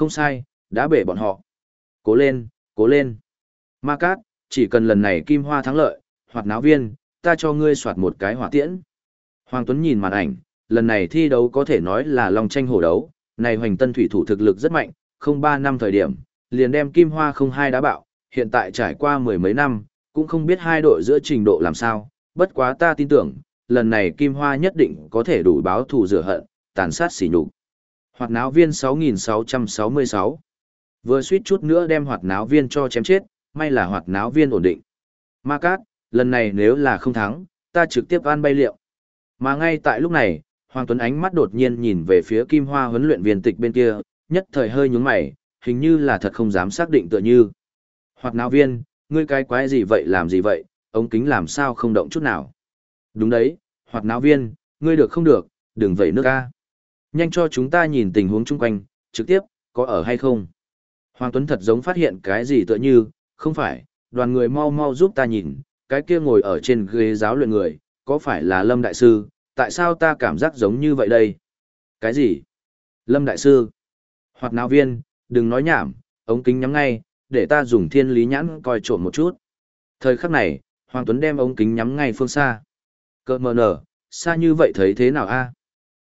Không sai, đã bể bọn họ. Cố lên, cố lên. Ma Cát, chỉ cần lần này Kim Hoa thắng lợi, hoặc náo viên, ta cho ngươi soạt một cái hỏa tiễn. Hoàng Tuấn nhìn màn ảnh, lần này thi đấu có thể nói là lòng tranh hổ đấu, này hoành tân thủy thủ thực lực rất mạnh, không ba năm thời điểm, liền đem Kim Hoa không hai đá bạo, hiện tại trải qua mười mấy năm, cũng không biết hai đội giữa trình độ làm sao, bất quá ta tin tưởng, lần này Kim Hoa nhất định có thể đủ báo thù rửa hận, tàn sát sỉ nhục. Hoạt náo viên 6666 Vừa suýt chút nữa đem hoạt náo viên cho chém chết, may là hoạt náo viên ổn định. Ma Cát, lần này nếu là không thắng, ta trực tiếp an bay liệu. Mà ngay tại lúc này, Hoàng Tuấn ánh mắt đột nhiên nhìn về phía Kim Hoa huấn luyện viên tịch bên kia, nhất thời hơi nhướng mày, hình như là thật không dám xác định tựa như. Hoạt náo viên, ngươi cái quái gì vậy làm gì vậy, ống kính làm sao không động chút nào. Đúng đấy, hoạt náo viên, ngươi được không được, đừng vẩy nước ca. Nhanh cho chúng ta nhìn tình huống chung quanh, trực tiếp, có ở hay không. Hoàng Tuấn thật giống phát hiện cái gì tựa như, không phải, đoàn người mau mau giúp ta nhìn, cái kia ngồi ở trên ghế giáo luyện người, có phải là Lâm Đại Sư, tại sao ta cảm giác giống như vậy đây? Cái gì? Lâm Đại Sư? Hoạt nào viên, đừng nói nhảm, ống kính nhắm ngay, để ta dùng thiên lý nhãn coi trộm một chút. Thời khắc này, Hoàng Tuấn đem ống kính nhắm ngay phương xa. Cơ mờ nở, xa như vậy thấy thế nào a?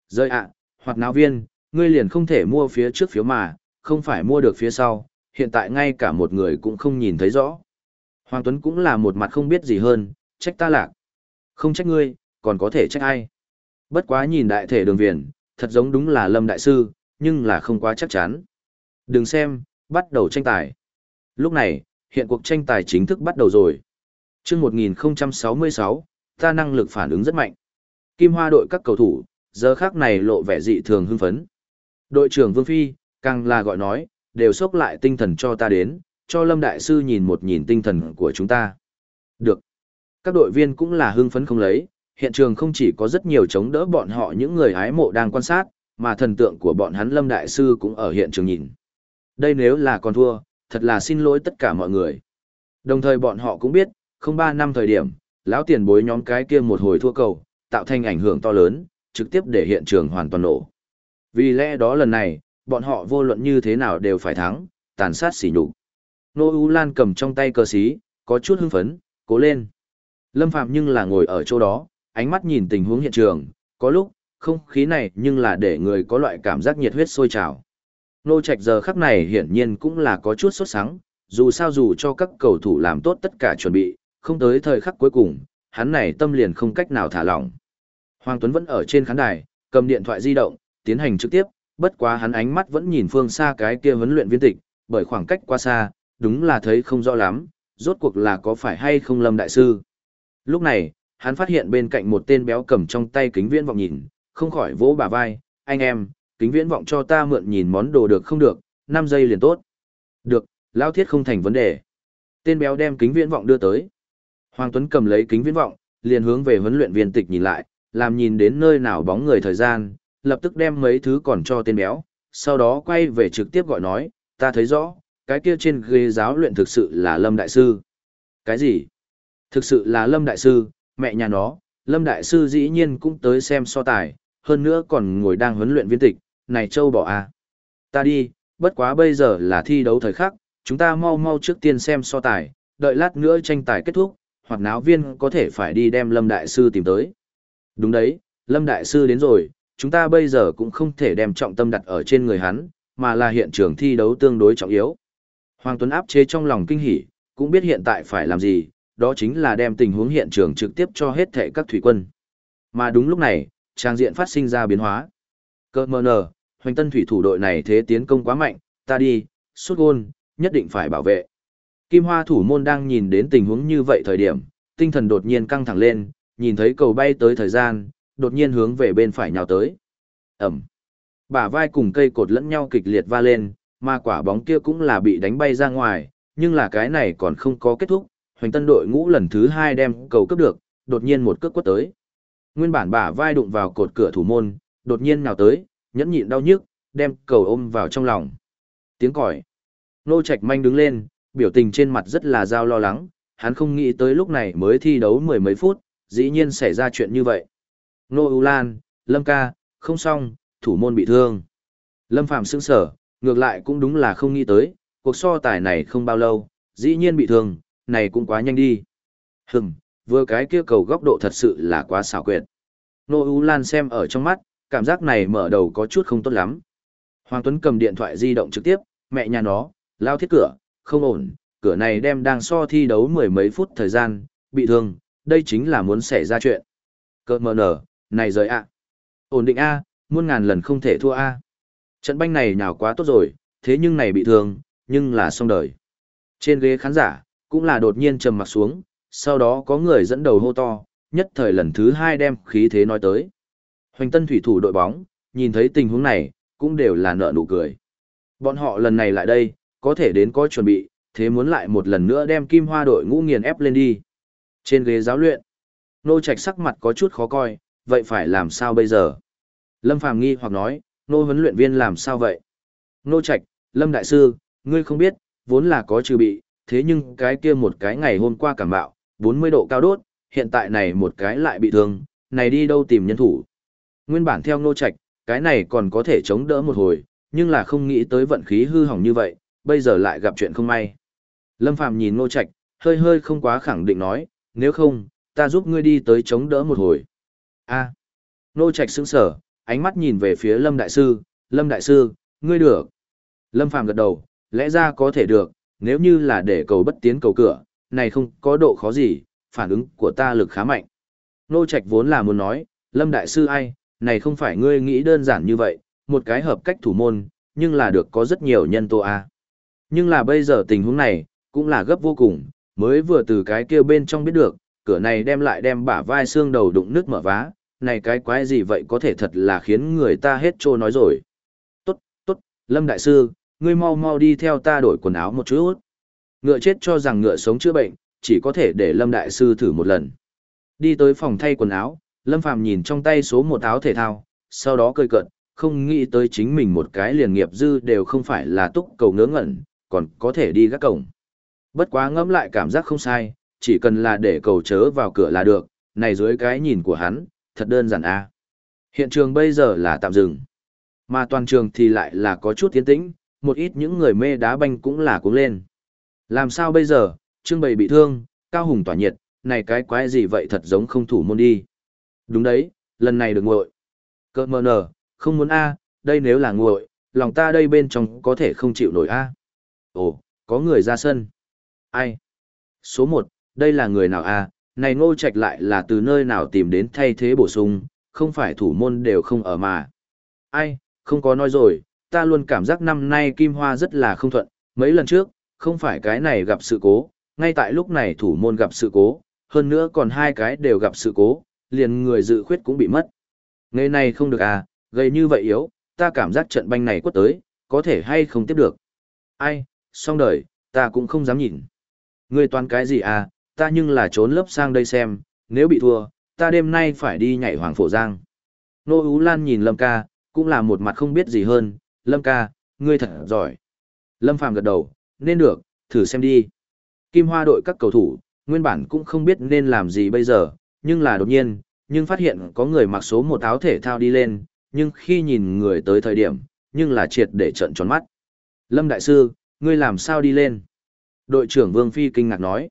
Rơi ạ, hoạt náo viên, ngươi liền không thể mua phía trước phiếu mà, không phải mua được phía sau, hiện tại ngay cả một người cũng không nhìn thấy rõ. Hoàng Tuấn cũng là một mặt không biết gì hơn, trách ta lạc. Không trách ngươi, còn có thể trách ai. Bất quá nhìn đại thể đường viền, thật giống đúng là Lâm Đại Sư, nhưng là không quá chắc chắn. Đừng xem, bắt đầu tranh tài. Lúc này, hiện cuộc tranh tài chính thức bắt đầu rồi. Trước 1066, ta năng lực phản ứng rất mạnh. Kim Hoa đội các cầu thủ, giờ khác này lộ vẻ dị thường hưng phấn. Đội trưởng Vương Phi, càng là gọi nói, đều sốc lại tinh thần cho ta đến, cho Lâm Đại Sư nhìn một nhìn tinh thần của chúng ta. Được. Các đội viên cũng là hưng phấn không lấy, hiện trường không chỉ có rất nhiều chống đỡ bọn họ những người hái mộ đang quan sát, mà thần tượng của bọn hắn Lâm Đại Sư cũng ở hiện trường nhìn. Đây nếu là con thua, thật là xin lỗi tất cả mọi người. Đồng thời bọn họ cũng biết, không ba năm thời điểm, lão tiền bối nhóm cái kia một hồi thua cầu, tạo thành ảnh hưởng to lớn, trực tiếp để hiện trường hoàn toàn nổ. Vì lẽ đó lần này, bọn họ vô luận như thế nào đều phải thắng, tàn sát xỉ nhục. Nô U Lan cầm trong tay cờ xí, có chút hưng phấn, cố lên. Lâm Phạm nhưng là ngồi ở chỗ đó, ánh mắt nhìn tình huống hiện trường, có lúc, không khí này nhưng là để người có loại cảm giác nhiệt huyết sôi trào. Nô Trạch giờ khắc này hiển nhiên cũng là có chút sốt sắng, dù sao dù cho các cầu thủ làm tốt tất cả chuẩn bị, không tới thời khắc cuối cùng, hắn này tâm liền không cách nào thả lỏng. Hoàng Tuấn vẫn ở trên khán đài, cầm điện thoại di động, tiến hành trực tiếp, bất quá hắn ánh mắt vẫn nhìn phương xa cái kia huấn luyện viên tịch, bởi khoảng cách quá xa, đúng là thấy không rõ lắm, rốt cuộc là có phải hay không Lâm Đại Sư. Lúc này, hắn phát hiện bên cạnh một tên béo cầm trong tay kính viễn vọng nhìn, không khỏi vỗ bà vai, anh em, kính viễn vọng cho ta mượn nhìn món đồ được không được, 5 giây liền tốt. Được, lão thiết không thành vấn đề. Tên béo đem kính viễn vọng đưa tới. Hoàng Tuấn cầm lấy kính viễn vọng, liền hướng về huấn luyện viên tịch nhìn lại, làm nhìn đến nơi nào bóng người thời gian, lập tức đem mấy thứ còn cho tên béo, sau đó quay về trực tiếp gọi nói, ta thấy rõ, cái kia trên ghế giáo luyện thực sự là Lâm Đại Sư. Cái gì? Thực sự là Lâm Đại Sư, mẹ nhà nó, Lâm Đại Sư dĩ nhiên cũng tới xem so tài, hơn nữa còn ngồi đang huấn luyện viên tịch, này châu bỏ à. Ta đi, bất quá bây giờ là thi đấu thời khắc, chúng ta mau mau trước tiên xem so tài, đợi lát nữa tranh tài kết thúc, hoặc náo viên có thể phải đi đem Lâm Đại Sư tìm tới. Đúng đấy, Lâm Đại Sư đến rồi, chúng ta bây giờ cũng không thể đem trọng tâm đặt ở trên người hắn, mà là hiện trường thi đấu tương đối trọng yếu. Hoàng Tuấn áp chế trong lòng kinh hỉ, cũng biết hiện tại phải làm gì, đó chính là đem tình huống hiện trường trực tiếp cho hết thệ các thủy quân. Mà đúng lúc này, trang diện phát sinh ra biến hóa. Cơ mơ nờ, hoành tân thủy thủ đội này thế tiến công quá mạnh, ta đi, suốt gôn, nhất định phải bảo vệ. Kim Hoa thủ môn đang nhìn đến tình huống như vậy thời điểm, tinh thần đột nhiên căng thẳng lên, nhìn thấy cầu bay tới thời gian, đột nhiên hướng về bên phải nhào tới. Ẩm. Bả vai cùng cây cột lẫn nhau kịch liệt va lên, mà quả bóng kia cũng là bị đánh bay ra ngoài, nhưng là cái này còn không có kết thúc, hoành tân đội ngũ lần thứ hai đem cầu cấp được, đột nhiên một cước quất tới. Nguyên bản bả vai đụng vào cột cửa thủ môn, đột nhiên nhào tới, nhẫn nhịn đau nhức, đem cầu ôm vào trong lòng. Tiếng còi. Nô Trạch manh đứng lên, biểu tình trên mặt rất là dao lo lắng, hắn không nghĩ tới lúc này mới thi đấu mười mấy phút, dĩ nhiên xảy ra chuyện như vậy. Nô U Lan, Lâm ca, không xong, thủ môn bị thương. Lâm Phạm sững sở, Ngược lại cũng đúng là không nghĩ tới, cuộc so tài này không bao lâu, dĩ nhiên bị thương, này cũng quá nhanh đi. Hừm, vừa cái kia cầu góc độ thật sự là quá xảo quyệt. Nô U Lan xem ở trong mắt, cảm giác này mở đầu có chút không tốt lắm. Hoàng Tuấn cầm điện thoại di động trực tiếp, mẹ nhà nó, lao thiết cửa, không ổn, cửa này đem đang so thi đấu mười mấy phút thời gian, bị thương, đây chính là muốn xảy ra chuyện. Cơ mờ nở, này rời ạ. Ổn định A, muôn ngàn lần không thể thua A. Trận banh này nhào quá tốt rồi, thế nhưng này bị thương, nhưng là xong đời. Trên ghế khán giả, cũng là đột nhiên trầm mặt xuống, sau đó có người dẫn đầu hô to, nhất thời lần thứ hai đem khí thế nói tới. Hoành tân thủy thủ đội bóng, nhìn thấy tình huống này, cũng đều là nợ nụ cười. Bọn họ lần này lại đây, có thể đến có chuẩn bị, thế muốn lại một lần nữa đem kim hoa đội ngũ nghiền ép lên đi. Trên ghế giáo luyện, nô trạch sắc mặt có chút khó coi, vậy phải làm sao bây giờ? Lâm Phàm nghi hoặc nói, nô huấn luyện viên làm sao vậy? Nô trạch, Lâm Đại Sư, ngươi không biết, vốn là có trừ bị, thế nhưng cái kia một cái ngày hôm qua cảm bạo, 40 độ cao đốt, hiện tại này một cái lại bị thương, này đi đâu tìm nhân thủ. Nguyên bản theo nô trạch, cái này còn có thể chống đỡ một hồi, nhưng là không nghĩ tới vận khí hư hỏng như vậy, bây giờ lại gặp chuyện không may. Lâm Phàm nhìn nô trạch, hơi hơi không quá khẳng định nói, nếu không, ta giúp ngươi đi tới chống đỡ một hồi. a nô trạch sững sở, ánh mắt nhìn về phía Lâm Đại Sư, Lâm Đại Sư, ngươi được. Lâm Phàm gật đầu, lẽ ra có thể được, nếu như là để cầu bất tiến cầu cửa, này không có độ khó gì, phản ứng của ta lực khá mạnh. Nô Trạch vốn là muốn nói, Lâm Đại Sư ai, này không phải ngươi nghĩ đơn giản như vậy, một cái hợp cách thủ môn, nhưng là được có rất nhiều nhân tố a. Nhưng là bây giờ tình huống này, cũng là gấp vô cùng, mới vừa từ cái kia bên trong biết được, cửa này đem lại đem bả vai xương đầu đụng nước mở vá, này cái quái gì vậy có thể thật là khiến người ta hết trô nói rồi. Tốt, tốt, Lâm Đại Sư, ngươi mau mau đi theo ta đổi quần áo một chút. Ngựa chết cho rằng ngựa sống chữa bệnh, chỉ có thể để Lâm Đại Sư thử một lần. Đi tới phòng thay quần áo, Lâm Phàm nhìn trong tay số một áo thể thao, sau đó cười cợt, không nghĩ tới chính mình một cái liền nghiệp dư đều không phải là túc cầu ngớ ngẩn, còn có thể đi gác cổng. Bất quá ngẫm lại cảm giác không sai, chỉ cần là để cầu chớ vào cửa là được, này dưới cái nhìn của hắn, thật đơn giản a. Hiện trường bây giờ là tạm dừng, mà toàn trường thì lại là có chút tiến tĩnh, một ít những người mê đá banh cũng là cuống lên. Làm sao bây giờ, trương bày bị thương, cao hùng tỏa nhiệt, này cái quái gì vậy thật giống không thủ môn đi. Đúng đấy, lần này được nguội. Cơ mờ nở, không muốn A, đây nếu là nguội, lòng ta đây bên trong có thể không chịu nổi A. Ồ, có người ra sân. Ai? Số một, đây là người nào A, này ngô trạch lại là từ nơi nào tìm đến thay thế bổ sung, không phải thủ môn đều không ở mà. Ai, không có nói rồi, ta luôn cảm giác năm nay Kim Hoa rất là không thuận, mấy lần trước, không phải cái này gặp sự cố, ngay tại lúc này thủ môn gặp sự cố, hơn nữa còn hai cái đều gặp sự cố, liền người dự khuyết cũng bị mất. Ngày này không được à, gây như vậy yếu, ta cảm giác trận banh này quất tới, có thể hay không tiếp được. Ai, xong đời, ta cũng không dám nhìn. Ngươi toàn cái gì à, ta nhưng là trốn lớp sang đây xem, nếu bị thua, ta đêm nay phải đi nhảy hoàng phổ giang. Nô Ú Lan nhìn Lâm ca, cũng là một mặt không biết gì hơn, Lâm ca, ngươi thật giỏi. Lâm Phàm gật đầu, nên được, thử xem đi. Kim Hoa đội các cầu thủ, nguyên bản cũng không biết nên làm gì bây giờ, nhưng là đột nhiên, nhưng phát hiện có người mặc số một áo thể thao đi lên, nhưng khi nhìn người tới thời điểm, nhưng là triệt để trận tròn mắt. Lâm Đại Sư, ngươi làm sao đi lên? Đội trưởng Vương Phi kinh ngạc nói.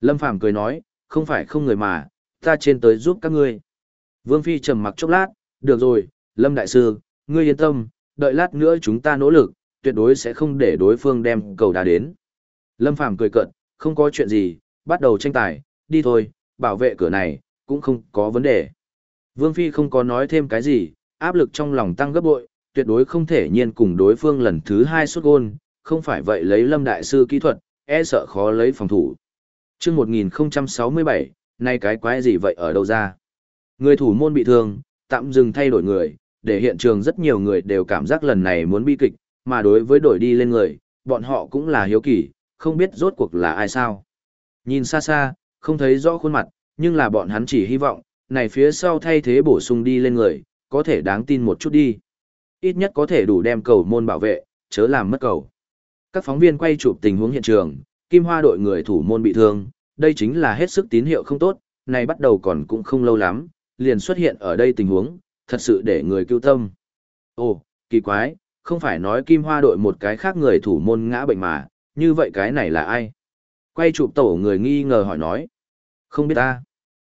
Lâm Phàm cười nói, không phải không người mà, ta trên tới giúp các ngươi. Vương Phi trầm mặc chốc lát, được rồi, Lâm Đại Sư, ngươi yên tâm, đợi lát nữa chúng ta nỗ lực, tuyệt đối sẽ không để đối phương đem cầu đá đến. Lâm Phàm cười cợt, không có chuyện gì, bắt đầu tranh tài, đi thôi, bảo vệ cửa này, cũng không có vấn đề. Vương Phi không có nói thêm cái gì, áp lực trong lòng tăng gấp bội, tuyệt đối không thể nhiên cùng đối phương lần thứ hai xuất gôn, không phải vậy lấy Lâm Đại Sư kỹ thuật, e sợ khó lấy phòng thủ. Trước 1067, nay cái quái gì vậy ở đâu ra? Người thủ môn bị thương, tạm dừng thay đổi người, để hiện trường rất nhiều người đều cảm giác lần này muốn bi kịch, mà đối với đổi đi lên người, bọn họ cũng là hiếu kỳ, không biết rốt cuộc là ai sao. Nhìn xa xa, không thấy rõ khuôn mặt, nhưng là bọn hắn chỉ hy vọng, này phía sau thay thế bổ sung đi lên người, có thể đáng tin một chút đi. Ít nhất có thể đủ đem cầu môn bảo vệ, chớ làm mất cầu. Các phóng viên quay chụp tình huống hiện trường, Kim Hoa đội người thủ môn bị thương, đây chính là hết sức tín hiệu không tốt, này bắt đầu còn cũng không lâu lắm, liền xuất hiện ở đây tình huống, thật sự để người cứu tâm. Ồ, kỳ quái, không phải nói kim hoa đội một cái khác người thủ môn ngã bệnh mà, như vậy cái này là ai? Quay chụp tổ người nghi ngờ hỏi nói. Không biết ta.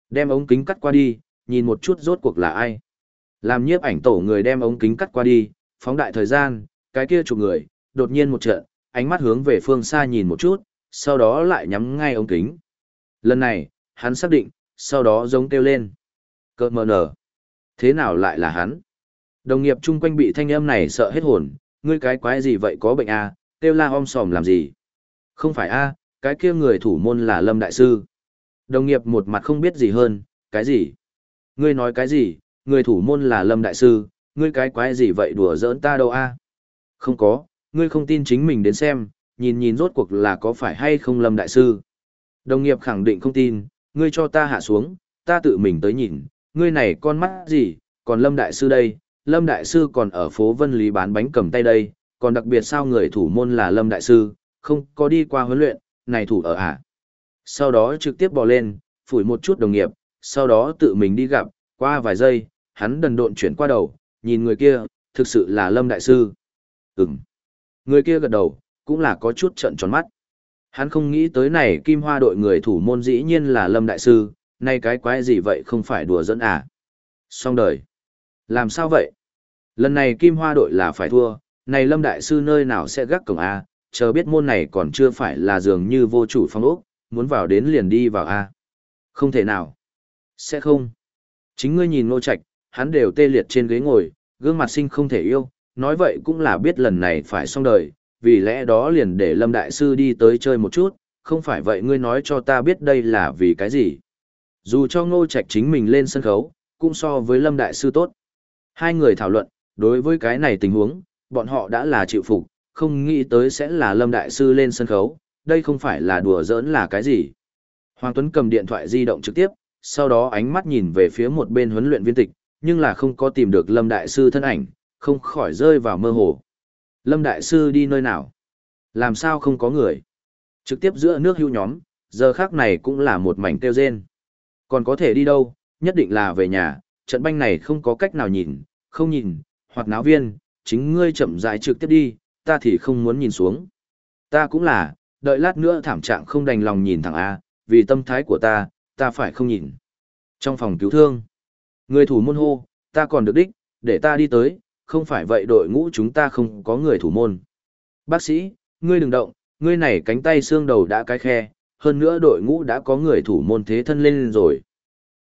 Đem ống kính cắt qua đi, nhìn một chút rốt cuộc là ai. Làm nhiếp ảnh tổ người đem ống kính cắt qua đi, phóng đại thời gian, cái kia chụp người, đột nhiên một trận, ánh mắt hướng về phương xa nhìn một chút, sau đó lại nhắm ngay ống kính. Lần này, hắn xác định, sau đó giống kêu lên. Cơ mờ nở. Thế nào lại là hắn? Đồng nghiệp chung quanh bị thanh âm này sợ hết hồn, ngươi cái quái gì vậy có bệnh à, kêu la om sòm làm gì? Không phải a, cái kia người thủ môn là Lâm Đại Sư. Đồng nghiệp một mặt không biết gì hơn, cái gì? Ngươi nói cái gì, người thủ môn là Lâm Đại Sư, ngươi cái quái gì vậy đùa giỡn ta đâu a? Không có, ngươi không tin chính mình đến xem, nhìn nhìn rốt cuộc là có phải hay không Lâm Đại Sư. Đồng nghiệp khẳng định không tin, ngươi cho ta hạ xuống, ta tự mình tới nhìn, ngươi này con mắt gì, còn Lâm Đại Sư đây, Lâm Đại Sư còn ở phố Vân Lý bán bánh cầm tay đây, còn đặc biệt sao người thủ môn là Lâm Đại Sư, không có đi qua huấn luyện, này thủ ở à. Sau đó trực tiếp bò lên, phủi một chút đồng nghiệp, sau đó tự mình đi gặp, qua vài giây, hắn đần độn chuyển qua đầu, nhìn người kia, thực sự là Lâm Đại Sư. Ừm. Người kia gật đầu, cũng là có chút trận tròn mắt. Hắn không nghĩ tới này kim hoa đội người thủ môn dĩ nhiên là Lâm Đại Sư, nay cái quái gì vậy không phải đùa dẫn à. Xong đời. Làm sao vậy? Lần này kim hoa đội là phải thua, này Lâm Đại Sư nơi nào sẽ gác cổng A, chờ biết môn này còn chưa phải là dường như vô chủ phong ốc, muốn vào đến liền đi vào A. Không thể nào. Sẽ không. Chính ngươi nhìn nô Trạch, hắn đều tê liệt trên ghế ngồi, gương mặt sinh không thể yêu, nói vậy cũng là biết lần này phải xong đời, vì lẽ đó liền để Lâm Đại Sư đi tới chơi một chút, không phải vậy ngươi nói cho ta biết đây là vì cái gì. Dù cho ngô trạch chính mình lên sân khấu, cũng so với Lâm Đại Sư tốt. Hai người thảo luận, đối với cái này tình huống, bọn họ đã là chịu phục, không nghĩ tới sẽ là Lâm Đại Sư lên sân khấu, đây không phải là đùa giỡn là cái gì. Hoàng Tuấn cầm điện thoại di động trực tiếp, sau đó ánh mắt nhìn về phía một bên huấn luyện viên tịch, nhưng là không có tìm được Lâm Đại Sư thân ảnh, không khỏi rơi vào mơ hồ. Lâm Đại Sư đi nơi nào? Làm sao không có người? Trực tiếp giữa nước hưu nhóm, giờ khác này cũng là một mảnh tiêu rên. Còn có thể đi đâu, nhất định là về nhà, trận banh này không có cách nào nhìn, không nhìn, hoặc náo viên, chính ngươi chậm rãi trực tiếp đi, ta thì không muốn nhìn xuống. Ta cũng là, đợi lát nữa thảm trạng không đành lòng nhìn thẳng A, vì tâm thái của ta, ta phải không nhìn. Trong phòng cứu thương, người thủ môn hô, ta còn được đích, để ta đi tới, không phải vậy đội ngũ chúng ta không có người thủ môn. Bác sĩ, ngươi đừng động, ngươi này cánh tay xương đầu đã cái khe, hơn nữa đội ngũ đã có người thủ môn thế thân lên rồi.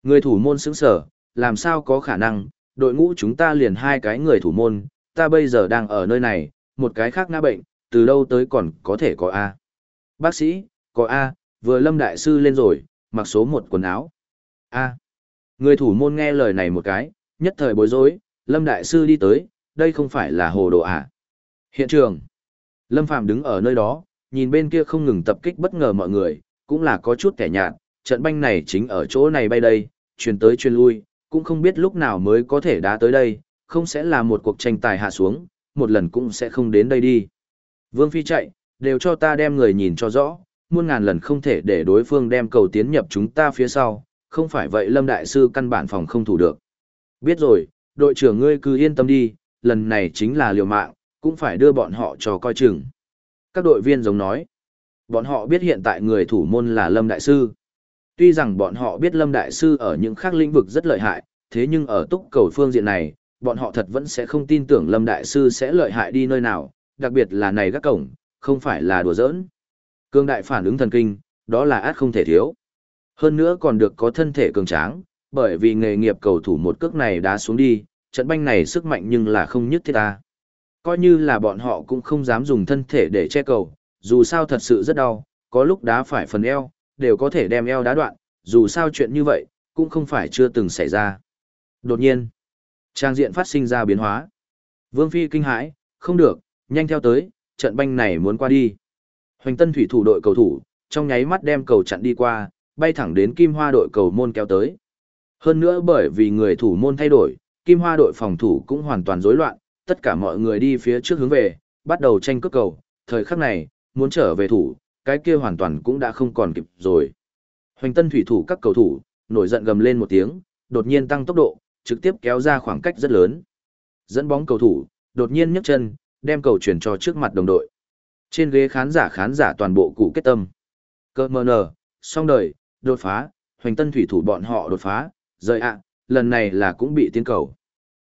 Người thủ môn sững sở, làm sao có khả năng, đội ngũ chúng ta liền hai cái người thủ môn, ta bây giờ đang ở nơi này, một cái khác ngã bệnh, từ đâu tới còn có thể có A. Bác sĩ, có A, vừa lâm đại sư lên rồi, mặc số một quần áo. A. Người thủ môn nghe lời này một cái, nhất thời bối rối, lâm đại sư đi tới, đây không phải là hồ đồ à. Hiện trường. Lâm Phàm đứng ở nơi đó, nhìn bên kia không ngừng tập kích bất ngờ mọi người, cũng là có chút kẻ nhạt, trận banh này chính ở chỗ này bay đây, truyền tới truyền lui, cũng không biết lúc nào mới có thể đá tới đây, không sẽ là một cuộc tranh tài hạ xuống, một lần cũng sẽ không đến đây đi. Vương Phi chạy, đều cho ta đem người nhìn cho rõ, muôn ngàn lần không thể để đối phương đem cầu tiến nhập chúng ta phía sau, không phải vậy Lâm Đại Sư căn bản phòng không thủ được. Biết rồi, đội trưởng ngươi cứ yên tâm đi, lần này chính là liều mạng, cũng phải đưa bọn họ cho coi chừng. Các đội viên giống nói, bọn họ biết hiện tại người thủ môn là Lâm Đại Sư. Tuy rằng bọn họ biết Lâm Đại Sư ở những khác lĩnh vực rất lợi hại, thế nhưng ở túc cầu phương diện này, bọn họ thật vẫn sẽ không tin tưởng Lâm Đại Sư sẽ lợi hại đi nơi nào, đặc biệt là này các cổng, không phải là đùa giỡn. Cương đại phản ứng thần kinh, đó là át không thể thiếu. Hơn nữa còn được có thân thể cường tráng, bởi vì nghề nghiệp cầu thủ một cước này đã xuống đi, trận banh này sức mạnh nhưng là không nhất thiết ta. Coi như là bọn họ cũng không dám dùng thân thể để che cầu, dù sao thật sự rất đau, có lúc đá phải phần eo, đều có thể đem eo đá đoạn, dù sao chuyện như vậy, cũng không phải chưa từng xảy ra. Đột nhiên, trang diện phát sinh ra biến hóa. Vương Phi kinh hãi, không được, nhanh theo tới, trận banh này muốn qua đi. Hoành tân thủy thủ đội cầu thủ, trong nháy mắt đem cầu chặn đi qua, bay thẳng đến kim hoa đội cầu môn kéo tới. Hơn nữa bởi vì người thủ môn thay đổi, kim hoa đội phòng thủ cũng hoàn toàn rối loạn, tất cả mọi người đi phía trước hướng về, bắt đầu tranh cướp cầu, thời khắc này, muốn trở về thủ, cái kia hoàn toàn cũng đã không còn kịp rồi. Hoành tân thủy thủ các cầu thủ, nổi giận gầm lên một tiếng, đột nhiên tăng tốc độ, trực tiếp kéo ra khoảng cách rất lớn. Dẫn bóng cầu thủ, đột nhiên nhấc chân, đem cầu chuyển cho trước mặt đồng đội. Trên ghế khán giả khán giả toàn bộ cụ kết tâm. Cơ mờ nờ, xong đời, đột phá, hoành tân thủy thủ bọn họ đột phá, rời ạ, lần này là cũng bị tiến cầu.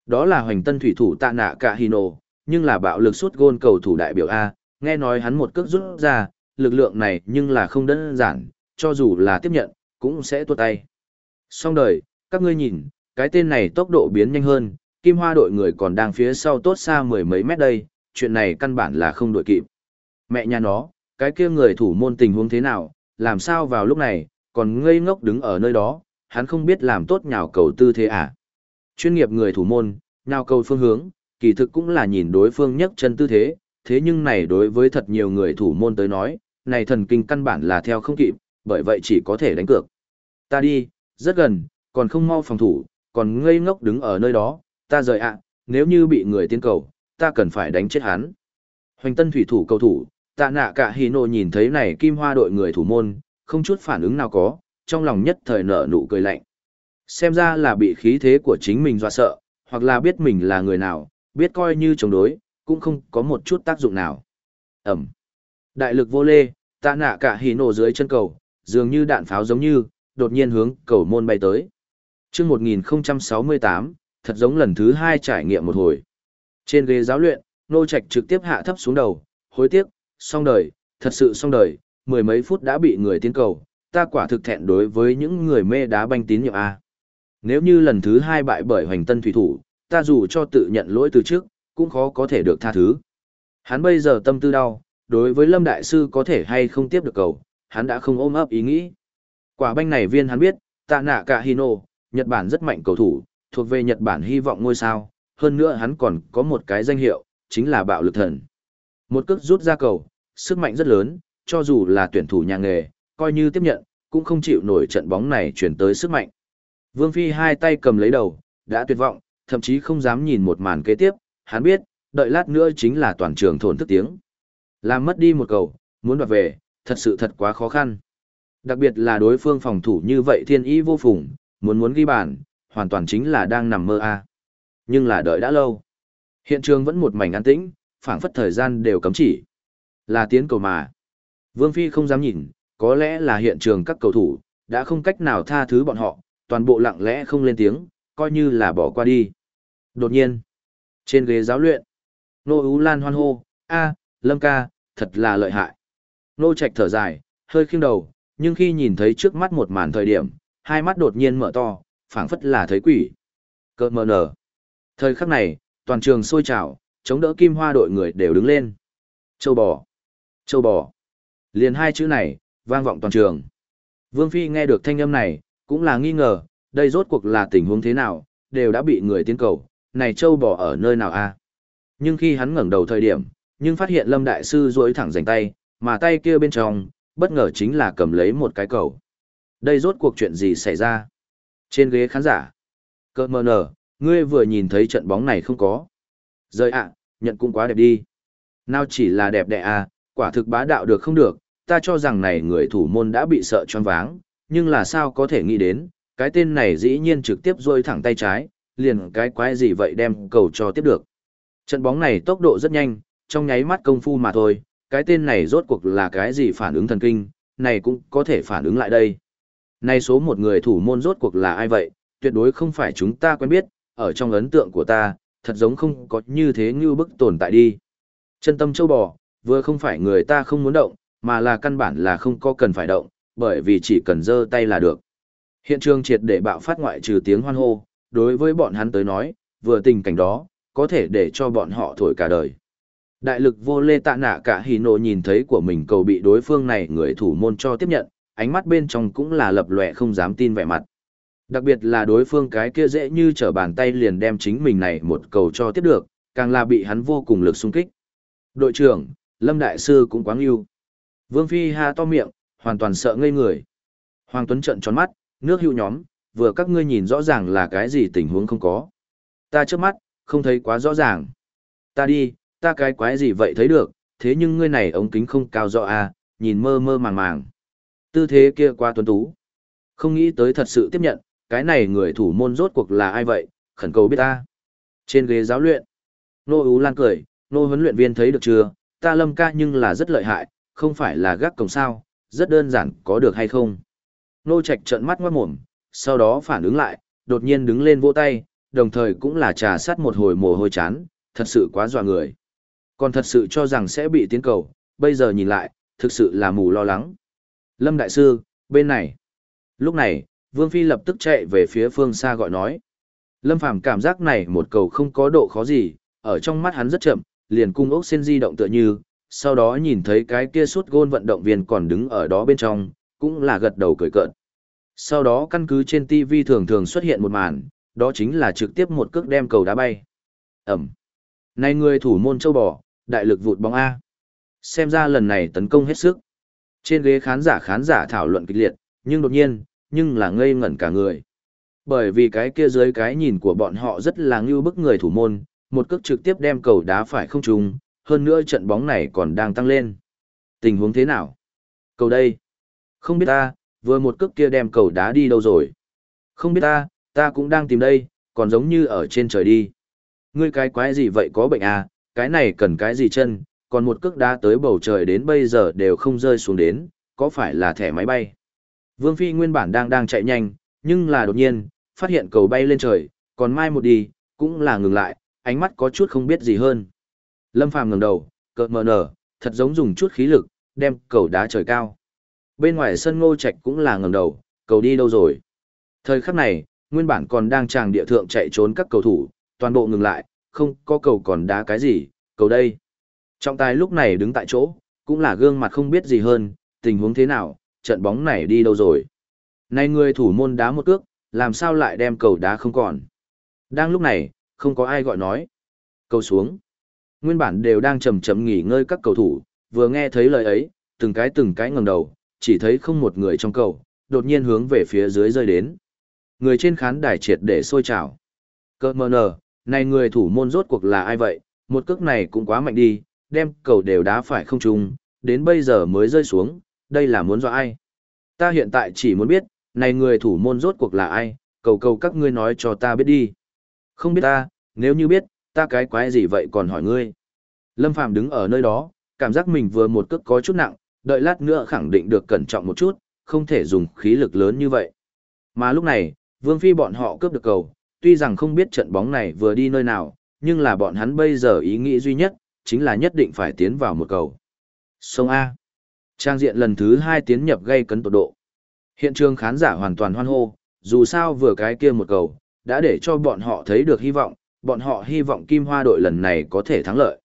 Đó là hoành tân thủy thủ tạ nạ cả Hino, nhưng là bạo lực suốt gôn cầu thủ đại biểu A, nghe nói hắn một cước rút ra, lực lượng này nhưng là không đơn giản, cho dù là tiếp nhận, cũng sẽ tuột tay. Xong đời, các ngươi nhìn, cái tên này tốc độ biến nhanh hơn, kim hoa đội người còn đang phía sau tốt xa mười mấy mét đây, chuyện này căn bản là không đội kịp. Mẹ nhà nó, cái kia người thủ môn tình huống thế nào, làm sao vào lúc này, còn ngây ngốc đứng ở nơi đó, hắn không biết làm tốt nhào cầu tư thế à. Chuyên nghiệp người thủ môn, nhào cầu phương hướng, kỳ thực cũng là nhìn đối phương nhấc chân tư thế, thế nhưng này đối với thật nhiều người thủ môn tới nói, này thần kinh căn bản là theo không kịp, bởi vậy chỉ có thể đánh cược. Ta đi, rất gần, còn không mau phòng thủ, còn ngây ngốc đứng ở nơi đó, ta rời ạ, nếu như bị người tiến cầu, ta cần phải đánh chết hắn. Hoành tân thủy thủ cầu thủ, tạ nạ cả hì nộ nhìn thấy này kim hoa đội người thủ môn, không chút phản ứng nào có, trong lòng nhất thời nở nụ cười lạnh. Xem ra là bị khí thế của chính mình dọa sợ, hoặc là biết mình là người nào, biết coi như chống đối, cũng không có một chút tác dụng nào. Ẩm. Đại lực vô lê, tạ nạ cả hỉ nổ dưới chân cầu, dường như đạn pháo giống như, đột nhiên hướng cầu môn bay tới. Trước 1068, thật giống lần thứ hai trải nghiệm một hồi. Trên ghế giáo luyện, nô trạch trực tiếp hạ thấp xuống đầu, hối tiếc, xong đời, thật sự xong đời, mười mấy phút đã bị người tiến cầu, ta quả thực thẹn đối với những người mê đá banh tín nhiệm A. Nếu như lần thứ hai bại bởi hoành tân thủy thủ, ta dù cho tự nhận lỗi từ trước, cũng khó có thể được tha thứ. Hắn bây giờ tâm tư đau, đối với Lâm Đại Sư có thể hay không tiếp được cầu, hắn đã không ôm ấp ý nghĩ. Quả banh này viên hắn biết, tạ nạ cả Hino, Nhật Bản rất mạnh cầu thủ, thuộc về Nhật Bản hy vọng ngôi sao, hơn nữa hắn còn có một cái danh hiệu, chính là bạo lực thần. Một cước rút ra cầu, sức mạnh rất lớn, cho dù là tuyển thủ nhà nghề, coi như tiếp nhận, cũng không chịu nổi trận bóng này chuyển tới sức mạnh. Vương Phi hai tay cầm lấy đầu, đã tuyệt vọng, thậm chí không dám nhìn một màn kế tiếp, hắn biết, đợi lát nữa chính là toàn trường thổn thức tiếng. Làm mất đi một cầu, muốn đoạt về, thật sự thật quá khó khăn. Đặc biệt là đối phương phòng thủ như vậy thiên ý vô phùng, muốn muốn ghi bàn, hoàn toàn chính là đang nằm mơ a. Nhưng là đợi đã lâu. Hiện trường vẫn một mảnh an tĩnh, phảng phất thời gian đều cấm chỉ. Là tiến cầu mà. Vương Phi không dám nhìn, có lẽ là hiện trường các cầu thủ, đã không cách nào tha thứ bọn họ, toàn bộ lặng lẽ không lên tiếng, coi như là bỏ qua đi. Đột nhiên, trên ghế giáo luyện, Nô Ú Lan hoan hô, a, Lâm ca, thật là lợi hại. Nô Trạch thở dài, hơi khiêng đầu, nhưng khi nhìn thấy trước mắt một màn thời điểm, hai mắt đột nhiên mở to, phảng phất là thấy quỷ. Cơ mờ nở. Thời khắc này, toàn trường sôi trào, chống đỡ kim hoa đội người đều đứng lên. Châu bò. Châu bò. Liền hai chữ này, vang vọng toàn trường. Vương Phi nghe được thanh âm này, cũng là nghi ngờ, đây rốt cuộc là tình huống thế nào, đều đã bị người tiến cầu, này châu bò ở nơi nào a? Nhưng khi hắn ngẩng đầu thời điểm, nhưng phát hiện Lâm Đại Sư duỗi thẳng dành tay, mà tay kia bên trong, bất ngờ chính là cầm lấy một cái cầu. Đây rốt cuộc chuyện gì xảy ra? Trên ghế khán giả, cơ mờ nở, ngươi vừa nhìn thấy trận bóng này không có. Rời ạ, nhận cũng quá đẹp đi. Nào chỉ là đẹp đẽ à, quả thực bá đạo được không được, ta cho rằng này người thủ môn đã bị sợ choáng váng, nhưng là sao có thể nghĩ đến, cái tên này dĩ nhiên trực tiếp rôi thẳng tay trái, liền cái quái gì vậy đem cầu cho tiếp được. Trận bóng này tốc độ rất nhanh, trong nháy mắt công phu mà thôi, cái tên này rốt cuộc là cái gì phản ứng thần kinh, này cũng có thể phản ứng lại đây. Này số một người thủ môn rốt cuộc là ai vậy, tuyệt đối không phải chúng ta quen biết, ở trong ấn tượng của ta, thật giống không có như thế như bức tồn tại đi. Chân tâm châu bò, vừa không phải người ta không muốn động, mà là căn bản là không có cần phải động, bởi vì chỉ cần giơ tay là được. Hiện trường triệt để bạo phát ngoại trừ tiếng hoan hô, đối với bọn hắn tới nói, vừa tình cảnh đó, có thể để cho bọn họ thổi cả đời. Đại lực vô lê tạ nạ cả hỉ nộ nhìn thấy của mình cầu bị đối phương này người thủ môn cho tiếp nhận, ánh mắt bên trong cũng là lập lòe không dám tin vẻ mặt. Đặc biệt là đối phương cái kia dễ như trở bàn tay liền đem chính mình này một cầu cho tiếp được, càng là bị hắn vô cùng lực xung kích. Đội trưởng, Lâm Đại Sư cũng quáng yêu. Vương Phi ha to miệng, hoàn toàn sợ ngây người. Hoàng Tuấn trận tròn mắt, nước hữu nhóm, vừa các ngươi nhìn rõ ràng là cái gì tình huống không có. Ta trước mắt, không thấy quá rõ ràng. Ta đi, ta cái quái gì vậy thấy được, thế nhưng ngươi này ống kính không cao rõ à, nhìn mơ mơ màng màng. Tư thế kia qua tuấn tú. Không nghĩ tới thật sự tiếp nhận, cái này người thủ môn rốt cuộc là ai vậy, khẩn cầu biết ta. Trên ghế giáo luyện, Nô Ú Lan cười, Nô huấn luyện viên thấy được chưa, ta lâm ca nhưng là rất lợi hại, không phải là gác cổng sao, rất đơn giản có được hay không. Nô Trạch trợn mắt ngoát mồm, sau đó phản ứng lại, đột nhiên đứng lên vỗ tay, đồng thời cũng là trà sát một hồi mồ hôi chán, thật sự quá dọa người. Còn thật sự cho rằng sẽ bị tiến cầu, bây giờ nhìn lại, thực sự là mù lo lắng. Lâm Đại Sư, bên này. Lúc này, Vương Phi lập tức chạy về phía phương xa gọi nói. Lâm Phàm cảm giác này một cầu không có độ khó gì, ở trong mắt hắn rất chậm, liền cung ốc sen di động tựa như, sau đó nhìn thấy cái kia suốt gôn vận động viên còn đứng ở đó bên trong, cũng là gật đầu cười cợt. Sau đó căn cứ trên TV thường thường xuất hiện một màn, đó chính là trực tiếp một cước đem cầu đá bay. Ẩm. Này người thủ môn châu bò, đại lực vụt bóng A. Xem ra lần này tấn công hết sức. Trên ghế khán giả khán giả thảo luận kịch liệt, nhưng đột nhiên, nhưng là ngây ngẩn cả người. Bởi vì cái kia dưới cái nhìn của bọn họ rất là ngưu bức người thủ môn, một cước trực tiếp đem cầu đá phải không trùng, hơn nữa trận bóng này còn đang tăng lên. Tình huống thế nào? Cầu đây. Không biết ta, vừa một cước kia đem cầu đá đi đâu rồi. Không biết ta, ta cũng đang tìm đây, còn giống như ở trên trời đi. Ngươi cái quái gì vậy có bệnh à, cái này cần cái gì chân, còn một cước đá tới bầu trời đến bây giờ đều không rơi xuống đến, có phải là thẻ máy bay. Vương Phi nguyên bản đang đang chạy nhanh, nhưng là đột nhiên, phát hiện cầu bay lên trời, còn mai một đi, cũng là ngừng lại, ánh mắt có chút không biết gì hơn. Lâm Phàm ngẩng đầu, cợt mờ nở, thật giống dùng chút khí lực, đem cầu đá trời cao. Bên ngoài sân ngô trạch cũng là ngẩng đầu, cầu đi đâu rồi. Thời khắc này, nguyên bản còn đang tràng địa thượng chạy trốn các cầu thủ, toàn bộ ngừng lại, không có cầu còn đá cái gì, cầu đây. Trọng tài lúc này đứng tại chỗ, cũng là gương mặt không biết gì hơn, tình huống thế nào, trận bóng này đi đâu rồi. Này người thủ môn đá một cước, làm sao lại đem cầu đá không còn. Đang lúc này, không có ai gọi nói. Cầu xuống. Nguyên bản đều đang chầm chậm nghỉ ngơi các cầu thủ, vừa nghe thấy lời ấy, từng cái từng cái ngẩng đầu, chỉ thấy không một người trong cầu, đột nhiên hướng về phía dưới rơi đến. Người trên khán đài triệt để sôi trào. Cơ mờ nờ, này người thủ môn rốt cuộc là ai vậy, một cước này cũng quá mạnh đi, đem cầu đều đá phải không trùng, đến bây giờ mới rơi xuống, đây là muốn dọa ai. Ta hiện tại chỉ muốn biết, này người thủ môn rốt cuộc là ai, cầu cầu các ngươi nói cho ta biết đi. Không biết ta, nếu như biết, ta cái quái gì vậy còn hỏi ngươi. Lâm Phàm đứng ở nơi đó, cảm giác mình vừa một cước có chút nặng, đợi lát nữa khẳng định được cẩn trọng một chút, không thể dùng khí lực lớn như vậy. Mà lúc này, Vương Phi bọn họ cướp được cầu, tuy rằng không biết trận bóng này vừa đi nơi nào, nhưng là bọn hắn bây giờ ý nghĩ duy nhất, chính là nhất định phải tiến vào một cầu. Sông A. Trang diện lần thứ hai tiến nhập gây cấn tột độ. Hiện trường khán giả hoàn toàn hoan hô, dù sao vừa cái kia một cầu, đã để cho bọn họ thấy được hy vọng, bọn họ hy vọng Kim Hoa đội lần này có thể thắng lợi.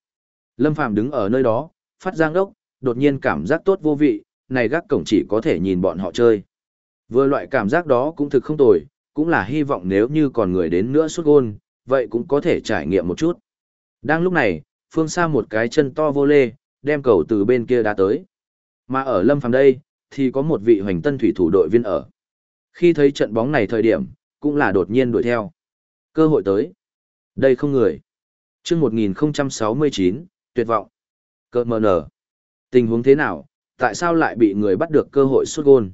Lâm Phàm đứng ở nơi đó, phát giang đốc, đột nhiên cảm giác tốt vô vị, này gác cổng chỉ có thể nhìn bọn họ chơi. Vừa loại cảm giác đó cũng thực không tồi, cũng là hy vọng nếu như còn người đến nữa suốt gôn, vậy cũng có thể trải nghiệm một chút. Đang lúc này, phương xa một cái chân to vô lê, đem cầu từ bên kia đã tới. Mà ở Lâm Phàm đây, thì có một vị hoành tân thủy thủ đội viên ở. Khi thấy trận bóng này thời điểm, cũng là đột nhiên đuổi theo. Cơ hội tới. Đây không người. chương 1069, tuyệt vọng. Cơ mờ nở. Tình huống thế nào, tại sao lại bị người bắt được cơ hội xuất gôn?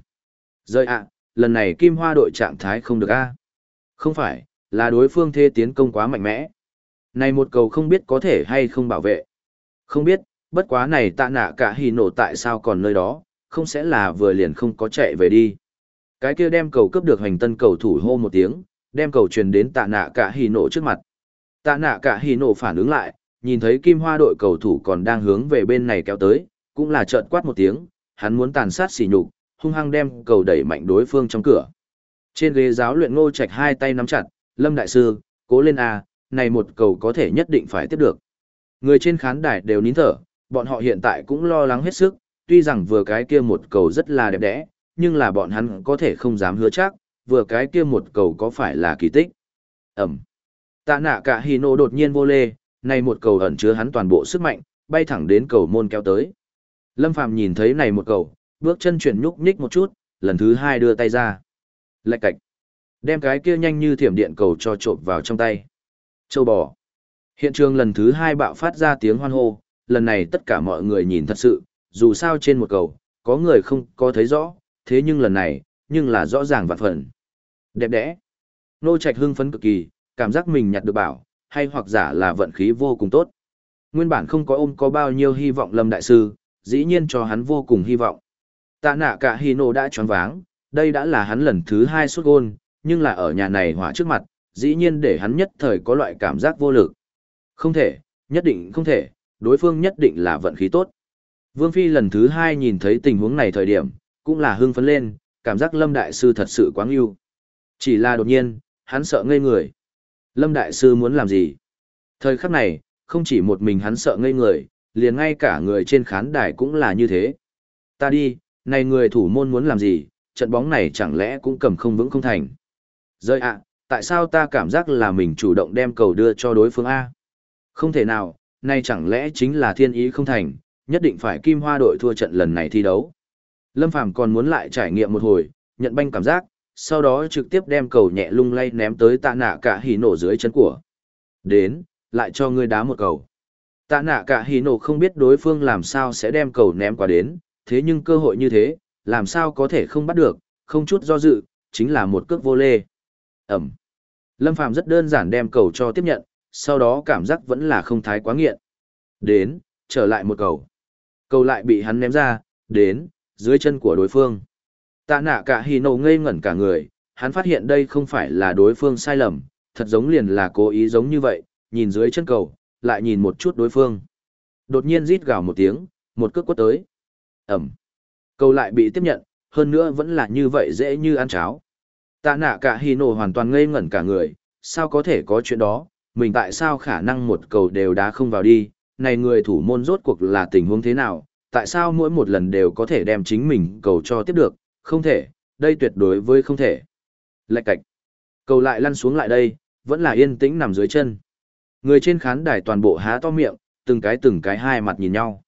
Rơi ạ, lần này Kim Hoa đội trạng thái không được a Không phải, là đối phương thê tiến công quá mạnh mẽ. Này một cầu không biết có thể hay không bảo vệ. Không biết, bất quá này tạ nạ cả hì nổ tại sao còn nơi đó, không sẽ là vừa liền không có chạy về đi. Cái kia đem cầu cướp được hành tân cầu thủ hô một tiếng, đem cầu truyền đến tạ nạ cả hì nổ trước mặt. Tạ nạ cả hì nổ phản ứng lại, nhìn thấy kim hoa đội cầu thủ còn đang hướng về bên này kéo tới, cũng là trợn quát một tiếng, hắn muốn tàn sát xỉ nhục, hung hăng đem cầu đẩy mạnh đối phương trong cửa. Trên ghế giáo luyện ngô trạch hai tay nắm chặt, lâm đại sư, cố lên a, này một cầu có thể nhất định phải tiếp được. Người trên khán đài đều nín thở, bọn họ hiện tại cũng lo lắng hết sức, tuy rằng vừa cái kia một cầu rất là đẹp đẽ, nhưng là bọn hắn có thể không dám hứa chắc, vừa cái kia một cầu có phải là kỳ tích. Ẩm. Tạ nạ cả Hino đột nhiên vô lê, này một cầu ẩn chứa hắn toàn bộ sức mạnh, bay thẳng đến cầu môn kéo tới. Lâm Phàm nhìn thấy này một cầu, bước chân chuyển nhúc nhích một chút, lần thứ hai đưa tay ra. Lạch cạch. Đem cái kia nhanh như thiểm điện cầu cho trộm vào trong tay. Châu bò. Hiện trường lần thứ hai bạo phát ra tiếng hoan hô, lần này tất cả mọi người nhìn thật sự, dù sao trên một cầu, có người không có thấy rõ, thế nhưng lần này, nhưng là rõ ràng vạn phần. Đẹp đẽ. Nô Trạch hưng phấn cực kỳ, cảm giác mình nhặt được bảo, hay hoặc giả là vận khí vô cùng tốt. Nguyên bản không có ôm có bao nhiêu hy vọng Lâm Đại Sư, dĩ nhiên cho hắn vô cùng hy vọng. Tạ nạ cả Hino đã choáng váng, đây đã là hắn lần thứ hai xuất gôn, nhưng là ở nhà này hỏa trước mặt, dĩ nhiên để hắn nhất thời có loại cảm giác vô lực. Không thể, nhất định không thể, đối phương nhất định là vận khí tốt. Vương Phi lần thứ hai nhìn thấy tình huống này thời điểm, cũng là hưng phấn lên, cảm giác Lâm Đại Sư thật sự quá yêu. Chỉ là đột nhiên, hắn sợ ngây người. Lâm Đại Sư muốn làm gì? Thời khắc này, không chỉ một mình hắn sợ ngây người, liền ngay cả người trên khán đài cũng là như thế. Ta đi, này người thủ môn muốn làm gì, trận bóng này chẳng lẽ cũng cầm không vững không thành. Rơi ạ, tại sao ta cảm giác là mình chủ động đem cầu đưa cho đối phương A? Không thể nào, nay chẳng lẽ chính là thiên ý không thành, nhất định phải kim hoa đội thua trận lần này thi đấu. Lâm Phàm còn muốn lại trải nghiệm một hồi, nhận banh cảm giác, sau đó trực tiếp đem cầu nhẹ lung lay ném tới tạ nạ cả hỉ nổ dưới chân của. Đến, lại cho ngươi đá một cầu. Tạ nạ cả hỉ nổ không biết đối phương làm sao sẽ đem cầu ném qua đến, thế nhưng cơ hội như thế, làm sao có thể không bắt được, không chút do dự, chính là một cước vô lê. Ẩm. Lâm Phàm rất đơn giản đem cầu cho tiếp nhận, sau đó cảm giác vẫn là không thái quá nghiện. Đến, trở lại một cầu. Cầu lại bị hắn ném ra, đến, dưới chân của đối phương. Tạ nạ cả hì nổ ngây ngẩn cả người, hắn phát hiện đây không phải là đối phương sai lầm, thật giống liền là cố ý giống như vậy, nhìn dưới chân cầu, lại nhìn một chút đối phương. Đột nhiên rít gào một tiếng, một cước quất tới. Ẩm. Cầu lại bị tiếp nhận, hơn nữa vẫn là như vậy dễ như ăn cháo. Tạ nạ cả hì nổ hoàn toàn ngây ngẩn cả người, sao có thể có chuyện đó, mình tại sao khả năng một cầu đều đá không vào đi, này người thủ môn rốt cuộc là tình huống thế nào, tại sao mỗi một lần đều có thể đem chính mình cầu cho tiếp được, không thể, đây tuyệt đối với không thể. Lạch cạch, cầu lại lăn xuống lại đây, vẫn là yên tĩnh nằm dưới chân. Người trên khán đài toàn bộ há to miệng, từng cái từng cái hai mặt nhìn nhau.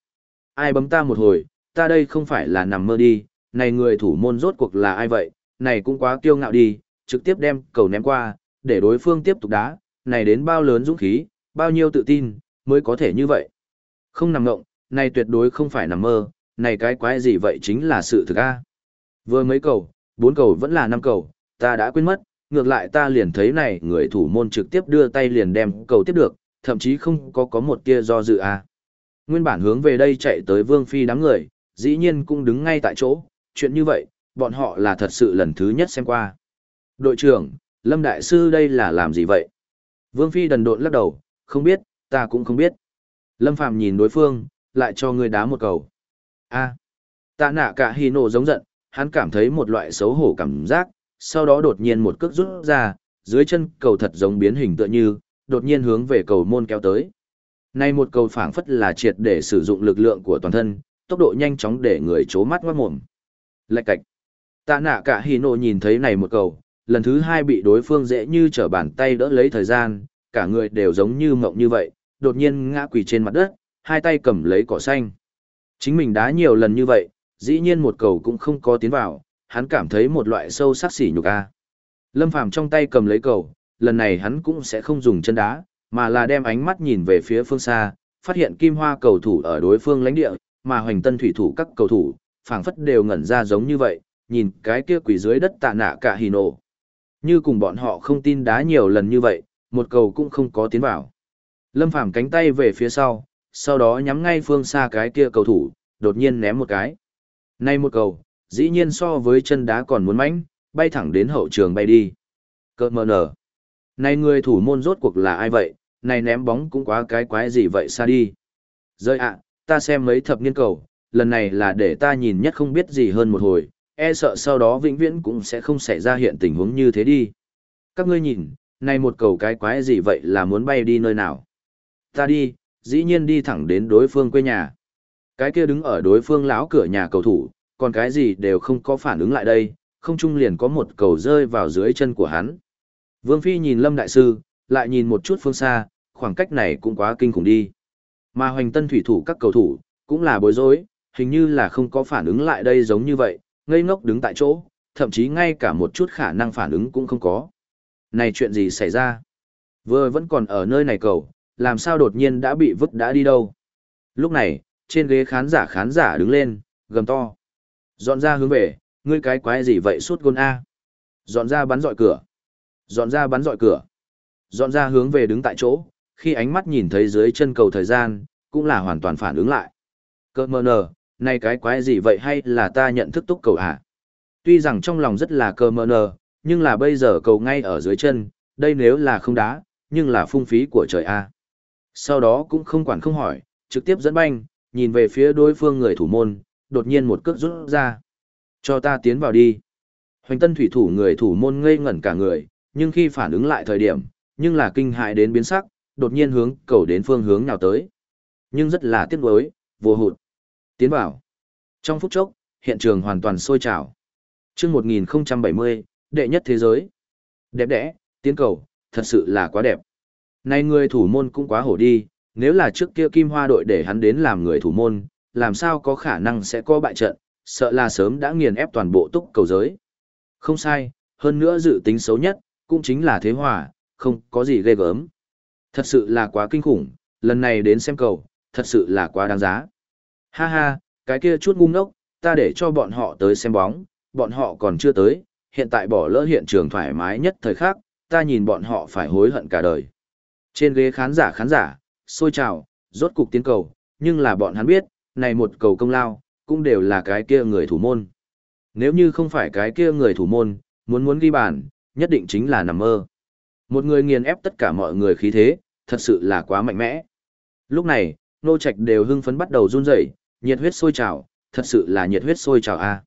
Ai bấm ta một hồi, ta đây không phải là nằm mơ đi, này người thủ môn rốt cuộc là ai vậy, này cũng quá kiêu ngạo đi, trực tiếp đem cầu ném qua, để đối phương tiếp tục đá, này đến bao lớn dũng khí, bao nhiêu tự tin, mới có thể như vậy. Không nằm ngộng, này tuyệt đối không phải nằm mơ, này cái quái gì vậy chính là sự thực a. Vừa mấy cầu, bốn cầu vẫn là năm cầu, ta đã quên mất, ngược lại ta liền thấy này người thủ môn trực tiếp đưa tay liền đem cầu tiếp được, thậm chí không có có một tia do dự a. Nguyên bản hướng về đây chạy tới Vương Phi đám người, dĩ nhiên cũng đứng ngay tại chỗ, chuyện như vậy, bọn họ là thật sự lần thứ nhất xem qua. Đội trưởng, Lâm Đại Sư đây là làm gì vậy? Vương Phi đần độn lắc đầu, không biết, ta cũng không biết. Lâm Phạm nhìn đối phương, lại cho người đá một cầu. À, a tạ nạ cả hì nổ giống giận, hắn cảm thấy một loại xấu hổ cảm giác, sau đó đột nhiên một cước rút ra, dưới chân cầu thật giống biến hình tựa như, đột nhiên hướng về cầu môn kéo tới. Nay một cầu phảng phất là triệt để sử dụng lực lượng của toàn thân, tốc độ nhanh chóng để người chố mắt ngoát mồm. Lạch cạch. Tạ nạ cả hì nộ nhìn thấy này một cầu, lần thứ hai bị đối phương dễ như trở bàn tay đỡ lấy thời gian, cả người đều giống như mộng như vậy, đột nhiên ngã quỳ trên mặt đất, hai tay cầm lấy cỏ xanh. Chính mình đá nhiều lần như vậy, dĩ nhiên một cầu cũng không có tiến vào, hắn cảm thấy một loại sâu sắc xỉ nhục a. Lâm Phàm trong tay cầm lấy cầu, lần này hắn cũng sẽ không dùng chân đá, mà là đem ánh mắt nhìn về phía phương xa, phát hiện kim hoa cầu thủ ở đối phương lãnh địa, mà hoành tân thủy thủ các cầu thủ, phảng phất đều ngẩn ra giống như vậy, nhìn cái kia quỷ dưới đất tạ nạ cả hì nổ. Như cùng bọn họ không tin đá nhiều lần như vậy, một cầu cũng không có tiến vào. Lâm Phàm cánh tay về phía sau, sau đó nhắm ngay phương xa cái kia cầu thủ, đột nhiên ném một cái. Nay một cầu, dĩ nhiên so với chân đá còn muốn mánh bay thẳng đến hậu trường bay đi. Cơ mờ nở. Này người thủ môn rốt cuộc là ai vậy, này ném bóng cũng quá cái quái gì vậy xa đi. Rơi ạ, ta xem mấy thập niên cầu, lần này là để ta nhìn nhất không biết gì hơn một hồi, e sợ sau đó vĩnh viễn cũng sẽ không xảy ra hiện tình huống như thế đi. Các ngươi nhìn, này một cầu cái quái gì vậy là muốn bay đi nơi nào? Ta đi, dĩ nhiên đi thẳng đến đối phương quê nhà. Cái kia đứng ở đối phương lão cửa nhà cầu thủ, còn cái gì đều không có phản ứng lại đây, không trung liền có một cầu rơi vào dưới chân của hắn. Vương Phi nhìn Lâm Đại Sư, lại nhìn một chút phương xa, khoảng cách này cũng quá kinh khủng đi. Mà hoành tân thủy thủ các cầu thủ, cũng là bối rối, hình như là không có phản ứng lại đây giống như vậy, ngây ngốc đứng tại chỗ, thậm chí ngay cả một chút khả năng phản ứng cũng không có. Này chuyện gì xảy ra? Vừa vẫn còn ở nơi này cầu, làm sao đột nhiên đã bị vứt đã đi đâu? Lúc này, trên ghế khán giả khán giả đứng lên, gầm to. Dọn ra hướng về, ngươi cái quái gì vậy suốt gôn A. Dọn ra bắn dọi cửa. Dọn ra bắn dọi cửa. Dọn ra hướng về đứng tại chỗ, khi ánh mắt nhìn thấy dưới chân cầu thời gian, cũng là hoàn toàn phản ứng lại. Cơ mơ nờ, này cái quái gì vậy hay là ta nhận thức túc cầu à? Tuy rằng trong lòng rất là cơ mơ nờ, nhưng là bây giờ cầu ngay ở dưới chân, đây nếu là không đá, nhưng là phung phí của trời a. Sau đó cũng không quản không hỏi, trực tiếp dẫn banh, nhìn về phía đối phương người thủ môn, đột nhiên một cước rút ra. Cho ta tiến vào đi. Hoành tân thủy thủ người thủ môn ngây ngẩn cả người, nhưng khi phản ứng lại thời điểm, nhưng là kinh hại đến biến sắc, đột nhiên hướng cầu đến phương hướng nào tới. Nhưng rất là tiếc nuối, vô hụt. Tiến vào. Trong phút chốc, hiện trường hoàn toàn sôi trào. Trước 1070, đệ nhất thế giới. Đẹp đẽ, tiến cầu, thật sự là quá đẹp. Này người thủ môn cũng quá hổ đi, nếu là trước kia Kim Hoa đội để hắn đến làm người thủ môn, làm sao có khả năng sẽ có bại trận, sợ là sớm đã nghiền ép toàn bộ túc cầu giới. Không sai, hơn nữa dự tính xấu nhất, cũng chính là thế hòa, không có gì ghê gớm. Thật sự là quá kinh khủng, lần này đến xem cầu, thật sự là quá đáng giá. Ha ha, cái kia chút ngu ngốc, ta để cho bọn họ tới xem bóng, bọn họ còn chưa tới, hiện tại bỏ lỡ hiện trường thoải mái nhất thời khắc, ta nhìn bọn họ phải hối hận cả đời. Trên ghế khán giả khán giả, sôi trào, rốt cục tiến cầu, nhưng là bọn hắn biết, này một cầu công lao, cũng đều là cái kia người thủ môn. Nếu như không phải cái kia người thủ môn, muốn muốn ghi bàn, nhất định chính là nằm mơ. Một người nghiền ép tất cả mọi người khí thế, thật sự là quá mạnh mẽ. Lúc này, nô trạch đều hưng phấn bắt đầu run rẩy, nhiệt huyết sôi trào, thật sự là nhiệt huyết sôi trào a.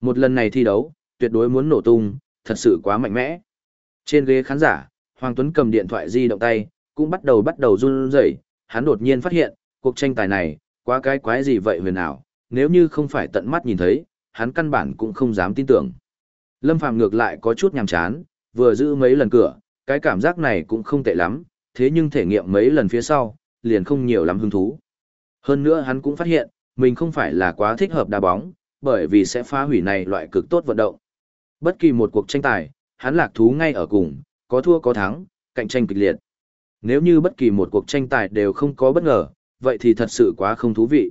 Một lần này thi đấu, tuyệt đối muốn nổ tung, thật sự quá mạnh mẽ. Trên ghế khán giả, Hoàng Tuấn cầm điện thoại di động tay, cũng bắt đầu bắt đầu run rẩy, hắn đột nhiên phát hiện, cuộc tranh tài này, quá cái quái gì vậy huyền ảo, nếu như không phải tận mắt nhìn thấy, hắn căn bản cũng không dám tin tưởng. Lâm Phàm ngược lại có chút nhàm chán, vừa giữ mấy lần cửa, cái cảm giác này cũng không tệ lắm, thế nhưng thể nghiệm mấy lần phía sau, liền không nhiều lắm hứng thú. Hơn nữa hắn cũng phát hiện, mình không phải là quá thích hợp đá bóng, bởi vì sẽ phá hủy này loại cực tốt vận động. Bất kỳ một cuộc tranh tài, hắn lạc thú ngay ở cùng, có thua có thắng, cạnh tranh kịch liệt. Nếu như bất kỳ một cuộc tranh tài đều không có bất ngờ, vậy thì thật sự quá không thú vị.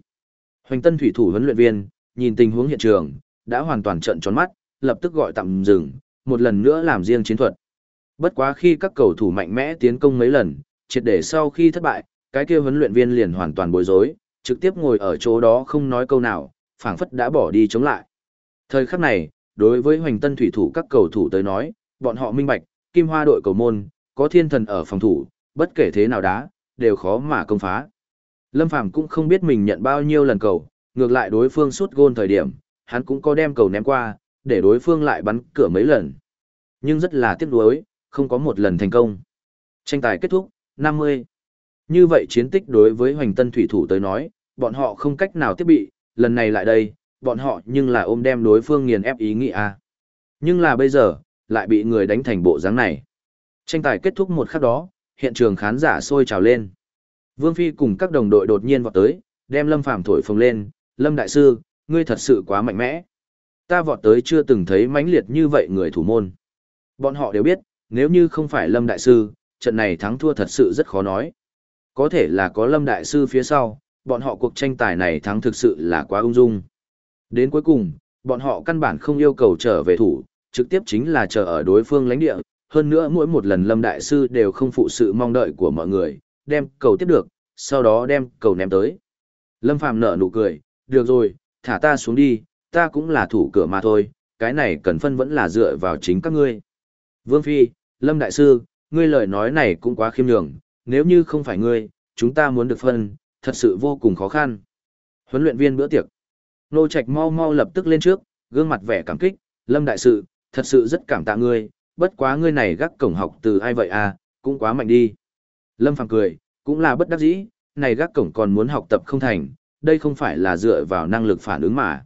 Hoành Tân thủy thủ huấn luyện viên, nhìn tình huống hiện trường, đã hoàn toàn trận tròn mắt, lập tức gọi tạm dừng, một lần nữa làm riêng chiến thuật. Bất quá khi các cầu thủ mạnh mẽ tiến công mấy lần, triệt để sau khi thất bại, cái kia huấn luyện viên liền hoàn toàn bối rối, trực tiếp ngồi ở chỗ đó không nói câu nào, phảng phất đã bỏ đi chống lại. Thời khắc này, đối với hoành tân thủy thủ các cầu thủ tới nói, bọn họ minh bạch, kim hoa đội cầu môn, có thiên thần ở phòng thủ, bất kể thế nào đá, đều khó mà công phá. Lâm Phàm cũng không biết mình nhận bao nhiêu lần cầu, ngược lại đối phương sút gôn thời điểm, hắn cũng có đem cầu ném qua, để đối phương lại bắn cửa mấy lần. Nhưng rất là tiếc nuối, không có một lần thành công. Tranh tài kết thúc, 50. Như vậy chiến tích đối với Hoành Tân Thủy Thủ tới nói, bọn họ không cách nào tiếp bị, lần này lại đây, bọn họ nhưng là ôm đem đối phương nghiền ép ý nghĩ a. Nhưng là bây giờ, lại bị người đánh thành bộ dáng này. Tranh tài kết thúc một khắc đó, hiện trường khán giả sôi trào lên. Vương Phi cùng các đồng đội đột nhiên vọt tới, đem Lâm Phàm thổi phồng lên, "Lâm đại sư, ngươi thật sự quá mạnh mẽ. Ta vọt tới chưa từng thấy mãnh liệt như vậy người thủ môn." Bọn họ đều biết, nếu như không phải Lâm đại sư, trận này thắng thua thật sự rất khó nói. Có thể là có Lâm đại sư phía sau, bọn họ cuộc tranh tài này thắng thực sự là quá ung dung. Đến cuối cùng, bọn họ căn bản không yêu cầu trở về thủ, trực tiếp chính là chờ ở đối phương lãnh địa, hơn nữa mỗi một lần Lâm Đại Sư đều không phụ sự mong đợi của mọi người, đem cầu tiếp được, sau đó đem cầu ném tới. Lâm Phàm nở nụ cười, được rồi, thả ta xuống đi, ta cũng là thủ cửa mà thôi, cái này cần phân vẫn là dựa vào chính các ngươi. Vương Phi, Lâm Đại Sư, ngươi lời nói này cũng quá khiêm nhường, nếu như không phải ngươi, chúng ta muốn được phân, thật sự vô cùng khó khăn. Huấn luyện viên bữa tiệc. Nô Trạch mau mau lập tức lên trước, gương mặt vẻ cảm kích, Lâm Đại Sư, thật sự rất cảm tạ ngươi, bất quá ngươi này gác cổng học từ ai vậy à, cũng quá mạnh đi. Lâm Phàm cười, cũng là bất đắc dĩ, này gác cổng còn muốn học tập không thành, đây không phải là dựa vào năng lực phản ứng mà.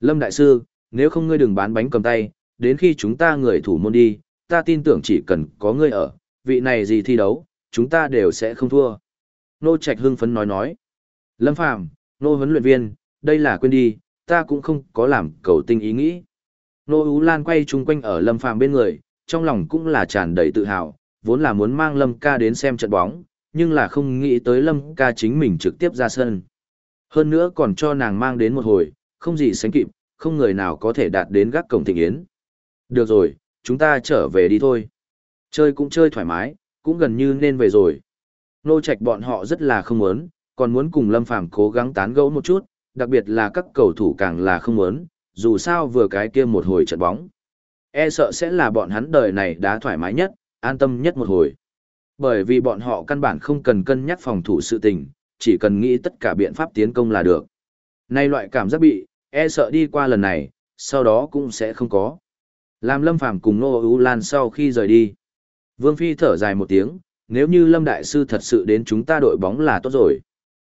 Lâm Đại Sư, nếu không ngươi đừng bán bánh cầm tay, đến khi chúng ta người thủ môn đi, ta tin tưởng chỉ cần có ngươi ở, vị này gì thi đấu, chúng ta đều sẽ không thua. Nô Trạch hưng phấn nói nói. Lâm Phàm, nô huấn luyện viên, đây là quên đi, ta cũng không có làm cầu tinh ý nghĩ. Nô Ú Lan quay chung quanh ở Lâm Phàm bên người, trong lòng cũng là tràn đầy tự hào, vốn là muốn mang Lâm ca đến xem trận bóng, nhưng là không nghĩ tới Lâm ca chính mình trực tiếp ra sân. Hơn nữa còn cho nàng mang đến một hồi, không gì sánh kịp, không người nào có thể đạt đến gác cổng thịnh yến. Được rồi, chúng ta trở về đi thôi. Chơi cũng chơi thoải mái, cũng gần như nên về rồi. Nô Trạch bọn họ rất là không muốn, còn muốn cùng Lâm Phàm cố gắng tán gẫu một chút, đặc biệt là các cầu thủ càng là không muốn, dù sao vừa cái kia một hồi trận bóng. E sợ sẽ là bọn hắn đời này đã thoải mái nhất, an tâm nhất một hồi. Bởi vì bọn họ căn bản không cần cân nhắc phòng thủ sự tình, chỉ cần nghĩ tất cả biện pháp tiến công là được. Nay loại cảm giác bị, e sợ đi qua lần này, sau đó cũng sẽ không có. Làm Lâm Phàm cùng Nô Ú Lan sau khi rời đi. Vương Phi thở dài một tiếng, nếu như Lâm Đại Sư thật sự đến chúng ta đội bóng là tốt rồi.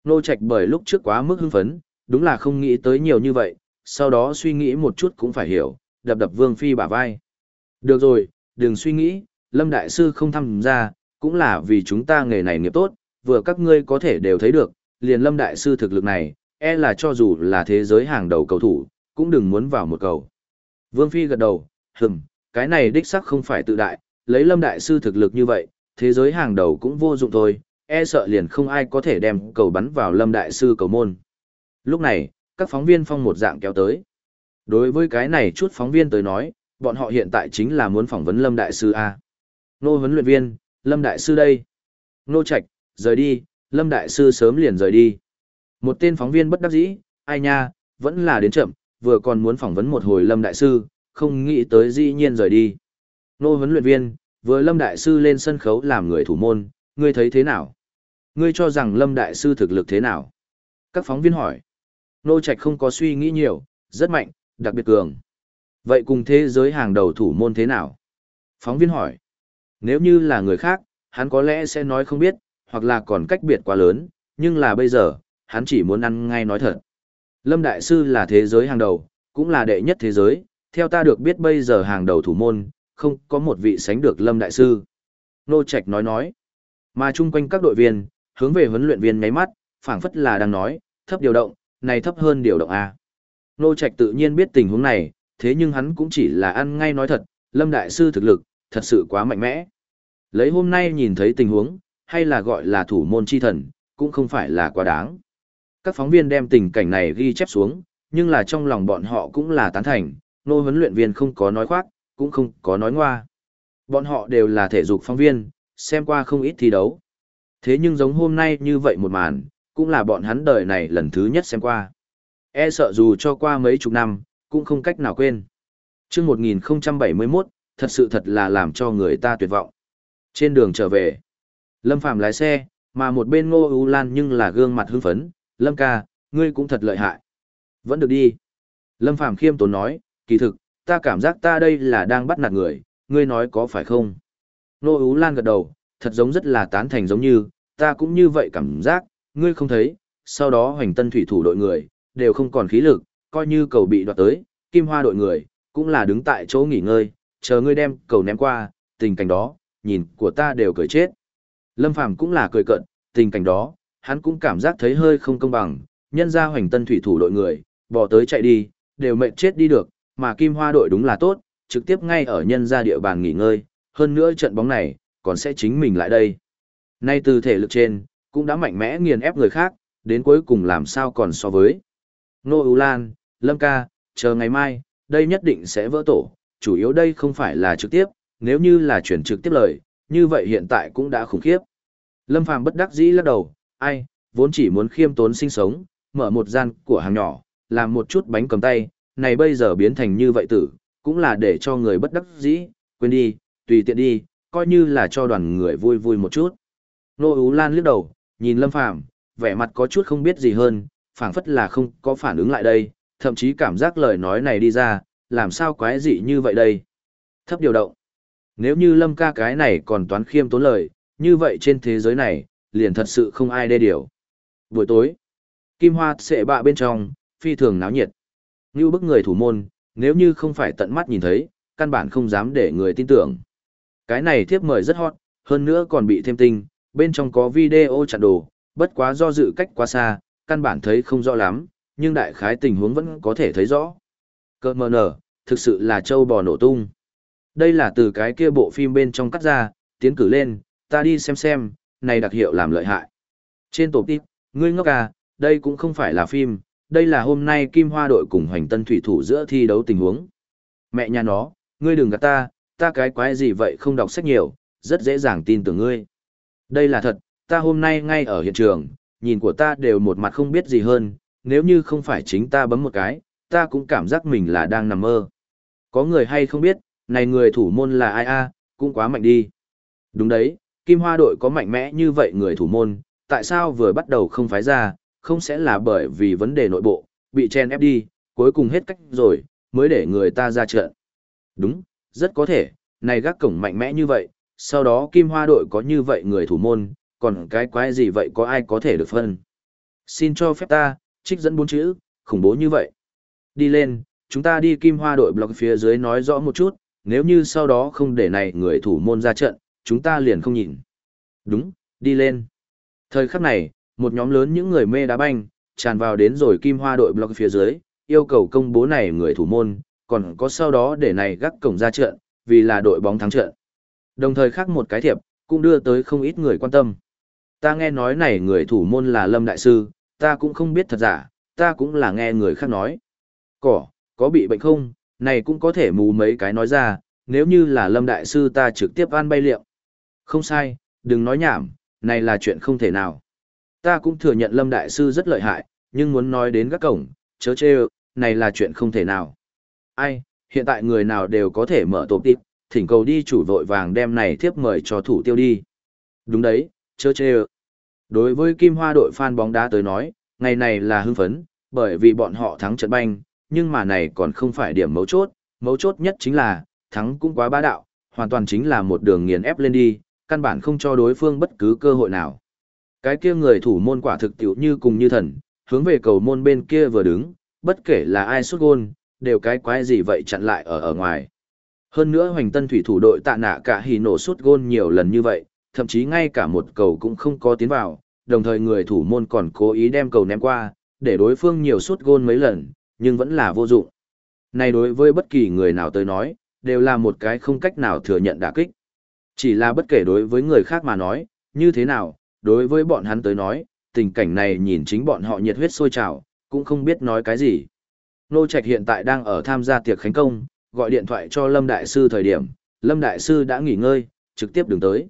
Nô Trạch bởi lúc trước quá mức hưng phấn, đúng là không nghĩ tới nhiều như vậy, sau đó suy nghĩ một chút cũng phải hiểu, đập đập Vương Phi bả vai. Được rồi, đừng suy nghĩ, Lâm Đại Sư không tham gia, cũng là vì chúng ta nghề này nghiệp tốt, vừa các ngươi có thể đều thấy được, liền Lâm Đại Sư thực lực này, e là cho dù là thế giới hàng đầu cầu thủ, cũng đừng muốn vào một cầu. Vương Phi gật đầu, hừm, cái này đích sắc không phải tự đại, lấy Lâm Đại Sư thực lực như vậy, thế giới hàng đầu cũng vô dụng thôi, e sợ liền không ai có thể đem cầu bắn vào Lâm Đại Sư cầu môn. Lúc này, các phóng viên phong một dạng kéo tới. Đối với cái này chút phóng viên tới nói, bọn họ hiện tại chính là muốn phỏng vấn Lâm Đại Sư A. Nô huấn luyện viên, Lâm Đại Sư đây. Nô Trạch, rời đi, Lâm Đại Sư sớm liền rời đi. Một tên phóng viên bất đắc dĩ, ai nha, vẫn là đến chậm, vừa còn muốn phỏng vấn một hồi Lâm Đại Sư, không nghĩ tới dĩ nhiên rời đi. Nô huấn luyện viên, vừa Lâm Đại Sư lên sân khấu làm người thủ môn, ngươi thấy thế nào? Ngươi cho rằng Lâm Đại Sư thực lực thế nào? Các phóng viên hỏi. Nô Trạch không có suy nghĩ nhiều, rất mạnh, đặc biệt cường. Vậy cùng thế giới hàng đầu thủ môn thế nào? Phóng viên hỏi. Nếu như là người khác, hắn có lẽ sẽ nói không biết, hoặc là còn cách biệt quá lớn, nhưng là bây giờ, hắn chỉ muốn ăn ngay nói thật. Lâm Đại Sư là thế giới hàng đầu, cũng là đệ nhất thế giới, theo ta được biết bây giờ hàng đầu thủ môn, không có một vị sánh được Lâm Đại Sư. Nô Trạch nói nói, mà chung quanh các đội viên, hướng về huấn luyện viên nháy mắt, phảng phất là đang nói, thấp điều động, này thấp hơn điều động A. Nô Trạch tự nhiên biết tình huống này, thế nhưng hắn cũng chỉ là ăn ngay nói thật, Lâm Đại Sư thực lực, thật sự quá mạnh mẽ. Lấy hôm nay nhìn thấy tình huống, hay là gọi là thủ môn chi thần, cũng không phải là quá đáng. Các phóng viên đem tình cảnh này ghi chép xuống, nhưng là trong lòng bọn họ cũng là tán thành, nô huấn luyện viên không có nói khoác, cũng không có nói ngoa. Bọn họ đều là thể dục phóng viên, xem qua không ít thi đấu. Thế nhưng giống hôm nay như vậy một màn, cũng là bọn hắn đời này lần thứ nhất xem qua. E sợ dù cho qua mấy chục năm, cũng không cách nào quên. chương 1071, thật sự thật là làm cho người ta tuyệt vọng. Trên đường trở về, Lâm Phàm lái xe, mà một bên Ngô U Lan nhưng là gương mặt hưng phấn, Lâm ca, ngươi cũng thật lợi hại. Vẫn được đi. Lâm Phàm khiêm tốn nói, kỳ thực, ta cảm giác ta đây là đang bắt nạt người, ngươi nói có phải không? Ngô U Lan gật đầu, thật giống rất là tán thành giống như, ta cũng như vậy cảm giác, ngươi không thấy, sau đó hoành tân thủy thủ đội người, đều không còn khí lực, coi như cầu bị đoạt tới, kim hoa đội người, cũng là đứng tại chỗ nghỉ ngơi, chờ ngươi đem cầu ném qua, tình cảnh đó, nhìn của ta đều cười chết. Lâm Phàm cũng là cười cận, tình cảnh đó, hắn cũng cảm giác thấy hơi không công bằng, nhân ra hoành tân thủy thủ đội người, bỏ tới chạy đi, đều mệt chết đi được, mà kim hoa đội đúng là tốt, trực tiếp ngay ở nhân ra địa bàn nghỉ ngơi, hơn nữa trận bóng này, còn sẽ chính mình lại đây. Nay từ thể lực trên, cũng đã mạnh mẽ nghiền ép người khác, đến cuối cùng làm sao còn so với. Nô U Lan, Lâm Ca, chờ ngày mai, đây nhất định sẽ vỡ tổ, chủ yếu đây không phải là trực tiếp, nếu như là chuyển trực tiếp lời, như vậy hiện tại cũng đã khủng khiếp. Lâm Phàm bất đắc dĩ lắc đầu, ai, vốn chỉ muốn khiêm tốn sinh sống, mở một gian của hàng nhỏ, làm một chút bánh cầm tay, này bây giờ biến thành như vậy tử, cũng là để cho người bất đắc dĩ, quên đi, tùy tiện đi, coi như là cho đoàn người vui vui một chút. Nô Ú Lan liếc đầu, nhìn Lâm Phàm vẻ mặt có chút không biết gì hơn, phảng phất là không có phản ứng lại đây, thậm chí cảm giác lời nói này đi ra, làm sao quái dị như vậy đây. Thấp điều động. Nếu như lâm ca cái này còn toán khiêm tốn lời, như vậy trên thế giới này, liền thật sự không ai đê điều. Buổi tối, kim hoa sệ bạ bên trong, phi thường náo nhiệt. Như bức người thủ môn, nếu như không phải tận mắt nhìn thấy, căn bản không dám để người tin tưởng. Cái này thiếp mời rất hot, hơn nữa còn bị thêm tinh, bên trong có video chặn đồ, bất quá do dự cách quá xa, căn bản thấy không rõ lắm, nhưng đại khái tình huống vẫn có thể thấy rõ. Cơ mờ nở, thực sự là châu bò nổ tung. Đây là từ cái kia bộ phim bên trong cắt ra, tiến cử lên, ta đi xem xem, này đặc hiệu làm lợi hại. Trên tổ tiếp, ngươi ngốc à, đây cũng không phải là phim, đây là hôm nay Kim Hoa đội cùng Hoành Tân Thủy Thủ giữa thi đấu tình huống. Mẹ nhà nó, ngươi đừng gạt ta, ta cái quái gì vậy không đọc sách nhiều, rất dễ dàng tin tưởng ngươi. Đây là thật, ta hôm nay ngay ở hiện trường, nhìn của ta đều một mặt không biết gì hơn, nếu như không phải chính ta bấm một cái, ta cũng cảm giác mình là đang nằm mơ. Có người hay không biết, này người thủ môn là ai a, cũng quá mạnh đi. Đúng đấy, Kim Hoa đội có mạnh mẽ như vậy người thủ môn, tại sao vừa bắt đầu không phái ra, không sẽ là bởi vì vấn đề nội bộ, bị chen ép đi, cuối cùng hết cách rồi, mới để người ta ra trận. Đúng, rất có thể, này gác cổng mạnh mẽ như vậy, sau đó Kim Hoa đội có như vậy người thủ môn, còn cái quái gì vậy có ai có thể được phân. Xin cho phép ta, trích dẫn bốn chữ, khủng bố như vậy. Đi lên, chúng ta đi Kim Hoa đội blog phía dưới nói rõ một chút, nếu như sau đó không để này người thủ môn ra trận, chúng ta liền không nhìn. Đúng, đi lên. Thời khắc này, một nhóm lớn những người mê đá banh, tràn vào đến rồi Kim Hoa đội blog phía dưới, yêu cầu công bố này người thủ môn, còn có sau đó để này gác cổng ra trận, vì là đội bóng thắng trận. Đồng thời khác một cái thiệp, cũng đưa tới không ít người quan tâm. Ta nghe nói này người thủ môn là Lâm Đại Sư, ta cũng không biết thật giả, ta cũng là nghe người khác nói. Cỏ, có bị bệnh không, này cũng có thể mù mấy cái nói ra, nếu như là Lâm Đại Sư ta trực tiếp an bay liệu. Không sai, đừng nói nhảm, này là chuyện không thể nào. Ta cũng thừa nhận Lâm Đại Sư rất lợi hại, nhưng muốn nói đến các cổng, chớ chê này là chuyện không thể nào. Ai, hiện tại người nào đều có thể mở tổ tiếp, thỉnh cầu đi chủ vội vàng đem này thiếp mời cho thủ tiêu đi. Đúng đấy, chớ chê Đối với Kim Hoa đội fan bóng đá tới nói, ngày này là hưng phấn, bởi vì bọn họ thắng trận banh, nhưng mà này còn không phải điểm mấu chốt, mấu chốt nhất chính là, thắng cũng quá bá đạo, hoàn toàn chính là một đường nghiền ép lên đi, căn bản không cho đối phương bất cứ cơ hội nào. Cái kia người thủ môn quả thực tiểu như cùng như thần, hướng về cầu môn bên kia vừa đứng, bất kể là ai xuất gôn, đều cái quái gì vậy chặn lại ở ở ngoài. Hơn nữa hoành tân thủy thủ đội tạ nạ cả hỉ nổ suốt gôn nhiều lần như vậy, thậm chí ngay cả một cầu cũng không có tiến vào, đồng thời người thủ môn còn cố ý đem cầu ném qua, để đối phương nhiều suốt gôn mấy lần, nhưng vẫn là vô dụng. Này đối với bất kỳ người nào tới nói, đều là một cái không cách nào thừa nhận đả kích. Chỉ là bất kể đối với người khác mà nói, như thế nào, đối với bọn hắn tới nói, tình cảnh này nhìn chính bọn họ nhiệt huyết sôi trào, cũng không biết nói cái gì. Nô Trạch hiện tại đang ở tham gia tiệc khánh công, gọi điện thoại cho Lâm Đại Sư thời điểm, Lâm Đại Sư đã nghỉ ngơi, trực tiếp đứng tới.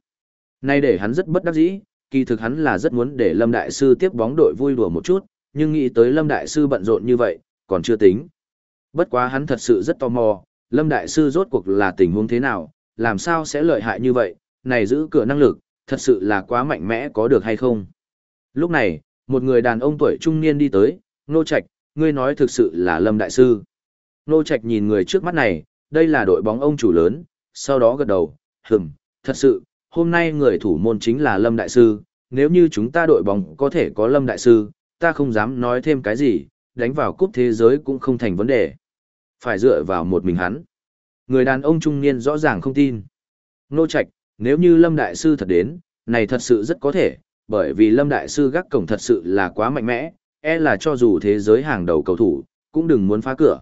Nay để hắn rất bất đắc dĩ, kỳ thực hắn là rất muốn để Lâm Đại Sư tiếp bóng đội vui đùa một chút, nhưng nghĩ tới Lâm Đại Sư bận rộn như vậy, còn chưa tính. Bất quá hắn thật sự rất tò mò, Lâm Đại Sư rốt cuộc là tình huống thế nào, làm sao sẽ lợi hại như vậy, này giữ cửa năng lực, thật sự là quá mạnh mẽ có được hay không. Lúc này, một người đàn ông tuổi trung niên đi tới, Nô Trạch, ngươi nói thực sự là Lâm Đại Sư. Nô Trạch nhìn người trước mắt này, đây là đội bóng ông chủ lớn, sau đó gật đầu, hừm, thật sự, hôm nay người thủ môn chính là Lâm Đại Sư, nếu như chúng ta đội bóng có thể có Lâm Đại Sư, ta không dám nói thêm cái gì, đánh vào cúp thế giới cũng không thành vấn đề. Phải dựa vào một mình hắn. Người đàn ông trung niên rõ ràng không tin. Nô Trạch, nếu như Lâm Đại Sư thật đến, này thật sự rất có thể, bởi vì Lâm Đại Sư gác cổng thật sự là quá mạnh mẽ, e là cho dù thế giới hàng đầu cầu thủ, cũng đừng muốn phá cửa.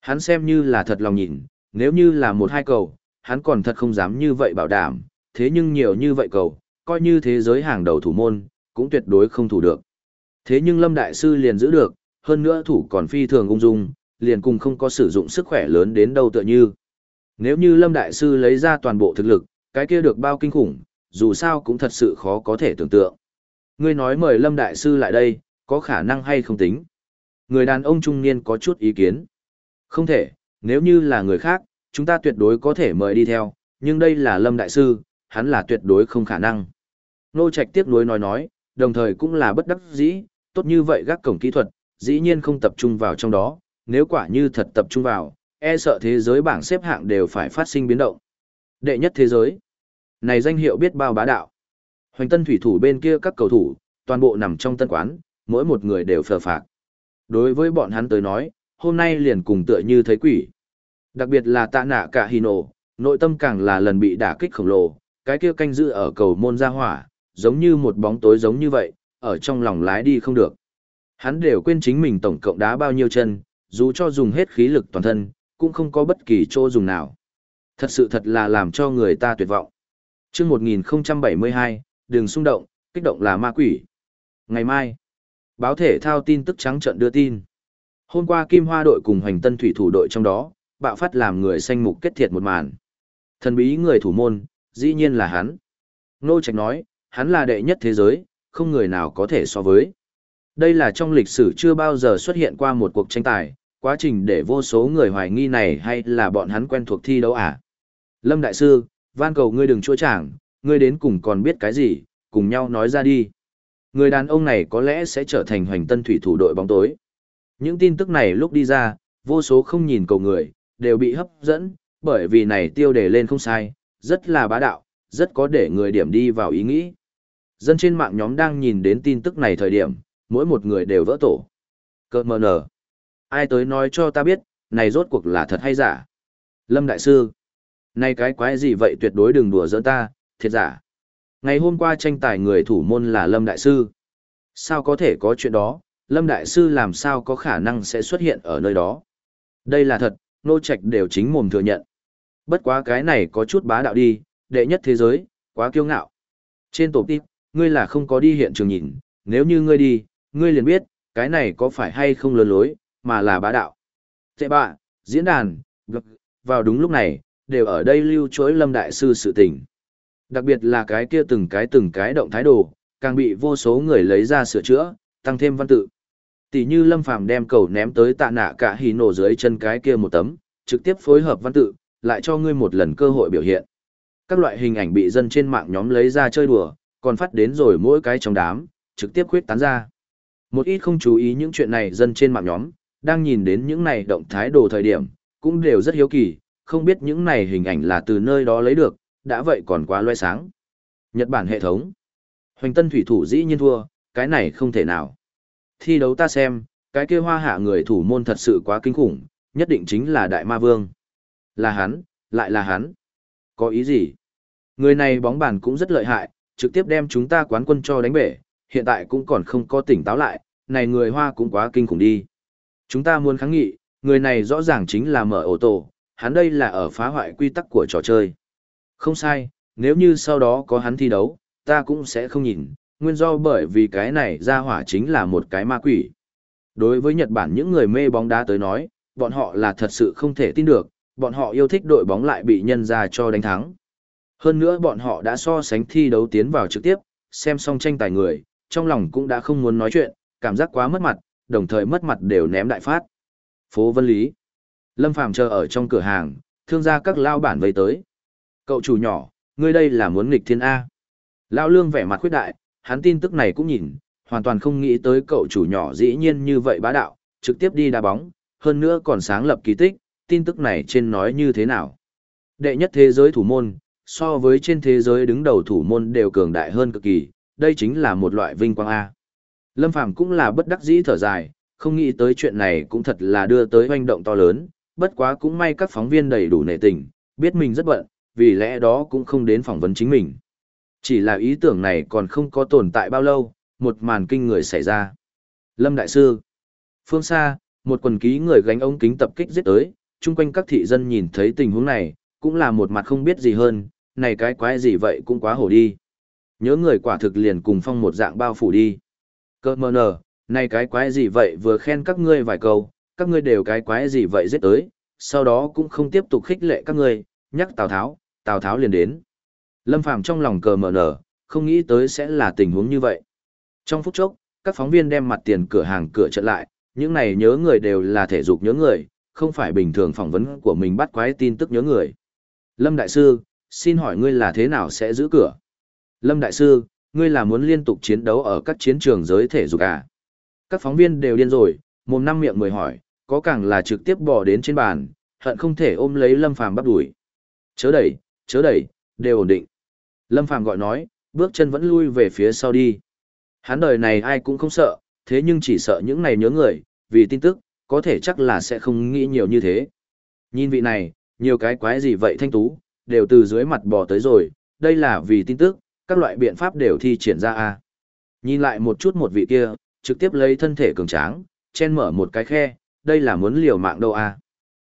Hắn xem như là thật lòng nhìn, nếu như là một hai cầu, hắn còn thật không dám như vậy bảo đảm, thế nhưng nhiều như vậy cầu, coi như thế giới hàng đầu thủ môn, cũng tuyệt đối không thủ được. Thế nhưng Lâm Đại Sư liền giữ được, hơn nữa thủ còn phi thường ung dung, liền cùng không có sử dụng sức khỏe lớn đến đâu tựa như. Nếu như Lâm Đại Sư lấy ra toàn bộ thực lực, cái kia được bao kinh khủng, dù sao cũng thật sự khó có thể tưởng tượng. Ngươi nói mời Lâm Đại Sư lại đây, có khả năng hay không tính? Người đàn ông trung niên có chút ý kiến. Không thể, nếu như là người khác, chúng ta tuyệt đối có thể mời đi theo, nhưng đây là Lâm Đại Sư, hắn là tuyệt đối không khả năng. Nô Trạch tiếp nối nói nói, đồng thời cũng là bất đắc dĩ, tốt như vậy gác cổng kỹ thuật, dĩ nhiên không tập trung vào trong đó, nếu quả như thật tập trung vào, e sợ thế giới bảng xếp hạng đều phải phát sinh biến động. Đệ nhất thế giới. Này danh hiệu biết bao bá đạo. Hoành tân thủy thủ bên kia các cầu thủ, toàn bộ nằm trong tân quán, mỗi một người đều phờ phạc. Đối với bọn hắn tới nói, hôm nay liền cùng tựa như thấy quỷ. Đặc biệt là tạ nạ cả Hino, nội tâm càng là lần bị đả kích khổng lồ, cái kia canh giữ ở cầu môn ra hỏa, giống như một bóng tối giống như vậy, ở trong lòng lái đi không được. Hắn đều quên chính mình tổng cộng đá bao nhiêu chân, dù cho dùng hết khí lực toàn thân, cũng không có bất kỳ chỗ dùng nào. Thật sự thật là làm cho người ta tuyệt vọng. chương 1072, đừng xung động, kích động là ma quỷ. Ngày mai, báo thể thao tin tức trắng trận đưa tin. Hôm qua Kim Hoa đội cùng Hoành Tân Thủy thủ đội trong đó, bạo phát làm người xanh mục kết thiệt một màn. Thần bí người thủ môn, dĩ nhiên là hắn. Nô Trạch nói, hắn là đệ nhất thế giới, không người nào có thể so với. Đây là trong lịch sử chưa bao giờ xuất hiện qua một cuộc tranh tài, quá trình để vô số người hoài nghi này hay là bọn hắn quen thuộc thi đấu à. Lâm Đại Sư, van cầu ngươi đừng chua chảng, ngươi đến cùng còn biết cái gì, cùng nhau nói ra đi. Người đàn ông này có lẽ sẽ trở thành hoành tân thủy thủ đội bóng tối. Những tin tức này lúc đi ra, vô số không nhìn cầu người, đều bị hấp dẫn, bởi vì này tiêu đề lên không sai, rất là bá đạo, rất có để người điểm đi vào ý nghĩ. Dân trên mạng nhóm đang nhìn đến tin tức này thời điểm, mỗi một người đều vỡ tổ. Cơ mờ nở. Ai tới nói cho ta biết, này rốt cuộc là thật hay giả? Lâm Đại Sư. Này cái quái gì vậy tuyệt đối đừng đùa giỡn ta, thiệt giả. Ngày hôm qua tranh tài người thủ môn là Lâm Đại Sư. Sao có thể có chuyện đó, Lâm Đại Sư làm sao có khả năng sẽ xuất hiện ở nơi đó? Đây là thật, nô trạch đều chính mồm thừa nhận. Bất quá cái này có chút bá đạo đi, đệ nhất thế giới, quá kiêu ngạo. Trên tổ tiếp, ngươi là không có đi hiện trường nhìn, nếu như ngươi đi, ngươi liền biết, cái này có phải hay không lớn lối, mà là bá đạo. Tệ bạ, diễn đàn, vào đúng lúc này, đều ở đây lưu chối lâm đại sư sự tình. Đặc biệt là cái kia từng cái từng cái động thái đồ, càng bị vô số người lấy ra sửa chữa, tăng thêm văn tự. Tỷ như Lâm Phàm đem cầu ném tới tạ nạ cả hì nổ dưới chân cái kia một tấm, trực tiếp phối hợp văn tự, lại cho ngươi một lần cơ hội biểu hiện. Các loại hình ảnh bị dân trên mạng nhóm lấy ra chơi đùa, còn phát đến rồi mỗi cái trong đám, trực tiếp khuyết tán ra. Một ít không chú ý những chuyện này dân trên mạng nhóm, đang nhìn đến những này động thái đồ thời điểm, cũng đều rất hiếu kỳ, không biết những này hình ảnh là từ nơi đó lấy được, đã vậy còn quá loe sáng. Nhật Bản hệ thống. Hoành tân thủy thủ dĩ nhiên thua, cái này không thể nào. Thi đấu ta xem, cái kia hoa hạ người thủ môn thật sự quá kinh khủng, nhất định chính là đại ma vương. Là hắn, lại là hắn. Có ý gì? Người này bóng bàn cũng rất lợi hại, trực tiếp đem chúng ta quán quân cho đánh bể, hiện tại cũng còn không có tỉnh táo lại, này người hoa cũng quá kinh khủng đi. Chúng ta muốn kháng nghị, người này rõ ràng chính là mở ô tô, hắn đây là ở phá hoại quy tắc của trò chơi. Không sai, nếu như sau đó có hắn thi đấu, ta cũng sẽ không nhìn, nguyên do bởi vì cái này ra hỏa chính là một cái ma quỷ. Đối với Nhật Bản những người mê bóng đá tới nói, bọn họ là thật sự không thể tin được, bọn họ yêu thích đội bóng lại bị nhân ra cho đánh thắng. Hơn nữa bọn họ đã so sánh thi đấu tiến vào trực tiếp, xem xong tranh tài người, trong lòng cũng đã không muốn nói chuyện, cảm giác quá mất mặt, đồng thời mất mặt đều ném đại phát. Phố Vân Lý Lâm Phàm chờ ở trong cửa hàng, thương gia các lao bản vây tới. Cậu chủ nhỏ, ngươi đây là muốn nghịch thiên A. Lao lương vẻ mặt khuyết đại, hắn tin tức này cũng nhìn, hoàn toàn không nghĩ tới cậu chủ nhỏ dĩ nhiên như vậy bá đạo, trực tiếp đi đá bóng, hơn nữa còn sáng lập kỳ tích, tin tức này trên nói như thế nào. Đệ nhất thế giới thủ môn, so với trên thế giới đứng đầu thủ môn đều cường đại hơn cực kỳ, đây chính là một loại vinh quang A. Lâm Phàm cũng là bất đắc dĩ thở dài, không nghĩ tới chuyện này cũng thật là đưa tới hoành động to lớn, bất quá cũng may các phóng viên đầy đủ nể tình, biết mình rất bận, vì lẽ đó cũng không đến phỏng vấn chính mình. Chỉ là ý tưởng này còn không có tồn tại bao lâu, một màn kinh người xảy ra. Lâm Đại Sư Phương xa, một quần ký người gánh ống kính tập kích giết tới, chung quanh các thị dân nhìn thấy tình huống này, cũng là một mặt không biết gì hơn, này cái quái gì vậy cũng quá hổ đi. Nhớ người quả thực liền cùng phong một dạng bao phủ đi. Cơ mơ nở, này cái quái gì vậy vừa khen các ngươi vài câu, các ngươi đều cái quái gì vậy giết tới, sau đó cũng không tiếp tục khích lệ các ngươi, nhắc Tào Tháo, Tào Tháo liền đến. Lâm Phàm trong lòng cờ mở nở, không nghĩ tới sẽ là tình huống như vậy. Trong phút chốc, các phóng viên đem mặt tiền cửa hàng cửa trận lại, những này nhớ người đều là thể dục nhớ người, không phải bình thường phỏng vấn của mình bắt quái tin tức nhớ người. Lâm Đại Sư, xin hỏi ngươi là thế nào sẽ giữ cửa? Lâm Đại Sư, ngươi là muốn liên tục chiến đấu ở các chiến trường giới thể dục à? Các phóng viên đều điên rồi, mồm năm miệng mười hỏi, có càng là trực tiếp bỏ đến trên bàn, hận không thể ôm lấy Lâm Phàm bắt đuổi. Chớ đẩy, chớ đẩy, đều ổn định. Lâm Phàm gọi nói, bước chân vẫn lui về phía sau đi. Hắn đời này ai cũng không sợ, thế nhưng chỉ sợ những này nhớ người, vì tin tức, có thể chắc là sẽ không nghĩ nhiều như thế. Nhìn vị này, nhiều cái quái gì vậy thanh tú, đều từ dưới mặt bò tới rồi, đây là vì tin tức, các loại biện pháp đều thi triển ra a. Nhìn lại một chút một vị kia, trực tiếp lấy thân thể cường tráng, chen mở một cái khe, đây là muốn liều mạng đâu a.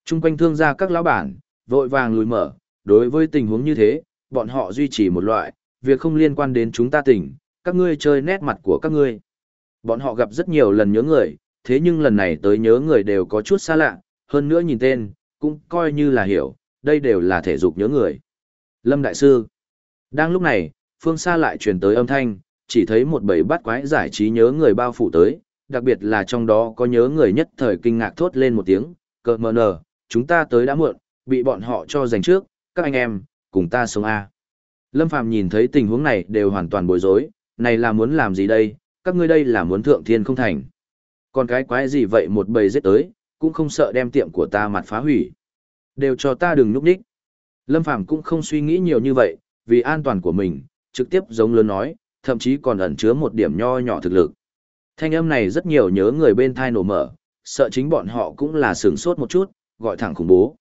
Trung quanh thương gia các lão bản, vội vàng lùi mở, đối với tình huống như thế, bọn họ duy trì một loại, việc không liên quan đến chúng ta tỉnh, các ngươi chơi nét mặt của các ngươi. Bọn họ gặp rất nhiều lần nhớ người, thế nhưng lần này tới nhớ người đều có chút xa lạ, hơn nữa nhìn tên, cũng coi như là hiểu, đây đều là thể dục nhớ người. Lâm Đại Sư Đang lúc này, phương xa lại truyền tới âm thanh, chỉ thấy một bầy bát quái giải trí nhớ người bao phủ tới, đặc biệt là trong đó có nhớ người nhất thời kinh ngạc thốt lên một tiếng, cợt mờ nờ, chúng ta tới đã muộn, bị bọn họ cho giành trước, các anh em, cùng ta sống A. Lâm Phàm nhìn thấy tình huống này đều hoàn toàn bối rối, này là muốn làm gì đây, các ngươi đây là muốn thượng thiên không thành. Còn cái quái gì vậy một bầy giết tới, cũng không sợ đem tiệm của ta mặt phá hủy. Đều cho ta đừng núp đích. Lâm Phàm cũng không suy nghĩ nhiều như vậy, vì an toàn của mình, trực tiếp giống lớn nói, thậm chí còn ẩn chứa một điểm nho nhỏ thực lực. Thanh âm này rất nhiều nhớ người bên thai nổ mở, sợ chính bọn họ cũng là sửng sốt một chút, gọi thẳng khủng bố.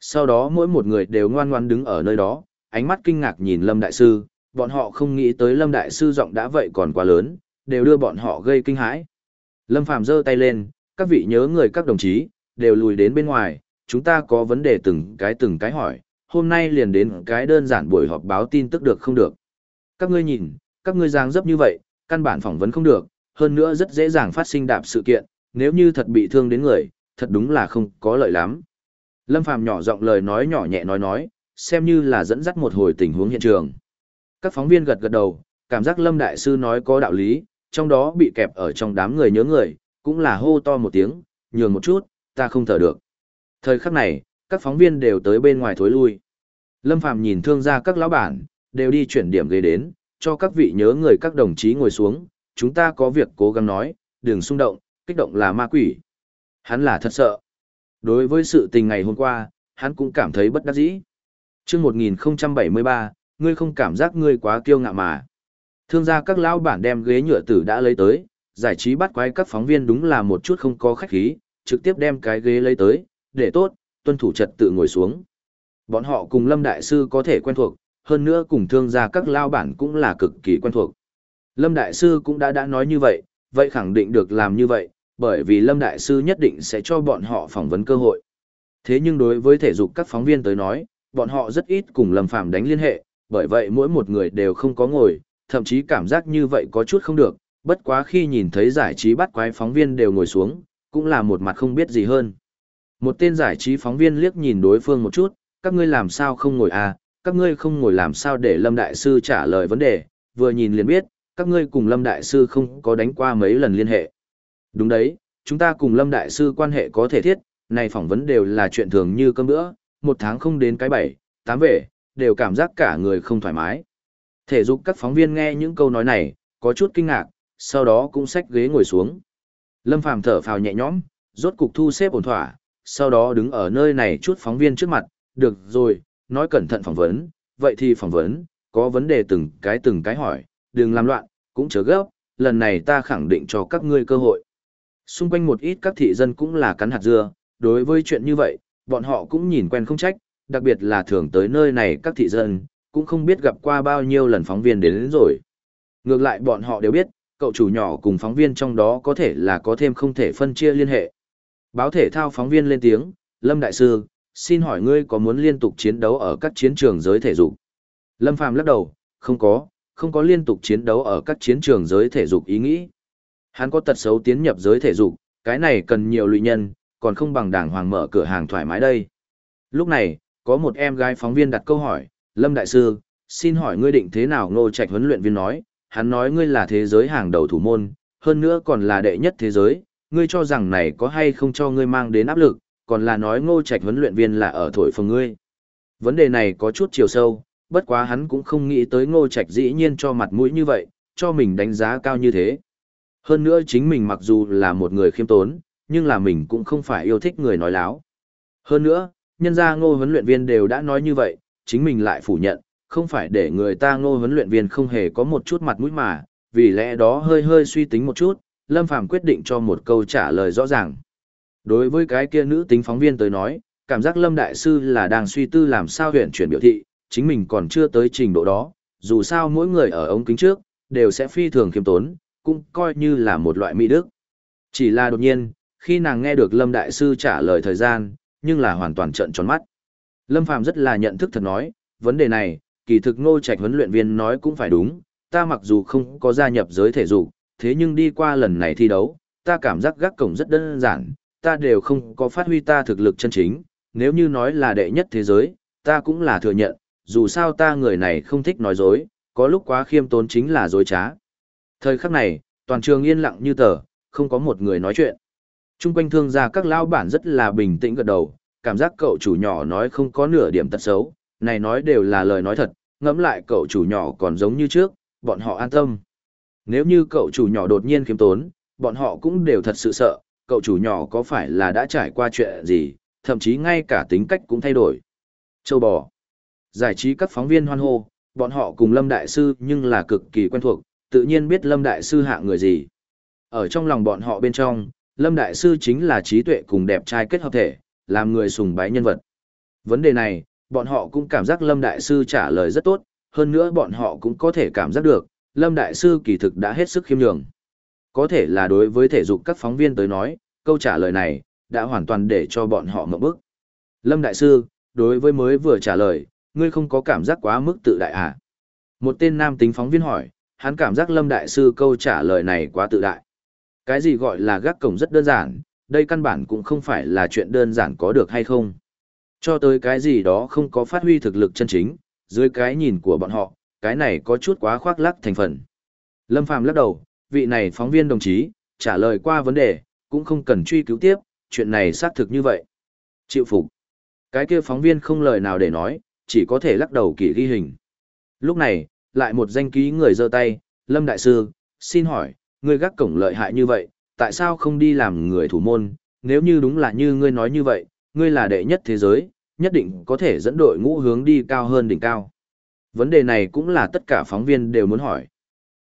Sau đó mỗi một người đều ngoan ngoan đứng ở nơi đó, ánh mắt kinh ngạc nhìn Lâm Đại Sư, bọn họ không nghĩ tới Lâm Đại Sư giọng đã vậy còn quá lớn, đều đưa bọn họ gây kinh hãi. Lâm Phàm giơ tay lên, các vị nhớ người các đồng chí, đều lùi đến bên ngoài, chúng ta có vấn đề từng cái từng cái hỏi, hôm nay liền đến cái đơn giản buổi họp báo tin tức được không được. Các ngươi nhìn, các ngươi giang dấp như vậy, căn bản phỏng vấn không được, hơn nữa rất dễ dàng phát sinh đạp sự kiện, nếu như thật bị thương đến người, thật đúng là không có lợi lắm. Lâm Phàm nhỏ giọng lời nói nhỏ nhẹ nói nói, xem như là dẫn dắt một hồi tình huống hiện trường. Các phóng viên gật gật đầu, cảm giác Lâm Đại Sư nói có đạo lý, trong đó bị kẹp ở trong đám người nhớ người, cũng là hô to một tiếng, nhường một chút, ta không thở được. Thời khắc này, các phóng viên đều tới bên ngoài thối lui. Lâm Phàm nhìn thương gia các lão bản, đều đi chuyển điểm ghế đến, cho các vị nhớ người các đồng chí ngồi xuống, chúng ta có việc cố gắng nói, đừng xung động, kích động là ma quỷ. Hắn là thật sợ. Đối với sự tình ngày hôm qua, hắn cũng cảm thấy bất đắc dĩ. trước 1073, ngươi không cảm giác ngươi quá kiêu ngạo mà. Thương gia các lão bản đem ghế nhựa tử đã lấy tới, giải trí bắt quái các phóng viên đúng là một chút không có khách khí, trực tiếp đem cái ghế lấy tới, để tốt, tuân thủ trật tự ngồi xuống. Bọn họ cùng Lâm Đại Sư có thể quen thuộc, hơn nữa cùng thương gia các lao bản cũng là cực kỳ quen thuộc. Lâm Đại Sư cũng đã đã nói như vậy, vậy khẳng định được làm như vậy, bởi vì Lâm Đại Sư nhất định sẽ cho bọn họ phỏng vấn cơ hội. Thế nhưng đối với thể dục các phóng viên tới nói, bọn họ rất ít cùng Lâm Phàm đánh liên hệ, bởi vậy mỗi một người đều không có ngồi, thậm chí cảm giác như vậy có chút không được, bất quá khi nhìn thấy giải trí bắt quái phóng viên đều ngồi xuống, cũng là một mặt không biết gì hơn. Một tên giải trí phóng viên liếc nhìn đối phương một chút, các ngươi làm sao không ngồi à, các ngươi không ngồi làm sao để Lâm Đại Sư trả lời vấn đề, vừa nhìn liền biết, các ngươi cùng Lâm Đại Sư không có đánh qua mấy lần liên hệ. Đúng đấy, chúng ta cùng Lâm Đại Sư quan hệ có thể thiết, này phỏng vấn đều là chuyện thường như cơm bữa, một tháng không đến cái bảy, tám về, đều cảm giác cả người không thoải mái. Thể dục các phóng viên nghe những câu nói này, có chút kinh ngạc, sau đó cũng xách ghế ngồi xuống. Lâm Phàm thở phào nhẹ nhõm, rốt cục thu xếp ổn thỏa, sau đó đứng ở nơi này chút phóng viên trước mặt, được rồi, nói cẩn thận phỏng vấn, vậy thì phỏng vấn, có vấn đề từng cái từng cái hỏi, đừng làm loạn, cũng chớ gấp, lần này ta khẳng định cho các ngươi cơ hội. Xung quanh một ít các thị dân cũng là cắn hạt dưa, đối với chuyện như vậy, bọn họ cũng nhìn quen không trách, đặc biệt là thường tới nơi này các thị dân, cũng không biết gặp qua bao nhiêu lần phóng viên đến, đến rồi. Ngược lại bọn họ đều biết, cậu chủ nhỏ cùng phóng viên trong đó có thể là có thêm không thể phân chia liên hệ. Báo thể thao phóng viên lên tiếng, Lâm Đại Sư, xin hỏi ngươi có muốn liên tục chiến đấu ở các chiến trường giới thể dục? Lâm Phàm lắc đầu, không có, không có liên tục chiến đấu ở các chiến trường giới thể dục ý nghĩ. Hắn có tật xấu tiến nhập giới thể dục, cái này cần nhiều lụy nhân, còn không bằng đảng hoàng mở cửa hàng thoải mái đây. Lúc này, có một em gái phóng viên đặt câu hỏi, Lâm Đại Sư, xin hỏi ngươi định thế nào ngô trạch huấn luyện viên nói, hắn nói ngươi là thế giới hàng đầu thủ môn, hơn nữa còn là đệ nhất thế giới, ngươi cho rằng này có hay không cho ngươi mang đến áp lực, còn là nói ngô trạch huấn luyện viên là ở thổi phồng ngươi. Vấn đề này có chút chiều sâu, bất quá hắn cũng không nghĩ tới ngô trạch dĩ nhiên cho mặt mũi như vậy, cho mình đánh giá cao như thế. Hơn nữa chính mình mặc dù là một người khiêm tốn, nhưng là mình cũng không phải yêu thích người nói láo. Hơn nữa, nhân gia ngô huấn luyện viên đều đã nói như vậy, chính mình lại phủ nhận, không phải để người ta ngô huấn luyện viên không hề có một chút mặt mũi mà, vì lẽ đó hơi hơi suy tính một chút, Lâm Phàm quyết định cho một câu trả lời rõ ràng. Đối với cái kia nữ tính phóng viên tới nói, cảm giác Lâm Đại Sư là đang suy tư làm sao huyện chuyển biểu thị, chính mình còn chưa tới trình độ đó, dù sao mỗi người ở ống kính trước, đều sẽ phi thường khiêm tốn, cũng coi như là một loại mỹ đức. Chỉ là đột nhiên, khi nàng nghe được Lâm Đại Sư trả lời thời gian, nhưng là hoàn toàn trận tròn mắt. Lâm Phàm rất là nhận thức thật nói, vấn đề này, kỳ thực ngô trạch huấn luyện viên nói cũng phải đúng, ta mặc dù không có gia nhập giới thể dục, thế nhưng đi qua lần này thi đấu, ta cảm giác gác cổng rất đơn giản, ta đều không có phát huy ta thực lực chân chính, nếu như nói là đệ nhất thế giới, ta cũng là thừa nhận, dù sao ta người này không thích nói dối, có lúc quá khiêm tốn chính là dối trá. Thời khắc này, toàn trường yên lặng như tờ, không có một người nói chuyện. Trung quanh thương gia các lão bản rất là bình tĩnh gật đầu, cảm giác cậu chủ nhỏ nói không có nửa điểm tật xấu, này nói đều là lời nói thật, ngẫm lại cậu chủ nhỏ còn giống như trước, bọn họ an tâm. Nếu như cậu chủ nhỏ đột nhiên khiêm tốn, bọn họ cũng đều thật sự sợ, cậu chủ nhỏ có phải là đã trải qua chuyện gì, thậm chí ngay cả tính cách cũng thay đổi. Châu bò. Giải trí các phóng viên hoan hô, bọn họ cùng Lâm Đại Sư nhưng là cực kỳ quen thuộc, tự nhiên biết Lâm Đại Sư hạ người gì. Ở trong lòng bọn họ bên trong, Lâm Đại Sư chính là trí tuệ cùng đẹp trai kết hợp thể, làm người sùng bái nhân vật. Vấn đề này, bọn họ cũng cảm giác Lâm Đại Sư trả lời rất tốt, hơn nữa bọn họ cũng có thể cảm giác được, Lâm Đại Sư kỳ thực đã hết sức khiêm nhường. Có thể là đối với thể dục các phóng viên tới nói, câu trả lời này, đã hoàn toàn để cho bọn họ ngậm bức. Lâm Đại Sư, đối với mới vừa trả lời, ngươi không có cảm giác quá mức tự đại à? Một tên nam tính phóng viên hỏi, hắn cảm giác Lâm Đại Sư câu trả lời này quá tự đại. Cái gì gọi là gác cổng rất đơn giản, đây căn bản cũng không phải là chuyện đơn giản có được hay không. Cho tới cái gì đó không có phát huy thực lực chân chính, dưới cái nhìn của bọn họ, cái này có chút quá khoác lắc thành phần. Lâm Phàm lắc đầu, vị này phóng viên đồng chí, trả lời qua vấn đề, cũng không cần truy cứu tiếp, chuyện này xác thực như vậy. Chịu phục. Cái kia phóng viên không lời nào để nói, chỉ có thể lắc đầu kỳ ghi hình. Lúc này, lại một danh ký người giơ tay, Lâm Đại Sư, xin hỏi, người gác cổng lợi hại như vậy, tại sao không đi làm người thủ môn, nếu như đúng là như ngươi nói như vậy, ngươi là đệ nhất thế giới, nhất định có thể dẫn đội ngũ hướng đi cao hơn đỉnh cao. Vấn đề này cũng là tất cả phóng viên đều muốn hỏi.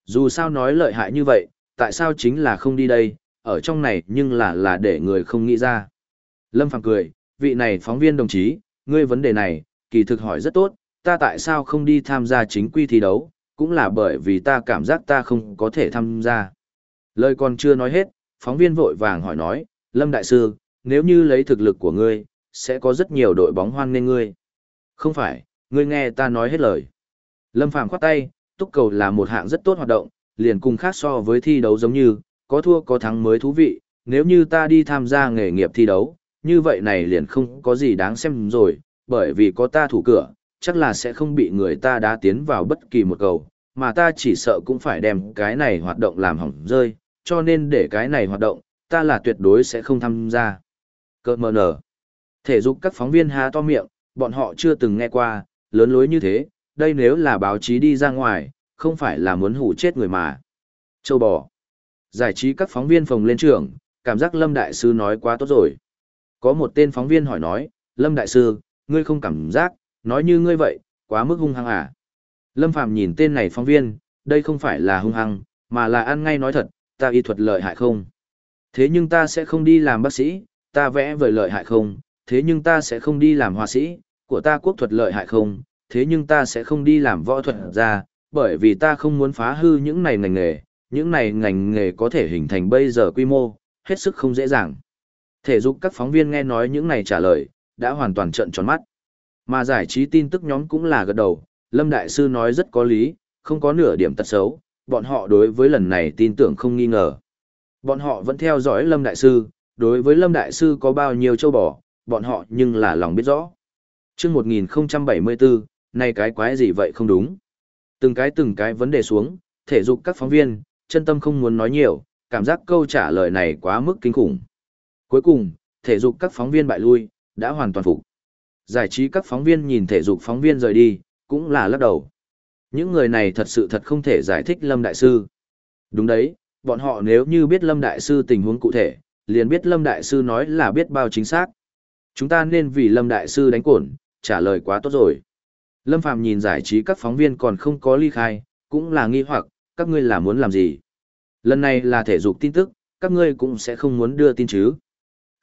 Dù sao nói lợi hại như vậy, tại sao chính là không đi đây, ở trong này nhưng là là để người không nghĩ ra. Lâm Phàm cười, vị này phóng viên đồng chí, ngươi vấn đề này, kỳ thực hỏi rất tốt, ta tại sao không đi tham gia chính quy thi đấu, cũng là bởi vì ta cảm giác ta không có thể tham gia. Lời còn chưa nói hết, phóng viên vội vàng hỏi nói, Lâm Đại Sư, nếu như lấy thực lực của ngươi, sẽ có rất nhiều đội bóng hoan nên ngươi. Không phải, ngươi nghe ta nói hết lời. Lâm Phàm khoát tay, túc cầu là một hạng rất tốt hoạt động, liền cùng khác so với thi đấu giống như, có thua có thắng mới thú vị, nếu như ta đi tham gia nghề nghiệp thi đấu, như vậy này liền không có gì đáng xem rồi, bởi vì có ta thủ cửa, chắc là sẽ không bị người ta đá tiến vào bất kỳ một cầu, mà ta chỉ sợ cũng phải đem cái này hoạt động làm hỏng rơi, cho nên để cái này hoạt động, ta là tuyệt đối sẽ không tham gia. Cơ mờ nở. Thể dục các phóng viên há to miệng, bọn họ chưa từng nghe qua, lớn lối như thế, đây nếu là báo chí đi ra ngoài, không phải là muốn hủ chết người mà. Châu bò. Giải trí các phóng viên phòng lên trường, cảm giác Lâm Đại Sư nói quá tốt rồi. Có một tên phóng viên hỏi nói, Lâm Đại Sư, ngươi không cảm giác, nói như ngươi vậy, quá mức hung hăng à. Lâm Phạm nhìn tên này phóng viên, đây không phải là hung hăng, mà là ăn ngay nói thật, ta y thuật lợi hại không. Thế nhưng ta sẽ không đi làm bác sĩ, ta vẽ vời lợi hại không, thế nhưng ta sẽ không đi làm họa sĩ, của ta quốc thuật lợi hại không, thế nhưng ta sẽ không đi làm võ thuật ra, bởi vì ta không muốn phá hư những này ngành nghề, những này ngành nghề có thể hình thành bây giờ quy mô, hết sức không dễ dàng. Thể dục các phóng viên nghe nói những này trả lời, đã hoàn toàn trợn tròn mắt. Mà giải trí tin tức nhóm cũng là gật đầu, Lâm Đại Sư nói rất có lý, không có nửa điểm tật xấu, bọn họ đối với lần này tin tưởng không nghi ngờ. Bọn họ vẫn theo dõi Lâm Đại Sư, đối với Lâm Đại Sư có bao nhiêu châu bò, bọn họ nhưng là lòng biết rõ. Trước 1074, này cái quái gì vậy không đúng. Từng cái từng cái vấn đề xuống, thể dục các phóng viên, chân tâm không muốn nói nhiều, cảm giác câu trả lời này quá mức kinh khủng. Cuối cùng, thể dục các phóng viên bại lui, đã hoàn toàn phục. Giải trí các phóng viên nhìn thể dục phóng viên rời đi, cũng là lắc đầu. Những người này thật sự thật không thể giải thích Lâm Đại Sư. Đúng đấy, bọn họ nếu như biết Lâm Đại Sư tình huống cụ thể, liền biết Lâm Đại Sư nói là biết bao chính xác. Chúng ta nên vì Lâm Đại Sư đánh cổn, trả lời quá tốt rồi. Lâm Phàm nhìn giải trí các phóng viên còn không có ly khai, cũng là nghi hoặc, các ngươi là muốn làm gì? Lần này là thể dục tin tức, các ngươi cũng sẽ không muốn đưa tin chứ.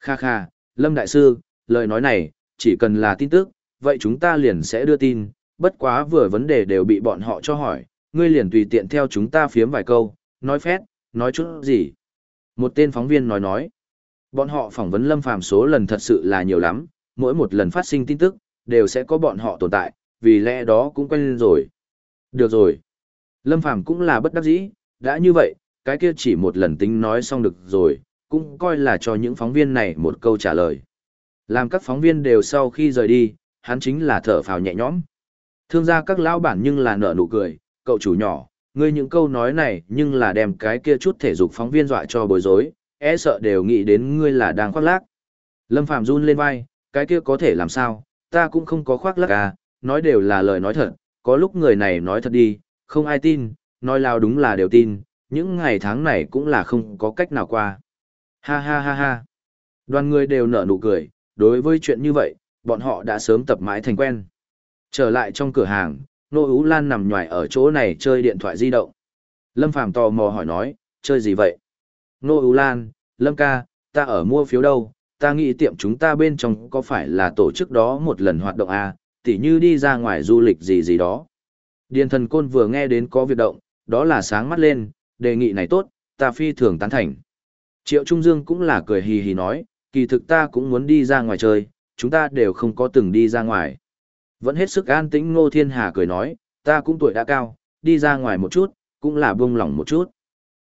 Kha kha, Lâm Đại Sư, lời nói này, chỉ cần là tin tức, vậy chúng ta liền sẽ đưa tin, bất quá vừa vấn đề đều bị bọn họ cho hỏi, ngươi liền tùy tiện theo chúng ta phiếm vài câu, nói phét, nói chút gì. Một tên phóng viên nói nói, bọn họ phỏng vấn Lâm Phàm số lần thật sự là nhiều lắm, mỗi một lần phát sinh tin tức, đều sẽ có bọn họ tồn tại, vì lẽ đó cũng quen lên rồi. Được rồi. Lâm Phàm cũng là bất đắc dĩ, đã như vậy, cái kia chỉ một lần tính nói xong được rồi, cũng coi là cho những phóng viên này một câu trả lời. Làm các phóng viên đều sau khi rời đi, hắn chính là thở phào nhẹ nhõm. Thương gia các lão bản nhưng là nở nụ cười, cậu chủ nhỏ, ngươi những câu nói này nhưng là đem cái kia chút thể dục phóng viên dọa cho bối rối, e sợ đều nghĩ đến ngươi là đang khoác lác. Lâm Phạm run lên vai, cái kia có thể làm sao, ta cũng không có khoác lác à, nói đều là lời nói thật, có lúc người này nói thật đi, không ai tin, nói lao đúng là đều tin, những ngày tháng này cũng là không có cách nào qua. Ha ha ha ha. Đoàn người đều nở nụ cười, đối với chuyện như vậy, bọn họ đã sớm tập mãi thành quen. Trở lại trong cửa hàng, Nô Ú Lan nằm nhòi ở chỗ này chơi điện thoại di động. Lâm Phàm tò mò hỏi nói, chơi gì vậy? Nô Ú Lan, Lâm ca, ta ở mua phiếu đâu, ta nghĩ tiệm chúng ta bên trong có phải là tổ chức đó một lần hoạt động à, tỉ như đi ra ngoài du lịch gì gì đó. Điền thần côn vừa nghe đến có việc động, đó là sáng mắt lên, đề nghị này tốt, ta phi thường tán thành. Triệu Trung Dương cũng là cười hì hì nói, kỳ thực ta cũng muốn đi ra ngoài chơi, chúng ta đều không có từng đi ra ngoài. Vẫn hết sức an tĩnh Ngô Thiên Hà cười nói, ta cũng tuổi đã cao, đi ra ngoài một chút, cũng là buông lỏng một chút.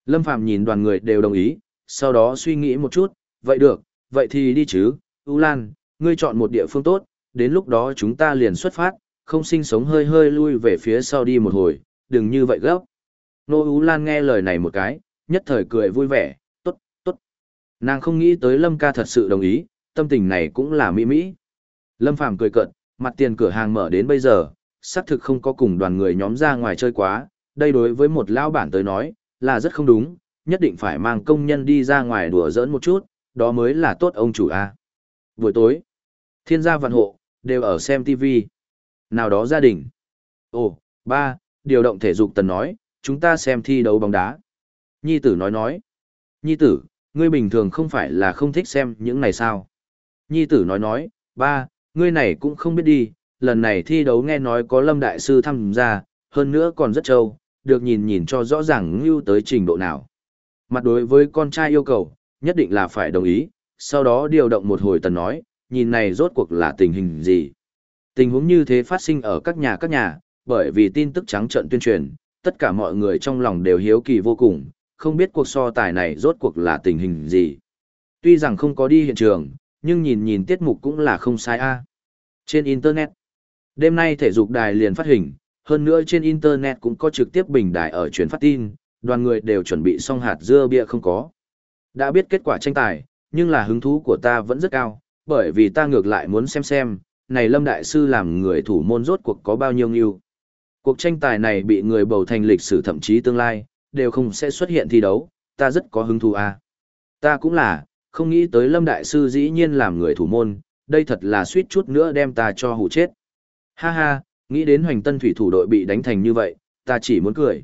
Lâm Phàm nhìn đoàn người đều đồng ý, sau đó suy nghĩ một chút, vậy được, vậy thì đi chứ, U Lan, ngươi chọn một địa phương tốt, đến lúc đó chúng ta liền xuất phát, không sinh sống hơi hơi lui về phía sau đi một hồi, đừng như vậy gấp. Nô U Lan nghe lời này một cái, nhất thời cười vui vẻ, tốt, tốt. Nàng không nghĩ tới Lâm ca thật sự đồng ý, tâm tình này cũng là mỹ mỹ. Lâm Phàm cười cợt, mặt tiền cửa hàng mở đến bây giờ, xác thực không có cùng đoàn người nhóm ra ngoài chơi quá, đây đối với một lão bản tới nói, là rất không đúng, nhất định phải mang công nhân đi ra ngoài đùa giỡn một chút, đó mới là tốt ông chủ a. Buổi tối, thiên gia vạn hộ, đều ở xem TV. Nào đó gia đình. Ồ, ba, điều động thể dục tần nói, chúng ta xem thi đấu bóng đá. Nhi tử nói nói. Nhi tử, ngươi bình thường không phải là không thích xem những này sao? Nhi tử nói nói, ba, ngươi này cũng không biết đi, lần này thi đấu nghe nói có Lâm Đại Sư tham gia, hơn nữa còn rất trâu, được nhìn nhìn cho rõ ràng ngưu tới trình độ nào. Mặt đối với con trai yêu cầu, nhất định là phải đồng ý, sau đó điều động một hồi tần nói, nhìn này rốt cuộc là tình hình gì. Tình huống như thế phát sinh ở các nhà các nhà, bởi vì tin tức trắng trận tuyên truyền, tất cả mọi người trong lòng đều hiếu kỳ vô cùng, không biết cuộc so tài này rốt cuộc là tình hình gì. Tuy rằng không có đi hiện trường, nhưng nhìn nhìn tiết mục cũng là không sai a. Trên Internet, đêm nay thể dục đài liền phát hình, hơn nữa trên Internet cũng có trực tiếp bình đài ở truyền phát tin, đoàn người đều chuẩn bị xong hạt dưa bia không có. Đã biết kết quả tranh tài, nhưng là hứng thú của ta vẫn rất cao, bởi vì ta ngược lại muốn xem xem, này Lâm Đại Sư làm người thủ môn rốt cuộc có bao nhiêu nghiêu. Cuộc tranh tài này bị người bầu thành lịch sử thậm chí tương lai, đều không sẽ xuất hiện thi đấu, ta rất có hứng thú à. Ta cũng là, không nghĩ tới Lâm Đại Sư dĩ nhiên làm người thủ môn, đây thật là suýt chút nữa đem ta cho hụ chết. Ha ha, nghĩ đến hoành tân thủy thủ đội bị đánh thành như vậy, ta chỉ muốn cười.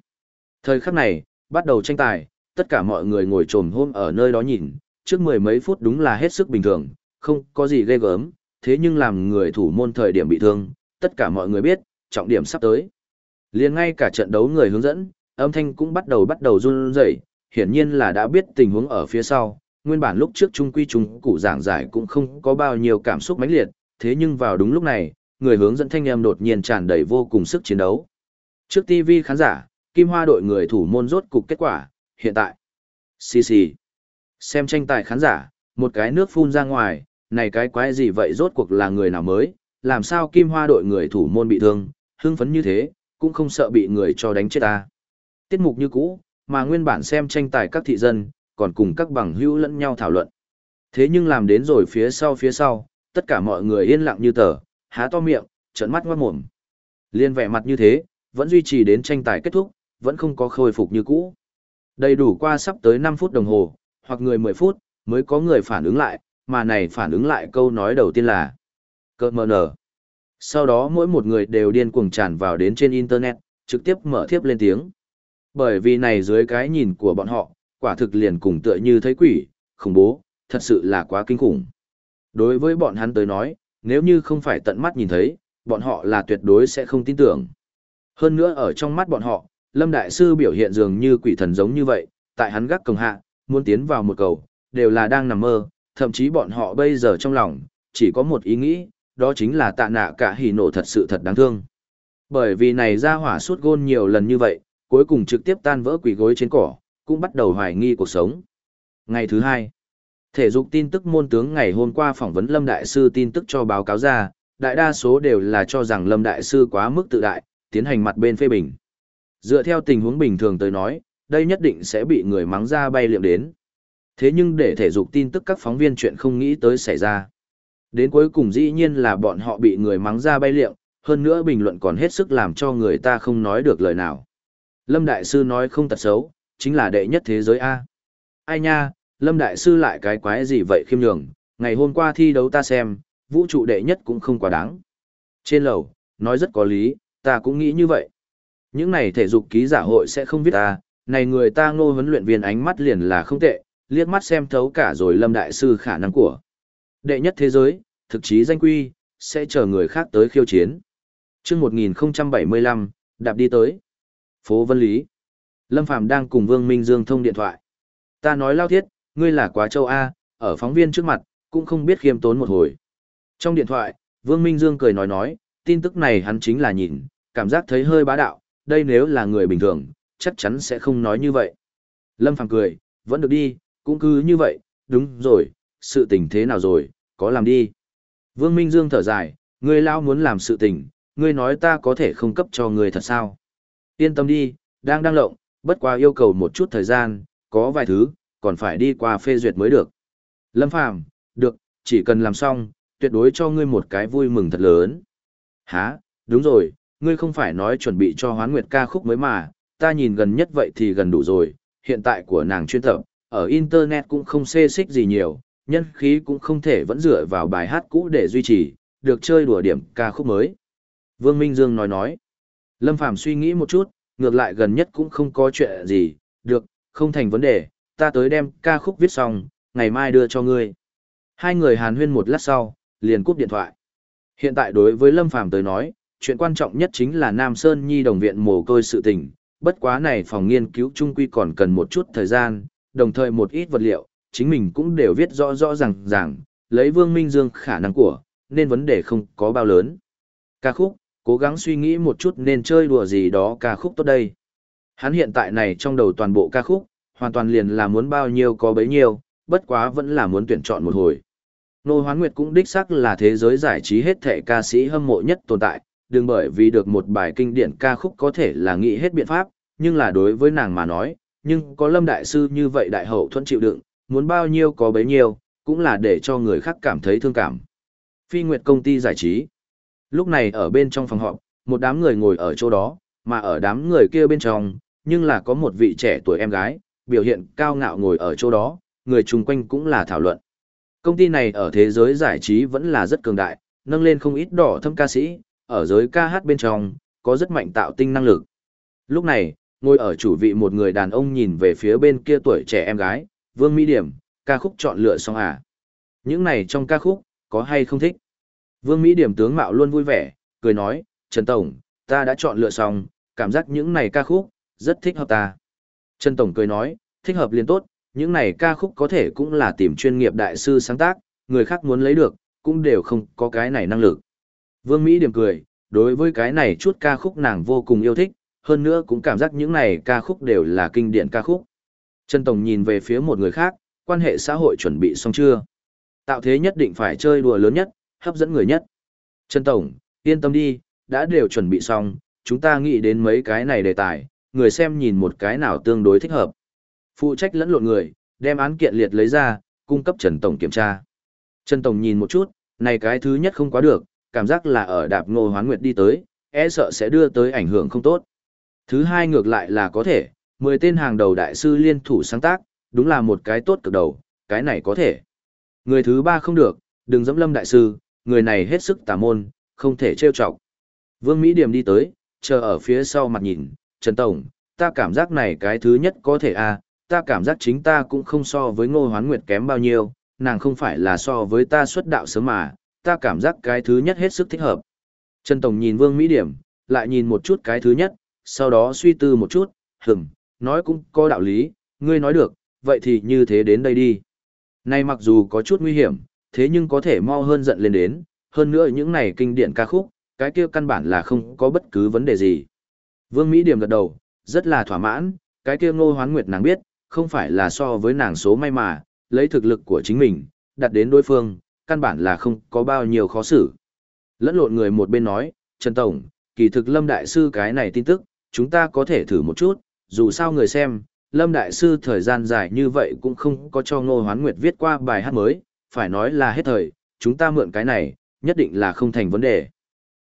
Thời khắc này, bắt đầu tranh tài, tất cả mọi người ngồi trồm hôm ở nơi đó nhìn, trước mười mấy phút đúng là hết sức bình thường, không có gì ghê gớm, thế nhưng làm người thủ môn thời điểm bị thương, tất cả mọi người biết, trọng điểm sắp tới. liền ngay cả trận đấu người hướng dẫn, âm thanh cũng bắt đầu bắt đầu run rẩy, hiển nhiên là đã biết tình huống ở phía sau, nguyên bản lúc trước trung quy trung cụ giảng giải cũng không có bao nhiêu cảm xúc mãnh liệt, thế nhưng vào đúng lúc này, người hướng dẫn thanh em đột nhiên tràn đầy vô cùng sức chiến đấu. Trước TV khán giả, Kim Hoa đội người thủ môn rốt cục kết quả, hiện tại. Xì xì. Xem tranh tài khán giả, một cái nước phun ra ngoài, này cái quái gì vậy rốt cuộc là người nào mới, làm sao Kim Hoa đội người thủ môn bị thương, hưng phấn như thế, cũng không sợ bị người cho đánh chết ta. Tiết mục như cũ, mà nguyên bản xem tranh tài các thị dân, còn cùng các bằng hữu lẫn nhau thảo luận. Thế nhưng làm đến rồi phía sau phía sau, tất cả mọi người yên lặng như tờ, há to miệng, trợn mắt ngoát mồm. Liên vẻ mặt như thế, vẫn duy trì đến tranh tài kết thúc, vẫn không có khôi phục như cũ. Đầy đủ qua sắp tới 5 phút đồng hồ, hoặc người 10 phút, mới có người phản ứng lại, mà này phản ứng lại câu nói đầu tiên là cơ mờ nở. Sau đó mỗi một người đều điên cuồng tràn vào đến trên Internet, trực tiếp mở thiếp lên tiếng. Bởi vì này dưới cái nhìn của bọn họ, quả thực liền cùng tựa như thấy quỷ, khủng bố, thật sự là quá kinh khủng. Đối với bọn hắn tới nói, nếu như không phải tận mắt nhìn thấy, bọn họ là tuyệt đối sẽ không tin tưởng. Hơn nữa ở trong mắt bọn họ, Lâm Đại Sư biểu hiện dường như quỷ thần giống như vậy, tại hắn gác cổng hạ, muốn tiến vào một cầu, đều là đang nằm mơ, thậm chí bọn họ bây giờ trong lòng, chỉ có một ý nghĩ, đó chính là tạ nạ cả hỉ nổ thật sự thật đáng thương. Bởi vì này ra hỏa suốt gôn nhiều lần như vậy, cuối cùng trực tiếp tan vỡ quỷ gối trên cỏ, cũng bắt đầu hoài nghi cuộc sống. Ngày thứ hai, thể dục tin tức môn tướng ngày hôm qua phỏng vấn Lâm Đại Sư tin tức cho báo cáo ra, đại đa số đều là cho rằng Lâm Đại Sư quá mức tự đại, tiến hành mặt bên phê bình. Dựa theo tình huống bình thường tới nói, đây nhất định sẽ bị người mắng ra bay liệm đến. Thế nhưng để thể dục tin tức các phóng viên chuyện không nghĩ tới xảy ra. Đến cuối cùng dĩ nhiên là bọn họ bị người mắng ra bay liệm, hơn nữa bình luận còn hết sức làm cho người ta không nói được lời nào. Lâm Đại Sư nói không tật xấu, chính là đệ nhất thế giới A. Ai nha, Lâm Đại Sư lại cái quái gì vậy khiêm nhường, ngày hôm qua thi đấu ta xem, vũ trụ đệ nhất cũng không quá đáng. Trên lầu, nói rất có lý, ta cũng nghĩ như vậy. Những này thể dục ký giả hội sẽ không viết ta, này người ta ngô huấn luyện viên ánh mắt liền là không tệ, liếc mắt xem thấu cả rồi Lâm Đại Sư khả năng của. Đệ nhất thế giới, thực chí danh quy, sẽ chờ người khác tới khiêu chiến. Trước 1075, đạp đi tới. Phố Vân Lý. Lâm Phàm đang cùng Vương Minh Dương thông điện thoại. Ta nói lao thiết, ngươi là quá châu A, ở phóng viên trước mặt, cũng không biết khiêm tốn một hồi. Trong điện thoại, Vương Minh Dương cười nói nói, tin tức này hắn chính là nhìn, cảm giác thấy hơi bá đạo, đây nếu là người bình thường, chắc chắn sẽ không nói như vậy. Lâm Phàm cười, vẫn được đi, cũng cứ như vậy, đúng rồi, sự tình thế nào rồi, có làm đi. Vương Minh Dương thở dài, ngươi lao muốn làm sự tình, ngươi nói ta có thể không cấp cho ngươi thật sao. Yên tâm đi, đang đang lộng, bất qua yêu cầu một chút thời gian, có vài thứ, còn phải đi qua phê duyệt mới được. Lâm Phàm được, chỉ cần làm xong, tuyệt đối cho ngươi một cái vui mừng thật lớn. Hả, đúng rồi, ngươi không phải nói chuẩn bị cho hoán nguyệt ca khúc mới mà, ta nhìn gần nhất vậy thì gần đủ rồi, hiện tại của nàng chuyên tập, ở Internet cũng không xê xích gì nhiều, nhân khí cũng không thể vẫn dựa vào bài hát cũ để duy trì, được chơi đùa điểm ca khúc mới. Vương Minh Dương nói nói, Lâm Phàm suy nghĩ một chút, ngược lại gần nhất cũng không có chuyện gì, được, không thành vấn đề, ta tới đem ca khúc viết xong, ngày mai đưa cho ngươi. Hai người hàn huyên một lát sau, liền cúp điện thoại. Hiện tại đối với Lâm Phàm tới nói, chuyện quan trọng nhất chính là Nam Sơn Nhi đồng viện mồ côi sự tình, bất quá này phòng nghiên cứu trung quy còn cần một chút thời gian, đồng thời một ít vật liệu, chính mình cũng đều viết rõ rõ ràng ràng, lấy Vương Minh Dương khả năng của, nên vấn đề không có bao lớn. Ca khúc, cố gắng suy nghĩ một chút nên chơi đùa gì đó ca khúc tốt đây. Hắn hiện tại này trong đầu toàn bộ ca khúc, hoàn toàn liền là muốn bao nhiêu có bấy nhiêu, bất quá vẫn là muốn tuyển chọn một hồi. Nô Hoán Nguyệt cũng đích xác là thế giới giải trí hết thể ca sĩ hâm mộ nhất tồn tại, đừng bởi vì được một bài kinh điển ca khúc có thể là nghĩ hết biện pháp, nhưng là đối với nàng mà nói, nhưng có lâm đại sư như vậy đại hậu thuận chịu đựng, muốn bao nhiêu có bấy nhiêu, cũng là để cho người khác cảm thấy thương cảm. Phi Nguyệt công ty giải trí. Lúc này ở bên trong phòng họp, một đám người ngồi ở chỗ đó, mà ở đám người kia bên trong, nhưng là có một vị trẻ tuổi em gái, biểu hiện cao ngạo ngồi ở chỗ đó, người chung quanh cũng là thảo luận. Công ty này ở thế giới giải trí vẫn là rất cường đại, nâng lên không ít đỏ thâm ca sĩ, ở giới ca hát bên trong, có rất mạnh tạo tinh năng lực. Lúc này, ngồi ở chủ vị một người đàn ông nhìn về phía bên kia tuổi trẻ em gái, Vương Mỹ Điểm, ca khúc chọn lựa xong à. Những này trong ca khúc, có hay không thích? Vương Mỹ Điểm tướng mạo luôn vui vẻ, cười nói, Trần Tổng, ta đã chọn lựa xong, cảm giác những này ca khúc, rất thích hợp ta. Trần Tổng cười nói, thích hợp liền tốt, những này ca khúc có thể cũng là tìm chuyên nghiệp đại sư sáng tác, người khác muốn lấy được, cũng đều không có cái này năng lực. Vương Mỹ điểm cười, đối với cái này chút ca khúc nàng vô cùng yêu thích, hơn nữa cũng cảm giác những này ca khúc đều là kinh điển ca khúc. Trần Tổng nhìn về phía một người khác, quan hệ xã hội chuẩn bị xong chưa? Tạo thế nhất định phải chơi đùa lớn nhất, hấp dẫn người nhất. Trần Tổng, yên tâm đi, đã đều chuẩn bị xong, chúng ta nghĩ đến mấy cái này đề tài, người xem nhìn một cái nào tương đối thích hợp. Phụ trách lẫn lộn người, đem án kiện liệt lấy ra, cung cấp Trần Tổng kiểm tra. Trần Tổng nhìn một chút, này cái thứ nhất không quá được, cảm giác là ở đạp ngô hoán nguyệt đi tới, e sợ sẽ đưa tới ảnh hưởng không tốt. Thứ hai ngược lại là có thể, 10 tên hàng đầu đại sư liên thủ sáng tác, đúng là một cái tốt cực đầu, cái này có thể. Người thứ ba không được, đừng dẫm lâm đại sư, người này hết sức tà môn, không thể trêu chọc. Vương Mỹ Điểm đi tới, chờ ở phía sau mặt nhìn, Trần Tổng, ta cảm giác này cái thứ nhất có thể à, ta cảm giác chính ta cũng không so với ngô hoán nguyệt kém bao nhiêu, nàng không phải là so với ta xuất đạo sớm mà, ta cảm giác cái thứ nhất hết sức thích hợp. Trần Tổng nhìn Vương Mỹ Điểm, lại nhìn một chút cái thứ nhất, sau đó suy tư một chút, hừm, nói cũng có đạo lý, ngươi nói được, vậy thì như thế đến đây đi. Này mặc dù có chút nguy hiểm, thế nhưng có thể mau hơn giận lên đến, hơn nữa những này kinh điển ca khúc, cái kia căn bản là không có bất cứ vấn đề gì. Vương Mỹ Điểm gật đầu, rất là thỏa mãn, cái kia ngô hoán nguyệt nàng biết, không phải là so với nàng số may mà, lấy thực lực của chính mình, đặt đến đối phương, căn bản là không có bao nhiêu khó xử. Lẫn lộn người một bên nói, Trần Tổng, kỳ thực Lâm Đại Sư cái này tin tức, chúng ta có thể thử một chút, dù sao người xem, Lâm Đại Sư thời gian dài như vậy cũng không có cho Ngô Hoán Nguyệt viết qua bài hát mới, phải nói là hết thời, chúng ta mượn cái này, nhất định là không thành vấn đề.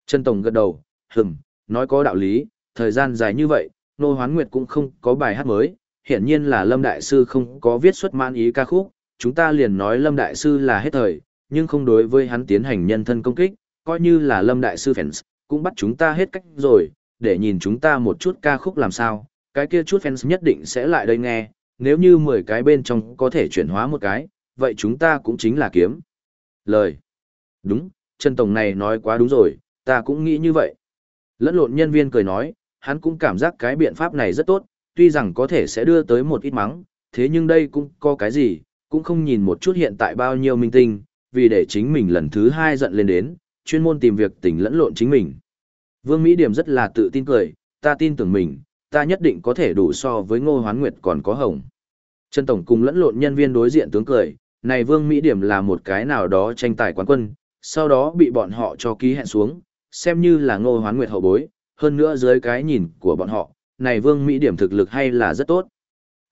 Trần Tổng gật đầu, hừm, nói có đạo lý, thời gian dài như vậy, Nô Hoán Nguyệt cũng không có bài hát mới, hiển nhiên là Lâm Đại Sư không có viết xuất mãn ý ca khúc, chúng ta liền nói Lâm Đại Sư là hết thời, nhưng không đối với hắn tiến hành nhân thân công kích, coi như là Lâm Đại Sư fans, cũng bắt chúng ta hết cách rồi, để nhìn chúng ta một chút ca khúc làm sao, cái kia chút fans nhất định sẽ lại đây nghe, nếu như 10 cái bên trong có thể chuyển hóa một cái, vậy chúng ta cũng chính là kiếm. Lời. Đúng, Trần Tổng này nói quá đúng rồi, ta cũng nghĩ như vậy. Lẫn lộn nhân viên cười nói, hắn cũng cảm giác cái biện pháp này rất tốt, tuy rằng có thể sẽ đưa tới một ít mắng, thế nhưng đây cũng có cái gì, cũng không nhìn một chút hiện tại bao nhiêu minh tinh, vì để chính mình lần thứ hai giận lên đến, chuyên môn tìm việc tỉnh lẫn lộn chính mình. Vương Mỹ Điểm rất là tự tin cười, ta tin tưởng mình, ta nhất định có thể đủ so với Ngô Hoán Nguyệt còn có hồng. Trần Tổng cùng lẫn lộn nhân viên đối diện tướng cười, này Vương Mỹ Điểm là một cái nào đó tranh tài quán quân, sau đó bị bọn họ cho ký hẹn xuống, xem như là Ngô Hoán Nguyệt hậu bối, hơn nữa dưới cái nhìn của bọn họ, này Vương Mỹ Điểm thực lực hay là rất tốt.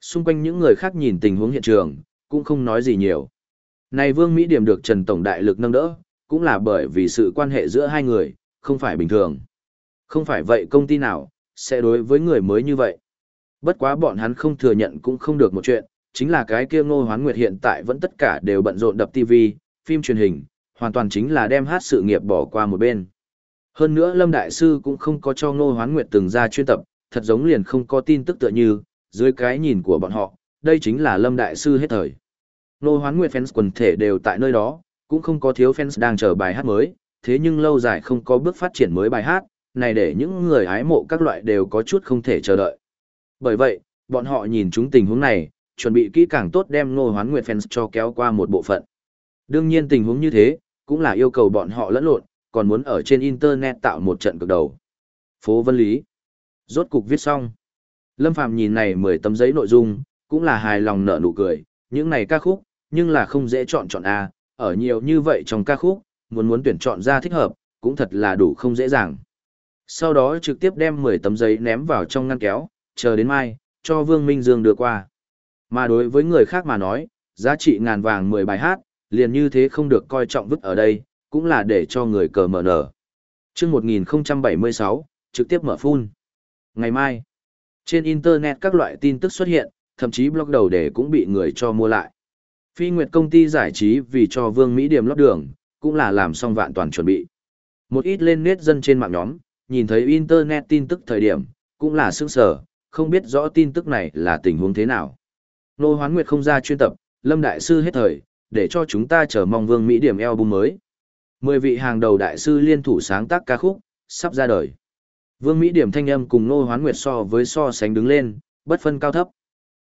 Xung quanh những người khác nhìn tình huống hiện trường, cũng không nói gì nhiều. Này Vương Mỹ Điểm được Trần Tổng đại lực nâng đỡ, cũng là bởi vì sự quan hệ giữa hai người, không phải bình thường. Không phải vậy công ty nào, sẽ đối với người mới như vậy. Bất quá bọn hắn không thừa nhận cũng không được một chuyện, chính là cái kia ngô hoán nguyệt hiện tại vẫn tất cả đều bận rộn đập TV, phim truyền hình, hoàn toàn chính là đem hát sự nghiệp bỏ qua một bên. Hơn nữa Lâm Đại Sư cũng không có cho ngô hoán nguyệt từng ra chuyên tập, thật giống liền không có tin tức tựa như, dưới cái nhìn của bọn họ, đây chính là Lâm Đại Sư hết thời. Ngô hoán nguyệt fans quần thể đều tại nơi đó, cũng không có thiếu fans đang chờ bài hát mới, thế nhưng lâu dài không có bước phát triển mới bài hát, này để những người hái mộ các loại đều có chút không thể chờ đợi. Bởi vậy, bọn họ nhìn chúng tình huống này, chuẩn bị kỹ càng tốt đem Ngô Hoán Nguyệt fans cho kéo qua một bộ phận. Đương nhiên tình huống như thế, cũng là yêu cầu bọn họ lẫn lộn, còn muốn ở trên internet tạo một trận cực đầu. Phố Vân Lý. Rốt cục viết xong. Lâm Phàm nhìn này 10 tấm giấy nội dung, cũng là hài lòng nở nụ cười, những này ca khúc, nhưng là không dễ chọn chọn A, ở nhiều như vậy trong ca khúc, muốn muốn tuyển chọn ra thích hợp, cũng thật là đủ không dễ dàng. Sau đó trực tiếp đem 10 tấm giấy ném vào trong ngăn kéo, chờ đến mai, cho Vương Minh Dương đưa qua. Mà đối với người khác mà nói, giá trị ngàn vàng 10 bài hát, liền như thế không được coi trọng vứt ở đây, cũng là để cho người cờ mở nở. Trước 1076, trực tiếp mở phun. Ngày mai, trên Internet các loại tin tức xuất hiện, thậm chí blog đầu đề cũng bị người cho mua lại. Phi Nguyệt công ty giải trí vì cho Vương Mỹ Điểm lót đường, cũng là làm xong vạn toàn chuẩn bị. Một ít lên nét dân trên mạng nhóm, nhìn thấy Internet tin tức thời điểm, cũng là sững sở, không biết rõ tin tức này là tình huống thế nào. Nô Hoán Nguyệt không ra chuyên tập, Lâm Đại Sư hết thời, để cho chúng ta chờ mong Vương Mỹ Điểm album mới. Mười vị hàng đầu đại sư liên thủ sáng tác ca khúc, sắp ra đời. Vương Mỹ Điểm thanh âm cùng Nô Hoán Nguyệt so với so sánh đứng lên, bất phân cao thấp.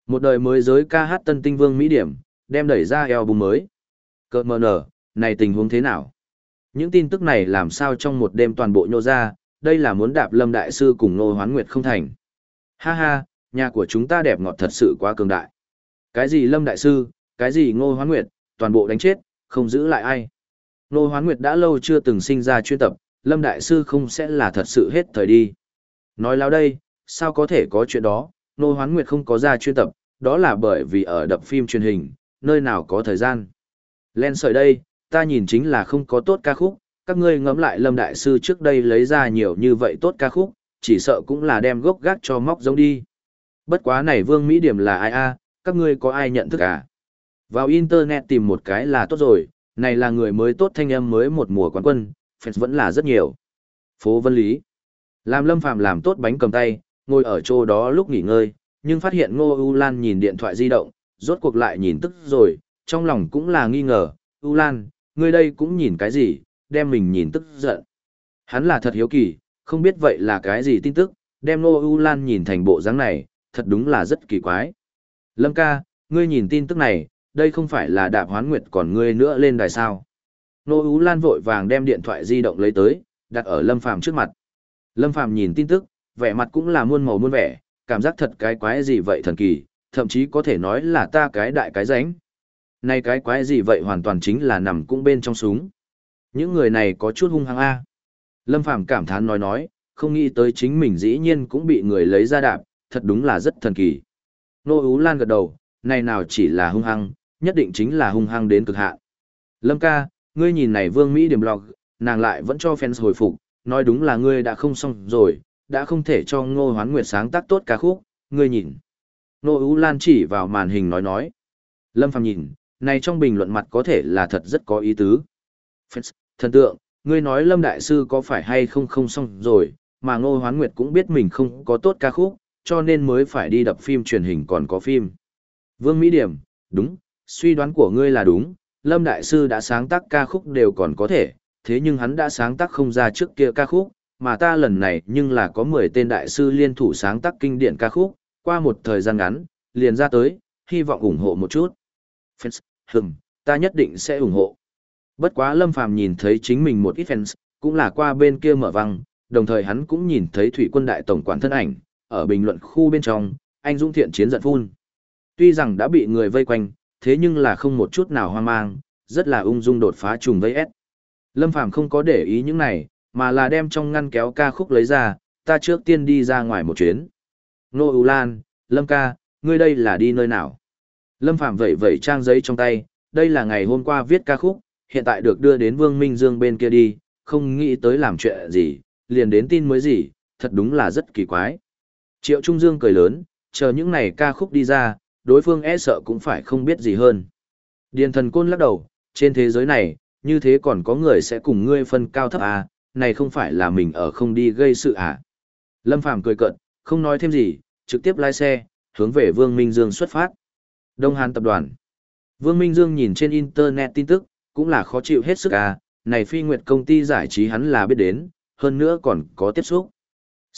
Một đời mới giới ca hát tân tinh Vương Mỹ Điểm, đem đẩy ra album mới. Cợt mờ nở, này tình huống thế nào? Những tin tức này làm sao trong một đêm toàn bộ nhô ra, đây là muốn đạp lâm đại sư cùng nô hoán nguyệt không thành. Ha ha, nhà của chúng ta đẹp ngọt thật sự quá cường đại. Cái gì lâm đại sư, cái gì ngô hoán nguyệt, toàn bộ đánh chết, không giữ lại ai. Ngô hoán nguyệt đã lâu chưa từng sinh ra chuyên tập, lâm đại sư không sẽ là thật sự hết thời đi. Nói lao đây, sao có thể có chuyện đó, ngô hoán nguyệt không có ra chuyên tập, đó là bởi vì ở đập phim truyền hình, nơi nào có thời gian. Len sợi đây, ta nhìn chính là không có tốt ca khúc, các ngươi ngẫm lại Lâm Đại Sư trước đây lấy ra nhiều như vậy tốt ca khúc, chỉ sợ cũng là đem gốc gác cho móc giống đi. Bất quá này Vương Mỹ Điểm là ai a? Các ngươi có ai nhận thức à? Vào Internet tìm một cái là tốt rồi, này là người mới tốt thanh âm mới một mùa quán quân, fans vẫn là rất nhiều. Phố Vân Lý Làm Lâm Phạm làm tốt bánh cầm tay, ngồi ở chỗ đó lúc nghỉ ngơi, nhưng phát hiện Ngô U Lan nhìn điện thoại di động, rốt cuộc lại nhìn tức rồi, trong lòng cũng là nghi ngờ, U Lan, ngươi đây cũng nhìn cái gì, đem mình nhìn tức giận. Hắn là thật hiếu kỳ, không biết vậy là cái gì tin tức, đem ngô U Lan nhìn thành bộ dáng này, thật đúng là rất kỳ quái. Lâm ca, ngươi nhìn tin tức này, đây không phải là đạp hoán nguyệt còn ngươi nữa lên đài sao. Nô ú Lan vội vàng đem điện thoại di động lấy tới, đặt ở Lâm Phàm trước mặt. Lâm Phàm nhìn tin tức, vẻ mặt cũng là muôn màu muôn vẻ, cảm giác thật cái quái gì vậy thần kỳ, thậm chí có thể nói là ta cái đại cái ránh. Này cái quái gì vậy hoàn toàn chính là nằm cũng bên trong súng. Những người này có chút hung hăng a. Lâm Phàm cảm thán nói nói, không nghĩ tới chính mình dĩ nhiên cũng bị người lấy ra đạp, thật đúng là rất thần kỳ. Nô Ú Lan gật đầu, này nào chỉ là hung hăng, nhất định chính là hung hăng đến cực hạn. Lâm ca, ngươi nhìn này Vương Mỹ điểm blog, nàng lại vẫn cho fans hồi phục, nói đúng là ngươi đã không xong rồi, đã không thể cho Ngô Hoán Nguyệt sáng tác tốt ca khúc, ngươi nhìn. Nô Ú Lan chỉ vào màn hình nói nói. Lâm Phàm nhìn, này trong bình luận mặt có thể là thật rất có ý tứ. Fans, thần tượng, ngươi nói Lâm Đại Sư có phải hay không không xong rồi, mà Ngô Hoán Nguyệt cũng biết mình không có tốt ca khúc, cho nên mới phải đi đập phim truyền hình còn có phim. Vương Mỹ Điểm, đúng, suy đoán của ngươi là đúng, Lâm Đại Sư đã sáng tác ca khúc đều còn có thể, thế nhưng hắn đã sáng tác không ra trước kia ca khúc, mà ta lần này nhưng là có 10 tên đại sư liên thủ sáng tác kinh điển ca khúc, qua một thời gian ngắn, liền ra tới, hy vọng ủng hộ một chút. Fans, hừm, ta nhất định sẽ ủng hộ. Bất quá Lâm Phàm nhìn thấy chính mình một ít fans, cũng là qua bên kia mở văng, đồng thời hắn cũng nhìn thấy thủy quân đại tổng quản thân ảnh, ở bình luận khu bên trong, anh Dũng Thiện chiến giận phun. Tuy rằng đã bị người vây quanh, thế nhưng là không một chút nào hoang mang, rất là ung dung đột phá trùng vây ép. Lâm Phàm không có để ý những này, mà là đem trong ngăn kéo ca khúc lấy ra, ta trước tiên đi ra ngoài một chuyến. Nô U Lan, Lâm ca, ngươi đây là đi nơi nào? Lâm Phàm vẩy vẩy trang giấy trong tay, đây là ngày hôm qua viết ca khúc, hiện tại được đưa đến Vương Minh Dương bên kia đi, không nghĩ tới làm chuyện gì, liền đến tin mới gì, thật đúng là rất kỳ quái. Triệu Trung Dương cười lớn, chờ những này ca khúc đi ra, đối phương e sợ cũng phải không biết gì hơn. Điền thần côn lắc đầu, trên thế giới này, như thế còn có người sẽ cùng ngươi phân cao thấp à, này không phải là mình ở không đi gây sự à. Lâm Phàm cười cận, không nói thêm gì, trực tiếp lái xe, hướng về Vương Minh Dương xuất phát. Đông Hàn Tập đoàn Vương Minh Dương nhìn trên Internet tin tức, cũng là khó chịu hết sức à, này phi nguyệt công ty giải trí hắn là biết đến, hơn nữa còn có tiếp xúc.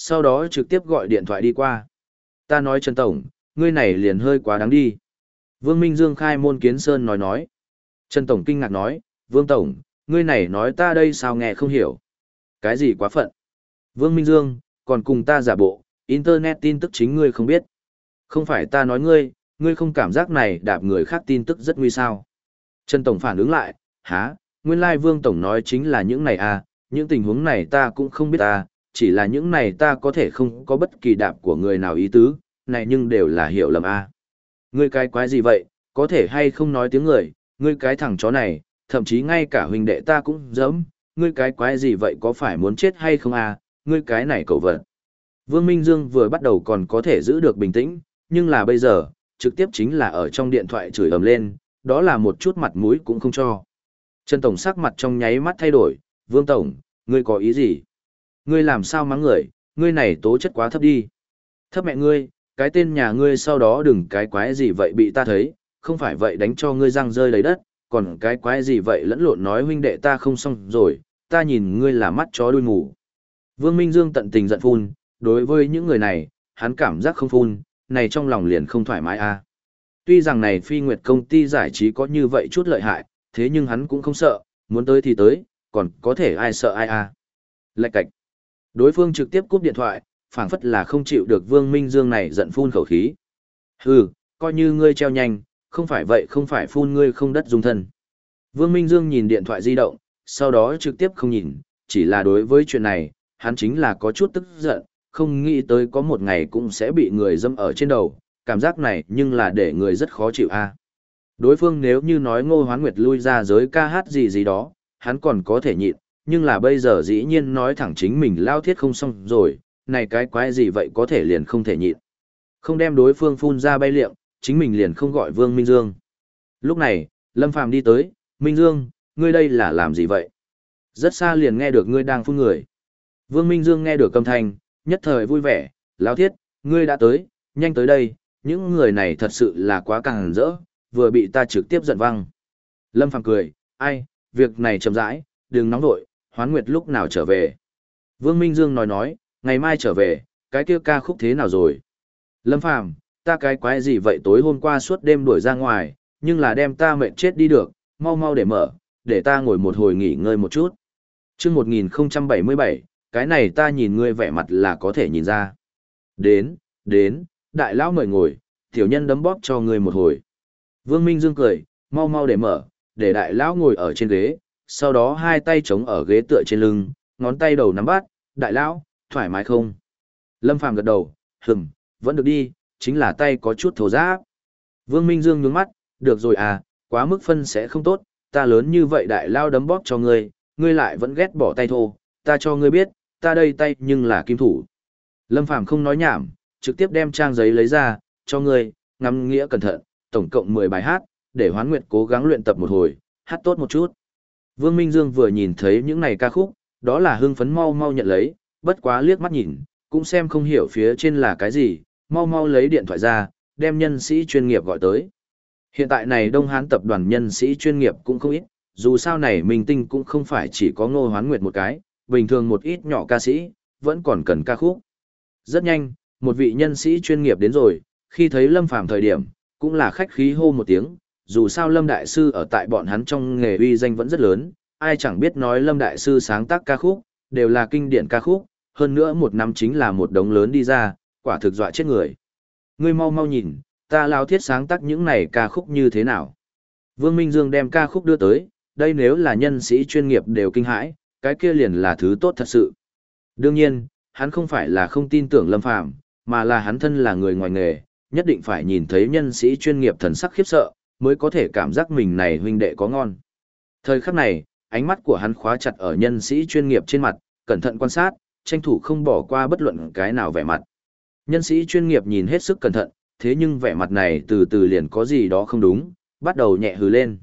Sau đó trực tiếp gọi điện thoại đi qua. Ta nói Trần Tổng, ngươi này liền hơi quá đáng đi. Vương Minh Dương khai môn kiến sơn nói nói. Trần Tổng kinh ngạc nói, Vương Tổng, ngươi này nói ta đây sao nghe không hiểu. Cái gì quá phận? Vương Minh Dương, còn cùng ta giả bộ, Internet tin tức chính ngươi không biết. Không phải ta nói ngươi, ngươi không cảm giác này đạp người khác tin tức rất nguy sao. Trần Tổng phản ứng lại, há, nguyên lai Vương Tổng nói chính là những này à, những tình huống này ta cũng không biết à? Chỉ là những này ta có thể không có bất kỳ đạp của người nào ý tứ, này nhưng đều là hiểu lầm a. Ngươi cái quái gì vậy, có thể hay không nói tiếng người, ngươi cái thằng chó này, thậm chí ngay cả huynh đệ ta cũng dẫm, ngươi cái quái gì vậy có phải muốn chết hay không a, ngươi cái này cậu vật. Vương Minh Dương vừa bắt đầu còn có thể giữ được bình tĩnh, nhưng là bây giờ, trực tiếp chính là ở trong điện thoại chửi ầm lên, đó là một chút mặt mũi cũng không cho. Trần Tổng sắc mặt trong nháy mắt thay đổi, Vương Tổng, ngươi có ý gì? Ngươi làm sao mắng người, ngươi này tố chất quá thấp đi. Thấp mẹ ngươi, cái tên nhà ngươi sau đó đừng cái quái gì vậy bị ta thấy, không phải vậy đánh cho ngươi răng rơi lấy đất, còn cái quái gì vậy lẫn lộn nói huynh đệ ta không xong rồi, ta nhìn ngươi là mắt chó đuôi mù. Vương Minh Dương tận tình giận phun, đối với những người này, hắn cảm giác không phun, này trong lòng liền không thoải mái a. À. Tuy rằng này phi nguyệt công ty giải trí có như vậy chút lợi hại, thế nhưng hắn cũng không sợ, muốn tới thì tới, còn có thể ai sợ ai a. À. Lạch cạch. Đối phương trực tiếp cúp điện thoại, phảng phất là không chịu được Vương Minh Dương này giận phun khẩu khí. Hừ, coi như ngươi treo nhanh, không phải vậy không phải phun ngươi không đất dung thân. Vương Minh Dương nhìn điện thoại di động, sau đó trực tiếp không nhìn, chỉ là đối với chuyện này, hắn chính là có chút tức giận, không nghĩ tới có một ngày cũng sẽ bị người dâm ở trên đầu, cảm giác này nhưng là để người rất khó chịu a. À. Đối phương nếu như nói ngô hoán nguyệt lui ra giới ca hát gì gì đó, hắn còn có thể nhịn, nhưng là bây giờ dĩ nhiên nói thẳng chính mình lao thiết không xong rồi, này cái quái gì vậy có thể liền không thể nhịn. Không đem đối phương phun ra bay liệng, chính mình liền không gọi Vương Minh Dương. Lúc này, Lâm Phàm đi tới, Minh Dương, ngươi đây là làm gì vậy? Rất xa liền nghe được ngươi đang phun người. Vương Minh Dương nghe được âm thanh, nhất thời vui vẻ, lao thiết, ngươi đã tới, nhanh tới đây, những người này thật sự là quá càng rỡ, vừa bị ta trực tiếp giận văng. Lâm Phàm cười, ai, việc này chậm rãi, đừng nóng vội, hoán nguyệt lúc nào trở về. Vương Minh Dương nói nói, ngày mai trở về, cái kia ca khúc thế nào rồi? Lâm Phàm, ta cái quái gì vậy tối hôm qua suốt đêm đuổi ra ngoài, nhưng là đem ta mệt chết đi được, mau mau để mở, để ta ngồi một hồi nghỉ ngơi một chút. Trước 1077, cái này ta nhìn ngươi vẻ mặt là có thể nhìn ra. Đến, đến, đại lão mời ngồi, tiểu nhân đấm bóp cho ngươi một hồi. Vương Minh Dương cười, mau mau để mở, để đại lão ngồi ở trên ghế, sau đó hai tay chống ở ghế tựa trên lưng, ngón tay đầu nắm bắt, đại lão, thoải mái không? Lâm Phàm gật đầu, hừng, vẫn được đi, chính là tay có chút thổ giáp. Vương Minh Dương nhướng mắt, được rồi à, quá mức phân sẽ không tốt, ta lớn như vậy đại lao đấm bóp cho ngươi, ngươi lại vẫn ghét bỏ tay thô, ta cho ngươi biết, ta đây tay nhưng là kim thủ. Lâm Phàm không nói nhảm, trực tiếp đem trang giấy lấy ra, cho ngươi, ngắm nghĩa cẩn thận, tổng cộng 10 bài hát, để Hoán Nguyệt cố gắng luyện tập một hồi, hát tốt một chút. Vương Minh Dương vừa nhìn thấy những này ca khúc, đó là hưng phấn mau mau nhận lấy, bất quá liếc mắt nhìn, cũng xem không hiểu phía trên là cái gì, mau mau lấy điện thoại ra, đem nhân sĩ chuyên nghiệp gọi tới. Hiện tại này Đông Hán tập đoàn nhân sĩ chuyên nghiệp cũng không ít, dù sao này minh tinh cũng không phải chỉ có ngô hoán nguyệt một cái, bình thường một ít nhỏ ca sĩ, vẫn còn cần ca khúc. Rất nhanh, một vị nhân sĩ chuyên nghiệp đến rồi, khi thấy Lâm Phàm thời điểm, cũng là khách khí hô một tiếng, dù sao Lâm Đại Sư ở tại bọn hắn trong nghề uy danh vẫn rất lớn, ai chẳng biết nói Lâm Đại Sư sáng tác ca khúc, đều là kinh điển ca khúc, hơn nữa một năm chính là một đống lớn đi ra, quả thực dọa chết người. Ngươi mau mau nhìn, ta lao thiết sáng tác những này ca khúc như thế nào. Vương Minh Dương đem ca khúc đưa tới, đây nếu là nhân sĩ chuyên nghiệp đều kinh hãi, cái kia liền là thứ tốt thật sự. Đương nhiên, hắn không phải là không tin tưởng Lâm Phàm, mà là hắn thân là người ngoài nghề, nhất định phải nhìn thấy nhân sĩ chuyên nghiệp thần sắc khiếp sợ, mới có thể cảm giác mình này huynh đệ có ngon. Thời khắc này, ánh mắt của hắn khóa chặt ở nhân sĩ chuyên nghiệp trên mặt, cẩn thận quan sát, tranh thủ không bỏ qua bất luận cái nào vẻ mặt. Nhân sĩ chuyên nghiệp nhìn hết sức cẩn thận, thế nhưng vẻ mặt này từ từ liền có gì đó không đúng, bắt đầu nhẹ hừ lên.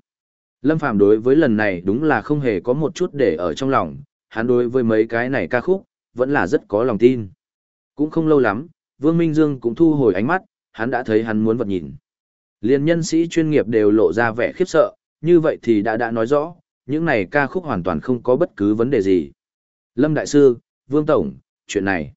Lâm Phàm đối với lần này đúng là không hề có một chút để ở trong lòng, hắn đối với mấy cái này ca khúc, vẫn là rất có lòng tin. Cũng không lâu lắm, Vương Minh Dương cũng thu hồi ánh mắt, hắn đã thấy hắn muốn vật nhìn. Liên nhân sĩ chuyên nghiệp đều lộ ra vẻ khiếp sợ, như vậy thì đã đã nói rõ, những này ca khúc hoàn toàn không có bất cứ vấn đề gì. Lâm Đại Sư, Vương Tổng, chuyện này.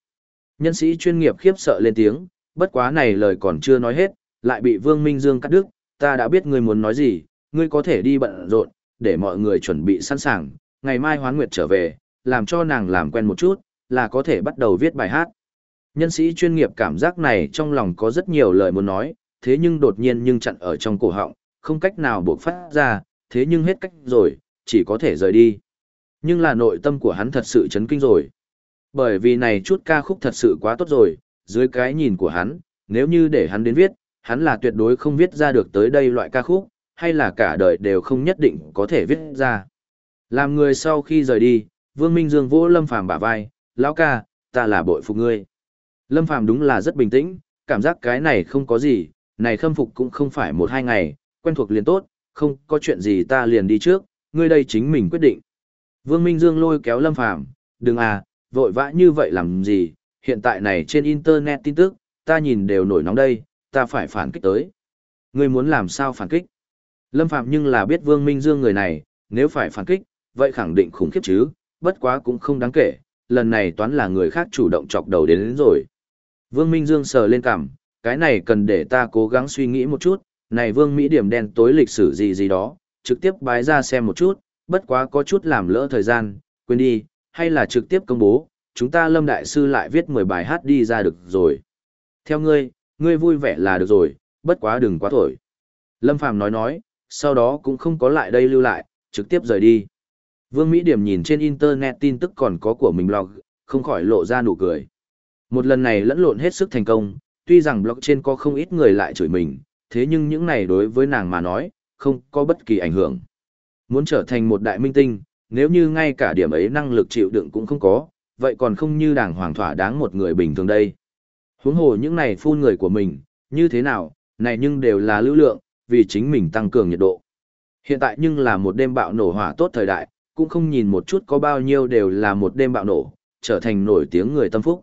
Nhân sĩ chuyên nghiệp khiếp sợ lên tiếng, bất quá này lời còn chưa nói hết, lại bị Vương Minh Dương cắt đứt, ta đã biết ngươi muốn nói gì, ngươi có thể đi bận rộn, để mọi người chuẩn bị sẵn sàng, ngày mai Hoán Nguyệt trở về, làm cho nàng làm quen một chút, là có thể bắt đầu viết bài hát. Nhân sĩ chuyên nghiệp cảm giác này trong lòng có rất nhiều lời muốn nói, thế nhưng đột nhiên nhưng chặn ở trong cổ họng, không cách nào buộc phát ra, thế nhưng hết cách rồi, chỉ có thể rời đi. Nhưng là nội tâm của hắn thật sự chấn kinh rồi. Bởi vì này chút ca khúc thật sự quá tốt rồi, dưới cái nhìn của hắn, nếu như để hắn đến viết, hắn là tuyệt đối không viết ra được tới đây loại ca khúc, hay là cả đời đều không nhất định có thể viết ra. Làm người sau khi rời đi, Vương Minh Dương vỗ Lâm Phàm bả vai, lão ca, ta là bội phục ngươi. Lâm Phàm đúng là rất bình tĩnh, cảm giác cái này không có gì, này khâm phục cũng không phải một hai ngày, quen thuộc liền tốt, không có chuyện gì ta liền đi trước, ngươi đây chính mình quyết định. Vương Minh Dương lôi kéo Lâm Phàm, đừng à, vội vã như vậy làm gì, hiện tại này trên Internet tin tức, ta nhìn đều nổi nóng đây, ta phải phản kích tới. Ngươi muốn làm sao phản kích? Lâm Phạm nhưng là biết Vương Minh Dương người này, nếu phải phản kích, vậy khẳng định khủng khiếp chứ, bất quá cũng không đáng kể, lần này toán là người khác chủ động chọc đầu đến, đến rồi. Vương Minh Dương sờ lên cằm, cái này cần để ta cố gắng suy nghĩ một chút, này Vương Mỹ điểm đen tối lịch sử gì gì đó, trực tiếp bái ra xem một chút, bất quá có chút làm lỡ thời gian, quên đi, hay là trực tiếp công bố, chúng ta Lâm Đại Sư lại viết 10 bài hát đi ra được rồi. Theo ngươi, ngươi vui vẻ là được rồi, bất quá đừng quá thổi. Lâm Phàm nói nói, sau đó cũng không có lại đây lưu lại, trực tiếp rời đi. Vương Mỹ Điểm nhìn trên Internet tin tức còn có của mình blog, không khỏi lộ ra nụ cười. Một lần này lẫn lộn hết sức thành công, tuy rằng blog trên có không ít người lại chửi mình, thế nhưng những này đối với nàng mà nói, không có bất kỳ ảnh hưởng. Muốn trở thành một đại minh tinh, nếu như ngay cả điểm ấy năng lực chịu đựng cũng không có, vậy còn không như đảng hoàng thỏa đáng một người bình thường đây. Huống hồ những này phun người của mình, như thế nào, này nhưng đều là lưu lượng, vì chính mình tăng cường nhiệt độ. Hiện tại nhưng là một đêm bạo nổ hỏa tốt thời đại, cũng không nhìn một chút có bao nhiêu đều là một đêm bạo nổ, trở thành nổi tiếng người tâm phúc.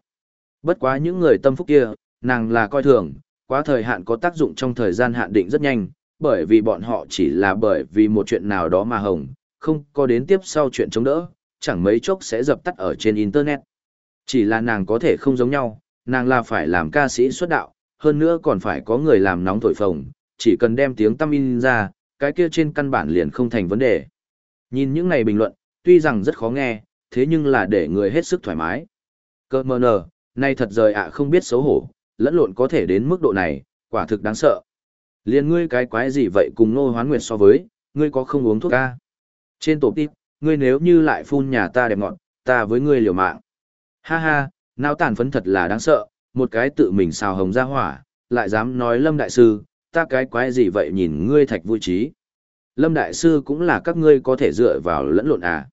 Bất quá những người tâm phúc kia, nàng là coi thường, quá thời hạn có tác dụng trong thời gian hạn định rất nhanh, bởi vì bọn họ chỉ là bởi vì một chuyện nào đó mà hồng, không có đến tiếp sau chuyện chống đỡ, chẳng mấy chốc sẽ dập tắt ở trên Internet. Chỉ là nàng có thể không giống nhau, nàng là phải làm ca sĩ xuất đạo, hơn nữa còn phải có người làm nóng thổi phồng, chỉ cần đem tiếng tâm in ra, cái kia trên căn bản liền không thành vấn đề. Nhìn những này bình luận, tuy rằng rất khó nghe, thế nhưng là để người hết sức thoải mái. Cơ mờ nờ, nay thật rời ạ không biết xấu hổ, lẫn lộn có thể đến mức độ này, quả thực đáng sợ. Liên ngươi cái quái gì vậy cùng nô hoán nguyệt so với, ngươi có không uống thuốc ca? Trên tổ tiếp, ngươi nếu như lại phun nhà ta đẹp ngọn, ta với ngươi liều mạng. Ha ha, Nào tàn phấn thật là đáng sợ, một cái tự mình xào hồng ra hỏa, lại dám nói Lâm Đại Sư, ta cái quái gì vậy nhìn ngươi thạch vui trí. Lâm Đại Sư cũng là các ngươi có thể dựa vào lẫn lộn à.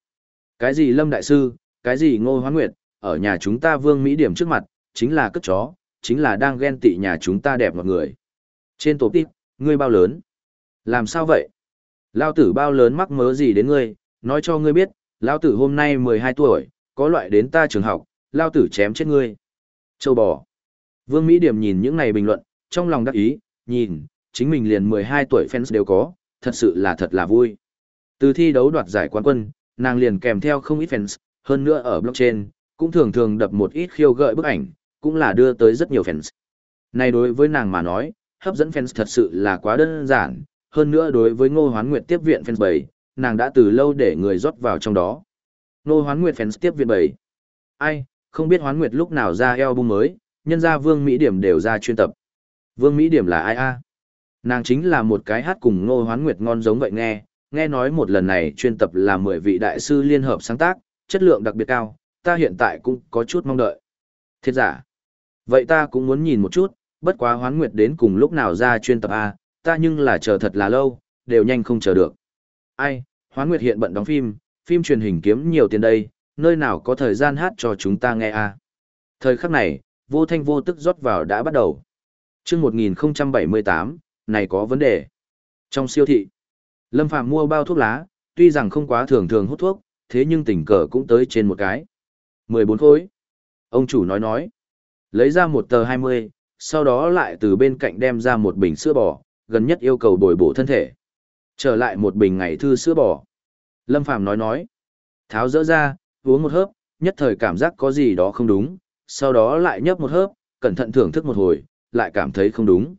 Cái gì Lâm Đại Sư, cái gì Ngô Hoán Nguyệt, ở nhà chúng ta vương Mỹ điểm trước mặt, chính là cất chó, chính là đang ghen tị nhà chúng ta đẹp mọi người. Trên tổ tiếp, ngươi bao lớn? Làm sao vậy? Lao tử bao lớn mắc mớ gì đến ngươi, nói cho ngươi biết, Lao tử hôm nay 12 tuổi, có loại đến ta trường học, Lao tử chém chết ngươi. Châu bò. Vương Mỹ Điểm nhìn những này bình luận, trong lòng đắc ý, nhìn, chính mình liền 12 tuổi fans đều có, thật sự là thật là vui. Từ thi đấu đoạt giải quán quân, nàng liền kèm theo không ít fans, hơn nữa ở blockchain, cũng thường thường đập một ít khiêu gợi bức ảnh, cũng là đưa tới rất nhiều fans. Này đối với nàng mà nói, hấp dẫn fans thật sự là quá đơn giản, hơn nữa đối với Ngô Hoán Nguyệt tiếp viện fans 7, nàng đã từ lâu để người rót vào trong đó. Ngô Hoán Nguyệt fans tiếp viện 7. Ai, không biết Hoán Nguyệt lúc nào ra album mới, nhân ra Vương Mỹ Điểm đều ra chuyên tập. Vương Mỹ Điểm là ai a? Nàng chính là một cái hát cùng Ngô Hoán Nguyệt ngon giống vậy nghe, nghe nói một lần này chuyên tập là 10 vị đại sư liên hợp sáng tác, chất lượng đặc biệt cao, ta hiện tại cũng có chút mong đợi. Thiệt giả. Vậy ta cũng muốn nhìn một chút, bất quá Hoán Nguyệt đến cùng lúc nào ra chuyên tập A, ta nhưng là chờ thật là lâu, đều nhanh không chờ được. Ai, Hoán Nguyệt hiện bận đóng phim, phim truyền hình kiếm nhiều tiền đây, nơi nào có thời gian hát cho chúng ta nghe A. Thời khắc này, vô thanh vô tức rót vào đã bắt đầu. Trước 1078, này có vấn đề. Trong siêu thị, Lâm Phạm mua bao thuốc lá, tuy rằng không quá thường thường hút thuốc, thế nhưng tình cờ cũng tới trên một cái. 14 khối. Ông chủ nói nói. Lấy ra một tờ 20, sau đó lại từ bên cạnh đem ra một bình sữa bò, gần nhất yêu cầu bồi bổ thân thể. Trở lại một bình ngày thư sữa bò. Lâm Phàm nói nói. Tháo dỡ ra, uống một hớp, nhất thời cảm giác có gì đó không đúng, sau đó lại nhấp một hớp, cẩn thận thưởng thức một hồi, lại cảm thấy không đúng.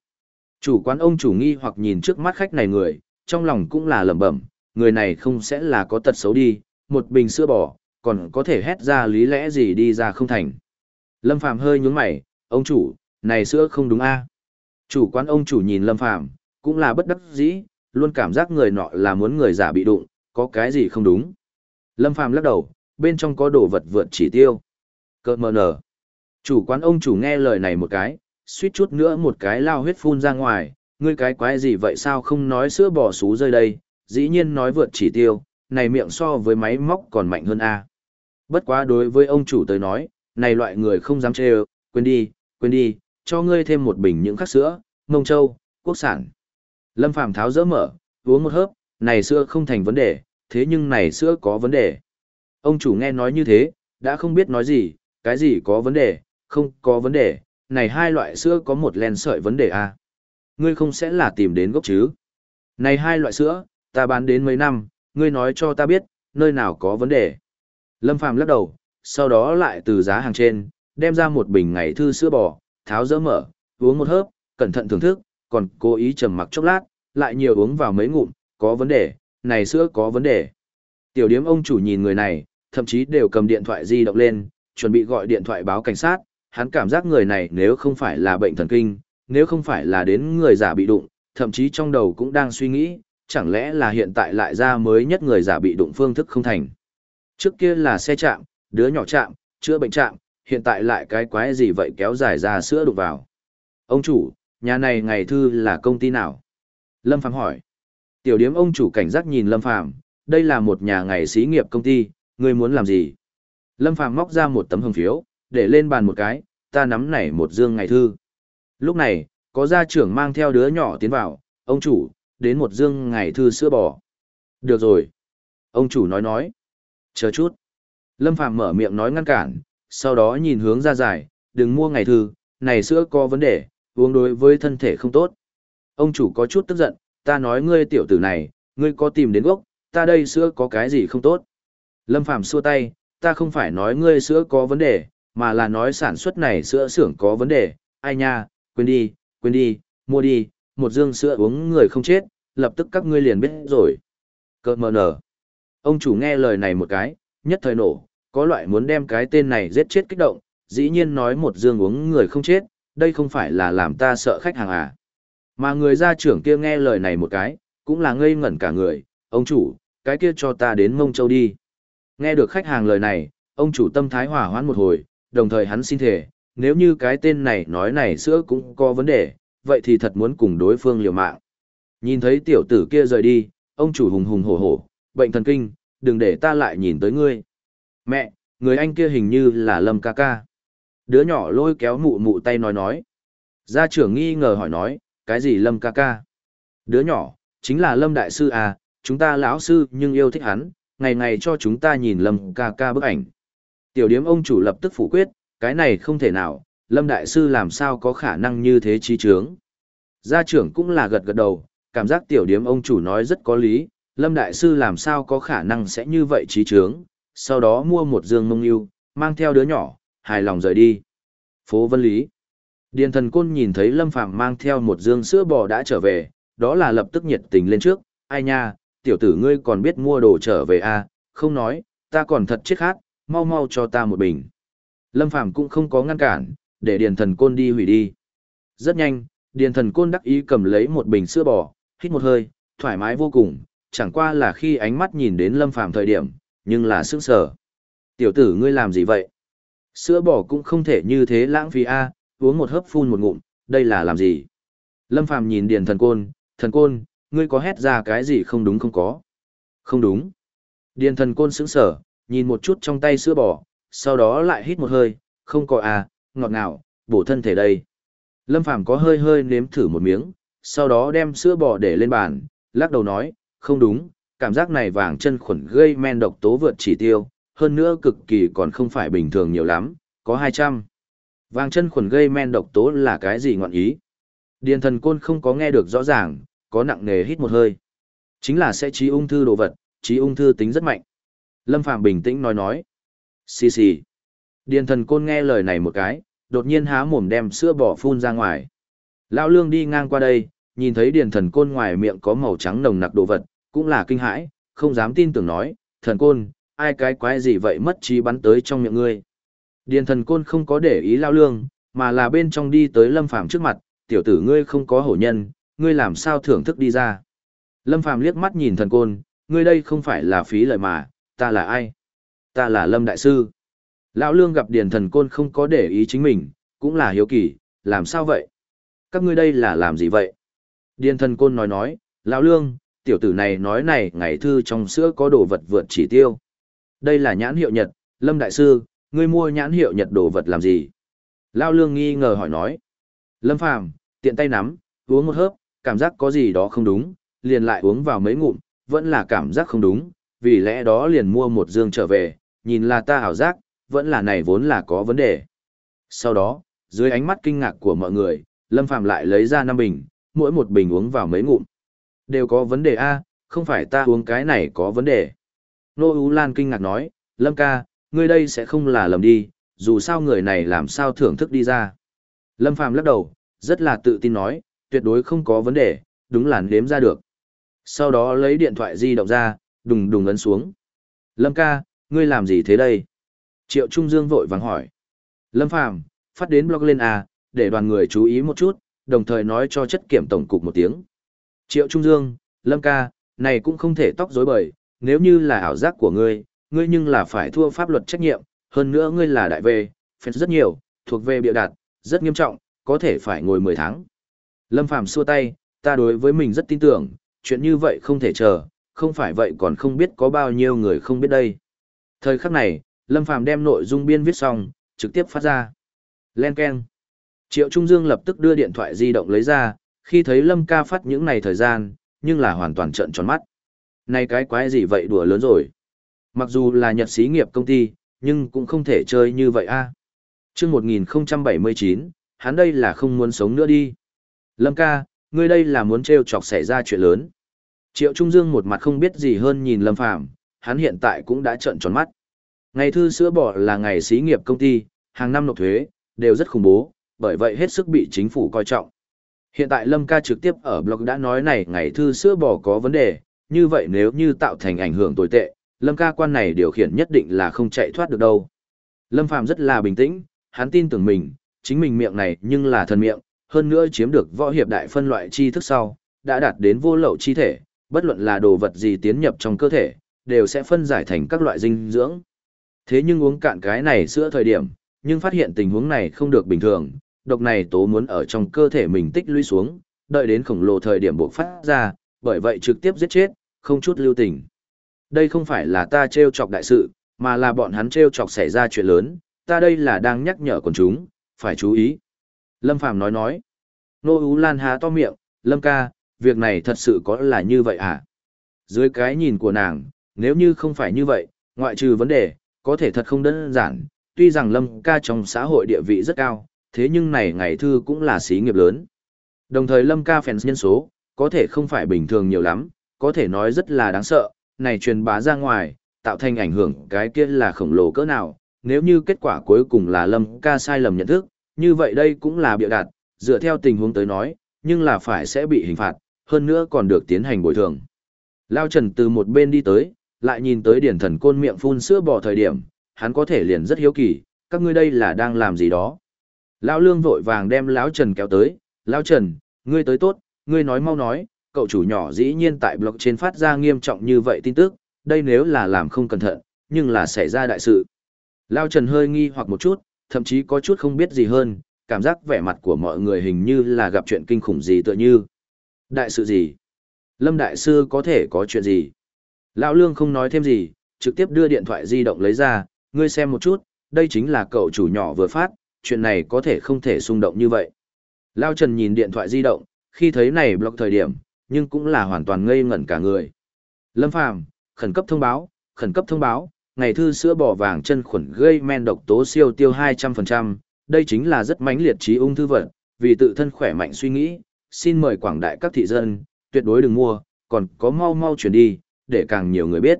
Chủ quán ông chủ nghi hoặc nhìn trước mắt khách này người, trong lòng cũng là lẩm bẩm, người này không sẽ là có tật xấu đi, một bình sữa bò, còn có thể hét ra lý lẽ gì đi ra không thành. Lâm Phàm hơi nhướng mày, ông chủ, này sữa không đúng a Chủ quán ông chủ nhìn Lâm Phàm cũng là bất đắc dĩ, luôn cảm giác người nọ là muốn người giả bị đụng, có cái gì không đúng. Lâm Phàm lắc đầu, bên trong có đồ vật vượt chỉ tiêu. Cơ mờ nở. Chủ quán ông chủ nghe lời này một cái, suýt chút nữa một cái lao huyết phun ra ngoài, ngươi cái quái gì vậy sao không nói sữa bò xú rơi đây, dĩ nhiên nói vượt chỉ tiêu, này miệng so với máy móc còn mạnh hơn a. Bất quá đối với ông chủ tới nói, này loại người không dám chê quên đi, quên đi, cho ngươi thêm một bình những khắc sữa, mông châu, quốc sản. Lâm Phàm tháo dỡ mở, uống một hớp, này sữa không thành vấn đề, thế nhưng này sữa có vấn đề. Ông chủ nghe nói như thế, đã không biết nói gì, cái gì có vấn đề, không có vấn đề, này hai loại sữa có một len sợi vấn đề à. Ngươi không sẽ là tìm đến gốc chứ. Này hai loại sữa, ta bán đến mấy năm, ngươi nói cho ta biết, nơi nào có vấn đề. Lâm Phàm lắc đầu, sau đó lại từ giá hàng trên, đem ra một bình ngày thư sữa bò, tháo dỡ mở, uống một hớp, cẩn thận thưởng thức, còn cố ý trầm mặc chốc lát, lại nhiều uống vào mấy ngụm, có vấn đề, này sữa có vấn đề. Tiểu điếm ông chủ nhìn người này, thậm chí đều cầm điện thoại di động lên, chuẩn bị gọi điện thoại báo cảnh sát, hắn cảm giác người này nếu không phải là bệnh thần kinh, nếu không phải là đến người giả bị đụng, thậm chí trong đầu cũng đang suy nghĩ, chẳng lẽ là hiện tại lại ra mới nhất người giả bị đụng phương thức không thành. Trước kia là xe chạm, đứa nhỏ chạm, chữa bệnh chạm, hiện tại lại cái quái gì vậy kéo dài ra sữa đụng vào. Ông chủ, nhà này ngày thư là công ty nào? Lâm Phàm hỏi. Tiểu điếm ông chủ cảnh giác nhìn Lâm Phàm đây là một nhà ngày xí nghiệp công ty, ngươi muốn làm gì? Lâm Phàm móc ra một tấm hồng phiếu, để lên bàn một cái, ta nắm nảy một dương ngày thư. Lúc này, có gia trưởng mang theo đứa nhỏ tiến vào, ông chủ, đến một dương ngày thư sữa bò. Được rồi. Ông chủ nói nói. Chờ chút. Lâm Phạm mở miệng nói ngăn cản, sau đó nhìn hướng ra dài, đừng mua ngày thư, này sữa có vấn đề, uống đối với thân thể không tốt. Ông chủ có chút tức giận, ta nói ngươi tiểu tử này, ngươi có tìm đến gốc, ta đây sữa có cái gì không tốt. Lâm Phạm xua tay, ta không phải nói ngươi sữa có vấn đề, mà là nói sản xuất này sữa xưởng có vấn đề, ai nha, quên đi, quên đi, mua đi, một dương sữa uống người không chết, lập tức các ngươi liền biết rồi. Cơ mờ nở. Ông chủ nghe lời này một cái, nhất thời nổ, có loại muốn đem cái tên này giết chết kích động, dĩ nhiên nói một dương uống người không chết, đây không phải là làm ta sợ khách hàng à. Mà người gia trưởng kia nghe lời này một cái, cũng là ngây ngẩn cả người, ông chủ, cái kia cho ta đến mông châu đi. Nghe được khách hàng lời này, ông chủ tâm thái hỏa hoãn một hồi, đồng thời hắn xin thể, nếu như cái tên này nói này sữa cũng có vấn đề, vậy thì thật muốn cùng đối phương liều mạng. Nhìn thấy tiểu tử kia rời đi, ông chủ hùng hùng hổ hổ, bệnh thần kinh, đừng để ta lại nhìn tới ngươi. Mẹ, người anh kia hình như là Lâm ca ca. Đứa nhỏ lôi kéo mụ mụ tay nói nói. Gia trưởng nghi ngờ hỏi nói, cái gì Lâm ca ca? Đứa nhỏ, chính là Lâm đại sư à, chúng ta lão sư nhưng yêu thích hắn, ngày ngày cho chúng ta nhìn Lâm ca ca bức ảnh. Tiểu điếm ông chủ lập tức phủ quyết, cái này không thể nào, Lâm đại sư làm sao có khả năng như thế trí trướng. Gia trưởng cũng là gật gật đầu, cảm giác tiểu điếm ông chủ nói rất có lý, Lâm đại sư làm sao có khả năng sẽ như vậy trí trướng, sau đó mua một dương mông yêu, mang theo đứa nhỏ, hài lòng rời đi. Phố Vân Lý Điền thần côn nhìn thấy Lâm Phàm mang theo một dương sữa bò đã trở về, đó là lập tức nhiệt tình lên trước, ai nha, tiểu tử ngươi còn biết mua đồ trở về à, không nói, ta còn thật chết khát, mau mau cho ta một bình. Lâm Phàm cũng không có ngăn cản, để điền thần côn đi hủy đi. Rất nhanh, điền thần côn đắc ý cầm lấy một bình sữa bò, hít một hơi, thoải mái vô cùng, chẳng qua là khi ánh mắt nhìn đến Lâm Phàm thời điểm, nhưng là sững sờ. Tiểu tử ngươi làm gì vậy? Sữa bò cũng không thể như thế lãng phí a, uống một hớp phun một ngụm, đây là làm gì? Lâm Phàm nhìn Điền Thần Côn, "Thần Côn, ngươi có hét ra cái gì không đúng không có?" "Không đúng." Điền Thần Côn sững sờ, nhìn một chút trong tay sữa bò, sau đó lại hít một hơi, "Không có à, ngọt ngào, bổ thân thể đây." Lâm Phàm có hơi hơi nếm thử một miếng, sau đó đem sữa bò để lên bàn, lắc đầu nói, "Không đúng, cảm giác này vàng chân khuẩn gây men độc tố vượt chỉ tiêu, hơn nữa cực kỳ còn không phải bình thường nhiều lắm, có 200. Vàng chân khuẩn gây men độc tố là cái gì ngọn ý? Điền thần côn không có nghe được rõ ràng, có nặng nề hít một hơi. Chính là sẽ trí ung thư đồ vật, trí ung thư tính rất mạnh. Lâm Phạm bình tĩnh nói nói. Xì xì. Điền thần côn nghe lời này một cái, đột nhiên há mồm đem sữa bò phun ra ngoài. Lão lương đi ngang qua đây, nhìn thấy điền thần côn ngoài miệng có màu trắng nồng nặc đồ vật, cũng là kinh hãi, không dám tin tưởng nói, thần côn, ai cái quái gì vậy mất trí bắn tới trong miệng ngươi. Điền thần côn không có để ý lao lương, mà là bên trong đi tới lâm phàm trước mặt, tiểu tử ngươi không có hổ nhân, ngươi làm sao thưởng thức đi ra. Lâm phàm liếc mắt nhìn thần côn, ngươi đây không phải là phí lời mà, ta là ai? Ta là lâm đại sư. Lão lương gặp điền thần côn không có để ý chính mình, cũng là hiếu kỳ, làm sao vậy? Các ngươi đây là làm gì vậy? Điền thần côn nói nói, lão lương, tiểu tử này nói này ngày thư trong sữa có đồ vật vượt chỉ tiêu. Đây là nhãn hiệu Nhật, Lâm Đại Sư, ngươi mua nhãn hiệu Nhật đồ vật làm gì? Lao Lương nghi ngờ hỏi nói. Lâm Phàm tiện tay nắm, uống một hớp, cảm giác có gì đó không đúng, liền lại uống vào mấy ngụm, vẫn là cảm giác không đúng, vì lẽ đó liền mua một dương trở về, nhìn là ta hảo giác, vẫn là này vốn là có vấn đề. Sau đó, dưới ánh mắt kinh ngạc của mọi người, Lâm Phàm lại lấy ra năm bình, mỗi một bình uống vào mấy ngụm. Đều có vấn đề A, không phải ta uống cái này có vấn đề. Nô Ú Lan kinh ngạc nói, Lâm ca, ngươi đây sẽ không là lầm đi, dù sao người này làm sao thưởng thức đi ra. Lâm Phàm lắc đầu, rất là tự tin nói, tuyệt đối không có vấn đề, đúng là nếm ra được. Sau đó lấy điện thoại di động ra, đùng đùng ấn xuống. Lâm ca, ngươi làm gì thế đây? Triệu Trung Dương vội vàng hỏi. Lâm Phàm phát đến blog lên à, để đoàn người chú ý một chút, đồng thời nói cho chất kiểm tổng cục một tiếng. Triệu Trung Dương, Lâm ca, này cũng không thể tóc rối bời, nếu như là ảo giác của ngươi, ngươi nhưng là phải thua pháp luật trách nhiệm, hơn nữa ngươi là đại về, phép rất nhiều, thuộc về biểu đạt, rất nghiêm trọng, có thể phải ngồi 10 tháng. Lâm Phàm xua tay, ta đối với mình rất tin tưởng, chuyện như vậy không thể chờ, không phải vậy còn không biết có bao nhiêu người không biết đây. Thời khắc này, Lâm Phàm đem nội dung biên viết xong, trực tiếp phát ra. Len Ken. Triệu Trung Dương lập tức đưa điện thoại di động lấy ra, khi thấy Lâm ca phát những này thời gian, nhưng là hoàn toàn trợn tròn mắt. Này cái quái gì vậy đùa lớn rồi. Mặc dù là nhật xí nghiệp công ty, nhưng cũng không thể chơi như vậy a. À. Chương 1079, hắn đây là không muốn sống nữa đi. Lâm ca, ngươi đây là muốn trêu chọc xảy ra chuyện lớn. Triệu Trung Dương một mặt không biết gì hơn nhìn Lâm Phàm, hắn hiện tại cũng đã trợn tròn mắt. Ngày thư sữa bò là ngày xí nghiệp công ty, hàng năm nộp thuế, đều rất khủng bố, bởi vậy hết sức bị chính phủ coi trọng. Hiện tại Lâm ca trực tiếp ở blog đã nói này ngày thư sữa bò có vấn đề, như vậy nếu như tạo thành ảnh hưởng tồi tệ, Lâm ca quan này điều khiển nhất định là không chạy thoát được đâu. Lâm Phàm rất là bình tĩnh, hắn tin tưởng mình, chính mình miệng này nhưng là thần miệng, hơn nữa chiếm được võ hiệp đại phân loại chi thức sau, đã đạt đến vô lậu chi thể, bất luận là đồ vật gì tiến nhập trong cơ thể, đều sẽ phân giải thành các loại dinh dưỡng. Thế nhưng uống cạn cái này sữa thời điểm, nhưng phát hiện tình huống này không được bình thường, độc này tố muốn ở trong cơ thể mình tích lũy xuống, đợi đến khổng lồ thời điểm buộc phát ra, bởi vậy trực tiếp giết chết, không chút lưu tình. Đây không phải là ta treo chọc đại sự, mà là bọn hắn treo chọc xảy ra chuyện lớn, ta đây là đang nhắc nhở quần chúng, phải chú ý. Lâm Phàm nói nói. Nô Ú Lan há to miệng, Lâm ca, việc này thật sự có là như vậy à? Dưới cái nhìn của nàng, nếu như không phải như vậy, ngoại trừ vấn đề, có thể thật không đơn giản, tuy rằng Lâm ca trong xã hội địa vị rất cao, thế nhưng này ngày thư cũng là xí nghiệp lớn. Đồng thời Lâm ca fans nhân số, có thể không phải bình thường nhiều lắm, có thể nói rất là đáng sợ, này truyền bá ra ngoài, tạo thành ảnh hưởng cái kia là khổng lồ cỡ nào, nếu như kết quả cuối cùng là Lâm ca sai lầm nhận thức, như vậy đây cũng là biểu đạt, dựa theo tình huống tới nói, nhưng là phải sẽ bị hình phạt, hơn nữa còn được tiến hành bồi thường. Lao Trần từ một bên đi tới, lại nhìn tới điển thần côn miệng phun sữa bỏ thời điểm, hắn có thể liền rất hiếu kỳ, các ngươi đây là đang làm gì đó. Lão Lương vội vàng đem Lão Trần kéo tới, Lão Trần, ngươi tới tốt, ngươi nói mau nói, cậu chủ nhỏ dĩ nhiên tại blog trên phát ra nghiêm trọng như vậy tin tức, đây nếu là làm không cẩn thận, nhưng là xảy ra đại sự. Lão Trần hơi nghi hoặc một chút, thậm chí có chút không biết gì hơn, cảm giác vẻ mặt của mọi người hình như là gặp chuyện kinh khủng gì tựa như. Đại sự gì? Lâm Đại Sư có thể có chuyện gì? Lão Lương không nói thêm gì, trực tiếp đưa điện thoại di động lấy ra, ngươi xem một chút, đây chính là cậu chủ nhỏ vừa phát, chuyện này có thể không thể xung động như vậy. Lao Trần nhìn điện thoại di động, khi thấy này block thời điểm, nhưng cũng là hoàn toàn ngây ngẩn cả người. Lâm Phàm khẩn cấp thông báo, khẩn cấp thông báo, ngày thư sữa bò vàng chân khuẩn gây men độc tố siêu tiêu 200%, đây chính là rất mãnh liệt trí ung thư vật, vì tự thân khỏe mạnh suy nghĩ, xin mời quảng đại các thị dân, tuyệt đối đừng mua, còn có mau mau chuyển đi, để càng nhiều người biết.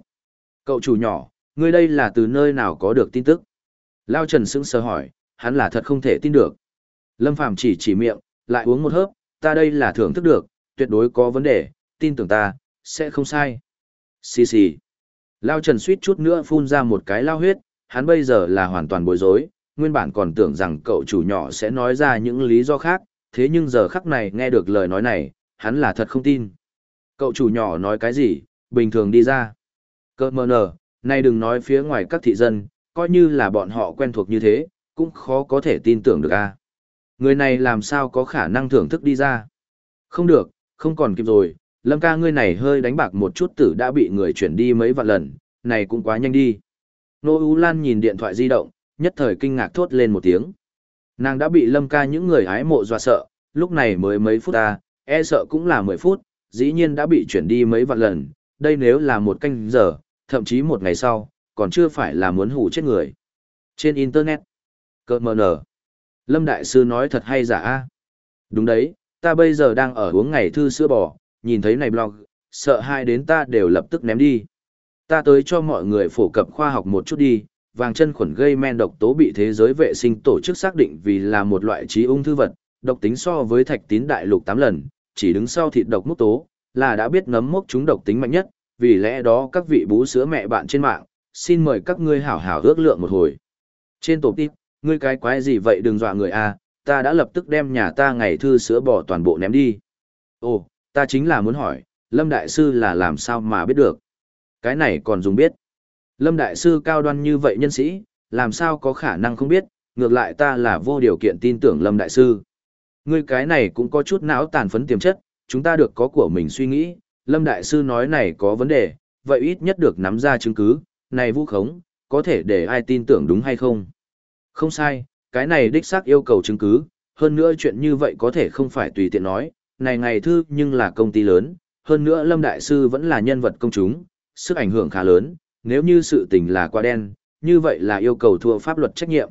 Cậu chủ nhỏ, ngươi đây là từ nơi nào có được tin tức? Lao Trần sững sờ hỏi, hắn là thật không thể tin được. Lâm Phàm chỉ chỉ miệng, lại uống một hớp, ta đây là thưởng thức được, tuyệt đối có vấn đề, tin tưởng ta, sẽ không sai. Xì xì. Lao Trần suýt chút nữa phun ra một cái lao huyết, hắn bây giờ là hoàn toàn bối rối, nguyên bản còn tưởng rằng cậu chủ nhỏ sẽ nói ra những lý do khác, thế nhưng giờ khắc này nghe được lời nói này, hắn là thật không tin. Cậu chủ nhỏ nói cái gì, bình thường đi ra. Cơ mờ nở, nay đừng nói phía ngoài các thị dân, coi như là bọn họ quen thuộc như thế, cũng khó có thể tin tưởng được a. Người này làm sao có khả năng thưởng thức đi ra. Không được, không còn kịp rồi, lâm ca ngươi này hơi đánh bạc một chút tử đã bị người chuyển đi mấy vạn lần, này cũng quá nhanh đi. Nô U Lan nhìn điện thoại di động, nhất thời kinh ngạc thốt lên một tiếng. Nàng đã bị lâm ca những người hái mộ dọa sợ, lúc này mới mấy phút ta, e sợ cũng là 10 phút, dĩ nhiên đã bị chuyển đi mấy vạn lần, đây nếu là một canh giờ, thậm chí một ngày sau, còn chưa phải là muốn hủ chết người. Trên Internet, Cơ mờ nở, Lâm Đại Sư nói thật hay giả a Đúng đấy, ta bây giờ đang ở uống ngày thư sữa bò, nhìn thấy này blog, sợ hai đến ta đều lập tức ném đi. Ta tới cho mọi người phổ cập khoa học một chút đi, vàng chân khuẩn gây men độc tố bị thế giới vệ sinh tổ chức xác định vì là một loại trí ung thư vật, độc tính so với thạch tín đại lục 8 lần, chỉ đứng sau thịt độc mốc tố, là đã biết nấm mốc chúng độc tính mạnh nhất, vì lẽ đó các vị bú sữa mẹ bạn trên mạng, xin mời các ngươi hảo hảo ước lượng một hồi. Trên tổ tiếp, ngươi cái quái gì vậy đừng dọa người a, ta đã lập tức đem nhà ta ngày thư sữa bỏ toàn bộ ném đi. Ồ, ta chính là muốn hỏi, Lâm Đại Sư là làm sao mà biết được? Cái này còn dùng biết. Lâm Đại Sư cao đoan như vậy nhân sĩ, làm sao có khả năng không biết, ngược lại ta là vô điều kiện tin tưởng Lâm Đại Sư. Ngươi cái này cũng có chút não tàn phấn tiềm chất, chúng ta được có của mình suy nghĩ, Lâm Đại Sư nói này có vấn đề, vậy ít nhất được nắm ra chứng cứ, này vu khống, có thể để ai tin tưởng đúng hay không? Không sai, cái này đích xác yêu cầu chứng cứ, hơn nữa chuyện như vậy có thể không phải tùy tiện nói, này ngày thư nhưng là công ty lớn, hơn nữa Lâm Đại Sư vẫn là nhân vật công chúng, sức ảnh hưởng khá lớn, nếu như sự tình là quá đen, như vậy là yêu cầu thua pháp luật trách nhiệm.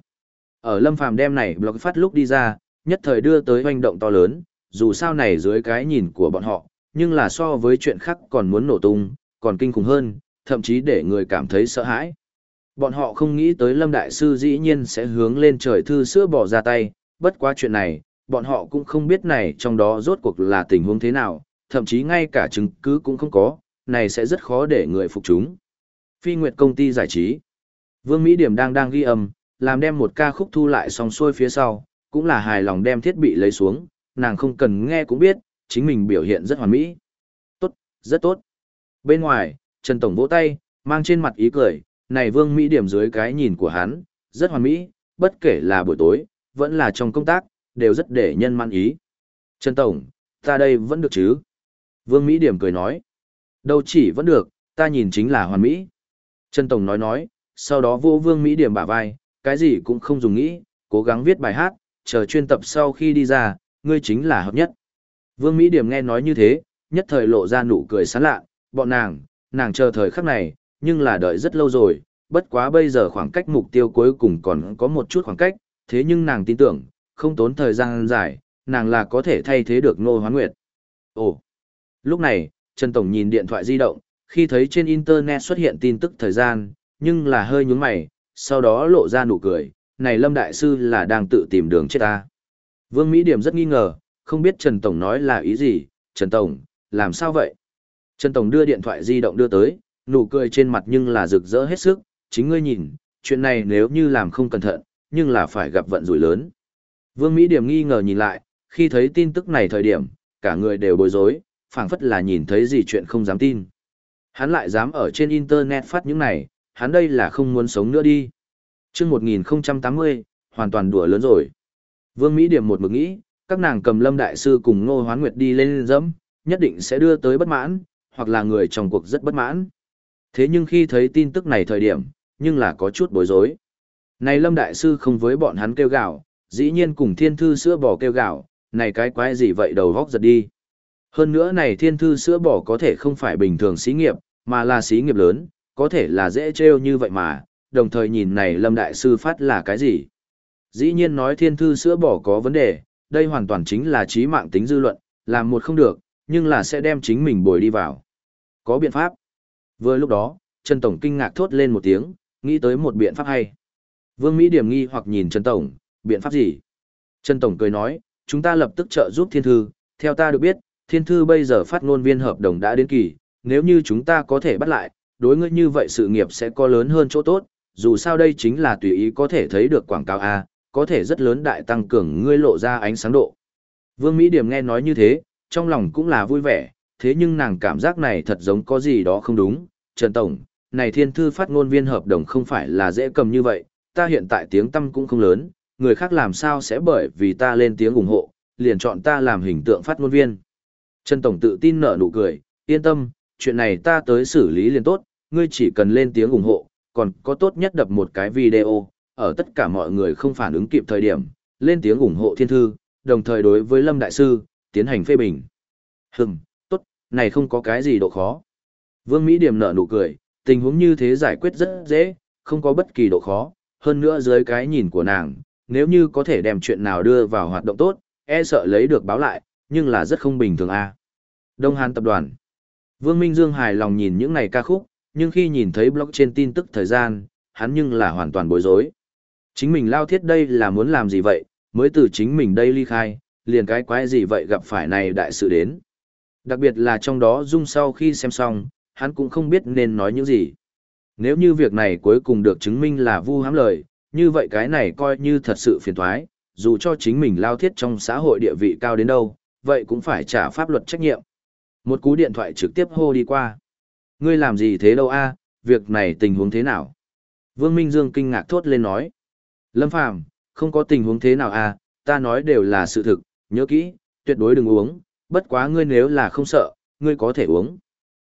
Ở Lâm Phàm đem này blog phát lúc đi ra, nhất thời đưa tới hoành động to lớn, dù sao này dưới cái nhìn của bọn họ, nhưng là so với chuyện khác còn muốn nổ tung, còn kinh khủng hơn, thậm chí để người cảm thấy sợ hãi. Bọn họ không nghĩ tới Lâm Đại Sư dĩ nhiên sẽ hướng lên trời thư sữa bỏ ra tay, bất quá chuyện này, bọn họ cũng không biết này trong đó rốt cuộc là tình huống thế nào, thậm chí ngay cả chứng cứ cũng không có, này sẽ rất khó để người phục chúng. Phi Nguyệt công ty giải trí. Vương Mỹ Điểm đang đang ghi âm, làm đem một ca khúc thu lại xong xuôi phía sau, cũng là hài lòng đem thiết bị lấy xuống, nàng không cần nghe cũng biết, chính mình biểu hiện rất hoàn mỹ. Tốt, rất tốt. Bên ngoài, Trần Tổng vỗ tay, mang trên mặt ý cười, này Vương Mỹ điểm dưới cái nhìn của hắn, rất hoàn mỹ, bất kể là buổi tối, vẫn là trong công tác, đều rất để nhân man ý. Trần Tổng, ta đây vẫn được chứ? Vương Mỹ Điểm cười nói. Đâu chỉ vẫn được, ta nhìn chính là hoàn mỹ. Trần Tổng nói nói, sau đó vô Vương Mỹ Điểm bả vai, cái gì cũng không dùng nghĩ, cố gắng viết bài hát, chờ chuyên tập sau khi đi ra, ngươi chính là hợp nhất. Vương Mỹ Điểm nghe nói như thế, nhất thời lộ ra nụ cười sán lạ, bọn nàng, nàng chờ thời khắc này, nhưng là đợi rất lâu rồi, bất quá bây giờ khoảng cách mục tiêu cuối cùng còn có một chút khoảng cách, thế nhưng nàng tin tưởng, không tốn thời gian dài, nàng là có thể thay thế được Ngô Hoán Nguyệt. Ồ! Lúc này, Trần Tổng nhìn điện thoại di động, khi thấy trên Internet xuất hiện tin tức thời gian, nhưng là hơi nhúng mày, sau đó lộ ra nụ cười, này Lâm Đại Sư là đang tự tìm đường chết ta. Vương Mỹ Điểm rất nghi ngờ, không biết Trần Tổng nói là ý gì, Trần Tổng, làm sao vậy? Trần Tổng đưa điện thoại di động đưa tới, nụ cười trên mặt nhưng là rực rỡ hết sức, chính ngươi nhìn, chuyện này nếu như làm không cẩn thận, nhưng là phải gặp vận rủi lớn. Vương Mỹ Điểm nghi ngờ nhìn lại, khi thấy tin tức này thời điểm, cả người đều bối rối, phảng phất là nhìn thấy gì chuyện không dám tin. Hắn lại dám ở trên Internet phát những này, hắn đây là không muốn sống nữa đi. chương 1080, hoàn toàn đùa lớn rồi. Vương Mỹ Điểm một mực nghĩ, các nàng cầm lâm đại sư cùng ngô hoán nguyệt đi lên dẫm, nhất định sẽ đưa tới bất mãn, hoặc là người trong cuộc rất bất mãn. Thế nhưng khi thấy tin tức này thời điểm, nhưng là có chút bối rối. Này lâm đại sư không với bọn hắn kêu gạo, dĩ nhiên cùng thiên thư sữa bò kêu gạo, này cái quái gì vậy đầu góc giật đi. Hơn nữa này thiên thư sữa bò có thể không phải bình thường xí nghiệp, mà là xí nghiệp lớn, có thể là dễ trêu như vậy mà, đồng thời nhìn này lâm đại sư phát là cái gì. Dĩ nhiên nói thiên thư sữa bò có vấn đề, đây hoàn toàn chính là trí mạng tính dư luận, làm một không được, nhưng là sẽ đem chính mình bồi đi vào. Có biện pháp. Vừa lúc đó, Trần Tổng kinh ngạc thốt lên một tiếng, nghĩ tới một biện pháp hay. Vương Mỹ điểm nghi hoặc nhìn Trần Tổng, biện pháp gì? Trần Tổng cười nói, chúng ta lập tức trợ giúp thiên thư, theo ta được biết, thiên thư bây giờ phát ngôn viên hợp đồng đã đến kỳ, nếu như chúng ta có thể bắt lại, đối ngươi như vậy sự nghiệp sẽ có lớn hơn chỗ tốt, dù sao đây chính là tùy ý có thể thấy được quảng cáo A, có thể rất lớn đại tăng cường ngươi lộ ra ánh sáng độ. Vương Mỹ Điểm nghe nói như thế, trong lòng cũng là vui vẻ, thế nhưng nàng cảm giác này thật giống có gì đó không đúng. Trần Tổng, này thiên thư phát ngôn viên hợp đồng không phải là dễ cầm như vậy, ta hiện tại tiếng tâm cũng không lớn, người khác làm sao sẽ bởi vì ta lên tiếng ủng hộ, liền chọn ta làm hình tượng phát ngôn viên. Trần Tổng tự tin nở nụ cười, yên tâm, chuyện này ta tới xử lý liền tốt, ngươi chỉ cần lên tiếng ủng hộ, còn có tốt nhất đập một cái video, ở tất cả mọi người không phản ứng kịp thời điểm, lên tiếng ủng hộ thiên thư, đồng thời đối với Lâm Đại Sư, tiến hành phê bình. Hừm, tốt, này không có cái gì độ khó. Vương Mỹ Điểm nở nụ cười, tình huống như thế giải quyết rất dễ, không có bất kỳ độ khó, hơn nữa dưới cái nhìn của nàng, nếu như có thể đem chuyện nào đưa vào hoạt động tốt, e sợ lấy được báo lại, nhưng là rất không bình thường a. Đông Hàn tập đoàn. Vương Minh Dương hài lòng nhìn những này ca khúc, nhưng khi nhìn thấy blog trên tin tức thời gian, hắn nhưng là hoàn toàn bối rối. Chính mình lao thiết đây là muốn làm gì vậy, mới từ chính mình đây ly khai, liền cái quái gì vậy gặp phải này đại sự đến. Đặc biệt là trong đó Dung sau khi xem xong, hắn cũng không biết nên nói những gì. Nếu như việc này cuối cùng được chứng minh là vu hám lời, như vậy cái này coi như thật sự phiền thoái, dù cho chính mình lao thiết trong xã hội địa vị cao đến đâu, vậy cũng phải trả pháp luật trách nhiệm. Một cú điện thoại trực tiếp hô đi qua. Ngươi làm gì thế đâu a? việc này tình huống thế nào? Vương Minh Dương kinh ngạc thốt lên nói. Lâm Phàm không có tình huống thế nào a, ta nói đều là sự thực, nhớ kỹ, tuyệt đối đừng uống, bất quá ngươi nếu là không sợ, ngươi có thể uống.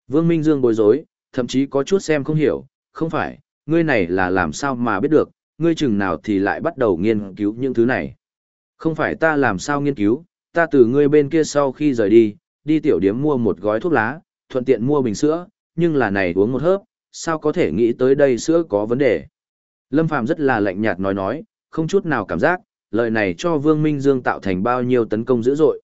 Vương Minh Dương bối rối, thậm chí có chút xem không hiểu, không phải, ngươi này là làm sao mà biết được, ngươi chừng nào thì lại bắt đầu nghiên cứu những thứ này. Không phải ta làm sao nghiên cứu, ta từ ngươi bên kia sau khi rời đi, đi tiểu điếm mua một gói thuốc lá, thuận tiện mua bình sữa, nhưng là này uống một hớp, sao có thể nghĩ tới đây sữa có vấn đề. Lâm Phàm rất là lạnh nhạt nói nói, không chút nào cảm giác, lời này cho Vương Minh Dương tạo thành bao nhiêu tấn công dữ dội.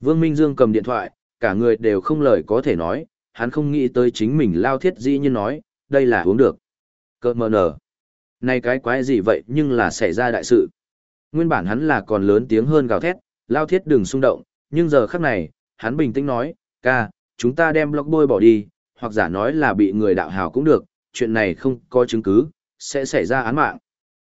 Vương Minh Dương cầm điện thoại, cả người đều không lời có thể nói, hắn không nghĩ tới chính mình lao thiết dĩ như nói, đây là uống được. Cơ mờ nở. Này cái quái gì vậy nhưng là xảy ra đại sự. Nguyên bản hắn là còn lớn tiếng hơn gào thét, lao thiết đừng xung động, nhưng giờ khắc này, hắn bình tĩnh nói, ca, chúng ta đem blog bôi bỏ đi, hoặc giả nói là bị người đạo hào cũng được, chuyện này không có chứng cứ, sẽ xảy ra án mạng.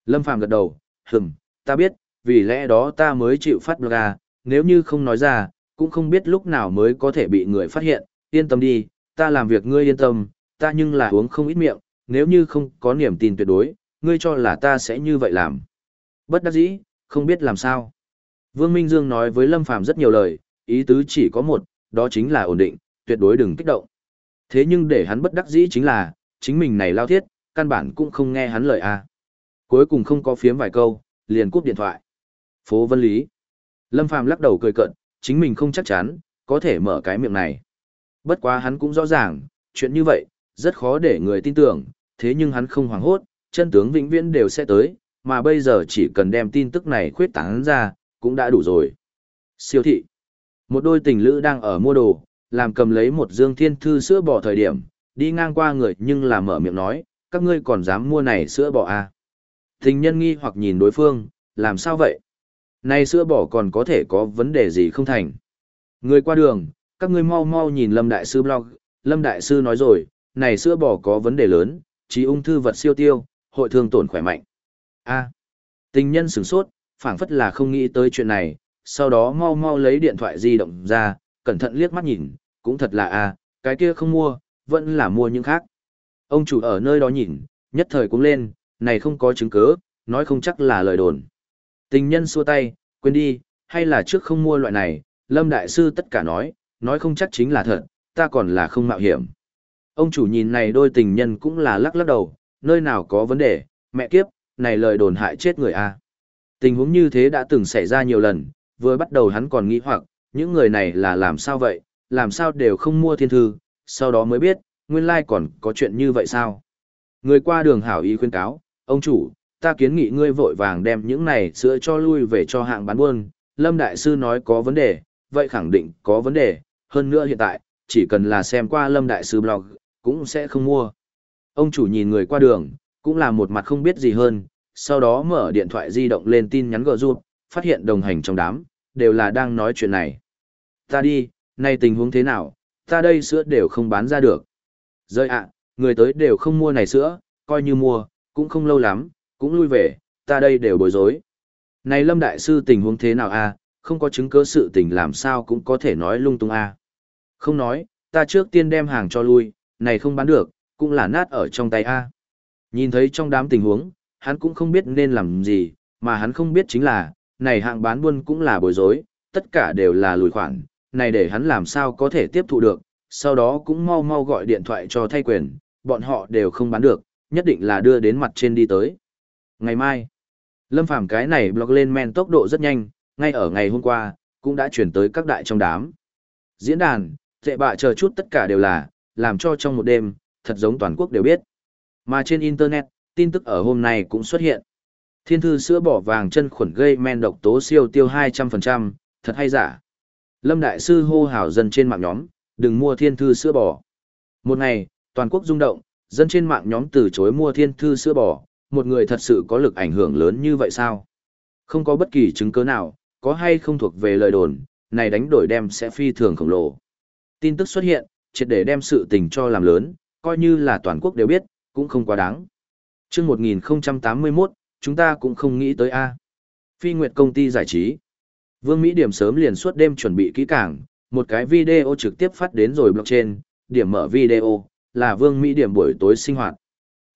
Lâm Phàm gật đầu, hừm, ta biết, vì lẽ đó ta mới chịu phát blog à, nếu như không nói ra, cũng không biết lúc nào mới có thể bị người phát hiện, yên tâm đi, ta làm việc ngươi yên tâm, ta nhưng là uống không ít miệng, nếu như không có niềm tin tuyệt đối, ngươi cho là ta sẽ như vậy làm. Bất đắc dĩ, không biết làm sao. Vương Minh Dương nói với Lâm Phàm rất nhiều lời, ý tứ chỉ có một, đó chính là ổn định, tuyệt đối đừng kích động. Thế nhưng để hắn bất đắc dĩ chính là, chính mình này lao thiết, căn bản cũng không nghe hắn lời a. À. Cuối cùng không có phiếm vài câu, liền cúp điện thoại. Phố Vân Lý. Lâm Phàm lắc đầu cười cận, chính mình không chắc chắn, có thể mở cái miệng này. Bất quá hắn cũng rõ ràng, chuyện như vậy, rất khó để người tin tưởng, thế nhưng hắn không hoảng hốt, chân tướng vĩnh viễn đều sẽ tới, mà bây giờ chỉ cần đem tin tức này khuyết tán ra, cũng đã đủ rồi. Siêu thị. Một đôi tình lữ đang ở mua đồ, làm cầm lấy một dương thiên thư sữa bò thời điểm, đi ngang qua người nhưng là mở miệng nói, các ngươi còn dám mua này sữa bò à? Tình nhân nghi hoặc nhìn đối phương, làm sao vậy? Này sữa bò còn có thể có vấn đề gì không thành? Người qua đường, các ngươi mau mau nhìn Lâm Đại Sư blog, Lâm Đại Sư nói rồi, này sữa bò có vấn đề lớn, trí ung thư vật siêu tiêu, hội thương tổn khỏe mạnh. A. tình nhân sửng sốt, phảng phất là không nghĩ tới chuyện này, sau đó mau mau lấy điện thoại di động ra, cẩn thận liếc mắt nhìn, cũng thật là a, cái kia không mua, vẫn là mua những khác. Ông chủ ở nơi đó nhìn, nhất thời cũng lên, này không có chứng cứ, nói không chắc là lời đồn. Tình nhân xua tay, quên đi, hay là trước không mua loại này, Lâm Đại Sư tất cả nói, nói không chắc chính là thật, ta còn là không mạo hiểm. Ông chủ nhìn này đôi tình nhân cũng là lắc lắc đầu, nơi nào có vấn đề, mẹ kiếp, này lời đồn hại chết người a. Tình huống như thế đã từng xảy ra nhiều lần, vừa bắt đầu hắn còn nghĩ hoặc, những người này là làm sao vậy, làm sao đều không mua thiên thư, sau đó mới biết, nguyên lai còn có chuyện như vậy sao. Người qua đường hảo ý khuyên cáo, ông chủ, ta kiến nghị ngươi vội vàng đem những này sữa cho lui về cho hạng bán buôn, Lâm Đại Sư nói có vấn đề, vậy khẳng định có vấn đề, hơn nữa hiện tại, chỉ cần là xem qua Lâm Đại Sư blog, cũng sẽ không mua. Ông chủ nhìn người qua đường, cũng là một mặt không biết gì hơn, sau đó mở điện thoại di động lên tin nhắn gờ rụt, phát hiện đồng hành trong đám, đều là đang nói chuyện này. Ta đi, nay tình huống thế nào, ta đây sữa đều không bán ra được. Rơi ạ, người tới đều không mua này sữa, coi như mua, cũng không lâu lắm, cũng lui về, ta đây đều bối rối. Này Lâm Đại Sư tình huống thế nào a? không có chứng cứ sự tình làm sao cũng có thể nói lung tung a. Không nói, ta trước tiên đem hàng cho lui, này không bán được, cũng là nát ở trong tay a. Nhìn thấy trong đám tình huống, hắn cũng không biết nên làm gì, mà hắn không biết chính là, này hạng bán buôn cũng là bối rối, tất cả đều là lùi khoản, này để hắn làm sao có thể tiếp thụ được, sau đó cũng mau mau gọi điện thoại cho thay quyền, bọn họ đều không bán được, nhất định là đưa đến mặt trên đi tới. Ngày mai, Lâm Phàm cái này blog lên men tốc độ rất nhanh, ngay ở ngày hôm qua, cũng đã chuyển tới các đại trong đám. Diễn đàn, tệ bạ chờ chút tất cả đều là, làm cho trong một đêm, thật giống toàn quốc đều biết. Mà trên Internet, tin tức ở hôm nay cũng xuất hiện. Thiên thư sữa bỏ vàng chân khuẩn gây men độc tố siêu tiêu 200%, thật hay giả. Lâm Đại Sư hô hào dân trên mạng nhóm, đừng mua thiên thư sữa bò. Một ngày, toàn quốc rung động, dân trên mạng nhóm từ chối mua thiên thư sữa bò, một người thật sự có lực ảnh hưởng lớn như vậy sao? Không có bất kỳ chứng cứ nào, có hay không thuộc về lời đồn, này đánh đổi đem sẽ phi thường khổng lồ. Tin tức xuất hiện, triệt để đem sự tình cho làm lớn, coi như là toàn quốc đều biết, cũng không quá đáng. Trước 1081, chúng ta cũng không nghĩ tới A. Phi Nguyệt công ty giải trí. Vương Mỹ Điểm sớm liền suốt đêm chuẩn bị kỹ càng, một cái video trực tiếp phát đến rồi blockchain, điểm mở video, là Vương Mỹ Điểm buổi tối sinh hoạt.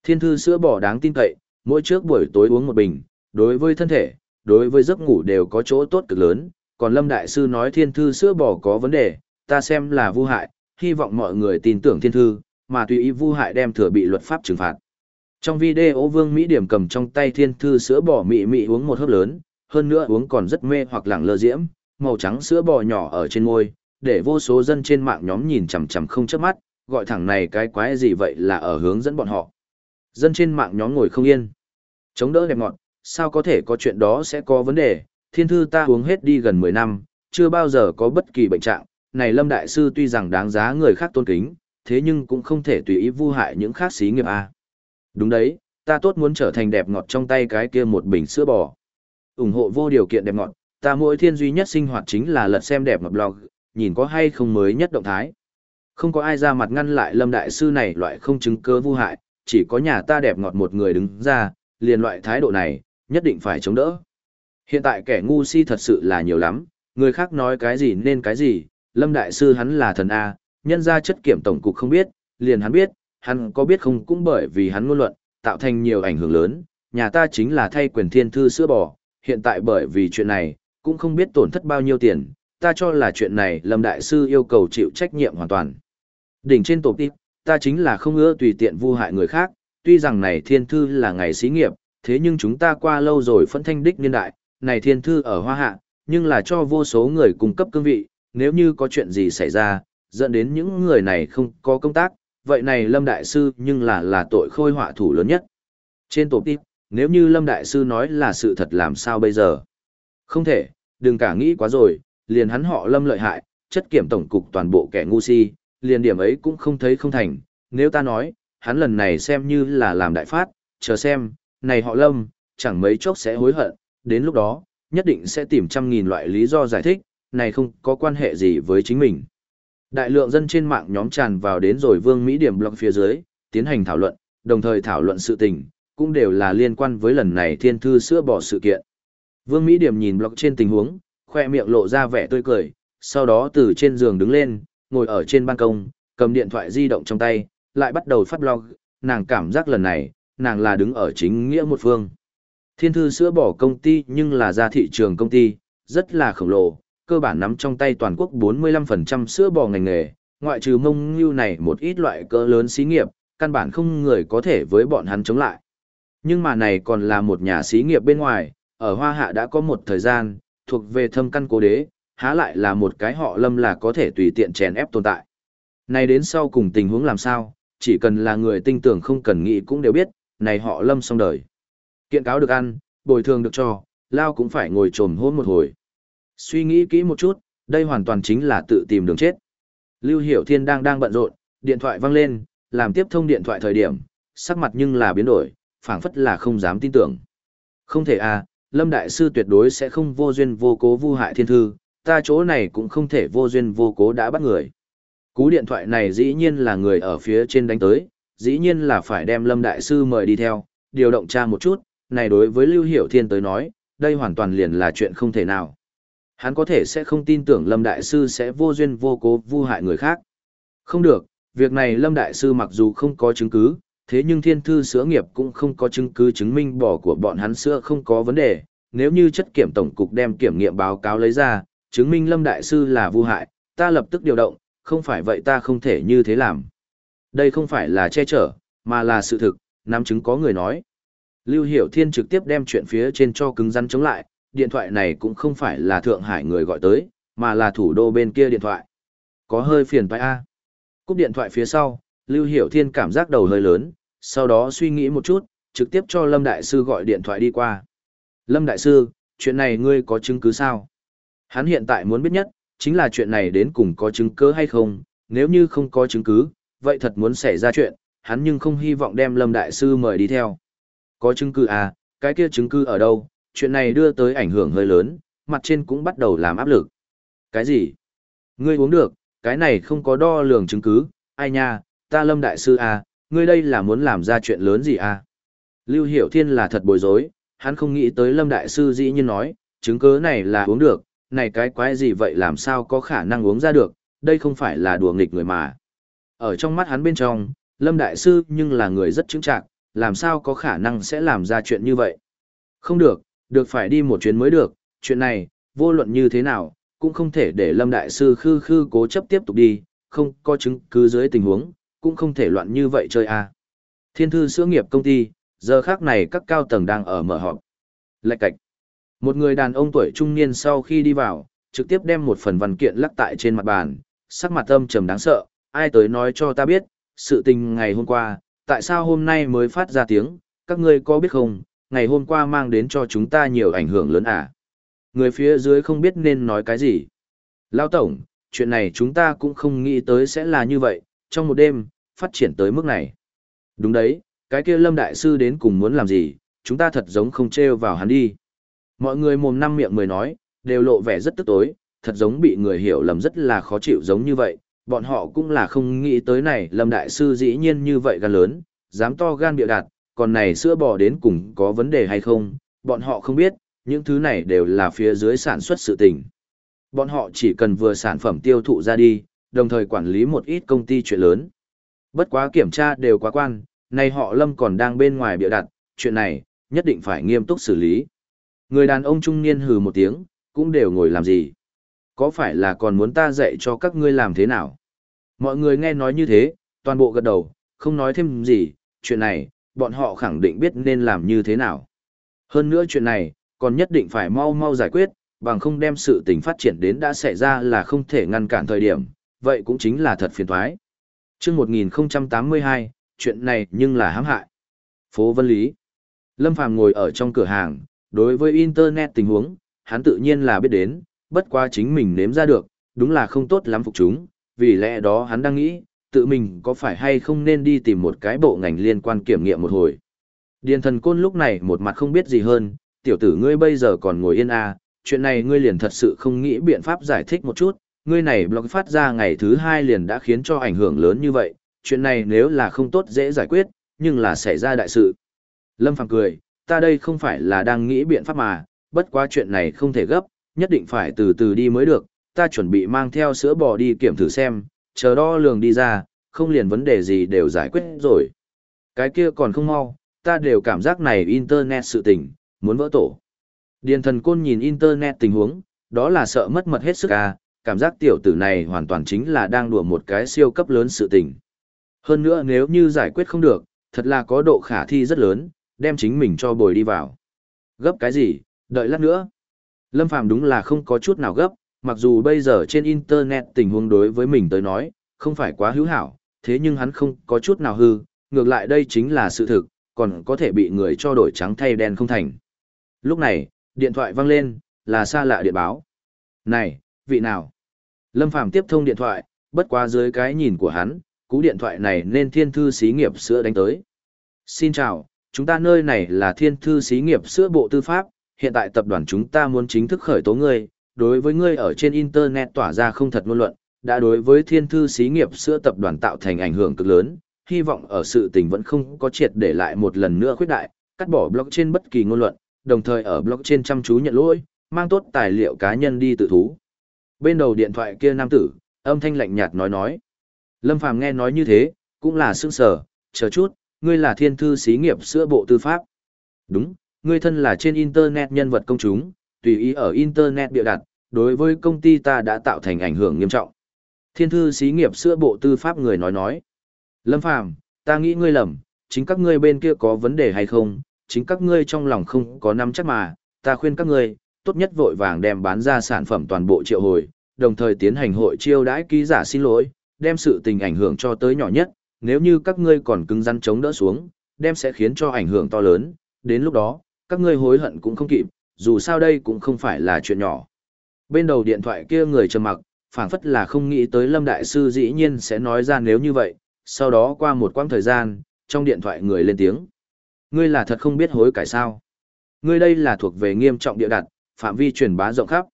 Thiên thư sữa bò đáng tin cậy, mỗi trước buổi tối uống một bình, đối với thân thể, đối với giấc ngủ đều có chỗ tốt cực lớn, còn Lâm Đại Sư nói thiên thư sữa bò có vấn đề, ta xem là vu hại, hy vọng mọi người tin tưởng thiên thư, mà tùy ý vu hại đem thừa bị luật pháp trừng phạt. Trong video Vương Mỹ Điểm cầm trong tay thiên thư sữa bò mị mị uống một hớp lớn, hơn nữa uống còn rất mê hoặc lẳng lơ diễm, màu trắng sữa bò nhỏ ở trên môi, để vô số dân trên mạng nhóm nhìn chằm chằm không chớp mắt, gọi thẳng này cái quái gì vậy là ở hướng dẫn bọn họ. Dân trên mạng nhóm ngồi không yên. Chống đỡ đẹp ngọt, sao có thể có chuyện đó sẽ có vấn đề, thiên thư ta uống hết đi gần 10 năm, chưa bao giờ có bất kỳ bệnh trạng, này Lâm Đại Sư tuy rằng đáng giá người khác tôn kính, thế nhưng cũng không thể tùy ý vu hại những khác xí nghiệp A. Đúng đấy, ta tốt muốn trở thành đẹp ngọt trong tay cái kia một bình sữa bò. ủng hộ vô điều kiện đẹp ngọt, ta mỗi thiên duy nhất sinh hoạt chính là lật xem đẹp ngọt blog, nhìn có hay không mới nhất động thái. Không có ai ra mặt ngăn lại Lâm Đại Sư này loại không chứng cơ vu hại, chỉ có nhà ta đẹp ngọt một người đứng ra, liền loại thái độ này, nhất định phải chống đỡ. Hiện tại kẻ ngu si thật sự là nhiều lắm, người khác nói cái gì nên cái gì, Lâm Đại Sư hắn là thần A, nhân ra chất kiểm tổng cục không biết, liền hắn biết, hắn có biết không cũng bởi vì hắn ngôn luận, tạo thành nhiều ảnh hưởng lớn, nhà ta chính là thay quyền thiên thư sữa bò, hiện tại bởi vì chuyện này, cũng không biết tổn thất bao nhiêu tiền, ta cho là chuyện này Lâm Đại Sư yêu cầu chịu trách nhiệm hoàn toàn. Đỉnh trên tổ tiếp, ta chính là không ưa tùy tiện vu hại người khác, tuy rằng này thiên thư là ngày xí nghiệp, thế nhưng chúng ta qua lâu rồi phân thanh đích niên đại, này thiên thư ở hoa hạ, nhưng là cho vô số người cung cấp cương vị, nếu như có chuyện gì xảy ra, dẫn đến những người này không có công tác, vậy này Lâm Đại Sư nhưng là là tội khôi họa thủ lớn nhất. Trên tổ tiếp, nếu như Lâm Đại Sư nói là sự thật làm sao bây giờ? Không thể, đừng cả nghĩ quá rồi, liền hắn họ Lâm lợi hại, chất kiểm tổng cục toàn bộ kẻ ngu si, liền điểm ấy cũng không thấy không thành, nếu ta nói, hắn lần này xem như là làm đại phát, chờ xem, này họ Lâm, chẳng mấy chốc sẽ hối hận, đến lúc đó, nhất định sẽ tìm trăm nghìn loại lý do giải thích, này không có quan hệ gì với chính mình. Đại lượng dân trên mạng nhóm tràn vào đến rồi Vương Mỹ điểm blog phía dưới, tiến hành thảo luận, đồng thời thảo luận sự tình, cũng đều là liên quan với lần này thiên thư sữa bỏ sự kiện. Vương Mỹ điểm nhìn blog trên tình huống, khoe miệng lộ ra vẻ tươi cười, sau đó từ trên giường đứng lên, ngồi ở trên ban công, cầm điện thoại di động trong tay, lại bắt đầu phát blog, nàng cảm giác lần này, nàng là đứng ở chính nghĩa một phương. Thiên thư sữa bỏ công ty nhưng là ra thị trường công ty, rất là khổng lồ, cơ bản nắm trong tay toàn quốc 45% sữa bò ngành nghề, ngoại trừ mông như này một ít loại cỡ lớn xí nghiệp, căn bản không người có thể với bọn hắn chống lại. Nhưng mà này còn là một nhà xí nghiệp bên ngoài, ở Hoa Hạ đã có một thời gian, thuộc về thâm căn cố đế, há lại là một cái họ lâm là có thể tùy tiện chèn ép tồn tại. Này đến sau cùng tình huống làm sao, chỉ cần là người tinh tưởng không cần nghĩ cũng đều biết, này họ lâm xong đời. Kiện cáo được ăn, bồi thường được cho, lao cũng phải ngồi trồm hôn một hồi. Suy nghĩ kỹ một chút, đây hoàn toàn chính là tự tìm đường chết. Lưu Hiểu Thiên đang đang bận rộn, điện thoại vang lên, làm tiếp thông điện thoại thời điểm, sắc mặt nhưng là biến đổi, phảng phất là không dám tin tưởng. Không thể à, Lâm Đại Sư tuyệt đối sẽ không vô duyên vô cố vu hại thiên thư, ta chỗ này cũng không thể vô duyên vô cố đã bắt người. Cú điện thoại này dĩ nhiên là người ở phía trên đánh tới, dĩ nhiên là phải đem Lâm Đại Sư mời đi theo, điều động tra một chút, này đối với Lưu Hiểu Thiên tới nói, đây hoàn toàn liền là chuyện không thể nào. Hắn có thể sẽ không tin tưởng Lâm Đại Sư sẽ vô duyên vô cố vu hại người khác. Không được, việc này Lâm Đại Sư mặc dù không có chứng cứ, thế nhưng thiên thư sữa nghiệp cũng không có chứng cứ chứng minh bỏ của bọn hắn sữa không có vấn đề. Nếu như chất kiểm tổng cục đem kiểm nghiệm báo cáo lấy ra, chứng minh Lâm Đại Sư là vu hại, ta lập tức điều động, không phải vậy ta không thể như thế làm. Đây không phải là che chở, mà là sự thực, nắm chứng có người nói. Lưu Hiểu Thiên trực tiếp đem chuyện phía trên cho cứng rắn chống lại, điện thoại này cũng không phải là Thượng Hải người gọi tới, mà là thủ đô bên kia điện thoại. Có hơi phiền phải a. Cúp điện thoại phía sau, Lưu Hiểu Thiên cảm giác đầu hơi lớn, sau đó suy nghĩ một chút, trực tiếp cho Lâm Đại Sư gọi điện thoại đi qua. Lâm Đại Sư, chuyện này ngươi có chứng cứ sao? Hắn hiện tại muốn biết nhất, chính là chuyện này đến cùng có chứng cứ hay không, nếu như không có chứng cứ, vậy thật muốn xảy ra chuyện, hắn nhưng không hy vọng đem Lâm Đại Sư mời đi theo. Có chứng cứ à, cái kia chứng cứ ở đâu, chuyện này đưa tới ảnh hưởng hơi lớn, mặt trên cũng bắt đầu làm áp lực. Cái gì? Ngươi uống được, cái này không có đo lường chứng cứ, ai nha, ta lâm đại sư à, ngươi đây là muốn làm ra chuyện lớn gì à? Lưu Hiểu Thiên là thật bối rối, hắn không nghĩ tới lâm đại sư dĩ nhiên nói, chứng cứ này là uống được, này cái quái gì vậy làm sao có khả năng uống ra được, đây không phải là đùa nghịch người mà. Ở trong mắt hắn bên trong, lâm đại sư nhưng là người rất chứng trạng, làm sao có khả năng sẽ làm ra chuyện như vậy. Không được, được phải đi một chuyến mới được, chuyện này, vô luận như thế nào, cũng không thể để Lâm Đại Sư khư khư cố chấp tiếp tục đi, không có chứng cứ dưới tình huống, cũng không thể loạn như vậy chơi à. Thiên thư sữa nghiệp công ty, giờ khác này các cao tầng đang ở mở họp. Lạch cạch. Một người đàn ông tuổi trung niên sau khi đi vào, trực tiếp đem một phần văn kiện lắc tại trên mặt bàn, sắc mặt âm trầm đáng sợ, ai tới nói cho ta biết, sự tình ngày hôm qua, tại sao hôm nay mới phát ra tiếng, các ngươi có biết không, ngày hôm qua mang đến cho chúng ta nhiều ảnh hưởng lớn à. Người phía dưới không biết nên nói cái gì. Lao Tổng, chuyện này chúng ta cũng không nghĩ tới sẽ là như vậy, trong một đêm, phát triển tới mức này. Đúng đấy, cái kia Lâm Đại Sư đến cùng muốn làm gì, chúng ta thật giống không treo vào hắn đi. Mọi người mồm năm miệng mười nói, đều lộ vẻ rất tức tối, thật giống bị người hiểu lầm rất là khó chịu giống như vậy. Bọn họ cũng là không nghĩ tới này Lâm Đại Sư dĩ nhiên như vậy gan lớn, dám to gan bịa đặt, còn này sữa bò đến cùng có vấn đề hay không, bọn họ không biết, những thứ này đều là phía dưới sản xuất sự tình. Bọn họ chỉ cần vừa sản phẩm tiêu thụ ra đi, đồng thời quản lý một ít công ty chuyện lớn. Bất quá kiểm tra đều quá quan, nay họ Lâm còn đang bên ngoài biểu đặt, chuyện này, nhất định phải nghiêm túc xử lý. Người đàn ông trung niên hừ một tiếng, cũng đều ngồi làm gì. Có phải là còn muốn ta dạy cho các ngươi làm thế nào? Mọi người nghe nói như thế, toàn bộ gật đầu, không nói thêm gì, chuyện này, bọn họ khẳng định biết nên làm như thế nào. Hơn nữa chuyện này, còn nhất định phải mau mau giải quyết, bằng không đem sự tình phát triển đến đã xảy ra là không thể ngăn cản thời điểm, vậy cũng chính là thật phiền thoái. chương 1082, chuyện này nhưng là hãm hại. Phố Vân Lý Lâm Phàm ngồi ở trong cửa hàng, đối với Internet tình huống, hắn tự nhiên là biết đến, bất quá chính mình nếm ra được, đúng là không tốt lắm phục chúng, vì lẽ đó hắn đang nghĩ, tự mình có phải hay không nên đi tìm một cái bộ ngành liên quan kiểm nghiệm một hồi. Điền thần côn lúc này một mặt không biết gì hơn, tiểu tử ngươi bây giờ còn ngồi yên à, chuyện này ngươi liền thật sự không nghĩ biện pháp giải thích một chút, ngươi này blog phát ra ngày thứ hai liền đã khiến cho ảnh hưởng lớn như vậy, chuyện này nếu là không tốt dễ giải quyết, nhưng là xảy ra đại sự. Lâm Phàm cười, ta đây không phải là đang nghĩ biện pháp mà, bất quá chuyện này không thể gấp, nhất định phải từ từ đi mới được, ta chuẩn bị mang theo sữa bò đi kiểm thử xem, chờ đo lường đi ra, không liền vấn đề gì đều giải quyết rồi. Cái kia còn không mau, ta đều cảm giác này internet sự tình, muốn vỡ tổ. Điền thần côn nhìn internet tình huống, đó là sợ mất mật hết sức à, cảm giác tiểu tử này hoàn toàn chính là đang đùa một cái siêu cấp lớn sự tình. Hơn nữa nếu như giải quyết không được, thật là có độ khả thi rất lớn, đem chính mình cho bồi đi vào. Gấp cái gì, đợi lát nữa. Lâm Phàm đúng là không có chút nào gấp, mặc dù bây giờ trên Internet tình huống đối với mình tới nói, không phải quá hữu hảo, thế nhưng hắn không có chút nào hư, ngược lại đây chính là sự thực, còn có thể bị người cho đổi trắng thay đen không thành. Lúc này, điện thoại vang lên, là xa lạ điện báo. Này, vị nào? Lâm Phàm tiếp thông điện thoại, bất quá dưới cái nhìn của hắn, cú điện thoại này nên thiên thư xí nghiệp sữa đánh tới. Xin chào, chúng ta nơi này là thiên thư xí nghiệp sữa bộ tư pháp, hiện tại tập đoàn chúng ta muốn chính thức khởi tố ngươi, đối với ngươi ở trên Internet tỏa ra không thật ngôn luận, đã đối với thiên thư xí nghiệp sữa tập đoàn tạo thành ảnh hưởng cực lớn, hy vọng ở sự tình vẫn không có triệt để lại một lần nữa khuyết đại, cắt bỏ blog trên bất kỳ ngôn luận, đồng thời ở blog trên chăm chú nhận lỗi, mang tốt tài liệu cá nhân đi tự thú. Bên đầu điện thoại kia nam tử, âm thanh lạnh nhạt nói nói. Lâm Phàm nghe nói như thế, cũng là sững sờ, chờ chút, ngươi là thiên thư xí nghiệp sữa bộ tư pháp. Đúng, ngươi thân là trên internet nhân vật công chúng, tùy ý ở internet bịa đặt, đối với công ty ta đã tạo thành ảnh hưởng nghiêm trọng. Thiên thư xí nghiệp sữa bộ tư pháp người nói nói. Lâm Phàm, ta nghĩ ngươi lầm, chính các ngươi bên kia có vấn đề hay không, chính các ngươi trong lòng không có nắm chắc mà, ta khuyên các ngươi, tốt nhất vội vàng đem bán ra sản phẩm toàn bộ triệu hồi, đồng thời tiến hành hội chiêu đãi ký giả xin lỗi, đem sự tình ảnh hưởng cho tới nhỏ nhất, nếu như các ngươi còn cứng rắn chống đỡ xuống, đem sẽ khiến cho ảnh hưởng to lớn, đến lúc đó, các ngươi hối hận cũng không kịp, dù sao đây cũng không phải là chuyện nhỏ. Bên đầu điện thoại kia người trầm mặc, phảng phất là không nghĩ tới Lâm Đại Sư dĩ nhiên sẽ nói ra nếu như vậy, sau đó qua một quãng thời gian, trong điện thoại người lên tiếng. Ngươi là thật không biết hối cải sao. Ngươi đây là thuộc về nghiêm trọng địa đặt, phạm vi truyền bá rộng khắp.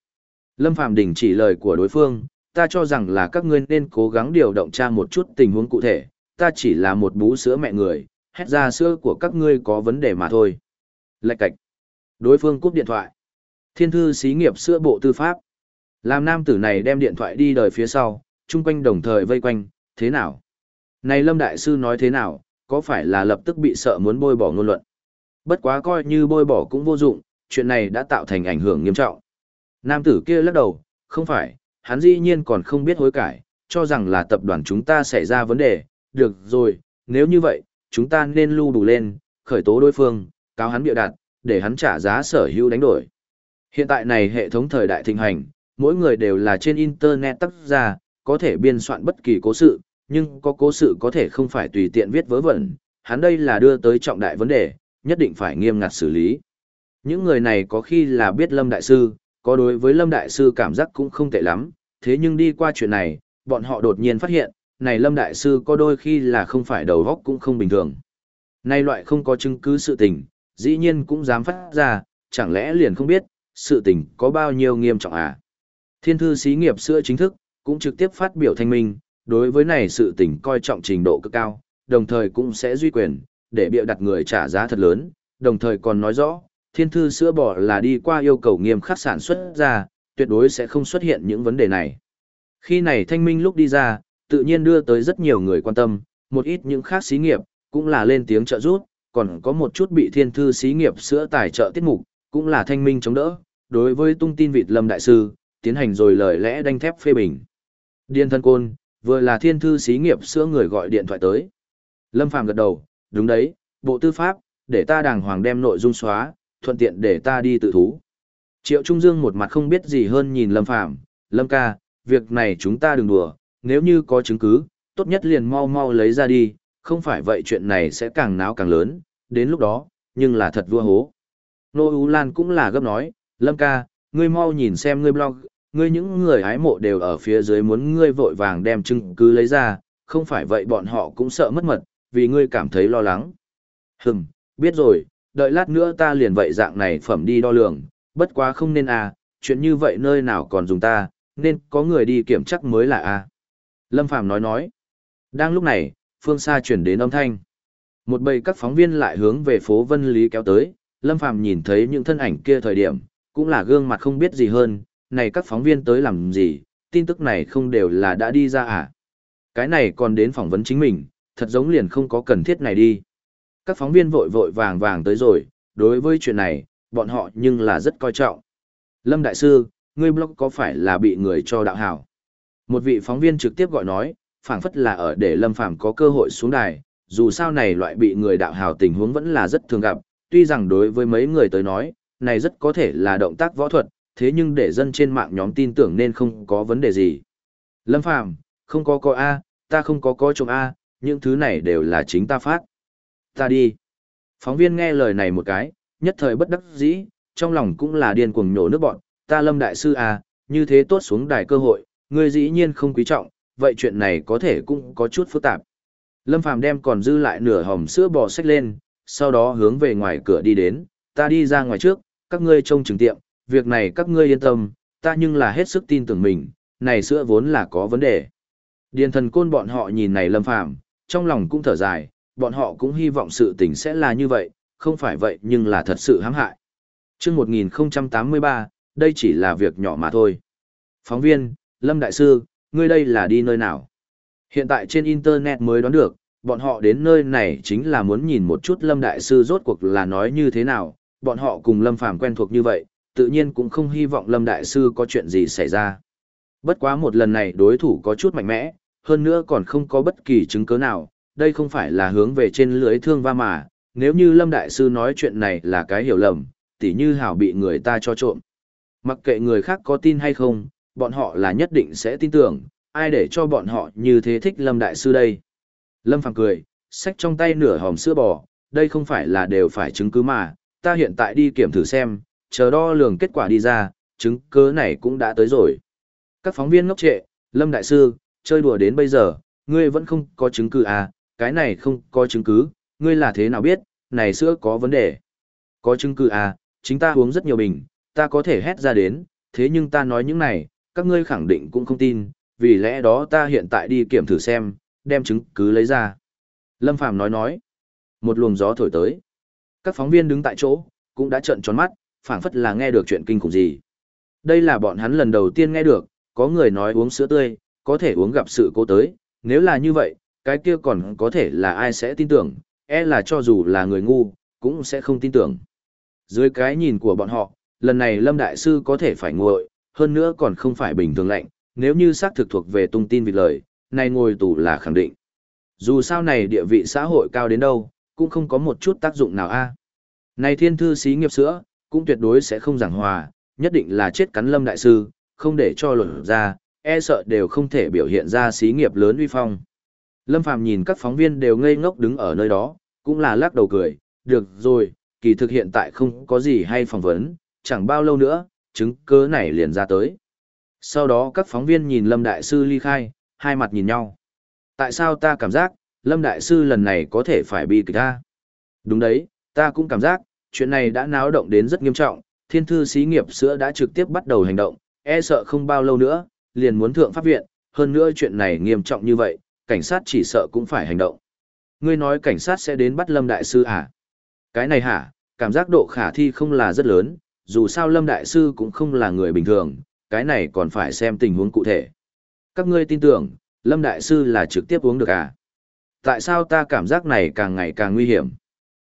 Lâm Phàm đình chỉ lời của đối phương, ta cho rằng là các ngươi nên cố gắng điều động tra một chút tình huống cụ thể, ta chỉ là một bú sữa mẹ người, hét ra sữa của các ngươi có vấn đề mà thôi. Lạch cạch. Đối phương cúp điện thoại. Thiên thư xí nghiệp sữa bộ tư pháp. Làm nam tử này đem điện thoại đi đời phía sau, chung quanh đồng thời vây quanh, thế nào? Này Lâm Đại Sư nói thế nào, có phải là lập tức bị sợ muốn bôi bỏ ngôn luận? Bất quá coi như bôi bỏ cũng vô dụng, chuyện này đã tạo thành ảnh hưởng nghiêm trọng. Nam tử kia lắc đầu, không phải, hắn dĩ nhiên còn không biết hối cải, cho rằng là tập đoàn chúng ta xảy ra vấn đề, được rồi, nếu như vậy, chúng ta nên lưu đủ lên, khởi tố đối phương, cáo hắn bịa đặt, để hắn trả giá sở hữu đánh đổi. Hiện tại này hệ thống thời đại thịnh hành, mỗi người đều là trên internet tác giả, có thể biên soạn bất kỳ cố sự, nhưng có cố sự có thể không phải tùy tiện viết vớ vẩn, hắn đây là đưa tới trọng đại vấn đề, nhất định phải nghiêm ngặt xử lý. Những người này có khi là biết Lâm Đại Sư, có đối với Lâm Đại Sư cảm giác cũng không tệ lắm, thế nhưng đi qua chuyện này, bọn họ đột nhiên phát hiện, này Lâm Đại Sư có đôi khi là không phải đầu góc cũng không bình thường. Nay loại không có chứng cứ sự tình, dĩ nhiên cũng dám phát ra, chẳng lẽ liền không biết, sự tình có bao nhiêu nghiêm trọng à. Thiên thư xí nghiệp sữa chính thức, cũng trực tiếp phát biểu thanh minh, đối với này sự tình coi trọng trình độ cực cao, đồng thời cũng sẽ duy quyền, để bịa đặt người trả giá thật lớn, đồng thời còn nói rõ, thiên thư sữa bò là đi qua yêu cầu nghiêm khắc sản xuất ra, tuyệt đối sẽ không xuất hiện những vấn đề này. Khi này thanh minh lúc đi ra, tự nhiên đưa tới rất nhiều người quan tâm, một ít những khác xí nghiệp, cũng là lên tiếng trợ giúp, còn có một chút bị thiên thư xí nghiệp sữa tài trợ tiết mục, cũng là thanh minh chống đỡ, đối với tung tin vịt Lâm Đại Sư, tiến hành rồi lời lẽ đanh thép phê bình. Điên thân côn, vừa là thiên thư xí nghiệp sữa người gọi điện thoại tới. Lâm Phàm gật đầu, đúng đấy, bộ tư pháp, để ta đàng hoàng đem nội dung xóa, thuận tiện để ta đi tự thú. Triệu Trung Dương một mặt không biết gì hơn nhìn Lâm Phàm Lâm ca, việc này chúng ta đừng đùa, nếu như có chứng cứ, tốt nhất liền mau mau lấy ra đi, không phải vậy chuyện này sẽ càng náo càng lớn, đến lúc đó, nhưng là thật vua hố. Nô Ú Lan cũng là gấp nói, Lâm ca, ngươi mau nhìn xem ngươi blog, ngươi những người hái mộ đều ở phía dưới muốn ngươi vội vàng đem chứng cứ lấy ra, không phải vậy bọn họ cũng sợ mất mật, vì ngươi cảm thấy lo lắng. Hừm, biết rồi, đợi lát nữa ta liền vậy dạng này phẩm đi đo lường, bất quá không nên à, chuyện như vậy nơi nào còn dùng ta, nên có người đi kiểm chắc mới là à. Lâm Phàm nói nói. Đang lúc này, phương xa chuyển đến âm thanh. Một bầy các phóng viên lại hướng về phố Vân Lý kéo tới, Lâm Phàm nhìn thấy những thân ảnh kia thời điểm, cũng là gương mặt không biết gì hơn, này các phóng viên tới làm gì, tin tức này không đều là đã đi ra à. Cái này còn đến phỏng vấn chính mình, thật giống liền không có cần thiết này đi. Các phóng viên vội vội vàng vàng tới rồi, đối với chuyện này, bọn họ nhưng là rất coi trọng. Lâm Đại Sư, ngươi blog có phải là bị người cho đạo hảo? Một vị phóng viên trực tiếp gọi nói, phảng phất là ở để Lâm Phàm có cơ hội xuống đài, dù sao này loại bị người đạo hào tình huống vẫn là rất thường gặp, tuy rằng đối với mấy người tới nói, này rất có thể là động tác võ thuật, thế nhưng để dân trên mạng nhóm tin tưởng nên không có vấn đề gì. Lâm Phàm không có có A, ta không có có chồng A, những thứ này đều là chính ta phát. Ta đi. Phóng viên nghe lời này một cái, nhất thời bất đắc dĩ, trong lòng cũng là điên cuồng nhổ nước bọn, ta Lâm Đại Sư A, như thế tốt xuống đài cơ hội, ngươi dĩ nhiên không quý trọng, vậy chuyện này có thể cũng có chút phức tạp. Lâm Phàm đem còn dư lại nửa hòm sữa bò sách lên, sau đó hướng về ngoài cửa đi đến, ta đi ra ngoài trước, các ngươi trông chừng tiệm, việc này các ngươi yên tâm, ta nhưng là hết sức tin tưởng mình, này sữa vốn là có vấn đề. Điền thần côn bọn họ nhìn này Lâm Phàm trong lòng cũng thở dài, bọn họ cũng hy vọng sự tình sẽ là như vậy, không phải vậy nhưng là thật sự hãm hại. Trước 1083, đây chỉ là việc nhỏ mà thôi. Phóng viên, Lâm Đại Sư, ngươi đây là đi nơi nào? Hiện tại trên Internet mới đoán được, bọn họ đến nơi này chính là muốn nhìn một chút Lâm Đại Sư rốt cuộc là nói như thế nào, bọn họ cùng Lâm Phàm quen thuộc như vậy, tự nhiên cũng không hy vọng Lâm Đại Sư có chuyện gì xảy ra. Bất quá một lần này đối thủ có chút mạnh mẽ, hơn nữa còn không có bất kỳ chứng cứ nào, đây không phải là hướng về trên lưới thương va mà, nếu như Lâm Đại Sư nói chuyện này là cái hiểu lầm, tỉ như hảo bị người ta cho trộm. Mặc kệ người khác có tin hay không, bọn họ là nhất định sẽ tin tưởng, ai để cho bọn họ như thế thích Lâm Đại Sư đây. Lâm Phàm cười, xách trong tay nửa hòm sữa bò, đây không phải là đều phải chứng cứ mà, ta hiện tại đi kiểm thử xem, chờ đo lường kết quả đi ra, chứng cứ này cũng đã tới rồi. Các phóng viên ngốc trệ, Lâm Đại Sư, chơi đùa đến bây giờ, ngươi vẫn không có chứng cứ à, cái này không có chứng cứ, ngươi là thế nào biết, này sữa có vấn đề. Có chứng cứ à, chính ta uống rất nhiều bình, ta có thể hét ra đến, thế nhưng ta nói những này, các ngươi khẳng định cũng không tin, vì lẽ đó ta hiện tại đi kiểm thử xem, đem chứng cứ lấy ra. Lâm Phàm nói nói. Một luồng gió thổi tới. Các phóng viên đứng tại chỗ, cũng đã trợn tròn mắt, phảng phất là nghe được chuyện kinh khủng gì. Đây là bọn hắn lần đầu tiên nghe được, có người nói uống sữa tươi, có thể uống gặp sự cố tới, nếu là như vậy, cái kia còn có thể là ai sẽ tin tưởng, e là cho dù là người ngu, cũng sẽ không tin tưởng. Dưới cái nhìn của bọn họ, lần này Lâm Đại Sư có thể phải nguội, hơn nữa còn không phải bình thường lạnh, nếu như xác thực thuộc về tung tin vịt lời, này ngồi tù là khẳng định. Dù sao này địa vị xã hội cao đến đâu, cũng không có một chút tác dụng nào a. À. Này thiên thư xí nghiệp sữa, cũng tuyệt đối sẽ không giảng hòa, nhất định là chết cắn lâm đại sư, không để cho luận ra, e sợ đều không thể biểu hiện ra xí nghiệp lớn uy phong. Lâm Phàm nhìn các phóng viên đều ngây ngốc đứng ở nơi đó, cũng là lắc đầu cười, được rồi, kỳ thực hiện tại không có gì hay phỏng vấn, chẳng bao lâu nữa, chứng cứ này liền ra tới. Sau đó các phóng viên nhìn Lâm Đại Sư ly khai, hai mặt nhìn nhau. Tại sao ta cảm giác, Lâm Đại Sư lần này có thể phải bị kịch ta? Đúng đấy, ta cũng cảm giác, chuyện này đã náo động đến rất nghiêm trọng, thiên thư xí nghiệp sữa đã trực tiếp bắt đầu hành động, e sợ không bao lâu nữa, liền muốn thượng pháp viện, hơn nữa chuyện này nghiêm trọng như vậy, cảnh sát chỉ sợ cũng phải hành động. Ngươi nói cảnh sát sẽ đến bắt Lâm Đại Sư à? Cái này hả, cảm giác độ khả thi không là rất lớn, dù sao Lâm Đại Sư cũng không là người bình thường, cái này còn phải xem tình huống cụ thể. Các ngươi tin tưởng, Lâm Đại Sư là trực tiếp uống được à? Tại sao ta cảm giác này càng ngày càng nguy hiểm?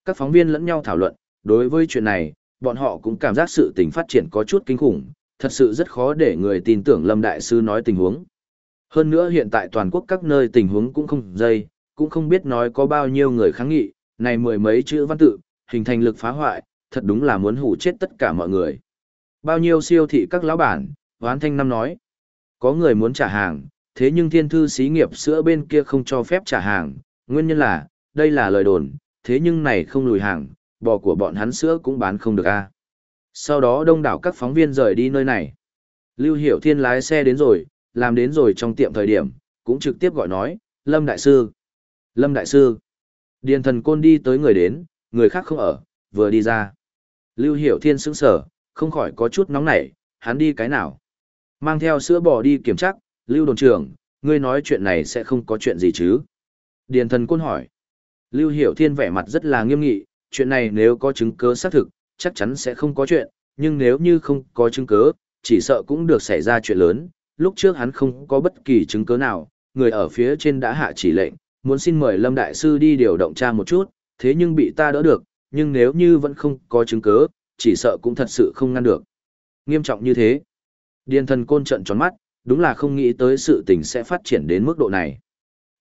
Các phóng viên lẫn nhau thảo luận, đối với chuyện này, bọn họ cũng cảm giác sự tình phát triển có chút kinh khủng, thật sự rất khó để người tin tưởng Lâm Đại Sư nói tình huống. Hơn nữa hiện tại toàn quốc các nơi tình huống cũng không dây, cũng không biết nói có bao nhiêu người kháng nghị, này mười mấy chữ văn tự, hình thành lực phá hoại, thật đúng là muốn hủ chết tất cả mọi người. Bao nhiêu siêu thị các lão bản, hoán thanh năm nói, có người muốn trả hàng, thế nhưng thiên thư xí nghiệp sữa bên kia không cho phép trả hàng, nguyên nhân là, đây là lời đồn, thế nhưng này không lùi hàng, bò của bọn hắn sữa cũng bán không được a. Sau đó đông đảo các phóng viên rời đi nơi này. Lưu Hiểu Thiên lái xe đến rồi, làm đến rồi trong tiệm thời điểm, cũng trực tiếp gọi nói, Lâm Đại Sư. Lâm Đại Sư. Điền thần côn đi tới người đến, người khác không ở, vừa đi ra. Lưu Hiểu Thiên sững sở, không khỏi có chút nóng nảy, hắn đi cái nào. Mang theo sữa bò đi kiểm tra, Lưu đồn trưởng, ngươi nói chuyện này sẽ không có chuyện gì chứ? Điền thần côn hỏi. Lưu Hiểu Thiên vẻ mặt rất là nghiêm nghị, chuyện này nếu có chứng cứ xác thực, chắc chắn sẽ không có chuyện, nhưng nếu như không có chứng cứ, chỉ sợ cũng được xảy ra chuyện lớn. Lúc trước hắn không có bất kỳ chứng cứ nào, người ở phía trên đã hạ chỉ lệnh, muốn xin mời Lâm Đại Sư đi điều động tra một chút, thế nhưng bị ta đỡ được, nhưng nếu như vẫn không có chứng cứ, chỉ sợ cũng thật sự không ngăn được. Nghiêm trọng như thế. Điền thần côn trận tròn mắt, đúng là không nghĩ tới sự tình sẽ phát triển đến mức độ này.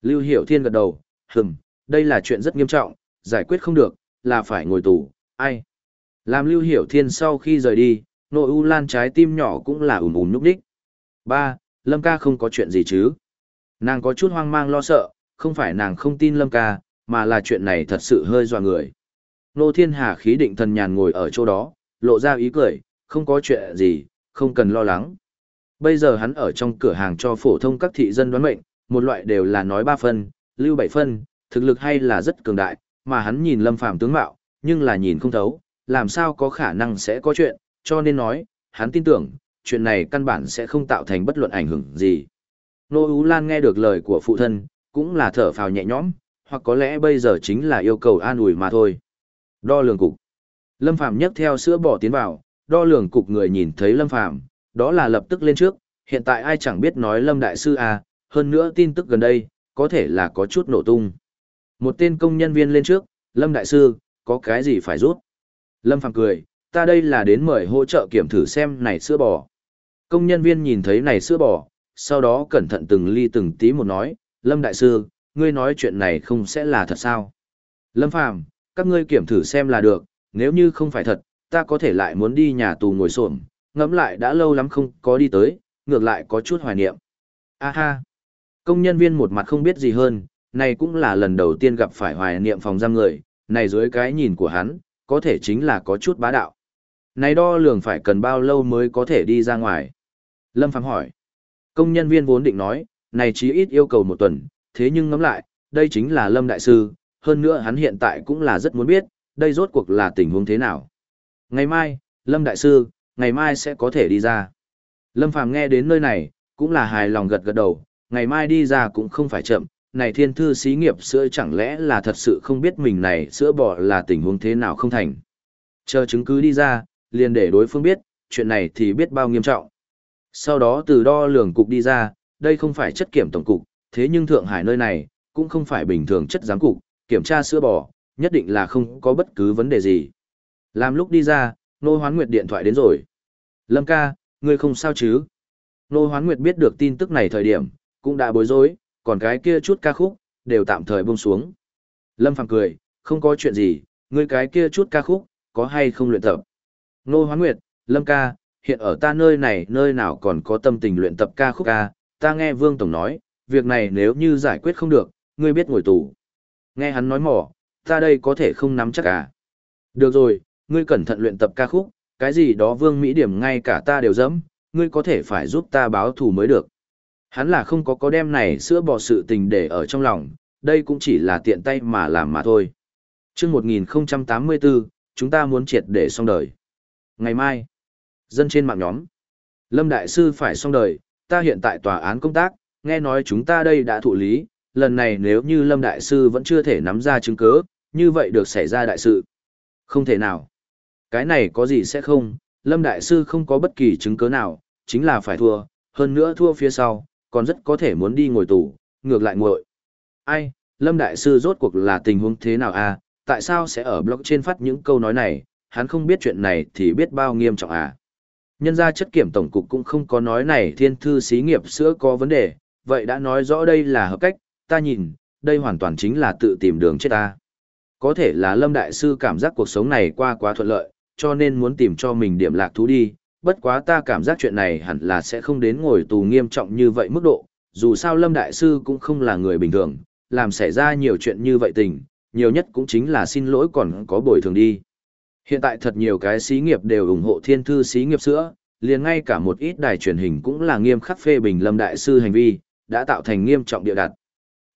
Lưu Hiểu Thiên gật đầu, hừm, đây là chuyện rất nghiêm trọng, giải quyết không được, là phải ngồi tù, ai. Làm Lưu Hiểu Thiên sau khi rời đi, nội u lan trái tim nhỏ cũng là ùm ùm núp đích. Ba, Lâm ca không có chuyện gì chứ. Nàng có chút hoang mang lo sợ, không phải nàng không tin Lâm ca, mà là chuyện này thật sự hơi dọa người. Nô Thiên Hà khí định thần nhàn ngồi ở chỗ đó, lộ ra ý cười, không có chuyện gì, không cần lo lắng. Bây giờ hắn ở trong cửa hàng cho phổ thông các thị dân đoán mệnh, một loại đều là nói ba phân, lưu bảy phân, thực lực hay là rất cường đại, mà hắn nhìn Lâm Phàm tướng mạo, nhưng là nhìn không thấu, làm sao có khả năng sẽ có chuyện, cho nên nói, hắn tin tưởng, chuyện này căn bản sẽ không tạo thành bất luận ảnh hưởng gì. Nô Ú Lan nghe được lời của phụ thân, cũng là thở phào nhẹ nhõm, hoặc có lẽ bây giờ chính là yêu cầu an ủi mà thôi. Đo lường cục. Lâm Phàm nhấc theo sữa bỏ tiến vào, đo lường cục người nhìn thấy Lâm Phàm, đó là lập tức lên trước, hiện tại ai chẳng biết nói Lâm Đại Sư à, hơn nữa tin tức gần đây, có thể là có chút nổ tung. Một tên công nhân viên lên trước, Lâm Đại Sư, có cái gì phải rút? Lâm Phàm cười, ta đây là đến mời hỗ trợ kiểm thử xem này sữa bò. Công nhân viên nhìn thấy này sữa bò, sau đó cẩn thận từng ly từng tí một nói, Lâm Đại Sư, ngươi nói chuyện này không sẽ là thật sao? Lâm Phàm các ngươi kiểm thử xem là được, nếu như không phải thật, ta có thể lại muốn đi nhà tù ngồi xổm ngẫm lại đã lâu lắm không có đi tới, ngược lại có chút hoài niệm. A ha! Công nhân viên một mặt không biết gì hơn, này cũng là lần đầu tiên gặp phải hoài niệm phòng giam người, này dưới cái nhìn của hắn, có thể chính là có chút bá đạo. Này đo lường phải cần bao lâu mới có thể đi ra ngoài? Lâm Phàm hỏi. Công nhân viên vốn định nói, này chí ít yêu cầu một tuần, thế nhưng ngẫm lại, đây chính là Lâm Đại Sư, hơn nữa hắn hiện tại cũng là rất muốn biết, đây rốt cuộc là tình huống thế nào. Ngày mai, Lâm Đại Sư, ngày mai sẽ có thể đi ra. Lâm Phàm nghe đến nơi này, cũng là hài lòng gật gật đầu, ngày mai đi ra cũng không phải chậm, này thiên thư xí nghiệp sữa chẳng lẽ là thật sự không biết mình này sữa bỏ là tình huống thế nào không thành. Chờ chứng cứ đi ra, liền để đối phương biết, chuyện này thì biết bao nghiêm trọng. Sau đó từ đo lường cục đi ra, đây không phải chất kiểm tổng cục, thế nhưng Thượng Hải nơi này, cũng không phải bình thường chất giám cục, kiểm tra sữa bò, nhất định là không có bất cứ vấn đề gì. Làm lúc đi ra, Nô Hoán Nguyệt điện thoại đến rồi. Lâm ca, ngươi không sao chứ? Nô Hoán Nguyệt biết được tin tức này thời điểm, cũng đã bối rối, còn cái kia chút ca khúc, đều tạm thời buông xuống. Lâm Phàm cười, không có chuyện gì, ngươi cái kia chút ca khúc, có hay không luyện tập? Nô Hoán Nguyệt, Lâm ca, hiện ở ta nơi này nơi nào còn có tâm tình luyện tập ca khúc ca, ta nghe Vương Tổng nói, việc này nếu như giải quyết không được, ngươi biết ngồi tù. Nghe hắn nói mỏ, ta đây có thể không nắm chắc à. Được rồi, ngươi cẩn thận luyện tập ca khúc, cái gì đó vương mỹ điểm ngay cả ta đều dẫm, ngươi có thể phải giúp ta báo thù mới được. Hắn là không có có đem này sữa bò sự tình để ở trong lòng, đây cũng chỉ là tiện tay mà làm mà thôi. Trước 1084, chúng ta muốn triệt để xong đời. Ngày mai, dân trên mạng nhóm, Lâm Đại Sư phải xong đời, ta hiện tại tòa án công tác, nghe nói chúng ta đây đã thụ lý, lần này nếu như Lâm Đại Sư vẫn chưa thể nắm ra chứng cứ, như vậy được xảy ra đại sự. Không thể nào. Cái này có gì sẽ không, Lâm Đại Sư không có bất kỳ chứng cứ nào, chính là phải thua, hơn nữa thua phía sau, còn rất có thể muốn đi ngồi tù, ngược lại ngồi Ai, Lâm Đại Sư rốt cuộc là tình huống thế nào à, tại sao sẽ ở blog trên phát những câu nói này, hắn không biết chuyện này thì biết bao nghiêm trọng à. Nhân ra chất kiểm tổng cục cũng không có nói này thiên thư xí nghiệp sữa có vấn đề, vậy đã nói rõ đây là hợp cách, ta nhìn, đây hoàn toàn chính là tự tìm đường chết ta. Có thể là Lâm Đại Sư cảm giác cuộc sống này qua quá thuận lợi, cho nên muốn tìm cho mình điểm lạc thú đi, bất quá ta cảm giác chuyện này hẳn là sẽ không đến ngồi tù nghiêm trọng như vậy mức độ, dù sao Lâm Đại Sư cũng không là người bình thường, làm xảy ra nhiều chuyện như vậy tình, nhiều nhất cũng chính là xin lỗi còn có bồi thường đi. Hiện tại thật nhiều cái xí nghiệp đều ủng hộ thiên thư xí nghiệp sữa, liền ngay cả một ít đài truyền hình cũng là nghiêm khắc phê bình Lâm Đại Sư hành vi, đã tạo thành nghiêm trọng địa đặt.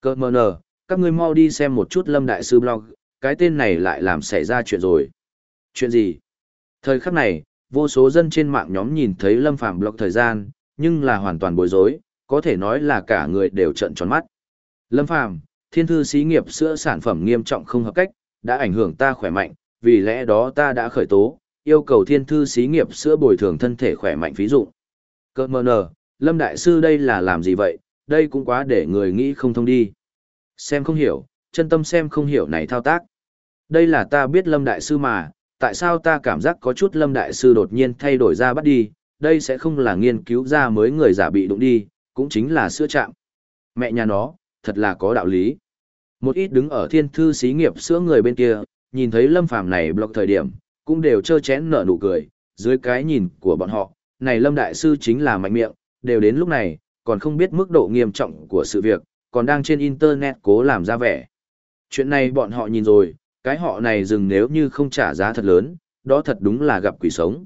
Cơ mờ nờ, các ngươi mau đi xem một chút Lâm Đại Sư blog, cái tên này lại làm xảy ra chuyện rồi. Chuyện gì? Thời khắc này, vô số dân trên mạng nhóm nhìn thấy Lâm Phàm blog thời gian, nhưng là hoàn toàn bối rối, có thể nói là cả người đều trợn tròn mắt. Lâm Phàm, thiên thư xí nghiệp sữa sản phẩm nghiêm trọng không hợp cách, đã ảnh hưởng ta khỏe mạnh, vì lẽ đó ta đã khởi tố, yêu cầu thiên thư xí nghiệp sữa bồi thường thân thể khỏe mạnh phí dụ. Cơ mờ nờ, Lâm Đại Sư đây là làm gì vậy, đây cũng quá để người nghĩ không thông đi. Xem không hiểu, chân tâm xem không hiểu này thao tác. Đây là ta biết Lâm Đại Sư mà, tại sao ta cảm giác có chút Lâm Đại Sư đột nhiên thay đổi ra bắt đi, đây sẽ không là nghiên cứu ra mới người giả bị đụng đi, cũng chính là sữa chạm. Mẹ nhà nó, thật là có đạo lý. Một ít đứng ở thiên thư xí nghiệp sữa người bên kia, nhìn thấy Lâm Phàm này block thời điểm, cũng đều trơ chén nở nụ cười, dưới cái nhìn của bọn họ, này Lâm Đại Sư chính là mạnh miệng, đều đến lúc này, còn không biết mức độ nghiêm trọng của sự việc, còn đang trên Internet cố làm ra vẻ. Chuyện này bọn họ nhìn rồi, cái họ này dừng nếu như không trả giá thật lớn, đó thật đúng là gặp quỷ sống.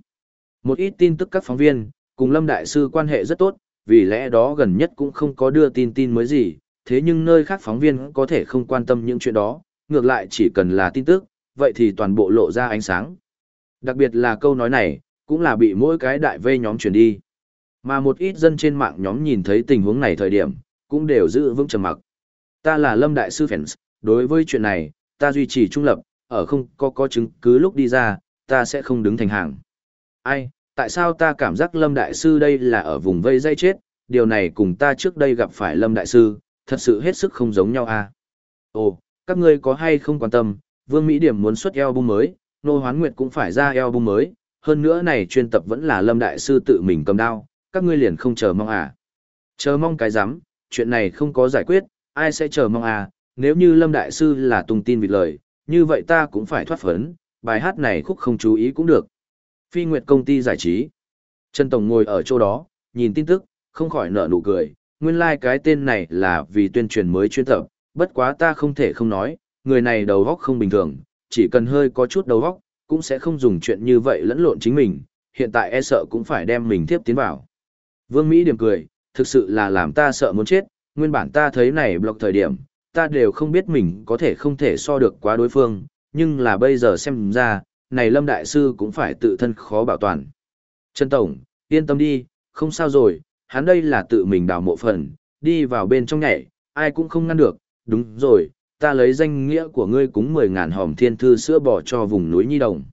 Một ít tin tức các phóng viên, cùng Lâm Đại Sư quan hệ rất tốt, vì lẽ đó gần nhất cũng không có đưa tin tin mới gì, thế nhưng nơi khác phóng viên có thể không quan tâm những chuyện đó, ngược lại chỉ cần là tin tức, vậy thì toàn bộ lộ ra ánh sáng. Đặc biệt là câu nói này, cũng là bị mỗi cái đại vây nhóm chuyển đi. Mà một ít dân trên mạng nhóm nhìn thấy tình huống này thời điểm, cũng đều giữ vững trầm mặc. Ta là Lâm Đại Sư Fans, đối với chuyện này, ta duy trì trung lập, ở không có có chứng cứ lúc đi ra, ta sẽ không đứng thành hàng. Ai, tại sao ta cảm giác Lâm Đại Sư đây là ở vùng vây dây chết, điều này cùng ta trước đây gặp phải Lâm Đại Sư, thật sự hết sức không giống nhau à. Ồ, các ngươi có hay không quan tâm, Vương Mỹ Điểm muốn xuất album mới, Nô Hoán Nguyệt cũng phải ra album mới, hơn nữa này chuyên tập vẫn là Lâm Đại Sư tự mình cầm đao, các ngươi liền không chờ mong à. Chờ mong cái rắm chuyện này không có giải quyết, ai sẽ chờ mong à, nếu như Lâm Đại Sư là tung tin vịt lời, như vậy ta cũng phải thoát phấn, bài hát này khúc không chú ý cũng được. Phi Nguyệt công ty giải trí. Trần Tổng ngồi ở chỗ đó, nhìn tin tức, không khỏi nở nụ cười, nguyên lai like cái tên này là vì tuyên truyền mới chuyên tập, bất quá ta không thể không nói, người này đầu óc không bình thường, chỉ cần hơi có chút đầu óc, cũng sẽ không dùng chuyện như vậy lẫn lộn chính mình, hiện tại e sợ cũng phải đem mình tiếp tiến vào. Vương Mỹ điểm cười, thực sự là làm ta sợ muốn chết, nguyên bản ta thấy này block thời điểm, ta đều không biết mình có thể không thể so được quá đối phương, nhưng là bây giờ xem ra, này Lâm Đại Sư cũng phải tự thân khó bảo toàn. Trần Tổng, yên tâm đi, không sao rồi, hắn đây là tự mình đào mộ phần, đi vào bên trong nhảy, ai cũng không ngăn được, đúng rồi, ta lấy danh nghĩa của ngươi cúng 10.000 hòm thiên thư sữa bò cho vùng núi Nhi Đồng.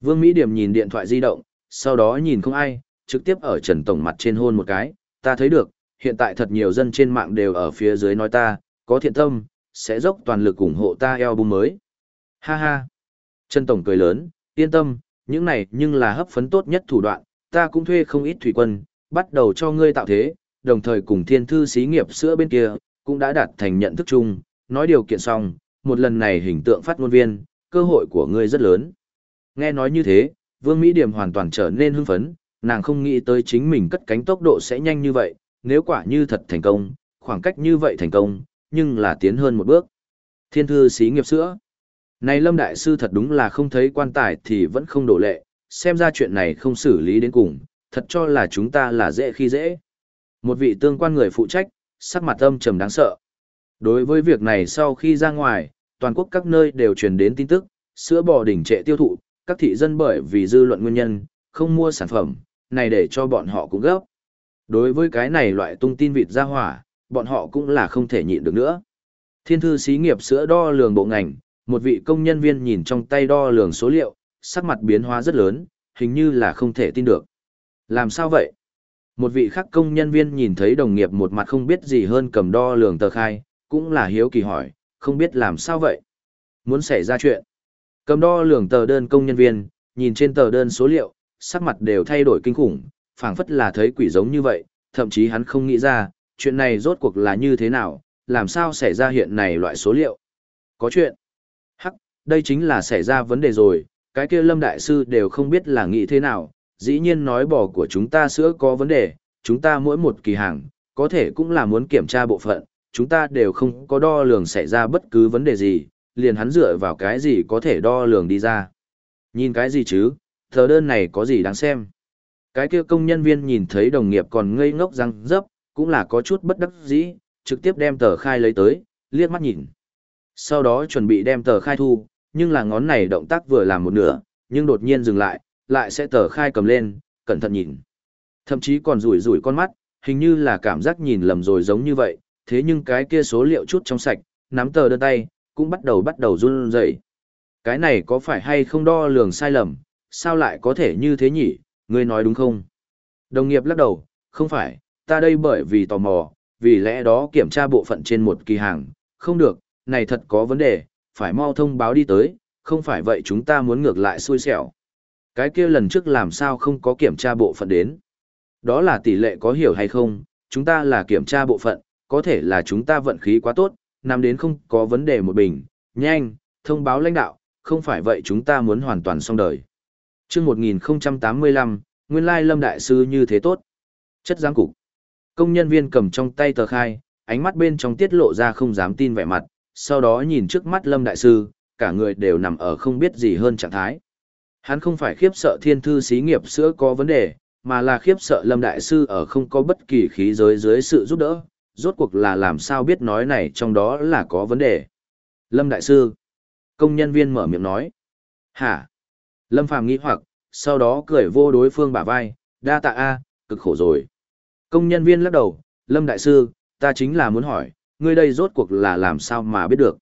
Vương Mỹ Điểm nhìn điện thoại di động, sau đó nhìn không ai, trực tiếp ở Trần Tổng mặt trên hôn một cái, ta thấy được, hiện tại thật nhiều dân trên mạng đều ở phía dưới nói ta, có thiện tâm, sẽ dốc toàn lực ủng hộ ta album mới. Ha ha. Trần Tổng cười lớn, yên tâm, những này nhưng là hấp phấn tốt nhất thủ đoạn, ta cũng thuê không ít thủy quân, bắt đầu cho ngươi tạo thế, đồng thời cùng thiên thư xí nghiệp sữa bên kia, cũng đã đạt thành nhận thức chung, nói điều kiện xong, một lần này hình tượng phát ngôn viên, cơ hội của ngươi rất lớn. Nghe nói như thế, Vương Mỹ Điểm hoàn toàn trở nên hưng phấn, nàng không nghĩ tới chính mình cất cánh tốc độ sẽ nhanh như vậy, nếu quả như thật thành công, khoảng cách như vậy thành công, nhưng là tiến hơn một bước. Thiên thư xí nghiệp sữa. Này Lâm Đại Sư thật đúng là không thấy quan tài thì vẫn không đổ lệ, xem ra chuyện này không xử lý đến cùng, thật cho là chúng ta là dễ khi dễ. Một vị tương quan người phụ trách, sắc mặt âm trầm đáng sợ. Đối với việc này sau khi ra ngoài, toàn quốc các nơi đều truyền đến tin tức, sữa bò đỉnh trệ tiêu thụ, các thị dân bởi vì dư luận nguyên nhân, không mua sản phẩm, này để cho bọn họ cũng gấp. Đối với cái này loại tung tin vịt ra hỏa, bọn họ cũng là không thể nhịn được nữa. Thiên thư xí nghiệp sữa đo lường bộ ngành, một vị công nhân viên nhìn trong tay đo lường số liệu, sắc mặt biến hóa rất lớn, hình như là không thể tin được. Làm sao vậy? Một vị khác công nhân viên nhìn thấy đồng nghiệp một mặt không biết gì hơn cầm đo lường tờ khai, cũng là hiếu kỳ hỏi, không biết làm sao vậy? Muốn xảy ra chuyện. Cầm đo lường tờ đơn công nhân viên, nhìn trên tờ đơn số liệu, sắc mặt đều thay đổi kinh khủng, phảng phất là thấy quỷ giống như vậy, thậm chí hắn không nghĩ ra, chuyện này rốt cuộc là như thế nào, làm sao xảy ra hiện này loại số liệu. Có chuyện. Hắc, đây chính là xảy ra vấn đề rồi, cái kia Lâm Đại Sư đều không biết là nghĩ thế nào, dĩ nhiên nói bò của chúng ta sữa có vấn đề, chúng ta mỗi một kỳ hàng, có thể cũng là muốn kiểm tra bộ phận, chúng ta đều không có đo lường xảy ra bất cứ vấn đề gì, liền hắn dựa vào cái gì có thể đo lường đi ra. Nhìn cái gì chứ, tờ đơn này có gì đáng xem. Cái kia công nhân viên nhìn thấy đồng nghiệp còn ngây ngốc răng dấp, cũng là có chút bất đắc dĩ, trực tiếp đem tờ khai lấy tới, liếc mắt nhìn. Sau đó chuẩn bị đem tờ khai thu, nhưng là ngón này động tác vừa làm một nửa, nhưng đột nhiên dừng lại, lại sẽ tờ khai cầm lên, cẩn thận nhìn. Thậm chí còn rủi rủi con mắt, hình như là cảm giác nhìn lầm rồi giống như vậy, thế nhưng cái kia số liệu chút trong sạch, nắm tờ đơn tay, cũng bắt đầu bắt đầu run rẩy. Cái này có phải hay không đo lường sai lầm, sao lại có thể như thế nhỉ, ngươi nói đúng không? Đồng nghiệp lắc đầu, không phải, ta đây bởi vì tò mò, vì lẽ đó kiểm tra bộ phận trên một kỳ hàng, không được, này thật có vấn đề, phải mau thông báo đi tới, không phải vậy chúng ta muốn ngược lại xui xẻo. Cái kia lần trước làm sao không có kiểm tra bộ phận đến. Đó là tỷ lệ có hiểu hay không, chúng ta là kiểm tra bộ phận, có thể là chúng ta vận khí quá tốt, nằm đến không có vấn đề một bình, nhanh, thông báo lãnh đạo, không phải vậy chúng ta muốn hoàn toàn xong đời. Trước 1085, nguyên lai lâm đại sư như thế tốt. Chất giáng cục. Công nhân viên cầm trong tay tờ khai, ánh mắt bên trong tiết lộ ra không dám tin vẻ mặt, sau đó nhìn trước mắt lâm đại sư, cả người đều nằm ở không biết gì hơn trạng thái. Hắn không phải khiếp sợ thiên thư xí nghiệp sữa có vấn đề, mà là khiếp sợ lâm đại sư ở không có bất kỳ khí giới dưới sự giúp đỡ, rốt cuộc là làm sao biết nói này trong đó là có vấn đề. Lâm đại sư, công nhân viên mở miệng nói. Hả? Lâm Phàm nghĩ hoặc, sau đó cười vô đối phương bả vai, đa tạ a, cực khổ rồi. Công nhân viên lắc đầu, Lâm Đại Sư, ta chính là muốn hỏi, ngươi đây rốt cuộc là làm sao mà biết được.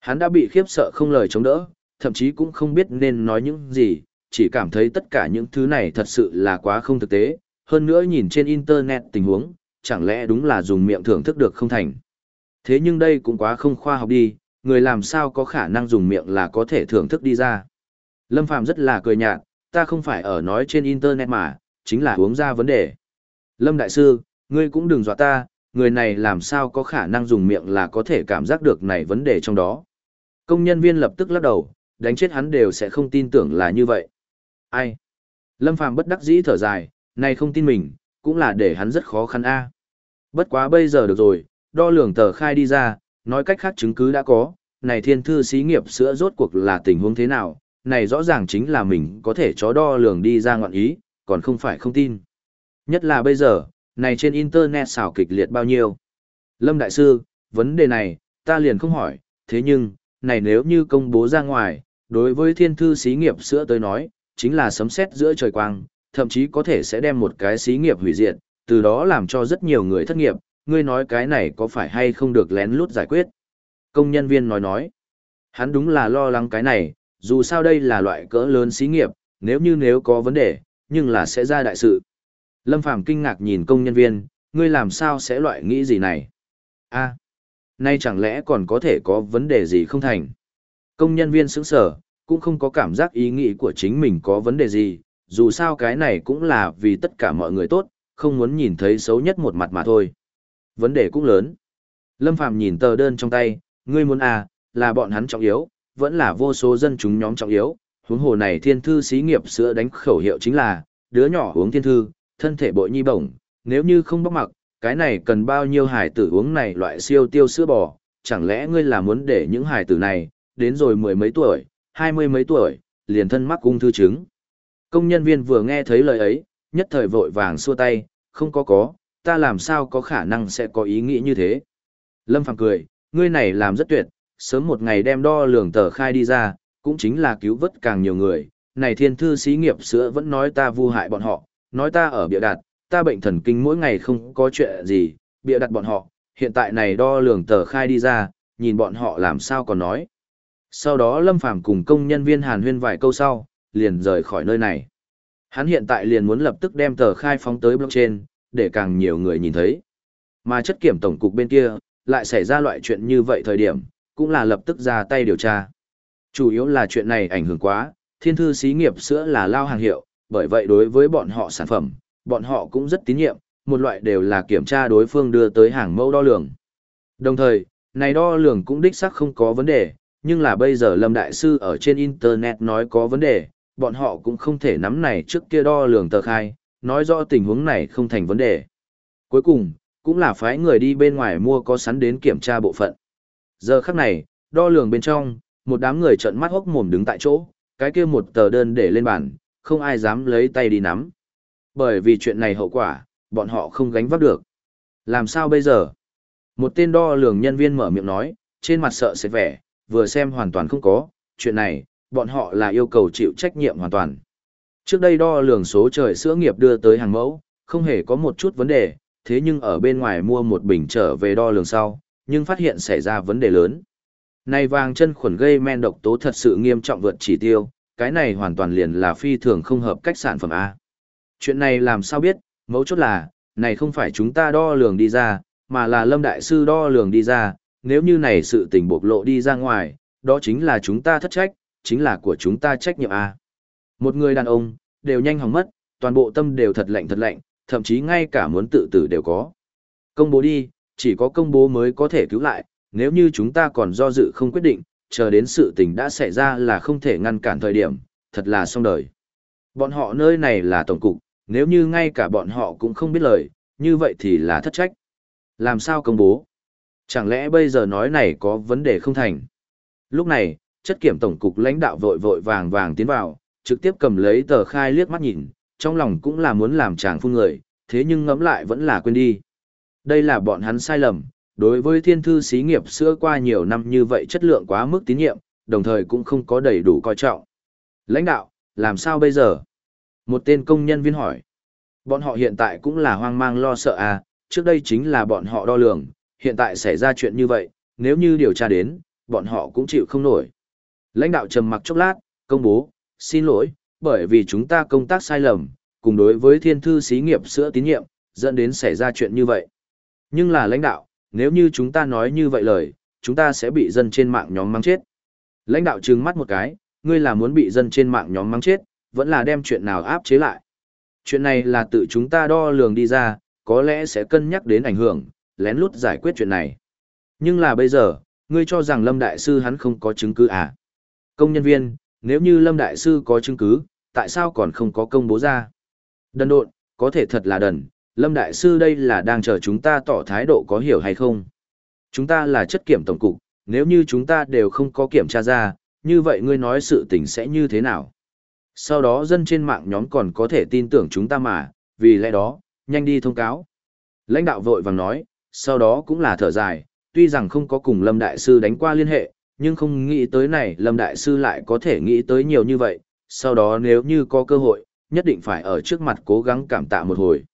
Hắn đã bị khiếp sợ không lời chống đỡ, thậm chí cũng không biết nên nói những gì, chỉ cảm thấy tất cả những thứ này thật sự là quá không thực tế, hơn nữa nhìn trên Internet tình huống, chẳng lẽ đúng là dùng miệng thưởng thức được không thành. Thế nhưng đây cũng quá không khoa học đi, người làm sao có khả năng dùng miệng là có thể thưởng thức đi ra. Lâm Phàm rất là cười nhạt, ta không phải ở nói trên Internet mà, chính là uống ra vấn đề. Lâm Đại Sư, ngươi cũng đừng dọa ta, người này làm sao có khả năng dùng miệng là có thể cảm giác được này vấn đề trong đó. Công nhân viên lập tức lắc đầu, đánh chết hắn đều sẽ không tin tưởng là như vậy. Ai? Lâm Phàm bất đắc dĩ thở dài, này không tin mình, cũng là để hắn rất khó khăn a. Bất quá bây giờ được rồi, đo lường tờ khai đi ra, nói cách khác chứng cứ đã có, này thiên thư xí nghiệp sữa rốt cuộc là tình huống thế nào, này rõ ràng chính là mình có thể chó đo lường đi ra ngọn ý, còn không phải không tin. Nhất là bây giờ, này trên Internet xảo kịch liệt bao nhiêu. Lâm Đại Sư, vấn đề này, ta liền không hỏi, thế nhưng, này nếu như công bố ra ngoài, đối với thiên thư xí nghiệp sữa tới nói, chính là sấm sét giữa trời quang, thậm chí có thể sẽ đem một cái xí nghiệp hủy diệt, từ đó làm cho rất nhiều người thất nghiệp, ngươi nói cái này có phải hay không được lén lút giải quyết. Công nhân viên nói nói, hắn đúng là lo lắng cái này, dù sao đây là loại cỡ lớn xí nghiệp, nếu như nếu có vấn đề, nhưng là sẽ ra đại sự. Lâm Phàm kinh ngạc nhìn công nhân viên, ngươi làm sao sẽ loại nghĩ gì này? a nay chẳng lẽ còn có thể có vấn đề gì không thành? Công nhân viên sững sở, cũng không có cảm giác ý nghĩ của chính mình có vấn đề gì, dù sao cái này cũng là vì tất cả mọi người tốt, không muốn nhìn thấy xấu nhất một mặt mà thôi. Vấn đề cũng lớn. Lâm Phàm nhìn tờ đơn trong tay, ngươi muốn à, là bọn hắn trọng yếu, vẫn là vô số dân chúng nhóm trọng yếu, huống hồ này thiên thư xí nghiệp sữa đánh khẩu hiệu chính là, đứa nhỏ uống thiên thư, thân thể bội nhi bổng, nếu như không bóc mặc, cái này cần bao nhiêu hải tử uống này loại siêu tiêu sữa bò, chẳng lẽ ngươi là muốn để những hải tử này, đến rồi mười mấy tuổi, hai mươi mấy tuổi, liền thân mắc ung thư trứng. Công nhân viên vừa nghe thấy lời ấy, nhất thời vội vàng xua tay, không có có, ta làm sao có khả năng sẽ có ý nghĩ như thế. Lâm Phàm cười, ngươi này làm rất tuyệt, sớm một ngày đem đo lường tờ khai đi ra, cũng chính là cứu vớt càng nhiều người. Này thiên thư xí nghiệp sữa vẫn nói ta vu hại bọn họ, nói ta ở bịa đặt, ta bệnh thần kinh mỗi ngày không có chuyện gì, bịa đặt bọn họ, hiện tại này đo lường tờ khai đi ra, nhìn bọn họ làm sao còn nói. Sau đó Lâm Phàm cùng công nhân viên Hàn Huyên vài câu sau, liền rời khỏi nơi này. Hắn hiện tại liền muốn lập tức đem tờ khai phóng tới blockchain, để càng nhiều người nhìn thấy. Mà chất kiểm tổng cục bên kia, lại xảy ra loại chuyện như vậy thời điểm, cũng là lập tức ra tay điều tra. Chủ yếu là chuyện này ảnh hưởng quá, thiên thư xí nghiệp sữa là lao hàng hiệu, bởi vậy đối với bọn họ sản phẩm, bọn họ cũng rất tín nhiệm, một loại đều là kiểm tra đối phương đưa tới hàng mẫu đo lường. Đồng thời, này đo lường cũng đích xác không có vấn đề, nhưng là bây giờ Lâm Đại Sư ở trên Internet nói có vấn đề, bọn họ cũng không thể nắm này trước kia đo lường tờ khai, nói rõ tình huống này không thành vấn đề. Cuối cùng, cũng là phái người đi bên ngoài mua có sắn đến kiểm tra bộ phận. Giờ khắc này, đo lường bên trong, một đám người trợn mắt hốc mồm đứng tại chỗ, cái kia một tờ đơn để lên bàn, không ai dám lấy tay đi nắm. Bởi vì chuyện này hậu quả, bọn họ không gánh vác được. Làm sao bây giờ? Một tên đo lường nhân viên mở miệng nói, trên mặt sợ sẽ vẻ, vừa xem hoàn toàn không có, chuyện này, bọn họ là yêu cầu chịu trách nhiệm hoàn toàn. Trước đây đo lường số trời sữa nghiệp đưa tới hàng mẫu, không hề có một chút vấn đề, thế nhưng ở bên ngoài mua một bình trở về đo lường sau, nhưng phát hiện xảy ra vấn đề lớn. Này vàng chân khuẩn gây men độc tố thật sự nghiêm trọng vượt chỉ tiêu, cái này hoàn toàn liền là phi thường không hợp cách sản phẩm A. Chuyện này làm sao biết, mấu chốt là, này không phải chúng ta đo lường đi ra, mà là Lâm Đại Sư đo lường đi ra, nếu như này sự tình bộc lộ đi ra ngoài, đó chính là chúng ta thất trách, chính là của chúng ta trách nhiệm A. Một người đàn ông, đều nhanh hỏng mất, toàn bộ tâm đều thật lạnh thật lạnh, thậm chí ngay cả muốn tự tử đều có. Công bố đi, chỉ có công bố mới có thể cứu lại, nếu như chúng ta còn do dự không quyết định, chờ đến sự tình đã xảy ra là không thể ngăn cản thời điểm, thật là xong đời. Bọn họ nơi này là tổng cục, nếu như ngay cả bọn họ cũng không biết lời, như vậy thì là thất trách. Làm sao công bố? Chẳng lẽ bây giờ nói này có vấn đề không thành? Lúc này, chất kiểm tổng cục lãnh đạo vội vội vàng vàng tiến vào, trực tiếp cầm lấy tờ khai liếc mắt nhìn, trong lòng cũng là muốn làm chàng phun người, thế nhưng ngẫm lại vẫn là quên đi. Đây là bọn hắn sai lầm, đối với thiên thư xí nghiệp sữa qua nhiều năm như vậy chất lượng quá mức tín nhiệm, đồng thời cũng không có đầy đủ coi trọng. Lãnh đạo, làm sao bây giờ? Một tên công nhân viên hỏi. Bọn họ hiện tại cũng là hoang mang lo sợ à, trước đây chính là bọn họ đo lường, hiện tại xảy ra chuyện như vậy, nếu như điều tra đến, bọn họ cũng chịu không nổi. Lãnh đạo trầm mặc chốc lát, công bố, xin lỗi, bởi vì chúng ta công tác sai lầm, cùng đối với thiên thư xí nghiệp sữa tín nhiệm, dẫn đến xảy ra chuyện như vậy. Nhưng là lãnh đạo, nếu như chúng ta nói như vậy lời, chúng ta sẽ bị dân trên mạng nhóm mắng chết. Lãnh đạo trừng mắt một cái, ngươi là muốn bị dân trên mạng nhóm mắng chết, vẫn là đem chuyện nào áp chế lại. Chuyện này là tự chúng ta đo lường đi ra, có lẽ sẽ cân nhắc đến ảnh hưởng, lén lút giải quyết chuyện này. Nhưng là bây giờ, ngươi cho rằng Lâm Đại Sư hắn không có chứng cứ à? Công nhân viên, nếu như Lâm Đại Sư có chứng cứ, tại sao còn không có công bố ra? Đần độn, có thể thật là đần, Lâm Đại Sư đây là đang chờ chúng ta tỏ thái độ có hiểu hay không? Chúng ta là chất kiểm tổng cục, nếu như chúng ta đều không có kiểm tra ra, như vậy ngươi nói sự tình sẽ như thế nào? Sau đó dân trên mạng nhóm còn có thể tin tưởng chúng ta mà, vì lẽ đó, nhanh đi thông cáo. Lãnh đạo vội vàng nói, sau đó cũng là thở dài, tuy rằng không có cùng Lâm Đại Sư đánh qua liên hệ, nhưng không nghĩ tới này Lâm Đại Sư lại có thể nghĩ tới nhiều như vậy, sau đó nếu như có cơ hội, nhất định phải ở trước mặt cố gắng cảm tạ một hồi.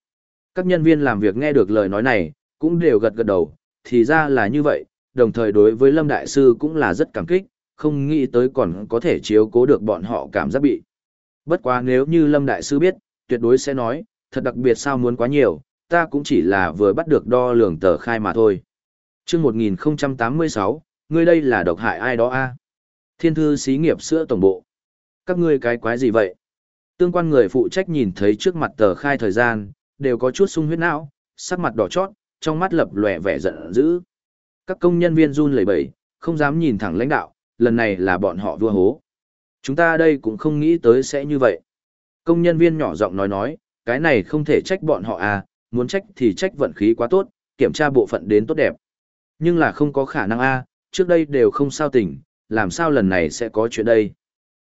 Các nhân viên làm việc nghe được lời nói này, cũng đều gật gật đầu, thì ra là như vậy, đồng thời đối với Lâm Đại Sư cũng là rất cảm kích, không nghĩ tới còn có thể chiếu cố được bọn họ cảm giác bị. Bất quá nếu như Lâm Đại Sư biết, tuyệt đối sẽ nói, thật đặc biệt sao muốn quá nhiều, ta cũng chỉ là vừa bắt được đo lường tờ khai mà thôi. Trước 1086, ngươi đây là độc hại ai đó a Thiên thư xí nghiệp sữa tổng bộ. Các ngươi cái quái gì vậy? Tương quan người phụ trách nhìn thấy trước mặt tờ khai thời gian, đều có chút sung huyết não, sắc mặt đỏ chót, trong mắt lập lòe vẻ giận dữ. Các công nhân viên run lẩy bẩy, không dám nhìn thẳng lãnh đạo, lần này là bọn họ vua hố. Chúng ta đây cũng không nghĩ tới sẽ như vậy. Công nhân viên nhỏ giọng nói nói, cái này không thể trách bọn họ à, muốn trách thì trách vận khí quá tốt, kiểm tra bộ phận đến tốt đẹp. Nhưng là không có khả năng a, trước đây đều không sao tỉnh, làm sao lần này sẽ có chuyện đây.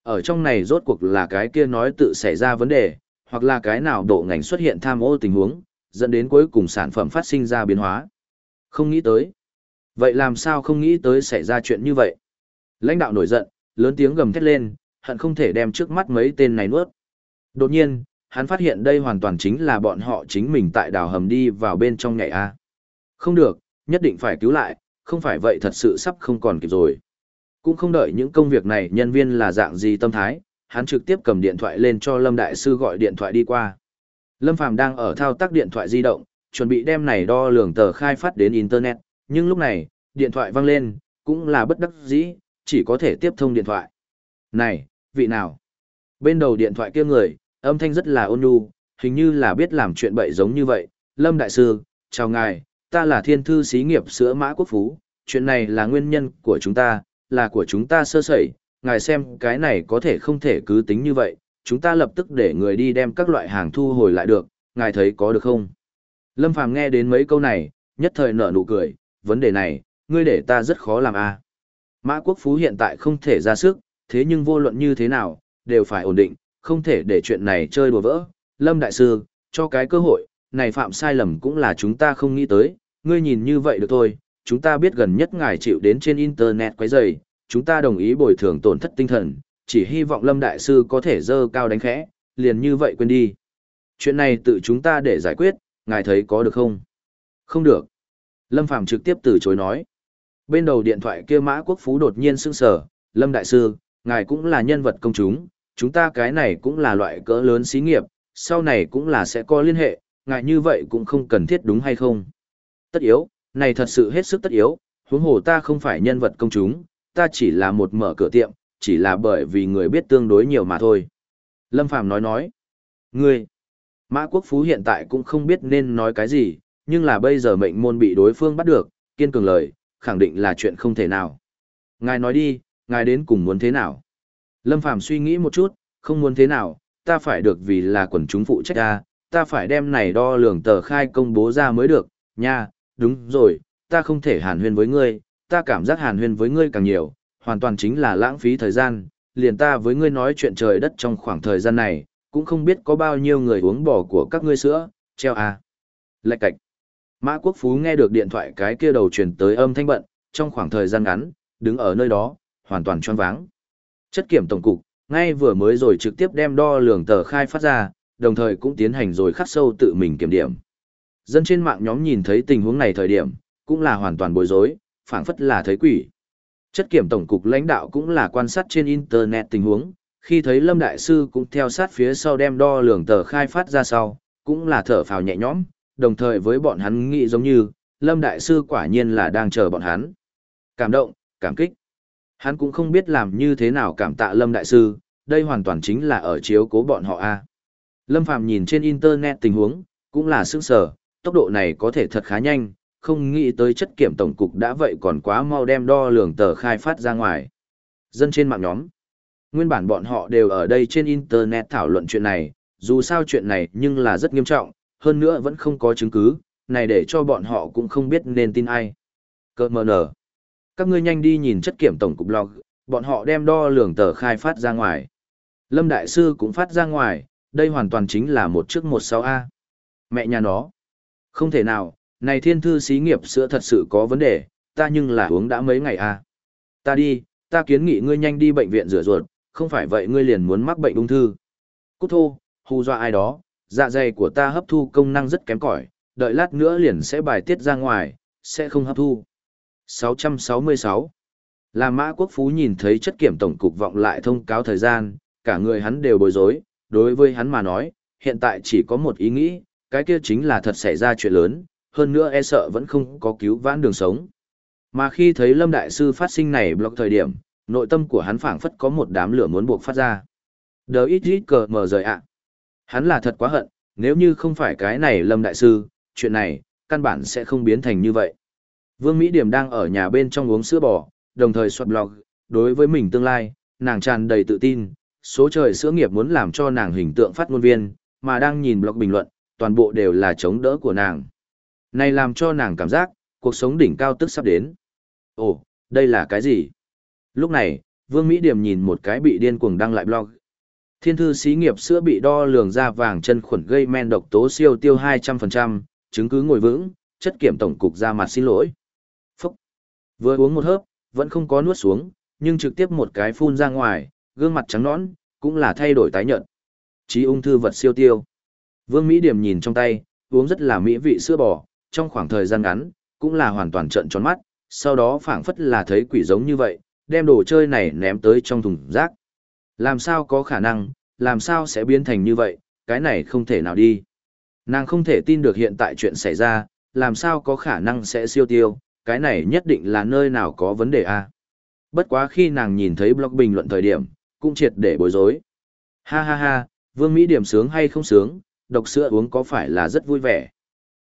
Ở trong này rốt cuộc là cái kia nói tự xảy ra vấn đề, hoặc là cái nào độ ngành xuất hiện tham ô tình huống, dẫn đến cuối cùng sản phẩm phát sinh ra biến hóa. Không nghĩ tới. Vậy làm sao không nghĩ tới xảy ra chuyện như vậy? Lãnh đạo nổi giận, lớn tiếng gầm thét lên, hận không thể đem trước mắt mấy tên này nuốt. Đột nhiên, hắn phát hiện đây hoàn toàn chính là bọn họ chính mình tại đào hầm đi vào bên trong nhảy A. Không được, nhất định phải cứu lại, không phải vậy thật sự sắp không còn kịp rồi. Cũng không đợi những công việc này nhân viên là dạng gì tâm thái, hắn trực tiếp cầm điện thoại lên cho Lâm Đại Sư gọi điện thoại đi qua. Lâm Phàm đang ở thao tác điện thoại di động, chuẩn bị đem này đo lường tờ khai phát đến Internet, nhưng lúc này, điện thoại vang lên, cũng là bất đắc dĩ, chỉ có thể tiếp thông điện thoại. Này, vị nào? Bên đầu điện thoại kia người, âm thanh rất là ôn nhu, hình như là biết làm chuyện bậy giống như vậy. Lâm Đại Sư, chào ngài, ta là thiên thư xí nghiệp sữa mã quốc phú, chuyện này là nguyên nhân của chúng ta, là của chúng ta sơ sẩy, ngài xem cái này có thể không thể cứ tính như vậy, chúng ta lập tức để người đi đem các loại hàng thu hồi lại được, ngài thấy có được không? Lâm Phàm nghe đến mấy câu này, nhất thời nở nụ cười, vấn đề này, ngươi để ta rất khó làm a. À. Mã Quốc Phú hiện tại không thể ra sức, thế nhưng vô luận như thế nào, đều phải ổn định, không thể để chuyện này chơi đùa vỡ. Lâm Đại Sư, cho cái cơ hội, này phạm sai lầm cũng là chúng ta không nghĩ tới, ngươi nhìn như vậy được thôi, chúng ta biết gần nhất ngài chịu đến trên Internet quấy rầy, chúng ta đồng ý bồi thường tổn thất tinh thần, chỉ hy vọng Lâm Đại Sư có thể dơ cao đánh khẽ, liền như vậy quên đi. Chuyện này tự chúng ta để giải quyết, ngài thấy có được không? Không được. Lâm Phàm trực tiếp từ chối nói. Bên đầu điện thoại kia Mã Quốc Phú đột nhiên sững sờ, Lâm Đại Sư, ngài cũng là nhân vật công chúng, chúng ta cái này cũng là loại cỡ lớn xí nghiệp, sau này cũng là sẽ có liên hệ, ngài như vậy cũng không cần thiết đúng hay không? Tất yếu, này thật sự hết sức tất yếu, huống hồ ta không phải nhân vật công chúng, ta chỉ là một mở cửa tiệm, chỉ là bởi vì người biết tương đối nhiều mà thôi. Lâm Phàm nói nói, ngươi, Mã Quốc Phú hiện tại cũng không biết nên nói cái gì, nhưng là bây giờ mệnh môn bị đối phương bắt được, kiên cường lời, khẳng định là chuyện không thể nào. Ngài nói đi, ngài đến cùng muốn thế nào? Lâm Phàm suy nghĩ một chút, không muốn thế nào, ta phải được vì là quần chúng phụ trách ta, ta phải đem này đo lường tờ khai công bố ra mới được, nha, đúng rồi, ta không thể hàn huyên với ngươi, ta cảm giác hàn huyên với ngươi càng nhiều, hoàn toàn chính là lãng phí thời gian, liền ta với ngươi nói chuyện trời đất trong khoảng thời gian này, cũng không biết có bao nhiêu người uống bò của các ngươi sữa, treo à. Lạch cạch. Mã Quốc Phú nghe được điện thoại cái kia đầu truyền tới âm thanh bận, trong khoảng thời gian ngắn, đứng ở nơi đó, hoàn toàn choáng váng. Chất kiểm tổng cục, ngay vừa mới rồi trực tiếp đem đo lường tờ khai phát ra, đồng thời cũng tiến hành rồi khắc sâu tự mình kiểm điểm. Dân trên mạng nhóm nhìn thấy tình huống này thời điểm, cũng là hoàn toàn bối rối, phảng phất là thấy quỷ. Chất kiểm tổng cục lãnh đạo cũng là quan sát trên internet tình huống, khi thấy Lâm Đại Sư cũng theo sát phía sau đem đo lường tờ khai phát ra sau, cũng là thở phào nhẹ nhõm, đồng thời với bọn hắn nghĩ giống như, Lâm Đại Sư quả nhiên là đang chờ bọn hắn. Cảm động, cảm kích. Hắn cũng không biết làm như thế nào cảm tạ Lâm Đại Sư, đây hoàn toàn chính là ở chiếu cố bọn họ a. Lâm Phàm nhìn trên internet tình huống, cũng là sức sở, tốc độ này có thể thật khá nhanh, không nghĩ tới chất kiểm tổng cục đã vậy còn quá mau đem đo lường tờ khai phát ra ngoài. Dân trên mạng nhóm, nguyên bản bọn họ đều ở đây trên internet thảo luận chuyện này, dù sao chuyện này nhưng là rất nghiêm trọng, hơn nữa vẫn không có chứng cứ, này để cho bọn họ cũng không biết nên tin ai. Cơ mờ nở. Các ngươi nhanh đi nhìn chất kiểm tổng cục blog, bọn họ đem đo lường tờ khai phát ra ngoài. Lâm Đại Sư cũng phát ra ngoài, đây hoàn toàn chính là một trước một sau a Mẹ nhà nó. Không thể nào, này thiên thư xí nghiệp sữa thật sự có vấn đề, ta nhưng là uống đã mấy ngày a Ta đi, ta kiến nghị ngươi nhanh đi bệnh viện rửa ruột, không phải vậy ngươi liền muốn mắc bệnh ung thư. Cút thô, hù dọa ai đó, dạ dày của ta hấp thu công năng rất kém cỏi, đợi lát nữa liền sẽ bài tiết ra ngoài, sẽ không hấp thu. 666. Là Mã Quốc Phú nhìn thấy chất kiểm tổng cục vọng lại thông cáo thời gian, cả người hắn đều bối rối, đối với hắn mà nói, hiện tại chỉ có một ý nghĩ, cái kia chính là thật xảy ra chuyện lớn, hơn nữa e sợ vẫn không có cứu vãn đường sống. Mà khi thấy Lâm Đại Sư phát sinh này block thời điểm, nội tâm của hắn phảng phất có một đám lửa muốn buộc phát ra. Đờ ít ít cờ mờ rời ạ. Hắn là thật quá hận, nếu như không phải cái này Lâm Đại Sư, chuyện này, căn bản sẽ không biến thành như vậy. Vương Mỹ Điểm đang ở nhà bên trong uống sữa bò, đồng thời soạt blog, đối với mình tương lai, nàng tràn đầy tự tin, số trời sữa nghiệp muốn làm cho nàng hình tượng phát ngôn viên, mà đang nhìn blog bình luận, toàn bộ đều là chống đỡ của nàng. Này làm cho nàng cảm giác, cuộc sống đỉnh cao tức sắp đến. Ồ, đây là cái gì? Lúc này, Vương Mỹ Điểm nhìn một cái bị điên cuồng đăng lại blog. Thiên thư xí nghiệp sữa bị đo lường ra vàng chân khuẩn gây men độc tố siêu tiêu 200%, chứng cứ ngồi vững, chất kiểm tổng cục ra mặt xin lỗi. Phúc! Vừa uống một hớp, vẫn không có nuốt xuống, nhưng trực tiếp một cái phun ra ngoài, gương mặt trắng nõn, cũng là thay đổi tái nhợt. Chí ung thư vật siêu tiêu. Vương Mỹ Điểm nhìn trong tay, uống rất là mỹ vị sữa bò, trong khoảng thời gian ngắn, cũng là hoàn toàn trợn tròn mắt, sau đó phảng phất là thấy quỷ giống như vậy, đem đồ chơi này ném tới trong thùng rác. Làm sao có khả năng, làm sao sẽ biến thành như vậy, cái này không thể nào đi. Nàng không thể tin được hiện tại chuyện xảy ra, làm sao có khả năng sẽ siêu tiêu, cái này nhất định là nơi nào có vấn đề a. Bất quá khi nàng nhìn thấy blog bình luận thời điểm, cũng triệt để bối rối. Ha ha ha, Vương Mỹ điểm sướng hay không sướng, độc sữa uống có phải là rất vui vẻ.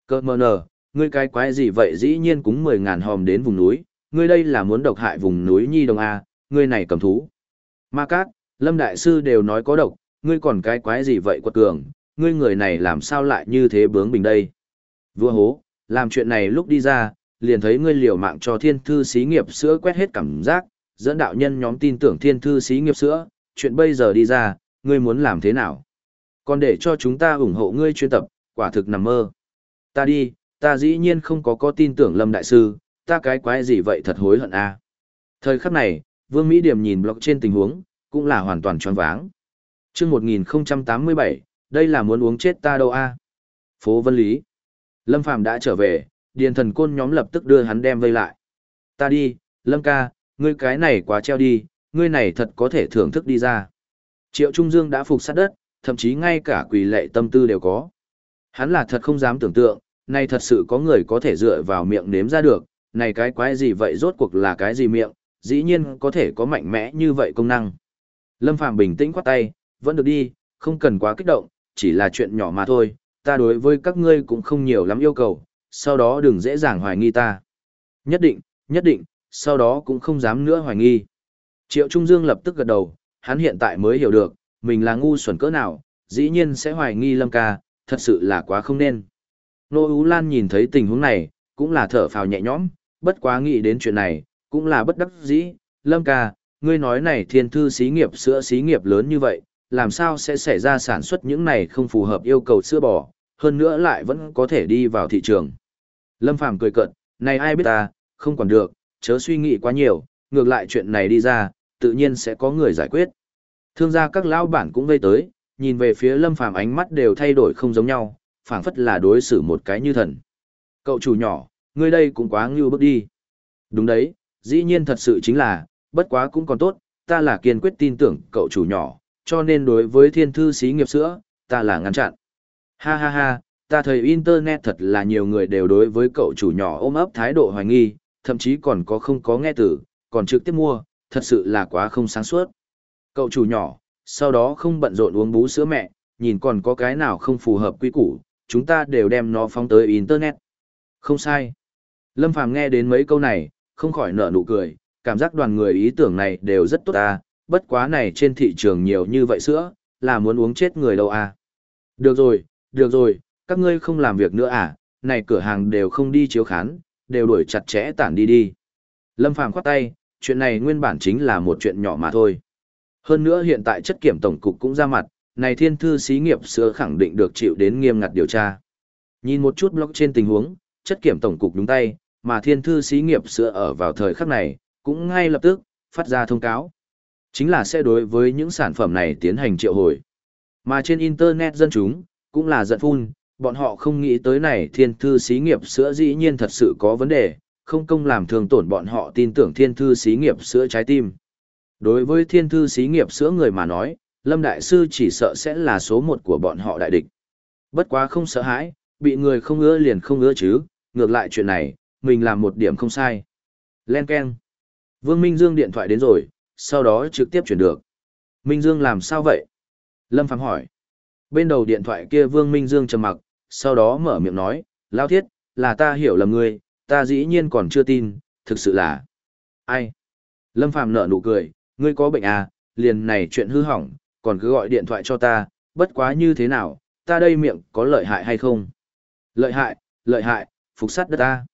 Cơ mờ nờ, ngươi cái quái gì vậy dĩ nhiên cũng mười ngàn hòm đến vùng núi, ngươi đây là muốn độc hại vùng núi Nhi Đồng A, ngươi này cầm thú. Ma Cát, Lâm Đại Sư đều nói có độc, ngươi còn cái quái gì vậy quật cường, ngươi người này làm sao lại như thế bướng bình đây. Vua hố, làm chuyện này lúc đi ra, liền thấy ngươi liều mạng cho thiên thư xí nghiệp sữa quét hết cảm giác, dẫn đạo nhân nhóm tin tưởng thiên thư xí nghiệp sữa, chuyện bây giờ đi ra, ngươi muốn làm thế nào? Còn để cho chúng ta ủng hộ ngươi chuyên tập, quả thực nằm mơ. Ta đi, ta dĩ nhiên không có có tin tưởng Lâm Đại Sư, ta cái quái gì vậy thật hối hận a. Thời khắc này, Vương Mỹ Điểm nhìn blog trên tình huống, cũng là hoàn toàn tròn váng. chương 1087, đây là muốn uống chết ta đâu a. Phố Vân Lý. Lâm Phàm đã trở về, điền thần côn nhóm lập tức đưa hắn đem vây lại. Ta đi, Lâm ca, ngươi cái này quá treo đi, ngươi này thật có thể thưởng thức đi ra. Triệu Trung Dương đã phục sát đất, thậm chí ngay cả quỳ lệ tâm tư đều có. Hắn là thật không dám tưởng tượng, này thật sự có người có thể dựa vào miệng nếm ra được, này cái quái gì vậy rốt cuộc là cái gì miệng, dĩ nhiên có thể có mạnh mẽ như vậy công năng. Lâm Phàm bình tĩnh khoát tay, vẫn được đi, không cần quá kích động, chỉ là chuyện nhỏ mà thôi, ta đối với các ngươi cũng không nhiều lắm yêu cầu, sau đó đừng dễ dàng hoài nghi ta. Nhất định, nhất định, sau đó cũng không dám nữa hoài nghi. Triệu Trung Dương lập tức gật đầu, hắn hiện tại mới hiểu được, mình là ngu xuẩn cỡ nào, dĩ nhiên sẽ hoài nghi Lâm ca, thật sự là quá không nên. Nô Ú Lan nhìn thấy tình huống này, cũng là thở phào nhẹ nhõm, bất quá nghĩ đến chuyện này, cũng là bất đắc dĩ. Lâm ca, ngươi nói này thiên thư xí nghiệp sữa xí nghiệp lớn như vậy, làm sao sẽ xảy ra sản xuất những này không phù hợp yêu cầu sữa bò, hơn nữa lại vẫn có thể đi vào thị trường. Lâm Phàm cười cợt, này ai biết ta, không còn được, chớ suy nghĩ quá nhiều, ngược lại chuyện này đi ra, tự nhiên sẽ có người giải quyết. Thương gia các lão bản cũng vây tới, nhìn về phía Lâm Phàm ánh mắt đều thay đổi không giống nhau, phảng phất là đối xử một cái như thần. Cậu chủ nhỏ, ngươi đây cũng quá ngưu bước đi. Đúng đấy, dĩ nhiên thật sự chính là, bất quá cũng còn tốt, ta là kiên quyết tin tưởng cậu chủ nhỏ, cho nên đối với thiên thư xí nghiệp sữa, ta là ngăn chặn. Ha ha ha, ta thấy Internet thật là nhiều người đều đối với cậu chủ nhỏ ôm ấp thái độ hoài nghi, thậm chí còn có không có nghe từ, còn trực tiếp mua, thật sự là quá không sáng suốt. Cậu chủ nhỏ, sau đó không bận rộn uống bú sữa mẹ, nhìn còn có cái nào không phù hợp quy củ, chúng ta đều đem nó phóng tới Internet. Không sai. Lâm Phàm nghe đến mấy câu này, không khỏi nở nụ cười, cảm giác đoàn người ý tưởng này đều rất tốt ta, bất quá này trên thị trường nhiều như vậy sữa, là muốn uống chết người đâu à. Được rồi, được rồi, các ngươi không làm việc nữa à, này cửa hàng đều không đi chiếu khán, đều đuổi chặt chẽ tản đi đi. Lâm Phàm khoát tay, chuyện này nguyên bản chính là một chuyện nhỏ mà thôi. Hơn nữa hiện tại chất kiểm tổng cục cũng ra mặt, này thiên thư xí nghiệp sữa khẳng định được chịu đến nghiêm ngặt điều tra. Nhìn một chút blog trên tình huống, chất kiểm tổng cục đúng tay, mà thiên thư xí nghiệp sữa ở vào thời khắc này, cũng ngay lập tức, phát ra thông cáo. Chính là sẽ đối với những sản phẩm này tiến hành triệu hồi. Mà trên Internet dân chúng, cũng là giận phun, bọn họ không nghĩ tới này thiên thư xí nghiệp sữa dĩ nhiên thật sự có vấn đề, không công làm thường tổn bọn họ tin tưởng thiên thư xí nghiệp sữa trái tim. Đối với thiên thư xí nghiệp sữa người mà nói, Lâm Đại Sư chỉ sợ sẽ là số một của bọn họ đại địch. Bất quá không sợ hãi, bị người không ưa liền không ưa chứ, ngược lại chuyện này, mình làm một điểm không sai. Len Ken. Vương Minh Dương điện thoại đến rồi, sau đó trực tiếp chuyển được. Minh Dương làm sao vậy? Lâm Phàm hỏi. Bên đầu điện thoại kia Vương Minh Dương trầm mặc, sau đó mở miệng nói, Lao thiết, là ta hiểu lầm ngươi, ta dĩ nhiên còn chưa tin, thực sự là... Ai? Lâm Phàm nở nụ cười, ngươi có bệnh à, liền này chuyện hư hỏng, còn cứ gọi điện thoại cho ta, bất quá như thế nào, ta đây miệng có lợi hại hay không? Lợi hại, lợi hại, phục sát đất ta.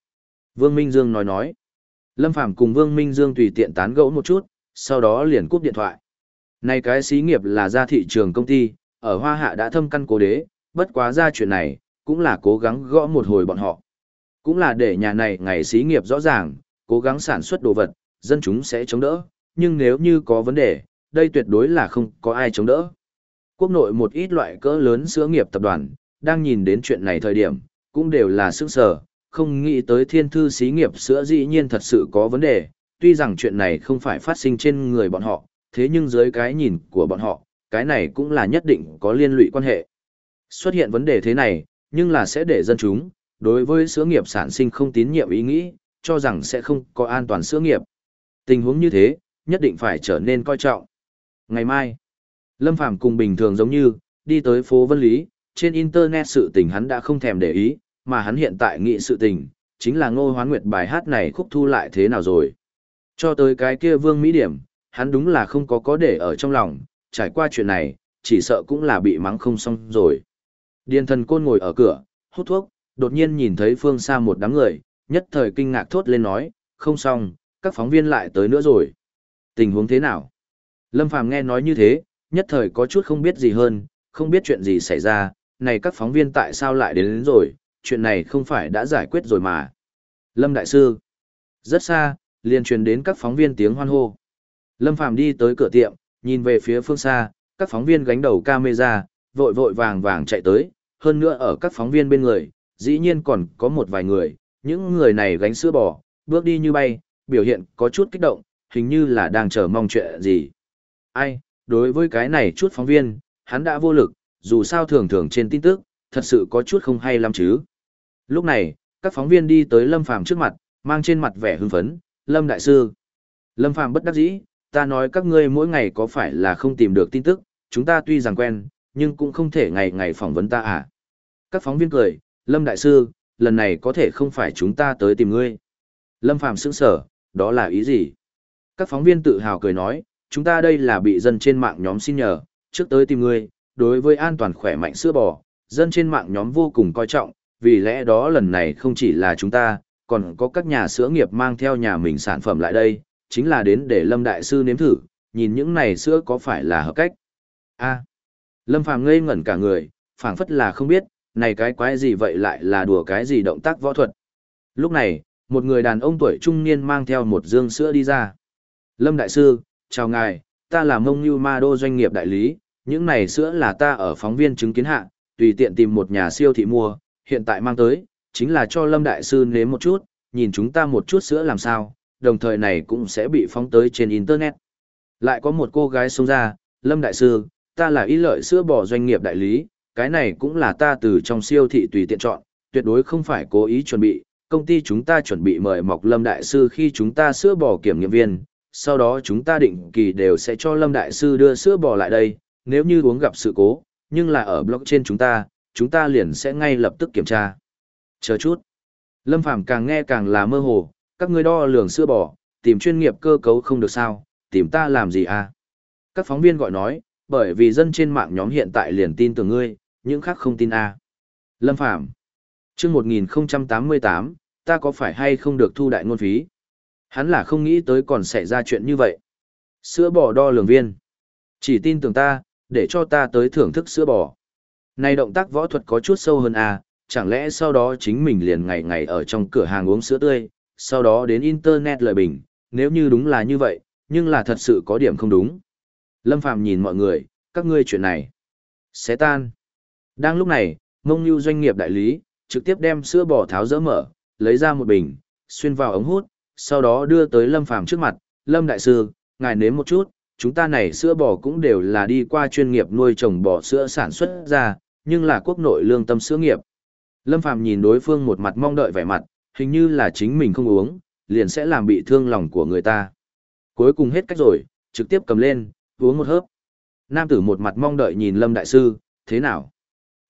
Vương Minh Dương nói nói. Lâm Phàm cùng Vương Minh Dương tùy tiện tán gẫu một chút, sau đó liền cúp điện thoại. Này cái xí nghiệp là ra thị trường công ty, ở Hoa Hạ đã thâm căn cố đế, bất quá ra chuyện này, cũng là cố gắng gõ một hồi bọn họ. Cũng là để nhà này ngày xí nghiệp rõ ràng, cố gắng sản xuất đồ vật, dân chúng sẽ chống đỡ, nhưng nếu như có vấn đề, đây tuyệt đối là không có ai chống đỡ. Quốc nội một ít loại cỡ lớn sữa nghiệp tập đoàn, đang nhìn đến chuyện này thời điểm, cũng đều là sức sở, không nghĩ tới thiên thư xí nghiệp sữa dĩ nhiên thật sự có vấn đề, tuy rằng chuyện này không phải phát sinh trên người bọn họ, thế nhưng dưới cái nhìn của bọn họ, cái này cũng là nhất định có liên lụy quan hệ. Xuất hiện vấn đề thế này, nhưng là sẽ để dân chúng, đối với sữa nghiệp sản sinh không tín nhiệm ý nghĩ, cho rằng sẽ không có an toàn sữa nghiệp. Tình huống như thế, nhất định phải trở nên coi trọng. Ngày mai, Lâm Phàm cùng bình thường giống như, đi tới phố Vân Lý, trên internet sự tình hắn đã không thèm để ý, mà hắn hiện tại nghĩ sự tình, chính là ngô hoán nguyệt bài hát này khúc thu lại thế nào rồi. Cho tới cái kia vương mỹ điểm, hắn đúng là không có có để ở trong lòng, trải qua chuyện này, chỉ sợ cũng là bị mắng không xong rồi. Điền thần côn ngồi ở cửa, hút thuốc, đột nhiên nhìn thấy phương xa một đám người, nhất thời kinh ngạc thốt lên nói, không xong, các phóng viên lại tới nữa rồi. Tình huống thế nào? Lâm Phàm nghe nói như thế, nhất thời có chút không biết gì hơn, không biết chuyện gì xảy ra, này các phóng viên tại sao lại đến, đến rồi, chuyện này không phải đã giải quyết rồi mà. Lâm Đại Sư Rất xa, liền truyền đến các phóng viên tiếng hoan hô. Lâm Phàm đi tới cửa tiệm, nhìn về phía phương xa, các phóng viên gánh đầu camera, vội vội vàng vàng chạy tới, hơn nữa ở các phóng viên bên người, dĩ nhiên còn có một vài người, những người này gánh sữa bò, bước đi như bay, biểu hiện có chút kích động, hình như là đang chờ mong chuyện gì. Ai, đối với cái này chút phóng viên, hắn đã vô lực, dù sao thường thường trên tin tức, thật sự có chút không hay lắm chứ. Lúc này, các phóng viên đi tới Lâm Phàm trước mặt, mang trên mặt vẻ hưng phấn, Lâm Đại Sư. Lâm Phàm bất đắc dĩ, ta nói các ngươi mỗi ngày có phải là không tìm được tin tức, chúng ta tuy rằng quen, nhưng cũng không thể ngày ngày phỏng vấn ta à. Các phóng viên cười, Lâm Đại Sư, lần này có thể không phải chúng ta tới tìm ngươi. Lâm Phàm sững sở, đó là ý gì? Các phóng viên tự hào cười nói, chúng ta đây là bị dân trên mạng nhóm xin nhờ, trước tới tìm ngươi, đối với an toàn khỏe mạnh sữa bò, dân trên mạng nhóm vô cùng coi trọng, vì lẽ đó lần này không chỉ là chúng ta, còn có các nhà sữa nghiệp mang theo nhà mình sản phẩm lại đây, chính là đến để Lâm Đại Sư nếm thử, nhìn những này sữa có phải là hợp cách. a Lâm Phàm ngây ngẩn cả người, phảng phất là không biết, này cái quái gì vậy lại là đùa cái gì động tác võ thuật. Lúc này, một người đàn ông tuổi trung niên mang theo một dương sữa đi ra. Lâm Đại Sư, chào ngài, ta là Mông Như Ma Đô doanh nghiệp đại lý, những này sữa là ta ở phóng viên chứng kiến hạ, tùy tiện tìm một nhà siêu thị mua, hiện tại mang tới, chính là cho Lâm Đại Sư nếm một chút, nhìn chúng ta một chút sữa làm sao, đồng thời này cũng sẽ bị phóng tới trên Internet. Lại có một cô gái xông ra, Lâm Đại Sư, ta là ý lợi sữa bò doanh nghiệp đại lý, cái này cũng là ta từ trong siêu thị tùy tiện chọn, tuyệt đối không phải cố ý chuẩn bị, công ty chúng ta chuẩn bị mời Mọc Lâm Đại Sư khi chúng ta sữa bò kiểm nghiệm viên, sau đó chúng ta định kỳ đều sẽ cho Lâm Đại Sư đưa sữa bò lại đây, nếu như uống gặp sự cố, nhưng là ở blog trên chúng ta, chúng ta liền sẽ ngay lập tức kiểm tra. Chờ chút. Lâm Phàm càng nghe càng là mơ hồ, các ngươi đo lường sữa bò, tìm chuyên nghiệp cơ cấu không được sao, tìm ta làm gì à? Các phóng viên gọi nói, bởi vì dân trên mạng nhóm hiện tại liền tin tưởng ngươi, những khác không tin à. Lâm Phàm Trước 1088, ta có phải hay không được thu đại ngôn phí? Hắn là không nghĩ tới còn xảy ra chuyện như vậy. Sữa bò đo lường viên. Chỉ tin tưởng ta, để cho ta tới thưởng thức sữa bò. Này động tác võ thuật có chút sâu hơn à, chẳng lẽ sau đó chính mình liền ngày ngày ở trong cửa hàng uống sữa tươi, sau đó đến internet lời bình, nếu như đúng là như vậy, nhưng là thật sự có điểm không đúng. Lâm Phàm nhìn mọi người, các ngươi chuyện này. Xé tan. Đang lúc này, mông như doanh nghiệp đại lý, trực tiếp đem sữa bò tháo dỡ mở, lấy ra một bình, xuyên vào ống hút, sau đó đưa tới Lâm Phàm trước mặt, Lâm Đại Sư, ngài nếm một chút, chúng ta này sữa bò cũng đều là đi qua chuyên nghiệp nuôi trồng bò sữa sản xuất ra, nhưng là quốc nội lương tâm sữa nghiệp. Lâm Phàm nhìn đối phương một mặt mong đợi vẻ mặt, hình như là chính mình không uống, liền sẽ làm bị thương lòng của người ta. Cuối cùng hết cách rồi, trực tiếp cầm lên, uống một hớp. Nam tử một mặt mong đợi nhìn Lâm Đại Sư, thế nào?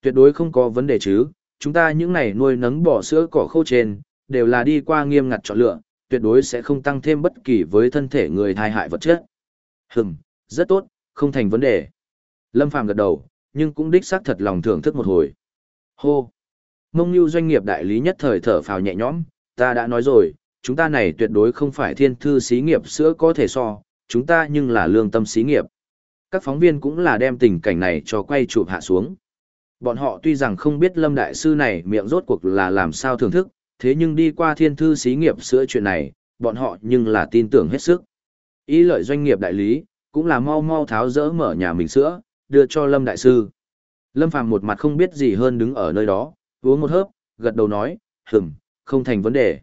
Tuyệt đối không có vấn đề chứ, chúng ta những này nuôi nấng bò sữa cỏ khô trên, đều là đi qua nghiêm ngặt chọn lựa, tuyệt đối sẽ không tăng thêm bất kỳ với thân thể người thai hại vật chất. Hừm, rất tốt, không thành vấn đề. Lâm Phàm gật đầu, nhưng cũng đích xác thật lòng thưởng thức một hồi. Hô! Mông Nhu doanh nghiệp đại lý nhất thời thở phào nhẹ nhõm, ta đã nói rồi, chúng ta này tuyệt đối không phải thiên thư xí nghiệp sữa có thể so, chúng ta nhưng là lương tâm xí nghiệp. Các phóng viên cũng là đem tình cảnh này cho quay chụp hạ xuống. Bọn họ tuy rằng không biết Lâm Đại Sư này miệng rốt cuộc là làm sao thưởng thức, thế nhưng đi qua thiên thư xí nghiệp sữa chuyện này, bọn họ nhưng là tin tưởng hết sức. Ý lợi doanh nghiệp đại lý, cũng là mau mau tháo rỡ mở nhà mình sữa, đưa cho Lâm Đại Sư. Lâm Phàm một mặt không biết gì hơn đứng ở nơi đó, uống một hớp, gật đầu nói, hừm, không thành vấn đề.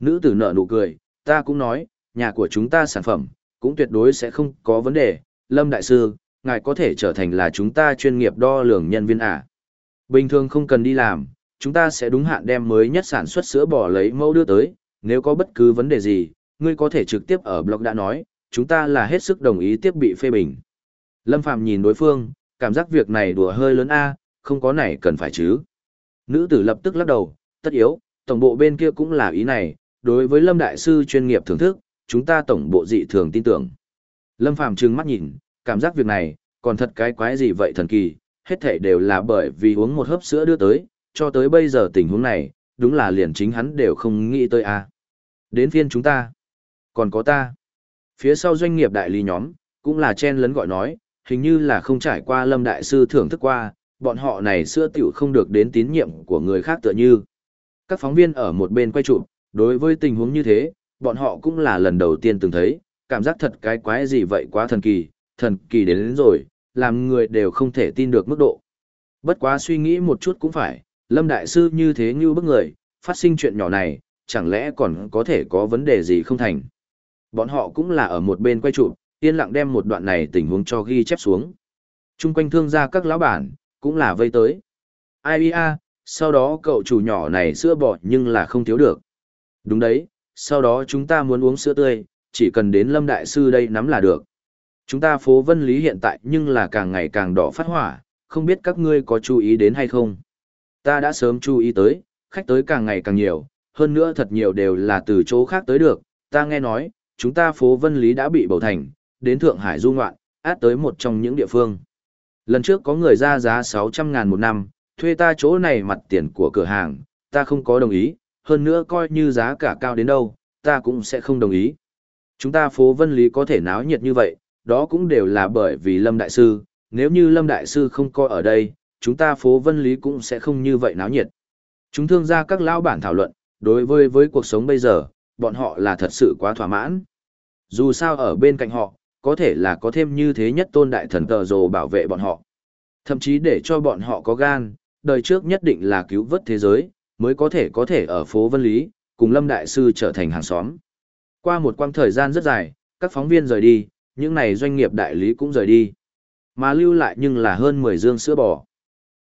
Nữ tử nợ nụ cười, ta cũng nói, nhà của chúng ta sản phẩm, cũng tuyệt đối sẽ không có vấn đề. Lâm Đại Sư, ngài có thể trở thành là chúng ta chuyên nghiệp đo lường nhân viên à. Bình thường không cần đi làm, chúng ta sẽ đúng hạn đem mới nhất sản xuất sữa bò lấy mẫu đưa tới, nếu có bất cứ vấn đề gì, ngươi có thể trực tiếp ở blog đã nói, chúng ta là hết sức đồng ý tiếp bị phê bình. Lâm Phàm nhìn đối phương, cảm giác việc này đùa hơi lớn a, không có này cần phải chứ. Nữ tử lập tức lắc đầu, tất yếu, tổng bộ bên kia cũng là ý này, đối với Lâm Đại Sư chuyên nghiệp thưởng thức, chúng ta tổng bộ dị thường tin tưởng. Lâm Phàm trừng mắt nhìn, cảm giác việc này, còn thật cái quái gì vậy thần kỳ, hết thảy đều là bởi vì uống một hớp sữa đưa tới, cho tới bây giờ tình huống này, đúng là liền chính hắn đều không nghĩ tới a. Đến phiên chúng ta, còn có ta. Phía sau doanh nghiệp đại lý nhóm, cũng là chen lấn gọi nói, hình như là không trải qua Lâm Đại Sư thưởng thức qua, bọn họ này xưa tiểu không được đến tín nhiệm của người khác tựa như. Các phóng viên ở một bên quay chụp, đối với tình huống như thế, bọn họ cũng là lần đầu tiên từng thấy, cảm giác thật cái quái gì vậy quá thần kỳ, thần kỳ đến, đến rồi, làm người đều không thể tin được mức độ. Bất quá suy nghĩ một chút cũng phải, Lâm Đại Sư như thế như bức người, phát sinh chuyện nhỏ này, chẳng lẽ còn có thể có vấn đề gì không thành. Bọn họ cũng là ở một bên quay chụp, yên lặng đem một đoạn này tình huống cho ghi chép xuống. Trung quanh thương gia các lão bản, cũng là vây tới. Ai a, sau đó cậu chủ nhỏ này sữa bọt nhưng là không thiếu được. Đúng đấy, sau đó chúng ta muốn uống sữa tươi, chỉ cần đến Lâm Đại Sư đây nắm là được. Chúng ta phố Vân Lý hiện tại nhưng là càng ngày càng đỏ phát hỏa, không biết các ngươi có chú ý đến hay không. Ta đã sớm chú ý tới, khách tới càng ngày càng nhiều, hơn nữa thật nhiều đều là từ chỗ khác tới được. Ta nghe nói, chúng ta phố Vân Lý đã bị bầu thành, đến Thượng Hải du ngoạn, át tới một trong những địa phương. Lần trước có người ra giá 600 ngàn một năm, thuê ta chỗ này mặt tiền của cửa hàng, ta không có đồng ý, hơn nữa coi như giá cả cao đến đâu, ta cũng sẽ không đồng ý. Chúng ta phố Vân Lý có thể náo nhiệt như vậy, đó cũng đều là bởi vì Lâm Đại Sư, nếu như Lâm Đại Sư không coi ở đây, chúng ta phố Vân Lý cũng sẽ không như vậy náo nhiệt. Chúng thương gia các lão bản thảo luận, đối với với cuộc sống bây giờ, bọn họ là thật sự quá thỏa mãn. Dù sao ở bên cạnh họ, có thể là có thêm như thế nhất tôn đại thần tờ rồ bảo vệ bọn họ. Thậm chí để cho bọn họ có gan, đời trước nhất định là cứu vớt thế giới, mới có thể có thể ở phố Vân Lý, cùng Lâm Đại Sư trở thành hàng xóm. Qua một quãng thời gian rất dài, các phóng viên rời đi, những này doanh nghiệp đại lý cũng rời đi. Mà lưu lại nhưng là hơn 10 dương sữa bò.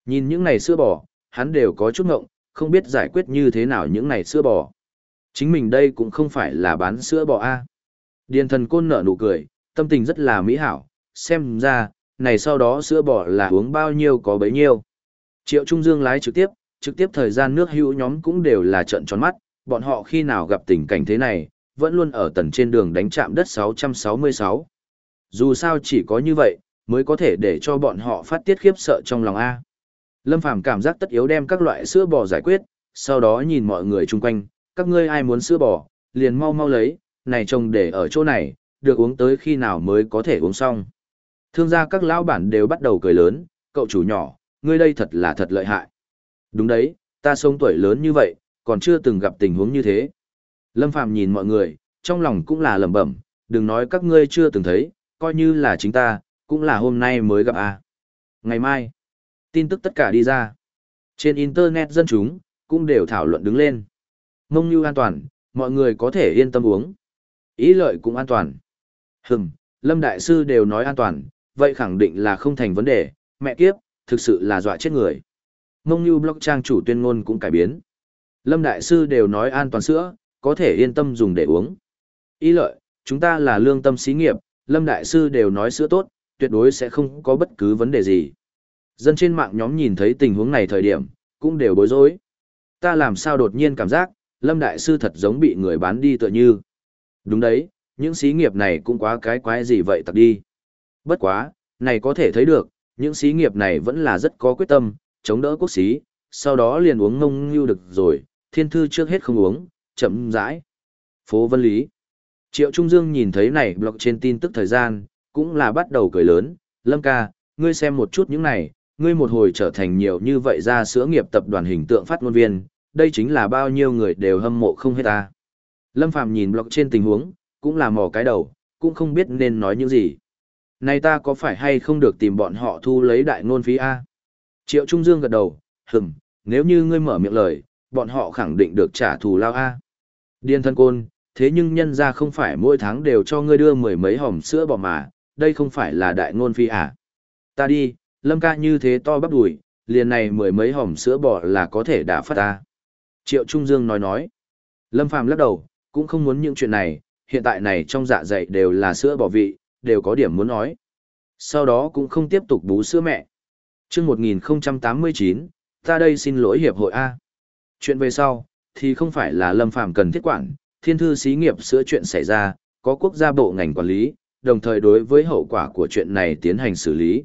Nhìn những này sữa bò, hắn đều có chút ngộng, không biết giải quyết như thế nào những này sữa bò. Chính mình đây cũng không phải là bán sữa bò A. Điền thần côn nở nụ cười, tâm tình rất là mỹ hảo, xem ra, này sau đó sữa bò là uống bao nhiêu có bấy nhiêu. Triệu Trung Dương lái trực tiếp, trực tiếp thời gian nước hữu nhóm cũng đều là trận tròn mắt, bọn họ khi nào gặp tình cảnh thế này, vẫn luôn ở tầng trên đường đánh chạm đất 666. Dù sao chỉ có như vậy, mới có thể để cho bọn họ phát tiết khiếp sợ trong lòng A. Lâm Phàm cảm giác tất yếu đem các loại sữa bò giải quyết, sau đó nhìn mọi người chung quanh, các ngươi ai muốn sữa bò, liền mau mau lấy, này trông để ở chỗ này, được uống tới khi nào mới có thể uống xong. Thương gia các lão bản đều bắt đầu cười lớn, cậu chủ nhỏ, ngươi đây thật là thật lợi hại. Đúng đấy, ta sống tuổi lớn như vậy, còn chưa từng gặp tình huống như thế. Lâm Phàm nhìn mọi người, trong lòng cũng là lẩm bẩm, đừng nói các ngươi chưa từng thấy, coi như là chính ta, cũng là hôm nay mới gặp a. Ngày mai, tin tức tất cả đi ra. Trên internet dân chúng cũng đều thảo luận đứng lên. Mông như an toàn, mọi người có thể yên tâm uống. Ý lợi cũng an toàn. Hừm, Lâm Đại Sư đều nói an toàn, vậy khẳng định là không thành vấn đề, mẹ kiếp, thực sự là dọa chết người. Mông như blog trang chủ tuyên ngôn cũng cải biến. Lâm Đại Sư đều nói an toàn sữa, có thể yên tâm dùng để uống. Ý lợi, chúng ta là lương tâm xí nghiệp, Lâm Đại Sư đều nói sữa tốt, tuyệt đối sẽ không có bất cứ vấn đề gì. Dân trên mạng nhóm nhìn thấy tình huống này thời điểm, cũng đều bối rối. Ta làm sao đột nhiên cảm giác, Lâm Đại Sư thật giống bị người bán đi tựa như. Đúng đấy, những xí nghiệp này cũng quá cái quái gì vậy tặc đi. Bất quá, này có thể thấy được, những xí nghiệp này vẫn là rất có quyết tâm, chống đỡ quốc xí, sau đó liền uống ngông như được rồi, thiên thư trước hết không uống, chậm rãi. Phố Vân Lý Triệu Trung Dương nhìn thấy này blog trên tin tức thời gian, cũng là bắt đầu cười lớn, Lâm ca, ngươi xem một chút những này, ngươi một hồi trở thành nhiều như vậy ra sữa nghiệp tập đoàn hình tượng phát ngôn viên, đây chính là bao nhiêu người đều hâm mộ không hết ta. Lâm Phàm nhìn blog trên tình huống, cũng là mò cái đầu, cũng không biết nên nói những gì. Này ta có phải hay không được tìm bọn họ thu lấy đại ngôn phí A? Triệu Trung Dương gật đầu, hừm, nếu như ngươi mở miệng lời, bọn họ khẳng định được trả thù lao A. Điên thân côn, thế nhưng nhân ra không phải mỗi tháng đều cho ngươi đưa mười mấy hòm sữa bỏ mà, đây không phải là đại ngôn phi à. Ta đi, lâm ca như thế to bắp đùi, liền này mười mấy hòm sữa bò là có thể đã phát ta. Triệu Trung Dương nói nói. Lâm Phàm lắc đầu, cũng không muốn những chuyện này, hiện tại này trong dạ dày đều là sữa bò vị, đều có điểm muốn nói. Sau đó cũng không tiếp tục bú sữa mẹ. Trước 1089, ta đây xin lỗi hiệp hội A. Chuyện về sau, thì không phải là lâm phàm cần thiết quản, thiên thư xí nghiệp sữa chuyện xảy ra, có quốc gia bộ ngành quản lý, đồng thời đối với hậu quả của chuyện này tiến hành xử lý.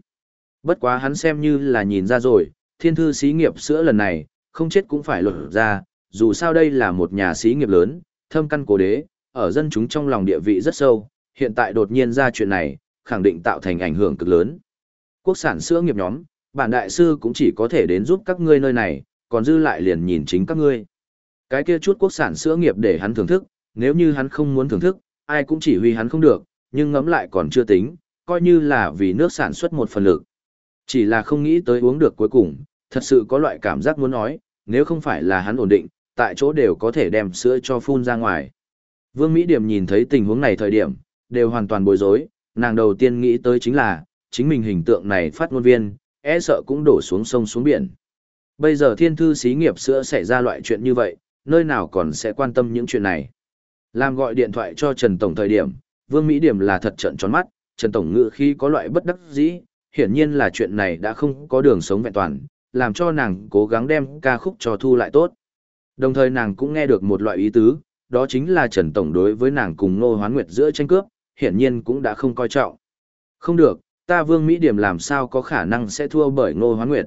Bất quá hắn xem như là nhìn ra rồi, thiên thư xí nghiệp sữa lần này, không chết cũng phải lột ra, dù sao đây là một nhà xí nghiệp lớn, thâm căn cố đế, ở dân chúng trong lòng địa vị rất sâu, hiện tại đột nhiên ra chuyện này, khẳng định tạo thành ảnh hưởng cực lớn. Quốc sản sữa nghiệp nhóm, bản đại sư cũng chỉ có thể đến giúp các ngươi nơi này, còn dư lại liền nhìn chính các ngươi. Cái kia chút quốc sản sữa nghiệp để hắn thưởng thức, nếu như hắn không muốn thưởng thức, ai cũng chỉ huy hắn không được, nhưng ngẫm lại còn chưa tính, coi như là vì nước sản xuất một phần lực. Chỉ là không nghĩ tới uống được cuối cùng, thật sự có loại cảm giác muốn nói, nếu không phải là hắn ổn định, tại chỗ đều có thể đem sữa cho phun ra ngoài. Vương Mỹ Điểm nhìn thấy tình huống này thời điểm, đều hoàn toàn bối rối, nàng đầu tiên nghĩ tới chính là, chính mình hình tượng này phát ngôn viên, e sợ cũng đổ xuống sông xuống biển. Bây giờ thiên thư xí nghiệp sữa xảy ra loại chuyện như vậy, nơi nào còn sẽ quan tâm những chuyện này. Làm gọi điện thoại cho Trần Tổng thời điểm, Vương Mỹ Điểm là thật trận tròn mắt, Trần Tổng ngự khi có loại bất đắc dĩ, hiển nhiên là chuyện này đã không có đường sống vẹn toàn, làm cho nàng cố gắng đem ca khúc cho thu lại tốt. Đồng thời nàng cũng nghe được một loại ý tứ, đó chính là Trần Tổng đối với nàng cùng Nô Hoán Nguyệt giữa tranh cướp, hiển nhiên cũng đã không coi trọng. Không được, ta Vương Mỹ Điểm làm sao có khả năng sẽ thua bởi Nô Hoán Nguyệt.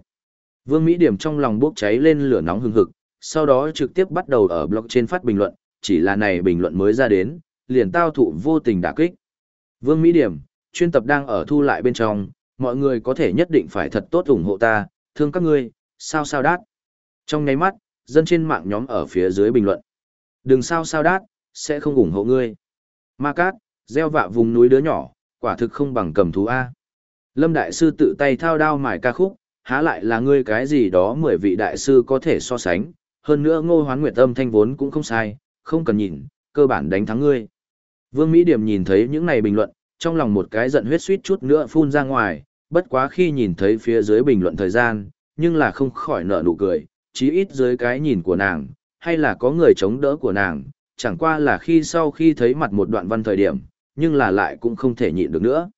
Vương Mỹ Điểm trong lòng bốc cháy lên lửa nóng hừng hực, sau đó trực tiếp bắt đầu ở blog trên phát bình luận, chỉ là này bình luận mới ra đến, liền tao thụ vô tình đả kích. Vương Mỹ Điểm, chuyên tập đang ở thu lại bên trong, mọi người có thể nhất định phải thật tốt ủng hộ ta, thương các ngươi, sao sao đát. Trong nháy mắt, dân trên mạng nhóm ở phía dưới bình luận. Đừng sao sao đát, sẽ không ủng hộ ngươi. Ma Cát, gieo vạ vùng núi đứa nhỏ, quả thực không bằng cầm thú A. Lâm Đại Sư tự tay thao đao mài ca khúc, há lại là ngươi cái gì đó mười vị đại sư có thể so sánh, hơn nữa ngô hoán nguyệt âm thanh vốn cũng không sai, không cần nhìn, cơ bản đánh thắng ngươi. Vương Mỹ Điểm nhìn thấy những này bình luận, trong lòng một cái giận huyết suýt chút nữa phun ra ngoài, bất quá khi nhìn thấy phía dưới bình luận thời gian, nhưng là không khỏi nở nụ cười, chí ít dưới cái nhìn của nàng, hay là có người chống đỡ của nàng, chẳng qua là khi sau khi thấy mặt một đoạn văn thời điểm, nhưng là lại cũng không thể nhịn được nữa.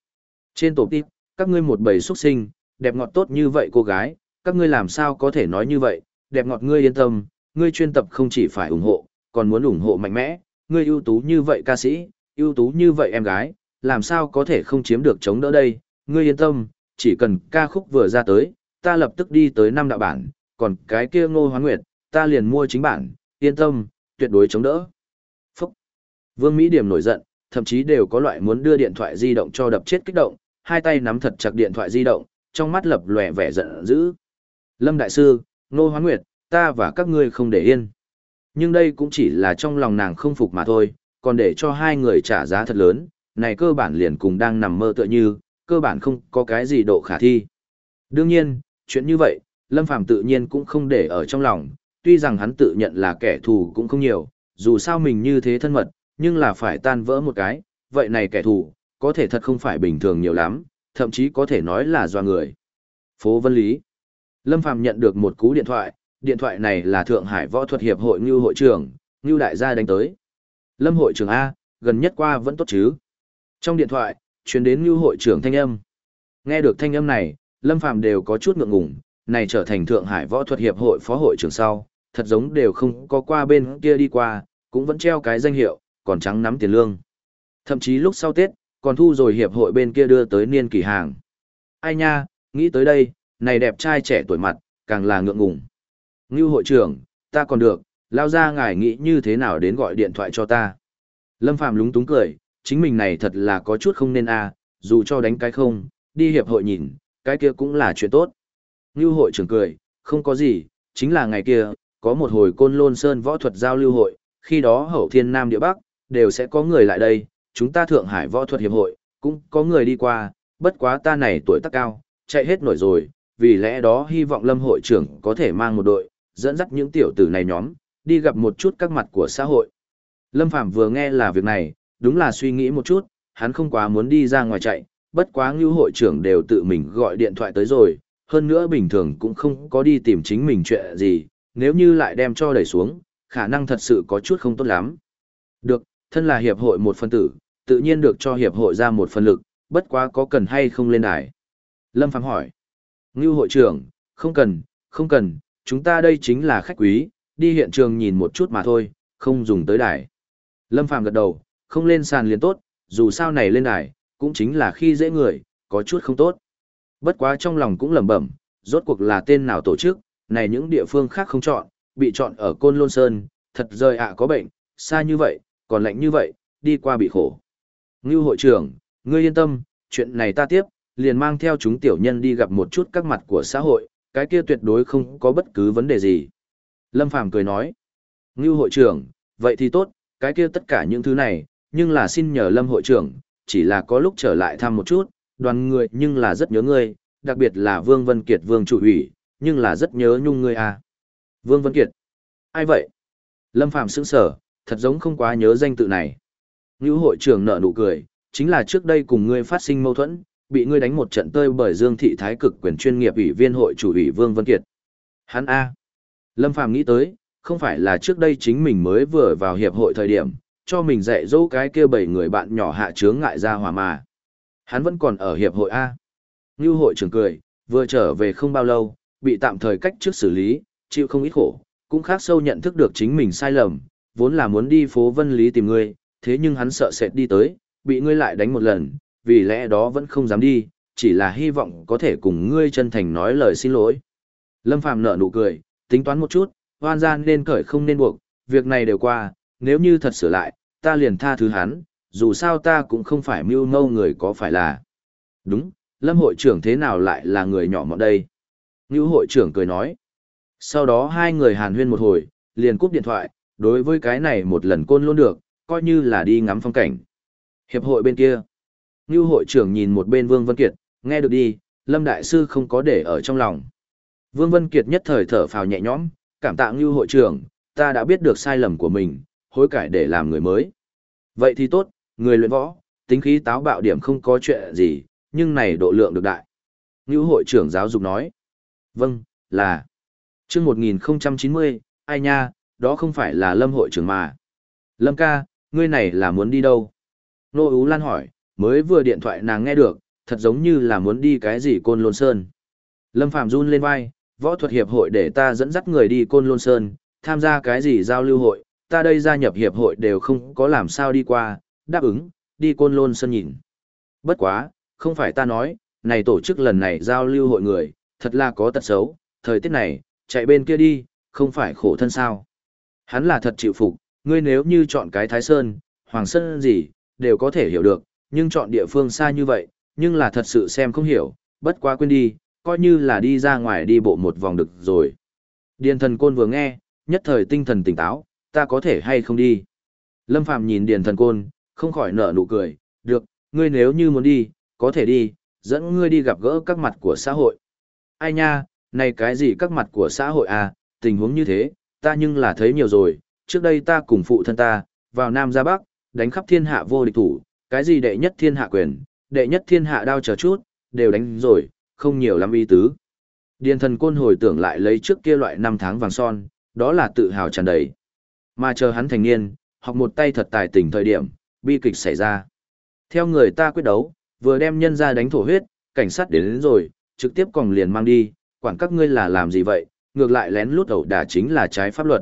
Trên tổ tiếp, các ngươi một bầy xuất sinh, đẹp ngọt tốt như vậy cô gái, các ngươi làm sao có thể nói như vậy, đẹp ngọt ngươi yên tâm, ngươi chuyên tập không chỉ phải ủng hộ, còn muốn ủng hộ mạnh mẽ, ngươi ưu tú như vậy ca sĩ, ưu tú như vậy em gái, làm sao có thể không chiếm được chống đỡ đây, ngươi yên tâm, chỉ cần ca khúc vừa ra tới, ta lập tức đi tới năm đạo bản, còn cái kia ngô hoán nguyệt, ta liền mua chính bản, yên tâm, tuyệt đối chống đỡ. Phúc! Vương Mỹ Điểm nổi giận, thậm chí đều có loại muốn đưa điện thoại di động cho đập chết kích động, hai tay nắm thật chặt điện thoại di động, trong mắt lập lòe vẻ giận dữ. Lâm Đại Sư, Ngô Hoán Nguyệt, ta và các ngươi không để yên. Nhưng đây cũng chỉ là trong lòng nàng không phục mà thôi, còn để cho hai người trả giá thật lớn, này cơ bản liền cùng đang nằm mơ tựa như, cơ bản không có cái gì độ khả thi. Đương nhiên, chuyện như vậy, Lâm Phàm tự nhiên cũng không để ở trong lòng, tuy rằng hắn tự nhận là kẻ thù cũng không nhiều, dù sao mình như thế thân mật, nhưng là phải tan vỡ một cái, vậy này kẻ thù, có thể thật không phải bình thường nhiều lắm, thậm chí có thể nói là do người. Phố Vân Lý Lâm Phàm nhận được một cú điện thoại, điện thoại này là Thượng Hải Võ thuật Hiệp hội Ngưu hội trưởng, Ngưu đại gia đánh tới. Lâm hội trưởng A, gần nhất qua vẫn tốt chứ. Trong điện thoại, truyền đến như hội trưởng thanh âm. Nghe được thanh âm này, Lâm Phàm đều có chút ngượng ngùng, này trở thành Thượng Hải Võ thuật Hiệp hội phó hội trưởng sau, thật giống đều không có qua bên kia đi qua, cũng vẫn treo cái danh hiệu, còn trắng nắm tiền lương. Thậm chí lúc sau Tết, còn thu rồi hiệp hội bên kia đưa tới niên kỳ hàng. Ai nha, nghĩ tới đây, này đẹp trai trẻ tuổi mặt, càng là ngượng ngùng. Ngưu hội trưởng, ta còn được, lao ra ngài nghĩ như thế nào đến gọi điện thoại cho ta. Lâm Phạm lúng túng cười, chính mình này thật là có chút không nên a dù cho đánh cái không, đi hiệp hội nhìn, cái kia cũng là chuyện tốt. Ngưu hội trưởng cười, không có gì, chính là ngày kia, có một hồi côn lôn sơn võ thuật giao lưu hội, khi đó hậu thiên nam địa bắc, đều sẽ có người lại đây, chúng ta Thượng Hải võ thuật hiệp hội, cũng có người đi qua, bất quá ta này tuổi tác cao, chạy hết nổi rồi, vì lẽ đó hy vọng lâm hội trưởng có thể mang một đội, dẫn dắt những tiểu tử này nhóm, đi gặp một chút các mặt của xã hội. Lâm Phạm vừa nghe là việc này, đúng là suy nghĩ một chút, hắn không quá muốn đi ra ngoài chạy, bất quá ngưu hội trưởng đều tự mình gọi điện thoại tới rồi, hơn nữa bình thường cũng không có đi tìm chính mình chuyện gì, nếu như lại đem cho đẩy xuống, khả năng thật sự có chút không tốt lắm. Được, thân là hiệp hội một phân tử, tự nhiên được cho hiệp hội ra một phần lực, bất quá có cần hay không lên đài. Lâm Phàm hỏi. Ngưu hội trưởng, không cần, không cần, chúng ta đây chính là khách quý, đi hiện trường nhìn một chút mà thôi, không dùng tới đài. Lâm Phàm gật đầu, không lên sàn liền tốt, dù sao này lên đài, cũng chính là khi dễ người, có chút không tốt. Bất quá trong lòng cũng lẩm bẩm, rốt cuộc là tên nào tổ chức, này những địa phương khác không chọn, bị chọn ở Côn Lôn Sơn, thật rời ạ có bệnh, xa như vậy, còn lạnh như vậy, đi qua bị khổ. Ngưu hội trưởng, ngươi yên tâm, chuyện này ta tiếp, liền mang theo chúng tiểu nhân đi gặp một chút các mặt của xã hội, cái kia tuyệt đối không có bất cứ vấn đề gì. Lâm Phàm cười nói, Ngưu hội trưởng, vậy thì tốt, cái kia tất cả những thứ này, nhưng là xin nhờ Lâm hội trưởng, chỉ là có lúc trở lại thăm một chút, đoàn người nhưng là rất nhớ ngươi, đặc biệt là Vương Vân Kiệt Vương chủ ủy, nhưng là rất nhớ nhung ngươi à. Vương Vân Kiệt. Ai vậy? Lâm Phàm sững sở, thật giống không quá nhớ danh tự này. Ngữ hội trưởng nở nụ cười, chính là trước đây cùng ngươi phát sinh mâu thuẫn, bị ngươi đánh một trận tơi bởi Dương Thị Thái cực quyền chuyên nghiệp ủy viên hội chủ ủy Vương Vân Kiệt. Hắn A. Lâm Phàm nghĩ tới, không phải là trước đây chính mình mới vừa vào hiệp hội thời điểm, cho mình dạy dỗ cái kia bảy người bạn nhỏ hạ chướng ngại ra hòa mà. Hắn vẫn còn ở hiệp hội A. Ngưu hội trưởng cười, vừa trở về không bao lâu, bị tạm thời cách trước xử lý, chịu không ít khổ, cũng khác sâu nhận thức được chính mình sai lầm, vốn là muốn đi phố Vân Lý tìm ngươi, thế nhưng hắn sợ sệt đi tới, bị ngươi lại đánh một lần, vì lẽ đó vẫn không dám đi, chỉ là hy vọng có thể cùng ngươi chân thành nói lời xin lỗi. Lâm Phàm nở nụ cười, tính toán một chút, hoan gian nên cởi không nên buộc, việc này đều qua, nếu như thật sửa lại, ta liền tha thứ hắn, dù sao ta cũng không phải mưu mâu người có phải là. Đúng, Lâm hội trưởng thế nào lại là người nhỏ mọn đây? Ngưu hội trưởng cười nói. Sau đó hai người hàn huyên một hồi, liền cúp điện thoại, đối với cái này một lần côn luôn được, coi như là đi ngắm phong cảnh. Hiệp hội bên kia. Ngưu hội trưởng nhìn một bên Vương Vân Kiệt, nghe được đi, Lâm Đại Sư không có để ở trong lòng. Vương Vân Kiệt nhất thời thở phào nhẹ nhõm, cảm tạ Ngưu hội trưởng, ta đã biết được sai lầm của mình, hối cải để làm người mới. Vậy thì tốt, người luyện võ, tính khí táo bạo điểm không có chuyện gì, nhưng này độ lượng được đại. Ngưu hội trưởng giáo dục nói. Vâng, là. chương 1090, ai nha, đó không phải là Lâm hội trưởng mà. Lâm ca, ngươi này là muốn đi đâu? Nô Ú Lan hỏi, mới vừa điện thoại nàng nghe được, thật giống như là muốn đi cái gì Côn Lôn Sơn. Lâm Phạm run lên vai, võ thuật hiệp hội để ta dẫn dắt người đi Côn Lôn Sơn, tham gia cái gì giao lưu hội, ta đây gia nhập hiệp hội đều không có làm sao đi qua, đáp ứng, đi Côn Lôn sân nhìn. Bất quá, không phải ta nói, này tổ chức lần này giao lưu hội người, thật là có tật xấu, thời tiết này, chạy bên kia đi, không phải khổ thân sao. Hắn là thật chịu phục, ngươi nếu như chọn cái Thái Sơn, Hoàng Sơn gì, đều có thể hiểu được, nhưng chọn địa phương xa như vậy, nhưng là thật sự xem không hiểu, bất quá quên đi, coi như là đi ra ngoài đi bộ một vòng được rồi. Điền thần côn vừa nghe, nhất thời tinh thần tỉnh táo, ta có thể hay không đi. Lâm Phạm nhìn điền thần côn, không khỏi nở nụ cười, được, ngươi nếu như muốn đi, có thể đi, dẫn ngươi đi gặp gỡ các mặt của xã hội. Ai nha, này cái gì các mặt của xã hội à, tình huống như thế, ta nhưng là thấy nhiều rồi, trước đây ta cùng phụ thân ta, vào Nam ra Bắc, đánh khắp thiên hạ vô địch thủ, cái gì đệ nhất thiên hạ quyền, đệ nhất thiên hạ đao chờ chút, đều đánh rồi, không nhiều lắm y tứ. Điền thần côn hồi tưởng lại lấy trước kia loại năm tháng vàng son, đó là tự hào tràn đầy. Mà chờ hắn thành niên, học một tay thật tài tình thời điểm, bi kịch xảy ra. Theo người ta quyết đấu, vừa đem nhân ra đánh thổ huyết, cảnh sát đến, đến rồi, trực tiếp còn liền mang đi, quản các ngươi là làm gì vậy, ngược lại lén lút ẩu đả chính là trái pháp luật.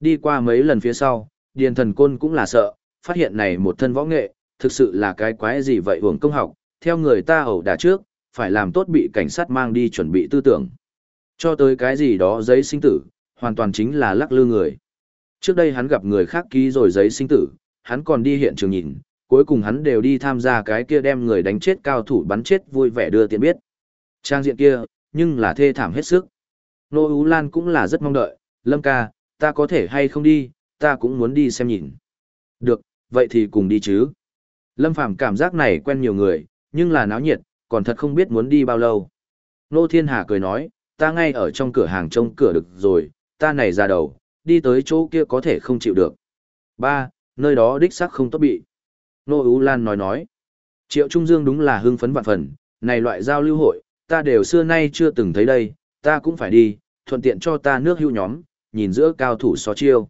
Đi qua mấy lần phía sau, điền thần côn cũng là sợ, phát hiện này một thân võ nghệ, thực sự là cái quái gì vậy hưởng công học, theo người ta ẩu đả trước, phải làm tốt bị cảnh sát mang đi chuẩn bị tư tưởng. Cho tới cái gì đó giấy sinh tử, hoàn toàn chính là lắc lư người. Trước đây hắn gặp người khác ký rồi giấy sinh tử, hắn còn đi hiện trường nhìn, cuối cùng hắn đều đi tham gia cái kia đem người đánh chết cao thủ bắn chết vui vẻ đưa tiền biết. Trang diện kia, nhưng là thê thảm hết sức. Nô Ú Lan cũng là rất mong đợi, Lâm ca, ta có thể hay không đi, ta cũng muốn đi xem nhìn. Được, vậy thì cùng đi chứ. Lâm Phàm cảm giác này quen nhiều người, nhưng là náo nhiệt, còn thật không biết muốn đi bao lâu. Nô Thiên Hà cười nói, ta ngay ở trong cửa hàng trông cửa được rồi, ta này ra đầu, đi tới chỗ kia có thể không chịu được. Ba, nơi đó đích xác không tốt bị. Nô Ú Lan nói nói, Triệu Trung Dương đúng là hưng phấn vạn phần, này loại giao lưu hội, ta đều xưa nay chưa từng thấy đây, ta cũng phải đi, thuận tiện cho ta nước hưu nhóm, nhìn giữa cao thủ so chiêu.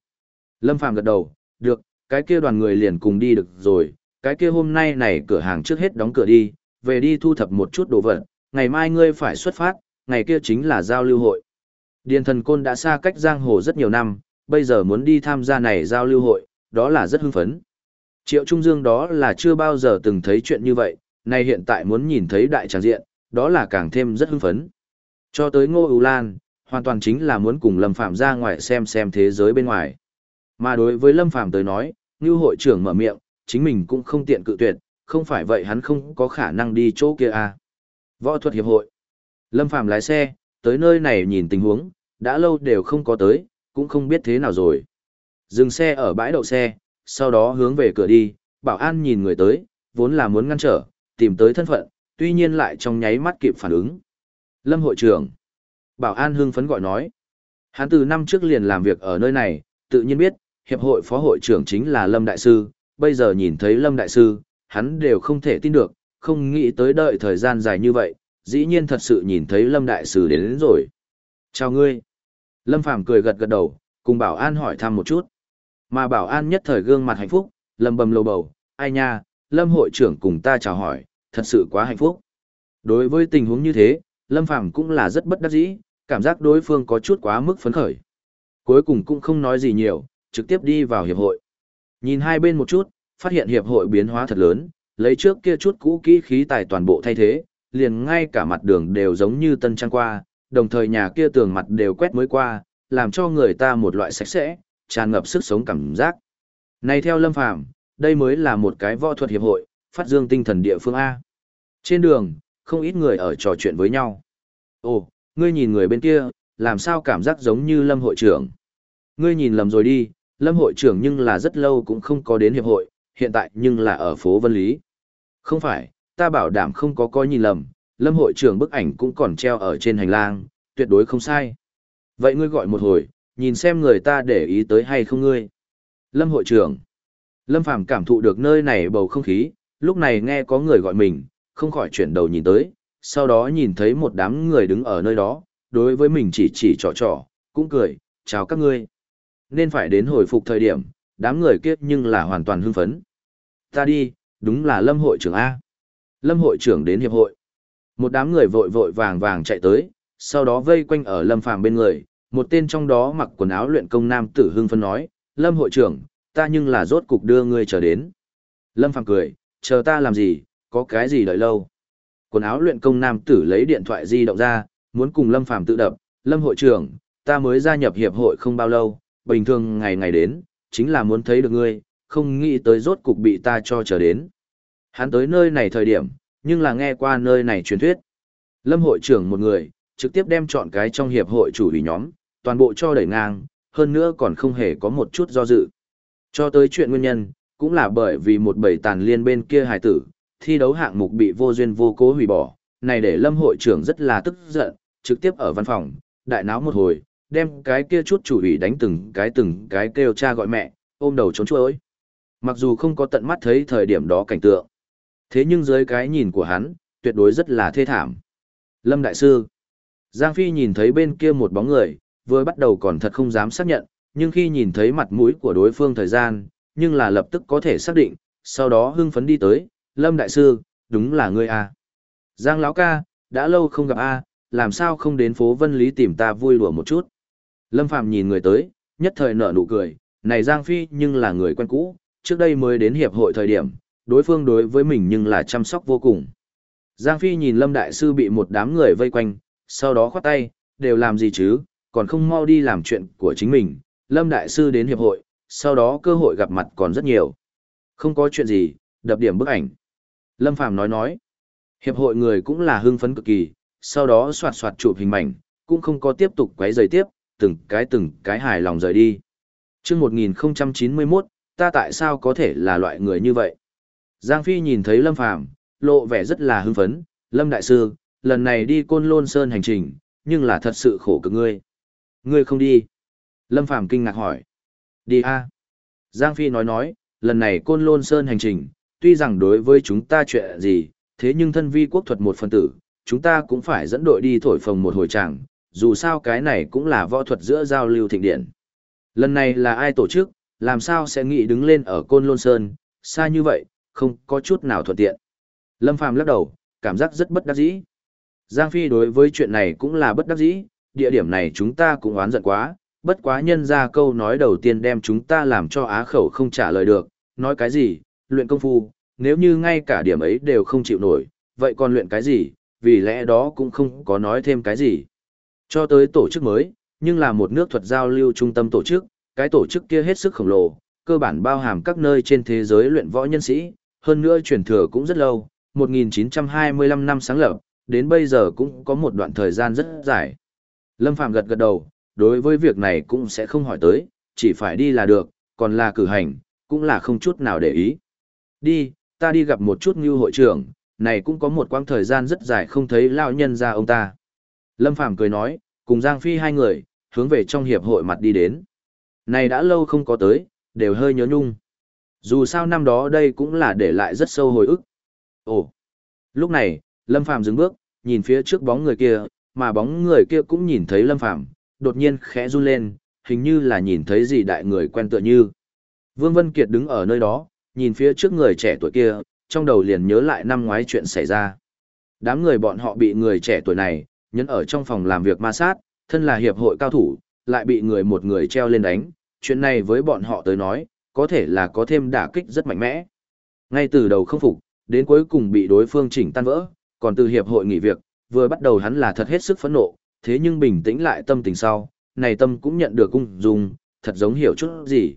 Lâm Phàm gật đầu, được, cái kia đoàn người liền cùng đi được rồi, cái kia hôm nay này cửa hàng trước hết đóng cửa đi, về đi thu thập một chút đồ vật, ngày mai ngươi phải xuất phát, ngày kia chính là giao lưu hội. Điền thần côn đã xa cách giang hồ rất nhiều năm, bây giờ muốn đi tham gia này giao lưu hội, đó là rất hưng phấn. Triệu Trung Dương đó là chưa bao giờ từng thấy chuyện như vậy, nay hiện tại muốn nhìn thấy đại tràng diện, đó là càng thêm rất hưng phấn. Cho tới Ngô Ú Lan, hoàn toàn chính là muốn cùng Lâm Phạm ra ngoài xem xem thế giới bên ngoài. Mà đối với Lâm Phạm tới nói, như hội trưởng mở miệng, chính mình cũng không tiện cự tuyệt, không phải vậy hắn không có khả năng đi chỗ kia à. Võ thuật hiệp hội. Lâm Phạm lái xe, tới nơi này nhìn tình huống, đã lâu đều không có tới, cũng không biết thế nào rồi. Dừng xe ở bãi đậu xe, sau đó hướng về cửa đi, bảo an nhìn người tới, vốn là muốn ngăn trở, tìm tới thân phận, tuy nhiên lại trong nháy mắt kịp phản ứng. Lâm hội trưởng. Bảo an hưng phấn gọi nói. Hắn từ năm trước liền làm việc ở nơi này, tự nhiên biết, hiệp hội phó hội trưởng chính là Lâm Đại Sư, bây giờ nhìn thấy Lâm Đại Sư, hắn đều không thể tin được, không nghĩ tới đợi thời gian dài như vậy, dĩ nhiên thật sự nhìn thấy Lâm Đại Sư đến, đến rồi. Chào ngươi. Lâm Phàm cười gật gật đầu, cùng bảo an hỏi thăm một chút. Mà bảo an nhất thời gương mặt hạnh phúc, lầm bầm lầu bầu, ai nha, Lâm hội trưởng cùng ta chào hỏi, thật sự quá hạnh phúc. Đối với tình huống như thế, Lâm Phàm cũng là rất bất đắc dĩ, cảm giác đối phương có chút quá mức phấn khởi. Cuối cùng cũng không nói gì nhiều, trực tiếp đi vào hiệp hội. Nhìn hai bên một chút, phát hiện hiệp hội biến hóa thật lớn, lấy trước kia chút cũ kỹ khí tài toàn bộ thay thế, liền ngay cả mặt đường đều giống như tân trang qua, đồng thời nhà kia tường mặt đều quét mới qua, làm cho người ta một loại sạch sẽ, tràn ngập sức sống cảm giác. Này theo Lâm Phàm, đây mới là một cái võ thuật hiệp hội, phát dương tinh thần địa phương A. Trên đường, không ít người ở trò chuyện với nhau. Ồ, ngươi nhìn người bên kia, làm sao cảm giác giống như Lâm hội trưởng. Ngươi nhìn lầm rồi đi, Lâm hội trưởng nhưng là rất lâu cũng không có đến hiệp hội, hiện tại nhưng là ở phố Vân Lý. Không phải, ta bảo đảm không có coi nhìn lầm, Lâm hội trưởng bức ảnh cũng còn treo ở trên hành lang, tuyệt đối không sai. Vậy ngươi gọi một hồi, nhìn xem người ta để ý tới hay không ngươi. Lâm hội trưởng. Lâm Phàm cảm thụ được nơi này bầu không khí, lúc này nghe có người gọi mình, không khỏi chuyển đầu nhìn tới, sau đó nhìn thấy một đám người đứng ở nơi đó, đối với mình chỉ chỉ trò trò, cũng cười, chào các ngươi. Nên phải đến hồi phục thời điểm, đám người kiếp nhưng là hoàn toàn hưng phấn. Ta đi, đúng là Lâm hội trưởng A. Lâm hội trưởng đến hiệp hội. Một đám người vội vội vàng vàng chạy tới, sau đó vây quanh ở Lâm Phàm bên người, một tên trong đó mặc quần áo luyện công nam tử hưng phấn nói, Lâm hội trưởng, ta nhưng là rốt cục đưa ngươi chờ đến. Lâm Phàm cười, chờ ta làm gì, có cái gì đợi lâu. Quần áo luyện công nam tử lấy điện thoại di động ra, muốn cùng Lâm Phàm tự đập, Lâm hội trưởng, ta mới gia nhập hiệp hội không bao lâu, bình thường ngày ngày đến, chính là muốn thấy được ngươi, không nghĩ tới rốt cục bị ta cho chờ đến. Hắn tới nơi này thời điểm, nhưng là nghe qua nơi này truyền thuyết. Lâm hội trưởng một người, trực tiếp đem chọn cái trong hiệp hội chủ ủy nhóm, toàn bộ cho đẩy ngang, hơn nữa còn không hề có một chút do dự. Cho tới chuyện nguyên nhân, cũng là bởi vì một bầy tàn liên bên kia hài tử, thi đấu hạng mục bị vô duyên vô cố hủy bỏ, này để lâm hội trưởng rất là tức giận, trực tiếp ở văn phòng, đại náo một hồi, đem cái kia chút chủ ủy đánh từng cái từng cái kêu cha gọi mẹ, ôm đầu trốn chuối. Mặc dù không có tận mắt thấy thời điểm đó cảnh tượng, thế nhưng dưới cái nhìn của hắn, tuyệt đối rất là thê thảm. Lâm Đại Sư Giang Phi nhìn thấy bên kia một bóng người, vừa bắt đầu còn thật không dám xác nhận, nhưng khi nhìn thấy mặt mũi của đối phương thời gian, nhưng là lập tức có thể xác định, sau đó hưng phấn đi tới, Lâm Đại Sư, đúng là ngươi à. Giang Lão ca, đã lâu không gặp a làm sao không đến phố Vân Lý tìm ta vui đùa một chút. Lâm Phạm nhìn người tới, nhất thời nở nụ cười, này Giang Phi nhưng là người quen cũ, trước đây mới đến hiệp hội thời điểm, đối phương đối với mình nhưng là chăm sóc vô cùng. Giang Phi nhìn Lâm Đại Sư bị một đám người vây quanh, sau đó khoát tay, đều làm gì chứ, còn không mau đi làm chuyện của chính mình. Lâm Đại Sư đến hiệp hội, sau đó cơ hội gặp mặt còn rất nhiều. Không có chuyện gì, đập điểm bức ảnh. Lâm Phàm nói nói, hiệp hội người cũng là hưng phấn cực kỳ, sau đó soạt soạt chụp hình mảnh, cũng không có tiếp tục quấy rời tiếp, từng cái từng cái hài lòng rời đi. Trước 1091, ta tại sao có thể là loại người như vậy? Giang Phi nhìn thấy Lâm Phàm lộ vẻ rất là hưng phấn, Lâm Đại Sư, lần này đi Côn Lôn Sơn hành trình, nhưng là thật sự khổ cực ngươi. Ngươi không đi. Lâm Phàm kinh ngạc hỏi. Đi a Giang Phi nói nói, lần này Côn Lôn Sơn hành trình, tuy rằng đối với chúng ta chuyện gì, thế nhưng thân vi quốc thuật một phần tử, chúng ta cũng phải dẫn đội đi thổi phồng một hồi tràng, dù sao cái này cũng là võ thuật giữa giao lưu thịnh điển. Lần này là ai tổ chức, làm sao sẽ nghĩ đứng lên ở Côn Lôn Sơn, xa như vậy, không có chút nào thuận tiện. Lâm Phàm lắc đầu, cảm giác rất bất đắc dĩ. Giang Phi đối với chuyện này cũng là bất đắc dĩ, địa điểm này chúng ta cũng oán giận quá, bất quá nhân ra câu nói đầu tiên đem chúng ta làm cho á khẩu không trả lời được, nói cái gì, luyện công phu, nếu như ngay cả điểm ấy đều không chịu nổi, vậy còn luyện cái gì, vì lẽ đó cũng không có nói thêm cái gì. Cho tới tổ chức mới, nhưng là một nước thuật giao lưu trung tâm tổ chức, cái tổ chức kia hết sức khổng lồ, cơ bản bao hàm các nơi trên thế giới luyện võ nhân sĩ, hơn nữa truyền thừa cũng rất lâu, 1925 năm sáng lập, đến bây giờ cũng có một đoạn thời gian rất dài. Lâm Phạm gật gật đầu, đối với việc này cũng sẽ không hỏi tới, chỉ phải đi là được, còn là cử hành, cũng là không chút nào để ý. Đi, ta đi gặp một chút như hội trưởng, này cũng có một quãng thời gian rất dài không thấy lao nhân ra ông ta. Lâm Phàm cười nói, cùng Giang Phi hai người, hướng về trong hiệp hội mặt đi đến. Này đã lâu không có tới, đều hơi nhớ nhung. Dù sao năm đó đây cũng là để lại rất sâu hồi ức. Ồ! Lúc này, Lâm Phàm dừng bước, nhìn phía trước bóng người kia, mà bóng người kia cũng nhìn thấy Lâm Phàm đột nhiên khẽ run lên, hình như là nhìn thấy gì đại người quen tựa như. Vương Vân Kiệt đứng ở nơi đó, nhìn phía trước người trẻ tuổi kia, trong đầu liền nhớ lại năm ngoái chuyện xảy ra. Đám người bọn họ bị người trẻ tuổi này, nhấn ở trong phòng làm việc ma sát, thân là hiệp hội cao thủ, lại bị người một người treo lên đánh, chuyện này với bọn họ tới nói, có thể là có thêm đả kích rất mạnh mẽ. Ngay từ đầu không phục, đến cuối cùng bị đối phương chỉnh tan vỡ, còn từ hiệp hội nghỉ việc, vừa bắt đầu hắn là thật hết sức phẫn nộ, thế nhưng bình tĩnh lại tâm tình sau, này tâm cũng nhận được cung dung, thật giống hiểu chút gì.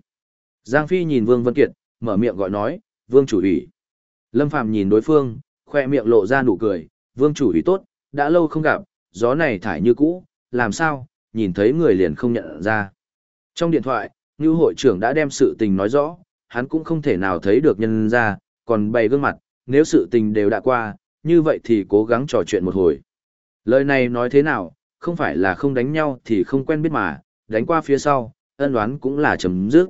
Giang Phi nhìn Vương Vân Kiệt, mở miệng gọi nói, Vương chủ ủy. Lâm Phàm nhìn đối phương, khoe miệng lộ ra nụ cười, Vương chủ ủy tốt, đã lâu không gặp, gió này thải như cũ, làm sao, nhìn thấy người liền không nhận ra. Trong điện thoại, như hội trưởng đã đem sự tình nói rõ, hắn cũng không thể nào thấy được nhân ra, còn bày gương mặt, nếu sự tình đều đã qua, như vậy thì cố gắng trò chuyện một hồi. Lời này nói thế nào, không phải là không đánh nhau thì không quen biết mà, đánh qua phía sau, ân đoán cũng là chấm dứt.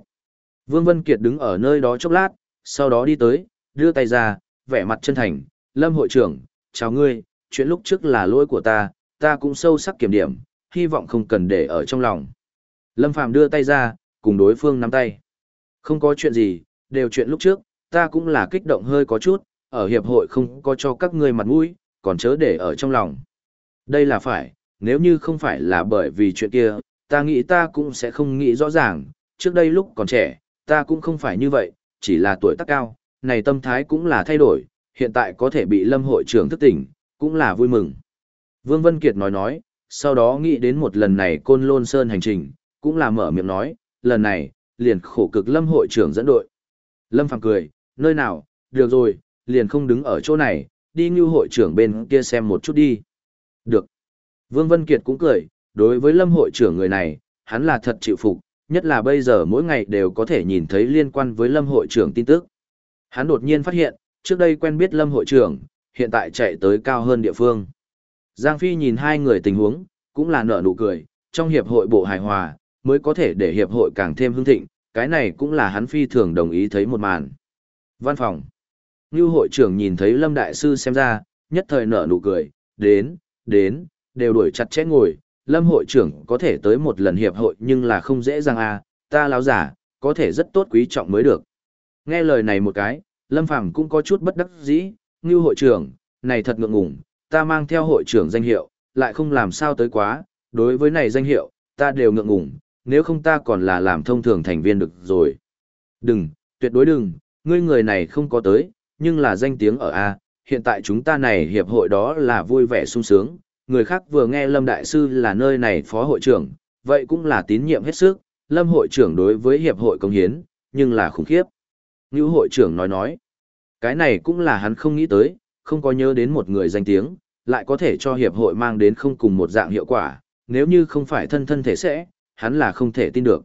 Vương Vân Kiệt đứng ở nơi đó chốc lát, sau đó đi tới, đưa tay ra, vẻ mặt chân thành, Lâm hội trưởng, chào ngươi, chuyện lúc trước là lỗi của ta, ta cũng sâu sắc kiểm điểm, hy vọng không cần để ở trong lòng. Lâm Phàm đưa tay ra, cùng đối phương nắm tay. Không có chuyện gì, đều chuyện lúc trước, ta cũng là kích động hơi có chút, ở hiệp hội không có cho các ngươi mặt mũi, còn chớ để ở trong lòng. Đây là phải, nếu như không phải là bởi vì chuyện kia, ta nghĩ ta cũng sẽ không nghĩ rõ ràng, trước đây lúc còn trẻ, ta cũng không phải như vậy, chỉ là tuổi tác cao, này tâm thái cũng là thay đổi, hiện tại có thể bị lâm hội trưởng thức tỉnh, cũng là vui mừng. Vương Vân Kiệt nói nói, sau đó nghĩ đến một lần này côn lôn sơn hành trình, cũng là mở miệng nói, lần này, liền khổ cực lâm hội trưởng dẫn đội. Lâm Phàm cười, nơi nào, được rồi, liền không đứng ở chỗ này, đi như hội trưởng bên kia xem một chút đi. Được. Vương Vân Kiệt cũng cười, đối với lâm hội trưởng người này, hắn là thật chịu phục, nhất là bây giờ mỗi ngày đều có thể nhìn thấy liên quan với lâm hội trưởng tin tức. Hắn đột nhiên phát hiện, trước đây quen biết lâm hội trưởng, hiện tại chạy tới cao hơn địa phương. Giang Phi nhìn hai người tình huống, cũng là nở nụ cười, trong hiệp hội bộ hài hòa, mới có thể để hiệp hội càng thêm hưng thịnh, cái này cũng là hắn phi thường đồng ý thấy một màn. Văn phòng. Như hội trưởng nhìn thấy Lâm Đại Sư xem ra, nhất thời nở nụ cười, đến, đến, đều đuổi chặt chẽ ngồi, Lâm hội trưởng có thể tới một lần hiệp hội nhưng là không dễ dàng à, ta láo giả, có thể rất tốt quý trọng mới được. Nghe lời này một cái, Lâm Phàm cũng có chút bất đắc dĩ, như hội trưởng, này thật ngượng ngùng, ta mang theo hội trưởng danh hiệu, lại không làm sao tới quá, đối với này danh hiệu, ta đều ngượng ngùng, nếu không ta còn là làm thông thường thành viên được rồi. Đừng, tuyệt đối đừng, ngươi người này không có tới, nhưng là danh tiếng ở A, hiện tại chúng ta này hiệp hội đó là vui vẻ sung sướng, người khác vừa nghe Lâm Đại Sư là nơi này phó hội trưởng, vậy cũng là tín nhiệm hết sức, Lâm hội trưởng đối với hiệp hội công hiến, nhưng là khủng khiếp. Như hội trưởng nói nói, cái này cũng là hắn không nghĩ tới, không có nhớ đến một người danh tiếng, lại có thể cho hiệp hội mang đến không cùng một dạng hiệu quả, nếu như không phải thân thân thể sẽ, hắn là không thể tin được.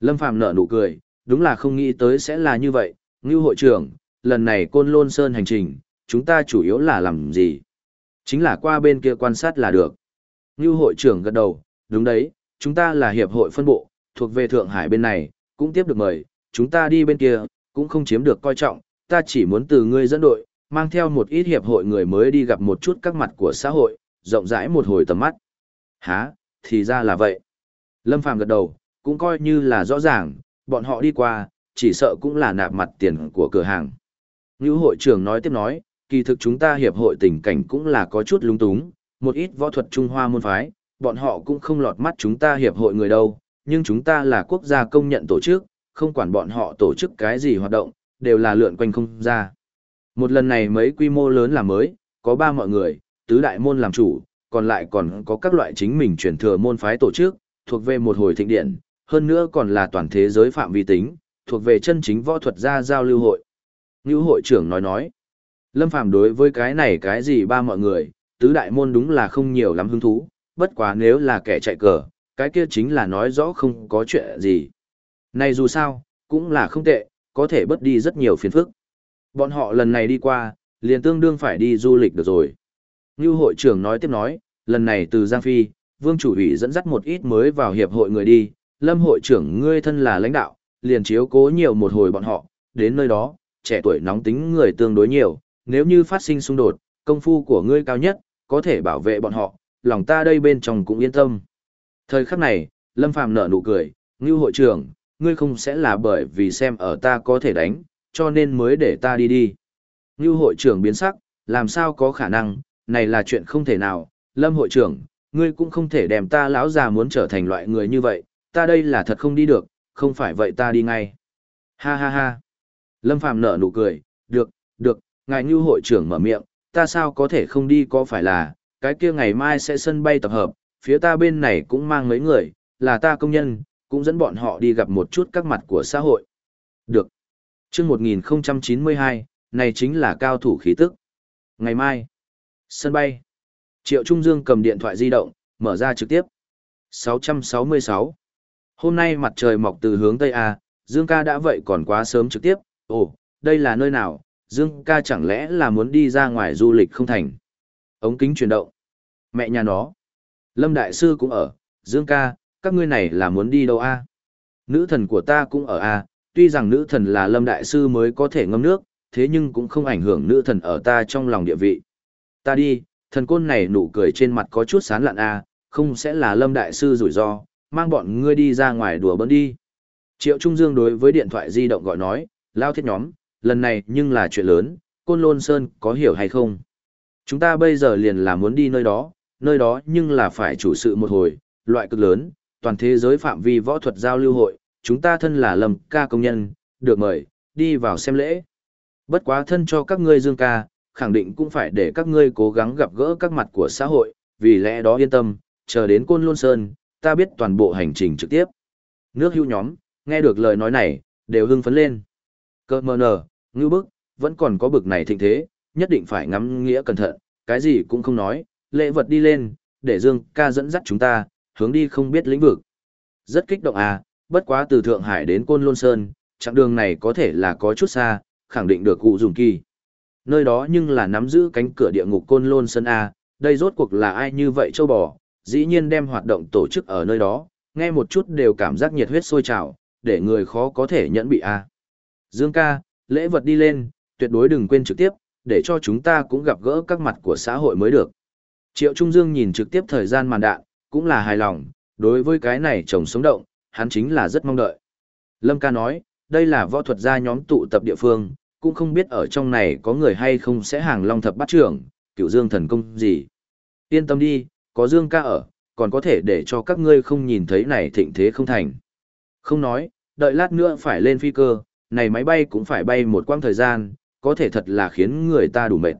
Lâm Phàm nở nụ cười, đúng là không nghĩ tới sẽ là như vậy, Ngưu hội trưởng, lần này Côn Lôn Sơn hành trình, chúng ta chủ yếu là làm gì? Chính là qua bên kia quan sát là được. Ngưu hội trưởng gật đầu, đúng đấy, chúng ta là hiệp hội phân bộ, thuộc về Thượng Hải bên này, cũng tiếp được mời, chúng ta đi bên kia, cũng không chiếm được coi trọng, ta chỉ muốn từ ngươi dẫn đội, mang theo một ít hiệp hội người mới đi gặp một chút các mặt của xã hội, rộng rãi một hồi tầm mắt. Hả, thì ra là vậy. Lâm Phàm gật đầu, cũng coi như là rõ ràng, bọn họ đi qua, chỉ sợ cũng là nạp mặt tiền của cửa hàng. Như hội trưởng nói tiếp nói, kỳ thực chúng ta hiệp hội tình cảnh cũng là có chút lung túng, một ít võ thuật Trung Hoa môn phái, bọn họ cũng không lọt mắt chúng ta hiệp hội người đâu, nhưng chúng ta là quốc gia công nhận tổ chức, không quản bọn họ tổ chức cái gì hoạt động, đều là lượn quanh không ra. Một lần này mấy quy mô lớn là mới, có ba mọi người, tứ đại môn làm chủ, còn lại còn có các loại chính mình truyền thừa môn phái tổ chức, thuộc về một hồi thịnh điện, hơn nữa còn là toàn thế giới phạm vi tính, thuộc về chân chính võ thuật gia giao lưu hội. Như hội trưởng nói nói, Lâm Phàm đối với cái này cái gì ba mọi người, tứ đại môn đúng là không nhiều lắm hứng thú, bất quá nếu là kẻ chạy cờ, cái kia chính là nói rõ không có chuyện gì. Này dù sao, cũng là không tệ, có thể bớt đi rất nhiều phiền phức. Bọn họ lần này đi qua, liền tương đương phải đi du lịch được rồi. Như hội trưởng nói tiếp nói, lần này từ Giang Phi, Vương chủ ủy dẫn dắt một ít mới vào hiệp hội người đi, Lâm hội trưởng ngươi thân là lãnh đạo, liền chiếu cố nhiều một hồi bọn họ, đến nơi đó, trẻ tuổi nóng tính người tương đối nhiều, nếu như phát sinh xung đột, công phu của ngươi cao nhất, có thể bảo vệ bọn họ, lòng ta đây bên trong cũng yên tâm. Thời khắc này, Lâm Phàm nở nụ cười, Ngưu hội trưởng, ngươi không sẽ là bởi vì xem ở ta có thể đánh, cho nên mới để ta đi đi. Ngưu hội trưởng biến sắc, làm sao có khả năng, này là chuyện không thể nào, Lâm hội trưởng, ngươi cũng không thể đem ta lão già muốn trở thành loại người như vậy, ta đây là thật không đi được, không phải vậy ta đi ngay. Ha ha ha. Lâm Phàm nở nụ cười, được, được, ngài Như hội trưởng mở miệng, ta sao có thể không đi có phải là, cái kia ngày mai sẽ sân bay tập hợp, phía ta bên này cũng mang mấy người, là ta công nhân, cũng dẫn bọn họ đi gặp một chút các mặt của xã hội. Được. chương 1092, này chính là cao thủ khí tức. Ngày mai, sân bay. Triệu Trung Dương cầm điện thoại di động, mở ra trực tiếp. 666. Hôm nay mặt trời mọc từ hướng Tây A, Dương ca đã vậy còn quá sớm trực tiếp. Ồ, đây là nơi nào? Dương ca chẳng lẽ là muốn đi ra ngoài du lịch không thành? Ống kính chuyển động. Mẹ nhà nó. Lâm Đại Sư cũng ở. Dương ca, các ngươi này là muốn đi đâu a? Nữ thần của ta cũng ở a, tuy rằng nữ thần là Lâm Đại Sư mới có thể ngâm nước, thế nhưng cũng không ảnh hưởng nữ thần ở ta trong lòng địa vị. Ta đi, thần côn này nụ cười trên mặt có chút sán lạn a, không sẽ là Lâm Đại Sư rủi ro, mang bọn ngươi đi ra ngoài đùa bỡn đi. Triệu Trung Dương đối với điện thoại di động gọi nói, lao thiết nhóm, lần này nhưng là chuyện lớn, Côn Lôn Sơn có hiểu hay không? Chúng ta bây giờ liền là muốn đi nơi đó, nơi đó nhưng là phải chủ sự một hồi, loại cực lớn, toàn thế giới phạm vi võ thuật giao lưu hội, chúng ta thân là lầm ca công nhân, được mời, đi vào xem lễ. Bất quá thân cho các ngươi dương ca, khẳng định cũng phải để các ngươi cố gắng gặp gỡ các mặt của xã hội, vì lẽ đó yên tâm, chờ đến Côn Lôn Sơn, ta biết toàn bộ hành trình trực tiếp. Nước hưu nhóm, nghe được lời nói này, đều hưng phấn lên. Cơ mờ nở, ngư bức, vẫn còn có bực này thịnh thế, nhất định phải ngắm nghĩa cẩn thận, cái gì cũng không nói, lễ vật đi lên, để Dương ca dẫn dắt chúng ta, hướng đi không biết lĩnh vực. Rất kích động à, bất quá từ Thượng Hải đến Côn Lôn Sơn, chặng đường này có thể là có chút xa, khẳng định được cụ dùng kỳ. Nơi đó nhưng là nắm giữ cánh cửa địa ngục Côn Lôn sân A, đây rốt cuộc là ai như vậy châu bò, dĩ nhiên đem hoạt động tổ chức ở nơi đó, nghe một chút đều cảm giác nhiệt huyết sôi trào, để người khó có thể nhẫn bị A. Dương ca, lễ vật đi lên, tuyệt đối đừng quên trực tiếp, để cho chúng ta cũng gặp gỡ các mặt của xã hội mới được. Triệu Trung Dương nhìn trực tiếp thời gian màn đạn, cũng là hài lòng, đối với cái này chồng sống động, hắn chính là rất mong đợi. Lâm ca nói, đây là võ thuật gia nhóm tụ tập địa phương, cũng không biết ở trong này có người hay không sẽ hàng long thập bắt trưởng, cựu dương thần công gì. Yên tâm đi, có dương ca ở, còn có thể để cho các ngươi không nhìn thấy này thịnh thế không thành. Không nói, đợi lát nữa phải lên phi cơ, này máy bay cũng phải bay một quãng thời gian, có thể thật là khiến người ta đủ mệt.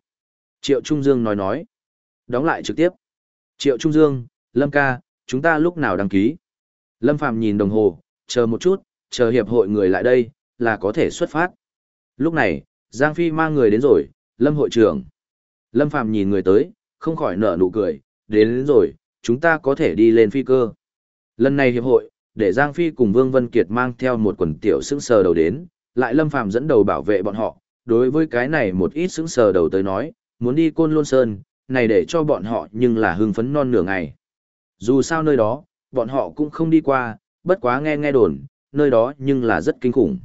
Triệu Trung Dương nói nói. Đóng lại trực tiếp. Triệu Trung Dương, Lâm ca, chúng ta lúc nào đăng ký? Lâm Phạm nhìn đồng hồ, chờ một chút, chờ hiệp hội người lại đây, là có thể xuất phát. Lúc này, Giang Phi mang người đến rồi, Lâm hội trưởng. Lâm Phạm nhìn người tới, không khỏi nở nụ cười, đến, đến rồi, chúng ta có thể đi lên phi cơ. Lần này hiệp hội, để Giang Phi cùng Vương Vân Kiệt mang theo một quần tiểu sững sờ đầu đến, lại Lâm Phạm dẫn đầu bảo vệ bọn họ, đối với cái này một ít sững sờ đầu tới nói, muốn đi Côn Lôn Sơn, này để cho bọn họ nhưng là hưng phấn non nửa ngày. Dù sao nơi đó, bọn họ cũng không đi qua, bất quá nghe nghe đồn, nơi đó nhưng là rất kinh khủng.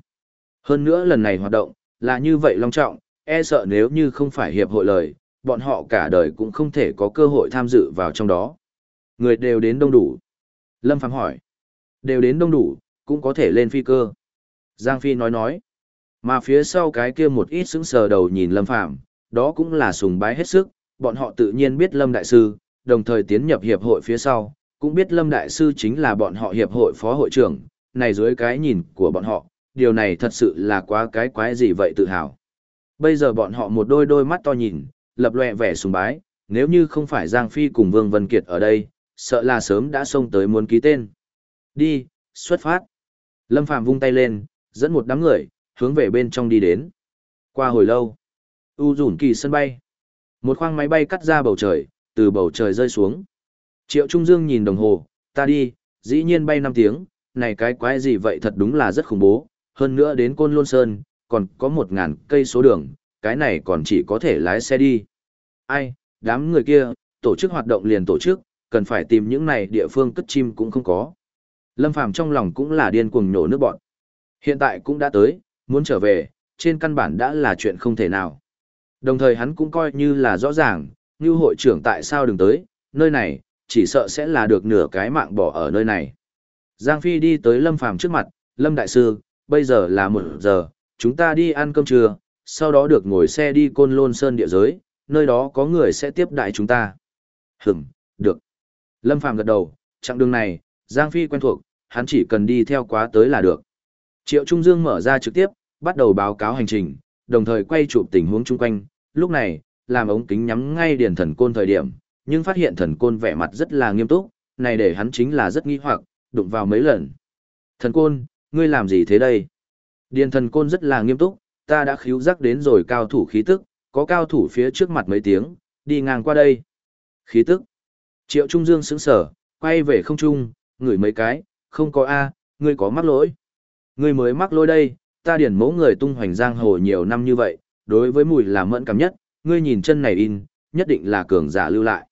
Hơn nữa lần này hoạt động, là như vậy long trọng, e sợ nếu như không phải hiệp hội lời, bọn họ cả đời cũng không thể có cơ hội tham dự vào trong đó. Người đều đến đông đủ. Lâm Phàm hỏi. Đều đến đông đủ, cũng có thể lên phi cơ. Giang Phi nói nói. Mà phía sau cái kia một ít sững sờ đầu nhìn Lâm Phàm đó cũng là sùng bái hết sức, bọn họ tự nhiên biết Lâm Đại Sư, đồng thời tiến nhập hiệp hội phía sau, cũng biết Lâm Đại Sư chính là bọn họ hiệp hội phó hội trưởng, này dưới cái nhìn của bọn họ, điều này thật sự là quá cái quái gì vậy tự hào. Bây giờ bọn họ một đôi đôi mắt to nhìn, lập lòe vẻ sùng bái, nếu như không phải Giang Phi cùng Vương Vân Kiệt ở đây, sợ là sớm đã xông tới muốn ký tên. Đi, xuất phát. Lâm Phàm vung tay lên, dẫn một đám người, hướng về bên trong đi đến. Qua hồi lâu, U rủn kỳ sân bay. Một khoang máy bay cắt ra bầu trời, từ bầu trời rơi xuống. Triệu Trung Dương nhìn đồng hồ, ta đi, dĩ nhiên bay 5 tiếng, này cái quái gì vậy thật đúng là rất khủng bố, hơn nữa đến Côn Lôn Sơn, còn có 1.000 cây số đường, cái này còn chỉ có thể lái xe đi. Ai, đám người kia, tổ chức hoạt động liền tổ chức, cần phải tìm những này địa phương cất chim cũng không có. Lâm Phàm trong lòng cũng là điên cuồng nổ nước bọn. Hiện tại cũng đã tới, muốn trở về, trên căn bản đã là chuyện không thể nào. Đồng thời hắn cũng coi như là rõ ràng, như hội trưởng tại sao đừng tới, nơi này, chỉ sợ sẽ là được nửa cái mạng bỏ ở nơi này. Giang Phi đi tới Lâm Phàm trước mặt, Lâm Đại Sư, bây giờ là một giờ, chúng ta đi ăn cơm trưa, sau đó được ngồi xe đi Côn Lôn Sơn địa giới, nơi đó có người sẽ tiếp đại chúng ta. Hửm, được. Lâm Phàm gật đầu, chặng đường này, Giang Phi quen thuộc, hắn chỉ cần đi theo quá tới là được. Triệu Trung Dương mở ra trực tiếp, bắt đầu báo cáo hành trình, đồng thời quay chụp tình huống chung quanh, lúc này, làm ống kính nhắm ngay điền thần côn thời điểm, nhưng phát hiện thần côn vẻ mặt rất là nghiêm túc, này để hắn chính là rất nghi hoặc, đụng vào mấy lần. Thần côn, ngươi làm gì thế đây? Điền thần côn rất là nghiêm túc, ta đã khíu giác đến rồi cao thủ khí tức, có cao thủ phía trước mặt mấy tiếng, đi ngang qua đây. Khí tức. Triệu Trung Dương sững sở, quay về không trung, ngửi mấy cái, không có A, ngươi có mắc lỗi. Ngươi mới mắc lỗi đây, ta điển mẫu người tung hoành giang hồ nhiều năm như vậy, đối với mùi là mẫn cảm nhất, ngươi nhìn chân này in, nhất định là cường giả lưu lại.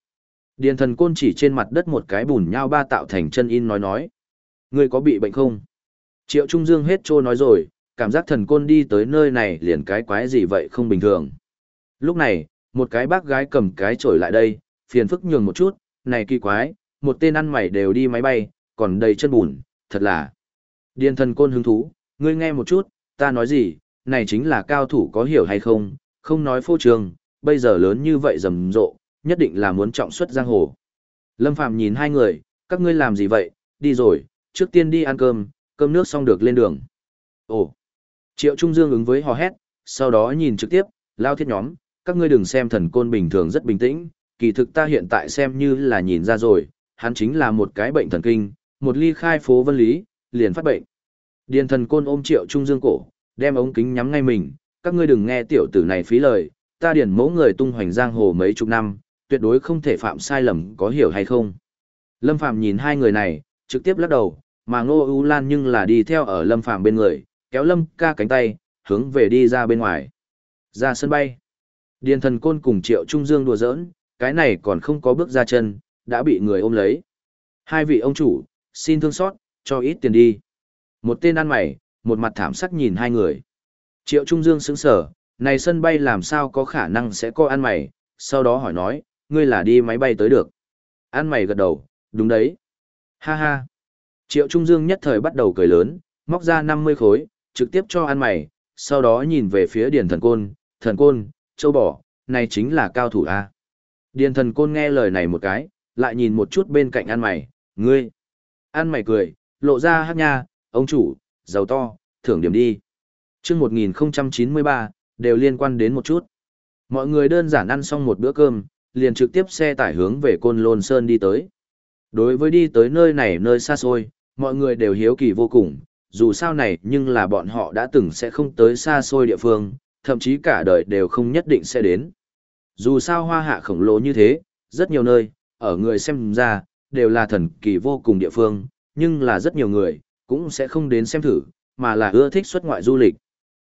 Điền thần côn chỉ trên mặt đất một cái bùn nhau ba tạo thành chân in nói nói. Ngươi có bị bệnh không? Triệu Trung Dương hết trô nói rồi, cảm giác thần côn đi tới nơi này liền cái quái gì vậy không bình thường. Lúc này, một cái bác gái cầm cái chổi lại đây, phiền phức nhường một chút, này kỳ quái, một tên ăn mày đều đi máy bay, còn đầy chân bùn, thật là. Điền thần côn hứng thú, ngươi nghe một chút, ta nói gì, này chính là cao thủ có hiểu hay không, không nói phô trường, bây giờ lớn như vậy rầm rộ, nhất định là muốn trọng xuất giang hồ. Lâm Phàm nhìn hai người, các ngươi làm gì vậy, đi rồi, trước tiên đi ăn cơm, cơm nước xong được lên đường. Ồ, Triệu Trung Dương ứng với hò hét, sau đó nhìn trực tiếp, lao thiết nhóm, các ngươi đừng xem thần côn bình thường rất bình tĩnh, kỳ thực ta hiện tại xem như là nhìn ra rồi, hắn chính là một cái bệnh thần kinh, một ly khai phố vân lý, liền phát bệnh. Điền thần côn ôm Triệu Trung Dương cổ, đem ống kính nhắm ngay mình, các ngươi đừng nghe tiểu tử này phí lời, ta điển mẫu người tung hoành giang hồ mấy chục năm, tuyệt đối không thể phạm sai lầm có hiểu hay không. Lâm Phạm nhìn hai người này, trực tiếp lắc đầu, mà Ngô U Lan nhưng là đi theo ở Lâm Phàm bên người, kéo Lâm ca cánh tay, hướng về đi ra bên ngoài. Ra sân bay. Điền thần côn cùng Triệu Trung Dương đùa giỡn, cái này còn không có bước ra chân, đã bị người ôm lấy. Hai vị ông chủ, xin thương xót, cho ít tiền đi. Một tên ăn mày, một mặt thảm sắc nhìn hai người. Triệu Trung Dương sững sở, này sân bay làm sao có khả năng sẽ có ăn mày, sau đó hỏi nói, ngươi là đi máy bay tới được. Ăn mày gật đầu, đúng đấy. Ha ha. Triệu Trung Dương nhất thời bắt đầu cười lớn, móc ra 50 khối, trực tiếp cho ăn mày, sau đó nhìn về phía Điền Thần Côn, Thần Côn, châu bỏ, này chính là cao thủ A. Điền Thần Côn nghe lời này một cái, lại nhìn một chút bên cạnh ăn mày, ngươi. Ăn mày cười, lộ ra hát nha, ông chủ, giàu to, thưởng điểm đi. chương 1093, đều liên quan đến một chút. Mọi người đơn giản ăn xong một bữa cơm, liền trực tiếp xe tải hướng về Côn Lôn Sơn đi tới. Đối với đi tới nơi này nơi xa xôi, mọi người đều hiếu kỳ vô cùng, dù sao này nhưng là bọn họ đã từng sẽ không tới xa xôi địa phương, thậm chí cả đời đều không nhất định sẽ đến. Dù sao hoa hạ khổng lồ như thế, rất nhiều nơi, ở người xem ra, đều là thần kỳ vô cùng địa phương, nhưng là rất nhiều người, cũng sẽ không đến xem thử, mà là ưa thích xuất ngoại du lịch.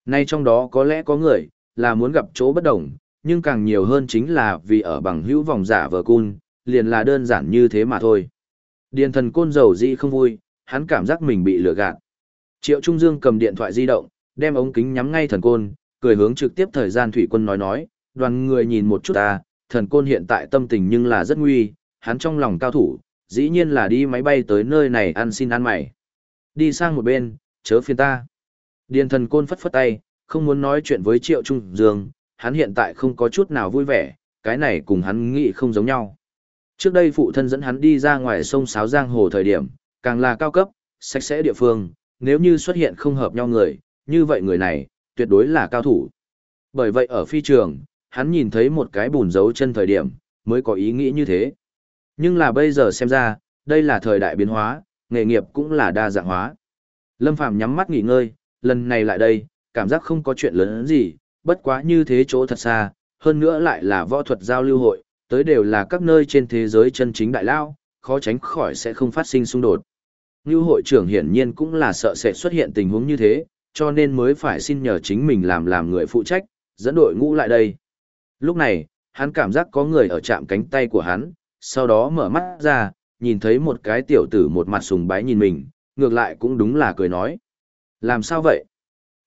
Nay trong đó có lẽ có người, là muốn gặp chỗ bất đồng, nhưng càng nhiều hơn chính là vì ở bằng hữu vòng giả vờ cun, liền là đơn giản như thế mà thôi. Điền thần côn dầu dị không vui, hắn cảm giác mình bị lừa gạt. Triệu Trung Dương cầm điện thoại di động, đem ống kính nhắm ngay thần côn, cười hướng trực tiếp thời gian thủy quân nói nói, đoàn người nhìn một chút ta, thần côn hiện tại tâm tình nhưng là rất nguy, hắn trong lòng cao thủ, dĩ nhiên là đi máy bay tới nơi này ăn xin ăn mày. Đi sang một bên, chớ phiền ta. Điền thần côn phất phất tay, không muốn nói chuyện với Triệu Trung Dương, hắn hiện tại không có chút nào vui vẻ, cái này cùng hắn nghĩ không giống nhau. Trước đây phụ thân dẫn hắn đi ra ngoài sông Sáo Giang Hồ thời điểm, càng là cao cấp, sạch sẽ địa phương, nếu như xuất hiện không hợp nhau người, như vậy người này, tuyệt đối là cao thủ. Bởi vậy ở phi trường, hắn nhìn thấy một cái bùn dấu chân thời điểm, mới có ý nghĩ như thế. Nhưng là bây giờ xem ra, đây là thời đại biến hóa, nghề nghiệp cũng là đa dạng hóa. Lâm Phàm nhắm mắt nghỉ ngơi, lần này lại đây, cảm giác không có chuyện lớn gì, bất quá như thế chỗ thật xa, hơn nữa lại là võ thuật giao lưu hội, tới đều là các nơi trên thế giới chân chính đại lao, khó tránh khỏi sẽ không phát sinh xung đột. Ngưu hội trưởng hiển nhiên cũng là sợ sẽ xuất hiện tình huống như thế, cho nên mới phải xin nhờ chính mình làm làm người phụ trách, dẫn đội ngũ lại đây. Lúc này, hắn cảm giác có người ở chạm cánh tay của hắn, sau đó mở mắt ra, nhìn thấy một cái tiểu tử một mặt sùng bái nhìn mình, ngược lại cũng đúng là cười nói. Làm sao vậy?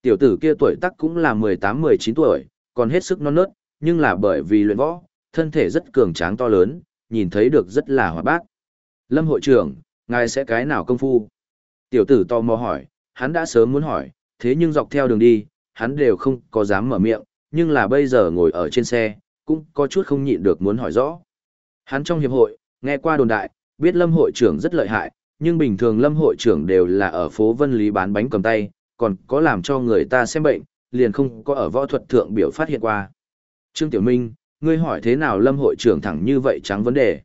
Tiểu tử kia tuổi tác cũng là 18-19 tuổi, còn hết sức non nớt, nhưng là bởi vì luyện võ, thân thể rất cường tráng to lớn, nhìn thấy được rất là hoạt bát. Lâm hội trưởng, ngài sẽ cái nào công phu? Tiểu tử to mò hỏi, hắn đã sớm muốn hỏi, thế nhưng dọc theo đường đi, hắn đều không có dám mở miệng, nhưng là bây giờ ngồi ở trên xe, cũng có chút không nhịn được muốn hỏi rõ. Hắn trong hiệp hội, nghe qua đồn đại, biết lâm hội trưởng rất lợi hại, nhưng bình thường lâm hội trưởng đều là ở phố Vân Lý bán bánh cầm tay, còn có làm cho người ta xem bệnh, liền không có ở võ thuật thượng biểu phát hiện qua. Trương Tiểu Minh, ngươi hỏi thế nào lâm hội trưởng thẳng như vậy trắng vấn đề.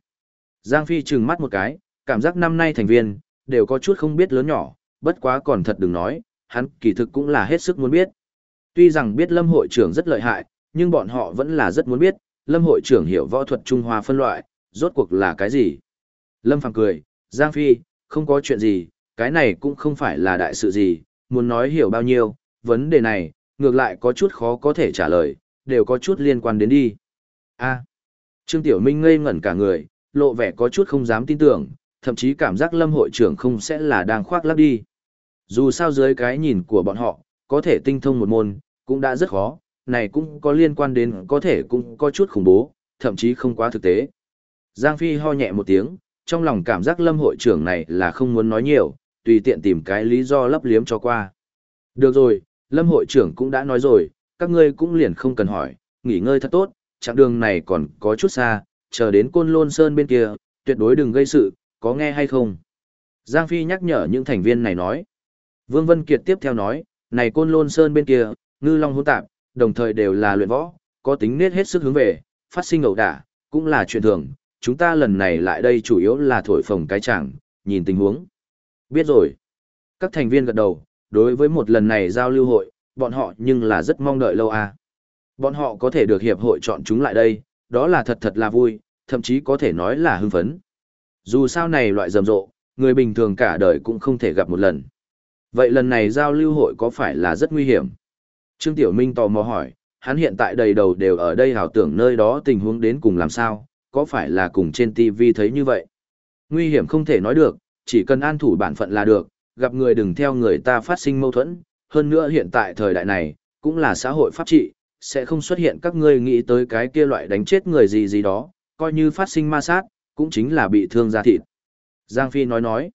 Giang Phi trừng mắt một cái, cảm giác năm nay thành viên, đều có chút không biết lớn nhỏ, bất quá còn thật đừng nói, hắn kỳ thực cũng là hết sức muốn biết. Tuy rằng biết lâm hội trưởng rất lợi hại, nhưng bọn họ vẫn là rất muốn biết, lâm hội trưởng hiểu võ thuật Trung Hoa phân loại, rốt cuộc là cái gì. Lâm Phàm cười, Giang Phi, không có chuyện gì, cái này cũng không phải là đại sự gì, muốn nói hiểu bao nhiêu, vấn đề này, ngược lại có chút khó có thể trả lời, đều có chút liên quan đến đi. a Trương Tiểu Minh ngây ngẩn cả người, lộ vẻ có chút không dám tin tưởng, thậm chí cảm giác lâm hội trưởng không sẽ là đang khoác lắp đi. Dù sao dưới cái nhìn của bọn họ, có thể tinh thông một môn, cũng đã rất khó, này cũng có liên quan đến có thể cũng có chút khủng bố, thậm chí không quá thực tế. Giang Phi ho nhẹ một tiếng, trong lòng cảm giác lâm hội trưởng này là không muốn nói nhiều, tùy tiện tìm cái lý do lấp liếm cho qua. Được rồi, lâm hội trưởng cũng đã nói rồi, các ngươi cũng liền không cần hỏi, nghỉ ngơi thật tốt, chặng đường này còn có chút xa, chờ đến côn lôn sơn bên kia, tuyệt đối đừng gây sự, có nghe hay không? Giang Phi nhắc nhở những thành viên này nói. Vương Vân Kiệt tiếp theo nói, này côn lôn sơn bên kia, ngư long hỗn tạp, đồng thời đều là luyện võ, có tính nết hết sức hướng về, phát sinh ẩu đả, cũng là chuyện thường. Chúng ta lần này lại đây chủ yếu là thổi phồng cái chẳng, nhìn tình huống. Biết rồi. Các thành viên gật đầu, đối với một lần này giao lưu hội, bọn họ nhưng là rất mong đợi lâu à. Bọn họ có thể được hiệp hội chọn chúng lại đây, đó là thật thật là vui, thậm chí có thể nói là hưng phấn. Dù sao này loại rầm rộ, người bình thường cả đời cũng không thể gặp một lần. Vậy lần này giao lưu hội có phải là rất nguy hiểm? Trương Tiểu Minh tò mò hỏi, hắn hiện tại đầy đầu đều ở đây hảo tưởng nơi đó tình huống đến cùng làm sao, có phải là cùng trên TV thấy như vậy? Nguy hiểm không thể nói được, chỉ cần an thủ bản phận là được, gặp người đừng theo người ta phát sinh mâu thuẫn, hơn nữa hiện tại thời đại này, cũng là xã hội pháp trị, sẽ không xuất hiện các ngươi nghĩ tới cái kia loại đánh chết người gì gì đó, coi như phát sinh ma sát, cũng chính là bị thương da thịt. Giang Phi nói nói,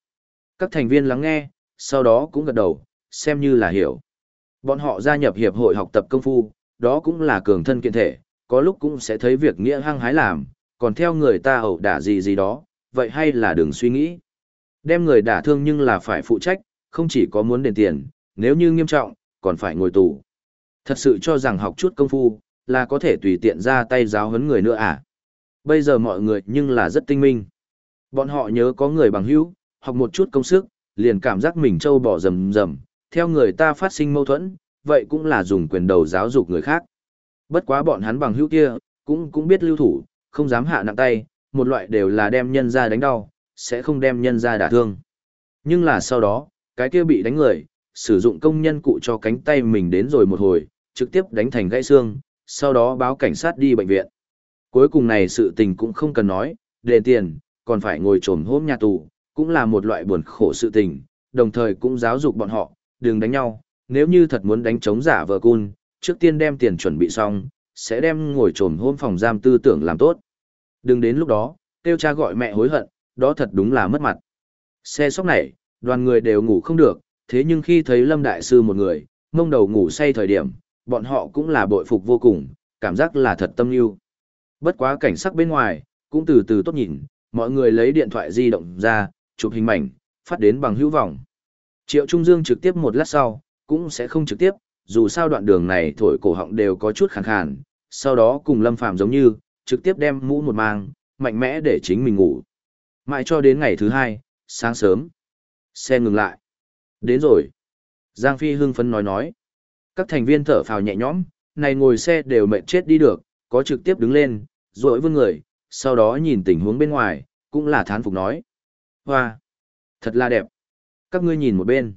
các thành viên lắng nghe, sau đó cũng gật đầu, xem như là hiểu. Bọn họ gia nhập hiệp hội học tập công phu, đó cũng là cường thân kiện thể, có lúc cũng sẽ thấy việc nghĩa hăng hái làm, còn theo người ta ẩu đả gì gì đó, vậy hay là đừng suy nghĩ. Đem người đả thương nhưng là phải phụ trách, không chỉ có muốn đền tiền, nếu như nghiêm trọng, còn phải ngồi tù. Thật sự cho rằng học chút công phu, là có thể tùy tiện ra tay giáo huấn người nữa à? Bây giờ mọi người nhưng là rất tinh minh. Bọn họ nhớ có người bằng hữu, học một chút công sức, liền cảm giác mình trâu bỏ rầm rầm, theo người ta phát sinh mâu thuẫn, vậy cũng là dùng quyền đầu giáo dục người khác. Bất quá bọn hắn bằng hữu kia, cũng cũng biết lưu thủ, không dám hạ nặng tay, một loại đều là đem nhân ra đánh đau, sẽ không đem nhân ra đả thương. Nhưng là sau đó, cái kia bị đánh người, sử dụng công nhân cụ cho cánh tay mình đến rồi một hồi, trực tiếp đánh thành gãy xương, sau đó báo cảnh sát đi bệnh viện. Cuối cùng này sự tình cũng không cần nói, đền tiền, còn phải ngồi trồm hôm nhà tù, cũng là một loại buồn khổ sự tình, đồng thời cũng giáo dục bọn họ, đừng đánh nhau, nếu như thật muốn đánh chống giả vợ cun, trước tiên đem tiền chuẩn bị xong, sẽ đem ngồi trồm hôm phòng giam tư tưởng làm tốt. Đừng đến lúc đó, kêu cha gọi mẹ hối hận, đó thật đúng là mất mặt. Xe sóc này, đoàn người đều ngủ không được, thế nhưng khi thấy Lâm Đại Sư một người, mông đầu ngủ say thời điểm, bọn họ cũng là bội phục vô cùng, cảm giác là thật tâm yêu. Bất quá cảnh sắc bên ngoài, cũng từ từ tốt nhìn, mọi người lấy điện thoại di động ra, chụp hình mảnh, phát đến bằng hữu vọng. Triệu Trung Dương trực tiếp một lát sau, cũng sẽ không trực tiếp, dù sao đoạn đường này thổi cổ họng đều có chút khàn khàn, sau đó cùng Lâm Phàm giống như, trực tiếp đem mũ một mang, mạnh mẽ để chính mình ngủ. Mãi cho đến ngày thứ hai, sáng sớm. Xe ngừng lại. Đến rồi. Giang Phi hưng phấn nói nói. Các thành viên thở phào nhẹ nhõm, này ngồi xe đều mệt chết đi được, có trực tiếp đứng lên, rồi vươn người, sau đó nhìn tình huống bên ngoài, cũng là thán phục nói. Hoa! Thật là đẹp. Các ngươi nhìn một bên.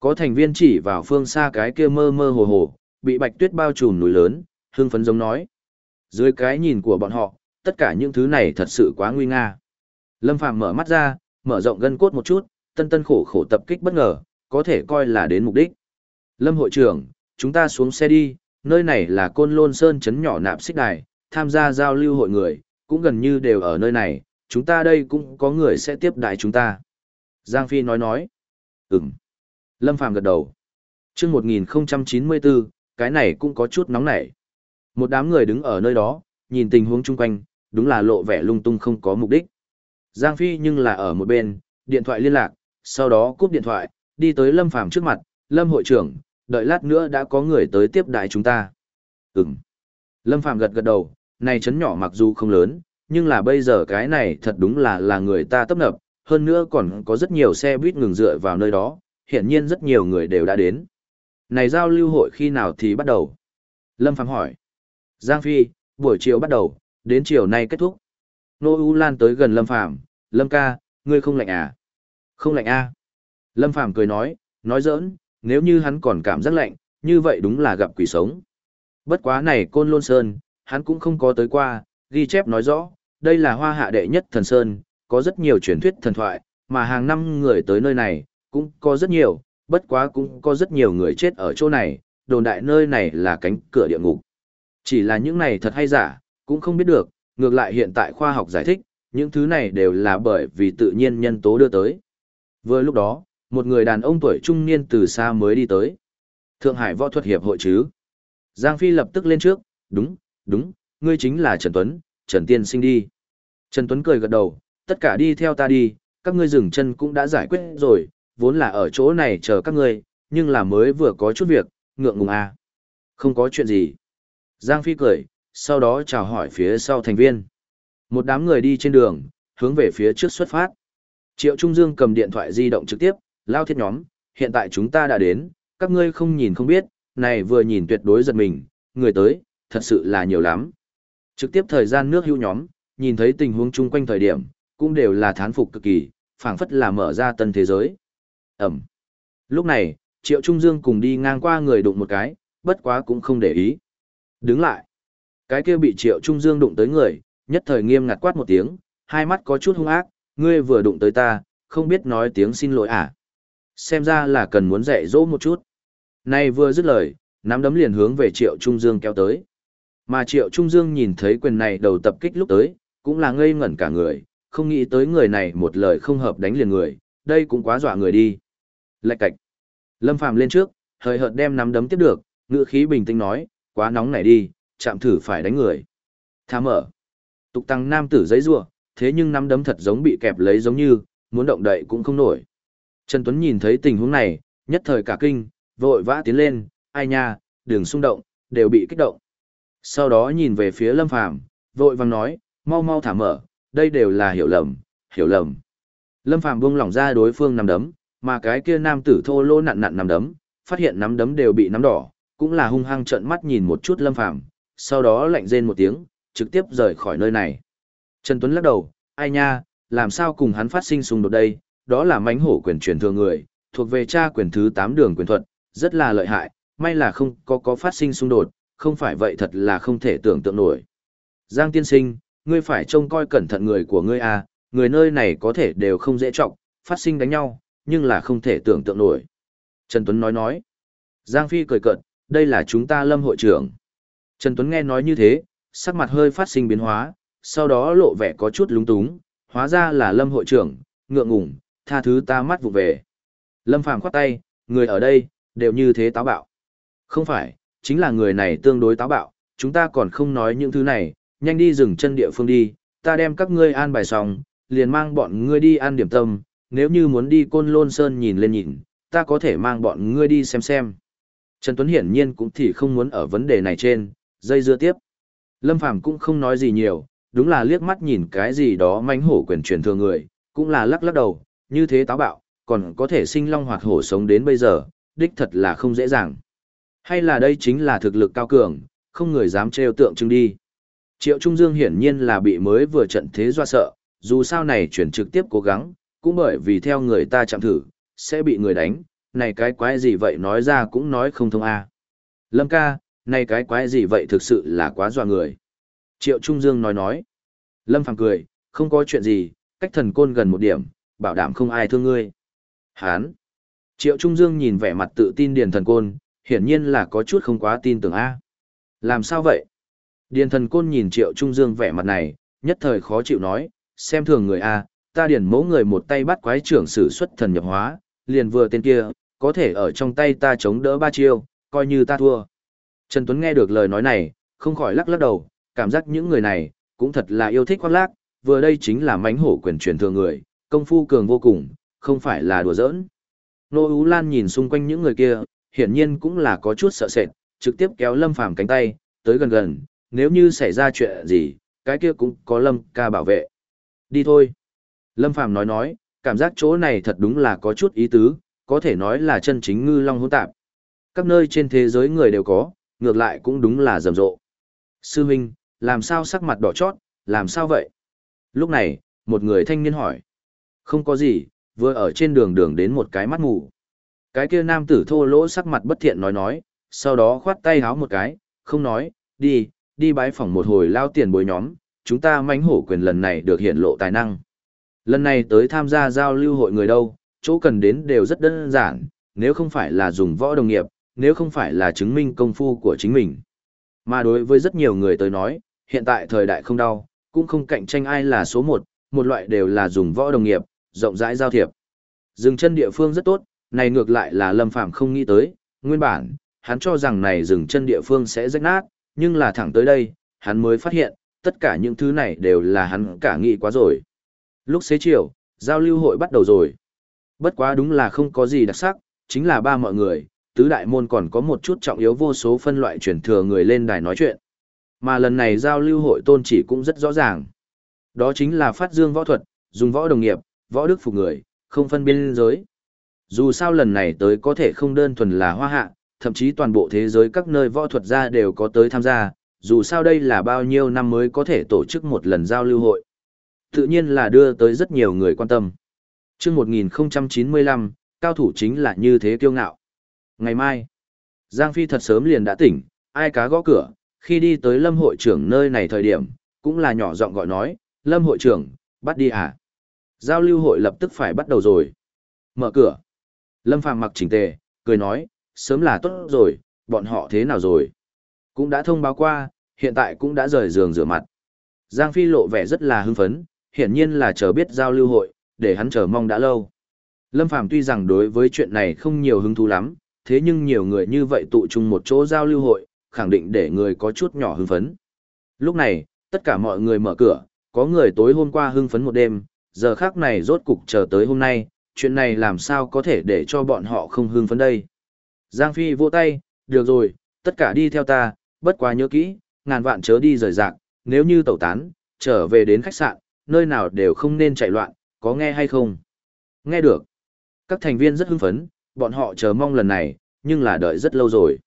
Có thành viên chỉ vào phương xa cái kia mơ mơ hồ hồ, bị bạch tuyết bao trùm núi lớn, hương phấn giống nói. Dưới cái nhìn của bọn họ, tất cả những thứ này thật sự quá nguy nga. Lâm Phàm mở mắt ra, mở rộng gân cốt một chút, tân tân khổ khổ tập kích bất ngờ, có thể coi là đến mục đích. Lâm hội trưởng, chúng ta xuống xe đi, nơi này là côn lôn sơn chấn nhỏ nạp xích đài, tham gia giao lưu hội người, cũng gần như đều ở nơi này, chúng ta đây cũng có người sẽ tiếp đại chúng ta. Giang Phi nói nói. Ừm. Lâm Phàm gật đầu. chương 1094, cái này cũng có chút nóng nảy. Một đám người đứng ở nơi đó, nhìn tình huống chung quanh, đúng là lộ vẻ lung tung không có mục đích. Giang Phi nhưng là ở một bên, điện thoại liên lạc, sau đó cúp điện thoại, đi tới Lâm Phàm trước mặt, Lâm hội trưởng, đợi lát nữa đã có người tới tiếp đại chúng ta. Ừm. Lâm Phàm gật gật đầu, này chấn nhỏ mặc dù không lớn, nhưng là bây giờ cái này thật đúng là là người ta tấp nập, hơn nữa còn có rất nhiều xe buýt ngừng dựa vào nơi đó, hiện nhiên rất nhiều người đều đã đến. Này giao lưu hội khi nào thì bắt đầu? Lâm Phàm hỏi. Giang Phi, buổi chiều bắt đầu, đến chiều nay kết thúc. Nô U Lan tới gần Lâm Phàm Lâm ca, ngươi không lạnh à? Không lạnh à? Lâm Phàm cười nói, nói giỡn, nếu như hắn còn cảm giác lạnh, như vậy đúng là gặp quỷ sống. Bất quá này Côn Lôn Sơn, hắn cũng không có tới qua, ghi chép nói rõ, đây là hoa hạ đệ nhất thần Sơn, có rất nhiều truyền thuyết thần thoại, mà hàng năm người tới nơi này, cũng có rất nhiều, bất quá cũng có rất nhiều người chết ở chỗ này, đồn đại nơi này là cánh cửa địa ngục. Chỉ là những này thật hay giả, cũng không biết được, ngược lại hiện tại khoa học giải thích, những thứ này đều là bởi vì tự nhiên nhân tố đưa tới. Vừa lúc đó, một người đàn ông tuổi trung niên từ xa mới đi tới. Thượng Hải Võ thuật Hiệp hội chứ. Giang Phi lập tức lên trước, đúng, đúng, ngươi chính là Trần Tuấn, Trần Tiên sinh đi. Trần Tuấn cười gật đầu, tất cả đi theo ta đi, các ngươi dừng chân cũng đã giải quyết rồi, vốn là ở chỗ này chờ các ngươi, nhưng là mới vừa có chút việc, ngượng ngùng à. Không có chuyện gì. Giang Phi cười, sau đó chào hỏi phía sau thành viên. Một đám người đi trên đường, hướng về phía trước xuất phát. Triệu Trung Dương cầm điện thoại di động trực tiếp, lao thiết nhóm, hiện tại chúng ta đã đến, các ngươi không nhìn không biết, này vừa nhìn tuyệt đối giật mình, người tới, thật sự là nhiều lắm. Trực tiếp thời gian nước hữu nhóm, nhìn thấy tình huống chung quanh thời điểm, cũng đều là thán phục cực kỳ, phảng phất là mở ra tân thế giới. Ẩm. Lúc này, Triệu Trung Dương cùng đi ngang qua người đụng một cái, bất quá cũng không để ý. Đứng lại. Cái kia bị Triệu Trung Dương đụng tới người, nhất thời nghiêm ngặt quát một tiếng, hai mắt có chút hung ác, ngươi vừa đụng tới ta, không biết nói tiếng xin lỗi à. Xem ra là cần muốn dạy dỗ một chút. Này vừa dứt lời, nắm đấm liền hướng về Triệu Trung Dương kéo tới. Mà Triệu Trung Dương nhìn thấy quyền này đầu tập kích lúc tới, cũng là ngây ngẩn cả người, không nghĩ tới người này một lời không hợp đánh liền người, đây cũng quá dọa người đi. Lạch cạch. Lâm Phàm lên trước, hơi hợt đem nắm đấm tiếp được, ngựa khí bình tĩnh nói, quá nóng này đi, chạm thử phải đánh người. Thả mở. Tục tăng nam tử giấy rua, thế nhưng nắm đấm thật giống bị kẹp lấy giống như, muốn động đậy cũng không nổi. Trần Tuấn nhìn thấy tình huống này, nhất thời cả kinh, vội vã tiến lên, ai nha, đường xung động, đều bị kích động. Sau đó nhìn về phía Lâm Phàm, vội vàng nói, mau mau thả mở, đây đều là hiểu lầm, hiểu lầm. Lâm Phàm buông lỏng ra đối phương nắm đấm, mà cái kia nam tử thô lô nặn nặn nắm đấm, phát hiện nắm đấm đều bị nắm đỏ, cũng là hung hăng trợn mắt nhìn một chút Lâm Phàm, sau đó lạnh rên một tiếng, trực tiếp rời khỏi nơi này. Trần Tuấn lắc đầu, ai nha, làm sao cùng hắn phát sinh xung đột đây, đó là mánh hổ quyền truyền thừa người, thuộc về cha quyền thứ 8 đường quyền thuật, rất là lợi hại, may là không có có phát sinh xung đột, không phải vậy thật là không thể tưởng tượng nổi. Giang tiên sinh, ngươi phải trông coi cẩn thận người của ngươi à, người nơi này có thể đều không dễ trọng, phát sinh đánh nhau, nhưng là không thể tưởng tượng nổi. Trần Tuấn nói nói. Giang Phi cười cợt, đây là chúng ta lâm hội trưởng. Trần Tuấn nghe nói như thế, sắc mặt hơi phát sinh biến hóa, sau đó lộ vẻ có chút lúng túng, hóa ra là lâm hội trưởng, ngượng ngùng, tha thứ ta mắt vụ về. Lâm Phàm khoát tay, người ở đây, đều như thế táo bạo. Không phải, chính là người này tương đối táo bạo, chúng ta còn không nói những thứ này, nhanh đi dừng chân địa phương đi, ta đem các ngươi an bài xong, liền mang bọn ngươi đi ăn điểm tâm, nếu như muốn đi côn lôn sơn nhìn lên nhìn, ta có thể mang bọn ngươi đi xem xem. Trần Tuấn hiển nhiên cũng thì không muốn ở vấn đề này trên, dây dưa tiếp. Lâm Phàm cũng không nói gì nhiều, đúng là liếc mắt nhìn cái gì đó manh hổ quyền truyền thừa người, cũng là lắc lắc đầu, như thế táo bạo, còn có thể sinh long hoạt hổ sống đến bây giờ, đích thật là không dễ dàng. Hay là đây chính là thực lực cao cường, không người dám trêu tượng trưng đi. Triệu Trung Dương hiển nhiên là bị mới vừa trận thế doa sợ, dù sao này chuyển trực tiếp cố gắng, cũng bởi vì theo người ta chạm thử, sẽ bị người đánh, này cái quái gì vậy nói ra cũng nói không thông a. Lâm ca, này cái quái gì vậy thực sự là quá dọa người. Triệu Trung Dương nói nói. Lâm Phàm cười, không có chuyện gì, cách thần côn gần một điểm, bảo đảm không ai thương ngươi. Hán. Triệu Trung Dương nhìn vẻ mặt tự tin điền thần côn, hiển nhiên là có chút không quá tin tưởng A. Làm sao vậy? Điền thần côn nhìn Triệu Trung Dương vẻ mặt này, nhất thời khó chịu nói, xem thường người A, ta điền mẫu người một tay bắt quái trưởng sử xuất thần nhập hóa, liền vừa tên kia, có thể ở trong tay ta chống đỡ ba chiêu, coi như ta thua. Trần Tuấn nghe được lời nói này, không khỏi lắc lắc đầu, cảm giác những người này, cũng thật là yêu thích khoác lác, vừa đây chính là mánh hổ quyền truyền thừa người, công phu cường vô cùng, không phải là đùa giỡn. Nô Ú Lan nhìn xung quanh những người kia, hiển nhiên cũng là có chút sợ sệt, trực tiếp kéo Lâm Phàm cánh tay, tới gần gần, nếu như xảy ra chuyện gì, cái kia cũng có Lâm ca bảo vệ. Đi thôi. Lâm Phàm nói nói, cảm giác chỗ này thật đúng là có chút ý tứ, có thể nói là chân chính ngư long hỗn tạp. Các nơi trên thế giới người đều có, ngược lại cũng đúng là rầm rộ. Sư Minh, làm sao sắc mặt đỏ chót, làm sao vậy? Lúc này, một người thanh niên hỏi. Không có gì, vừa ở trên đường đường đến một cái mắt mù. Cái kia nam tử thô lỗ sắc mặt bất thiện nói nói, sau đó khoát tay háo một cái, không nói, đi, đi bái phỏng một hồi lao tiền bối nhóm, chúng ta mánh hổ quyền lần này được hiện lộ tài năng. Lần này tới tham gia giao lưu hội người đâu, chỗ cần đến đều rất đơn giản, nếu không phải là dùng võ đồng nghiệp, nếu không phải là chứng minh công phu của chính mình. Mà đối với rất nhiều người tới nói, hiện tại thời đại không đau, cũng không cạnh tranh ai là số một, một loại đều là dùng võ đồng nghiệp, rộng rãi giao thiệp. Dừng chân địa phương rất tốt, này ngược lại là Lâm Phàm không nghĩ tới, nguyên bản, hắn cho rằng này dừng chân địa phương sẽ rách nát, nhưng là thẳng tới đây, hắn mới phát hiện, tất cả những thứ này đều là hắn cả nghĩ quá rồi. Lúc xế chiều, giao lưu hội bắt đầu rồi. Bất quá đúng là không có gì đặc sắc, chính là ba mọi người, tứ đại môn còn có một chút trọng yếu vô số phân loại chuyển thừa người lên đài nói chuyện. Mà lần này giao lưu hội tôn chỉ cũng rất rõ ràng. Đó chính là phát dương võ thuật, dùng võ đồng nghiệp, võ đức phục người, không phân biên giới. Dù sao lần này tới có thể không đơn thuần là hoa hạ, thậm chí toàn bộ thế giới các nơi võ thuật gia đều có tới tham gia, dù sao đây là bao nhiêu năm mới có thể tổ chức một lần giao lưu hội. Tự nhiên là đưa tới rất nhiều người quan tâm. Trước 1095, cao thủ chính là như thế kiêu ngạo. Ngày mai, Giang Phi thật sớm liền đã tỉnh, ai cá gõ cửa, khi đi tới lâm hội trưởng nơi này thời điểm, cũng là nhỏ giọng gọi nói, lâm hội trưởng, bắt đi à? Giao lưu hội lập tức phải bắt đầu rồi. Mở cửa. Lâm Phàm mặc chỉnh tề, cười nói, sớm là tốt rồi, bọn họ thế nào rồi? Cũng đã thông báo qua, hiện tại cũng đã rời giường rửa mặt. Giang Phi lộ vẻ rất là hưng phấn, hiển nhiên là chờ biết giao lưu hội, để hắn chờ mong đã lâu. Lâm Phàm tuy rằng đối với chuyện này không nhiều hứng thú lắm, thế nhưng nhiều người như vậy tụ chung một chỗ giao lưu hội, khẳng định để người có chút nhỏ hưng phấn. Lúc này, tất cả mọi người mở cửa, có người tối hôm qua hưng phấn một đêm, giờ khác này rốt cục chờ tới hôm nay, chuyện này làm sao có thể để cho bọn họ không hưng phấn đây. Giang Phi vỗ tay, được rồi, tất cả đi theo ta, bất quá nhớ kỹ, ngàn vạn chớ đi rời rạc, nếu như tẩu tán, trở về đến khách sạn, nơi nào đều không nên chạy loạn, có nghe hay không? Nghe được. Các thành viên rất hưng phấn, bọn họ chờ mong lần này, nhưng là đợi rất lâu rồi.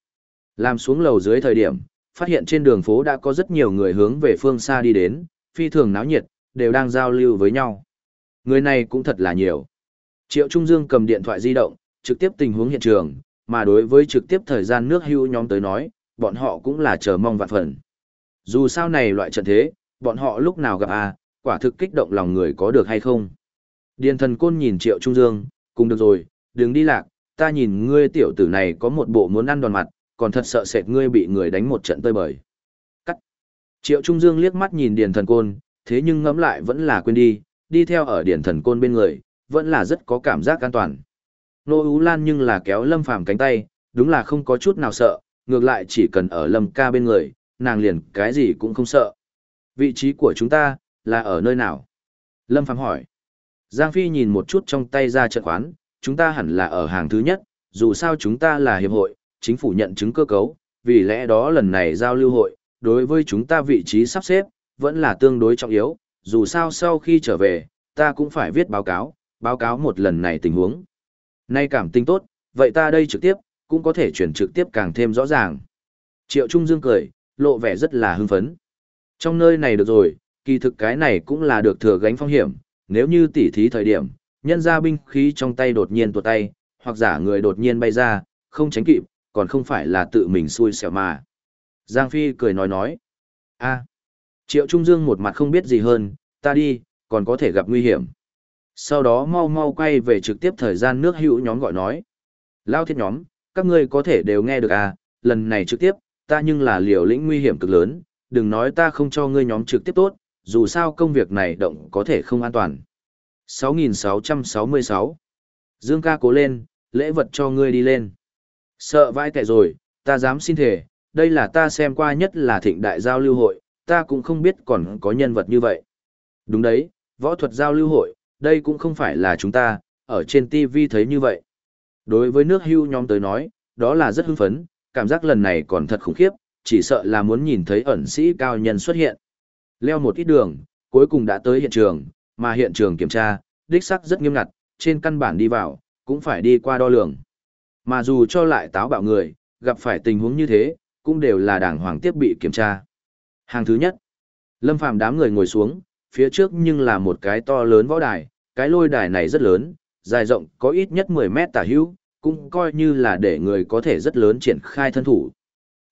Làm xuống lầu dưới thời điểm, phát hiện trên đường phố đã có rất nhiều người hướng về phương xa đi đến, phi thường náo nhiệt, đều đang giao lưu với nhau. Người này cũng thật là nhiều. Triệu Trung Dương cầm điện thoại di động, trực tiếp tình huống hiện trường, mà đối với trực tiếp thời gian nước hưu nhóm tới nói, bọn họ cũng là chờ mong vạn phần. Dù sao này loại trận thế, bọn họ lúc nào gặp à, quả thực kích động lòng người có được hay không. Điền thần côn nhìn Triệu Trung Dương, cùng được rồi, đừng đi lạc, ta nhìn ngươi tiểu tử này có một bộ muốn ăn đòn mặt, còn thật sợ sệt ngươi bị người đánh một trận tơi bời. Cắt. Triệu Trung Dương liếc mắt nhìn Điền thần côn, thế nhưng ngẫm lại vẫn là quên đi, đi theo ở Điền thần côn bên người, vẫn là rất có cảm giác an toàn. Nô Ú Lan nhưng là kéo Lâm Phàm cánh tay, đúng là không có chút nào sợ, ngược lại chỉ cần ở Lâm ca bên người, nàng liền cái gì cũng không sợ. Vị trí của chúng ta, là ở nơi nào? Lâm Phàm hỏi. Giang Phi nhìn một chút trong tay ra trận khoán, chúng ta hẳn là ở hàng thứ nhất, dù sao chúng ta là hiệp hội, chính phủ nhận chứng cơ cấu, vì lẽ đó lần này giao lưu hội, đối với chúng ta vị trí sắp xếp, vẫn là tương đối trọng yếu, dù sao sau khi trở về, ta cũng phải viết báo cáo, báo cáo một lần này tình huống. Nay cảm tình tốt, vậy ta đây trực tiếp, cũng có thể chuyển trực tiếp càng thêm rõ ràng. Triệu Trung Dương cười, lộ vẻ rất là hưng phấn. Trong nơi này được rồi, kỳ thực cái này cũng là được thừa gánh phong hiểm, nếu như tỉ thí thời điểm, nhân ra binh khí trong tay đột nhiên tuột tay, hoặc giả người đột nhiên bay ra, không tránh kịp, còn không phải là tự mình xui xẻo mà. Giang Phi cười nói nói. a Triệu Trung Dương một mặt không biết gì hơn, ta đi, còn có thể gặp nguy hiểm. Sau đó mau mau quay về trực tiếp thời gian nước hữu nhóm gọi nói. Lao thiết nhóm, các ngươi có thể đều nghe được à, lần này trực tiếp, ta nhưng là liều lĩnh nguy hiểm cực lớn, đừng nói ta không cho ngươi nhóm trực tiếp tốt, dù sao công việc này động có thể không an toàn. 6666 Dương ca cố lên, lễ vật cho ngươi đi lên. Sợ vãi tệ rồi, ta dám xin thể, đây là ta xem qua nhất là thịnh đại giao lưu hội, ta cũng không biết còn có nhân vật như vậy. Đúng đấy, võ thuật giao lưu hội, đây cũng không phải là chúng ta, ở trên TV thấy như vậy. Đối với nước hưu nhóm tới nói, đó là rất hưng phấn, cảm giác lần này còn thật khủng khiếp, chỉ sợ là muốn nhìn thấy ẩn sĩ cao nhân xuất hiện. Leo một ít đường, cuối cùng đã tới hiện trường, mà hiện trường kiểm tra, đích sắc rất nghiêm ngặt, trên căn bản đi vào, cũng phải đi qua đo lường. Mà dù cho lại táo bạo người, gặp phải tình huống như thế, cũng đều là đàng hoàng tiếp bị kiểm tra. Hàng thứ nhất, Lâm Phàm đám người ngồi xuống, phía trước nhưng là một cái to lớn võ đài, cái lôi đài này rất lớn, dài rộng có ít nhất 10 mét tả hữu, cũng coi như là để người có thể rất lớn triển khai thân thủ.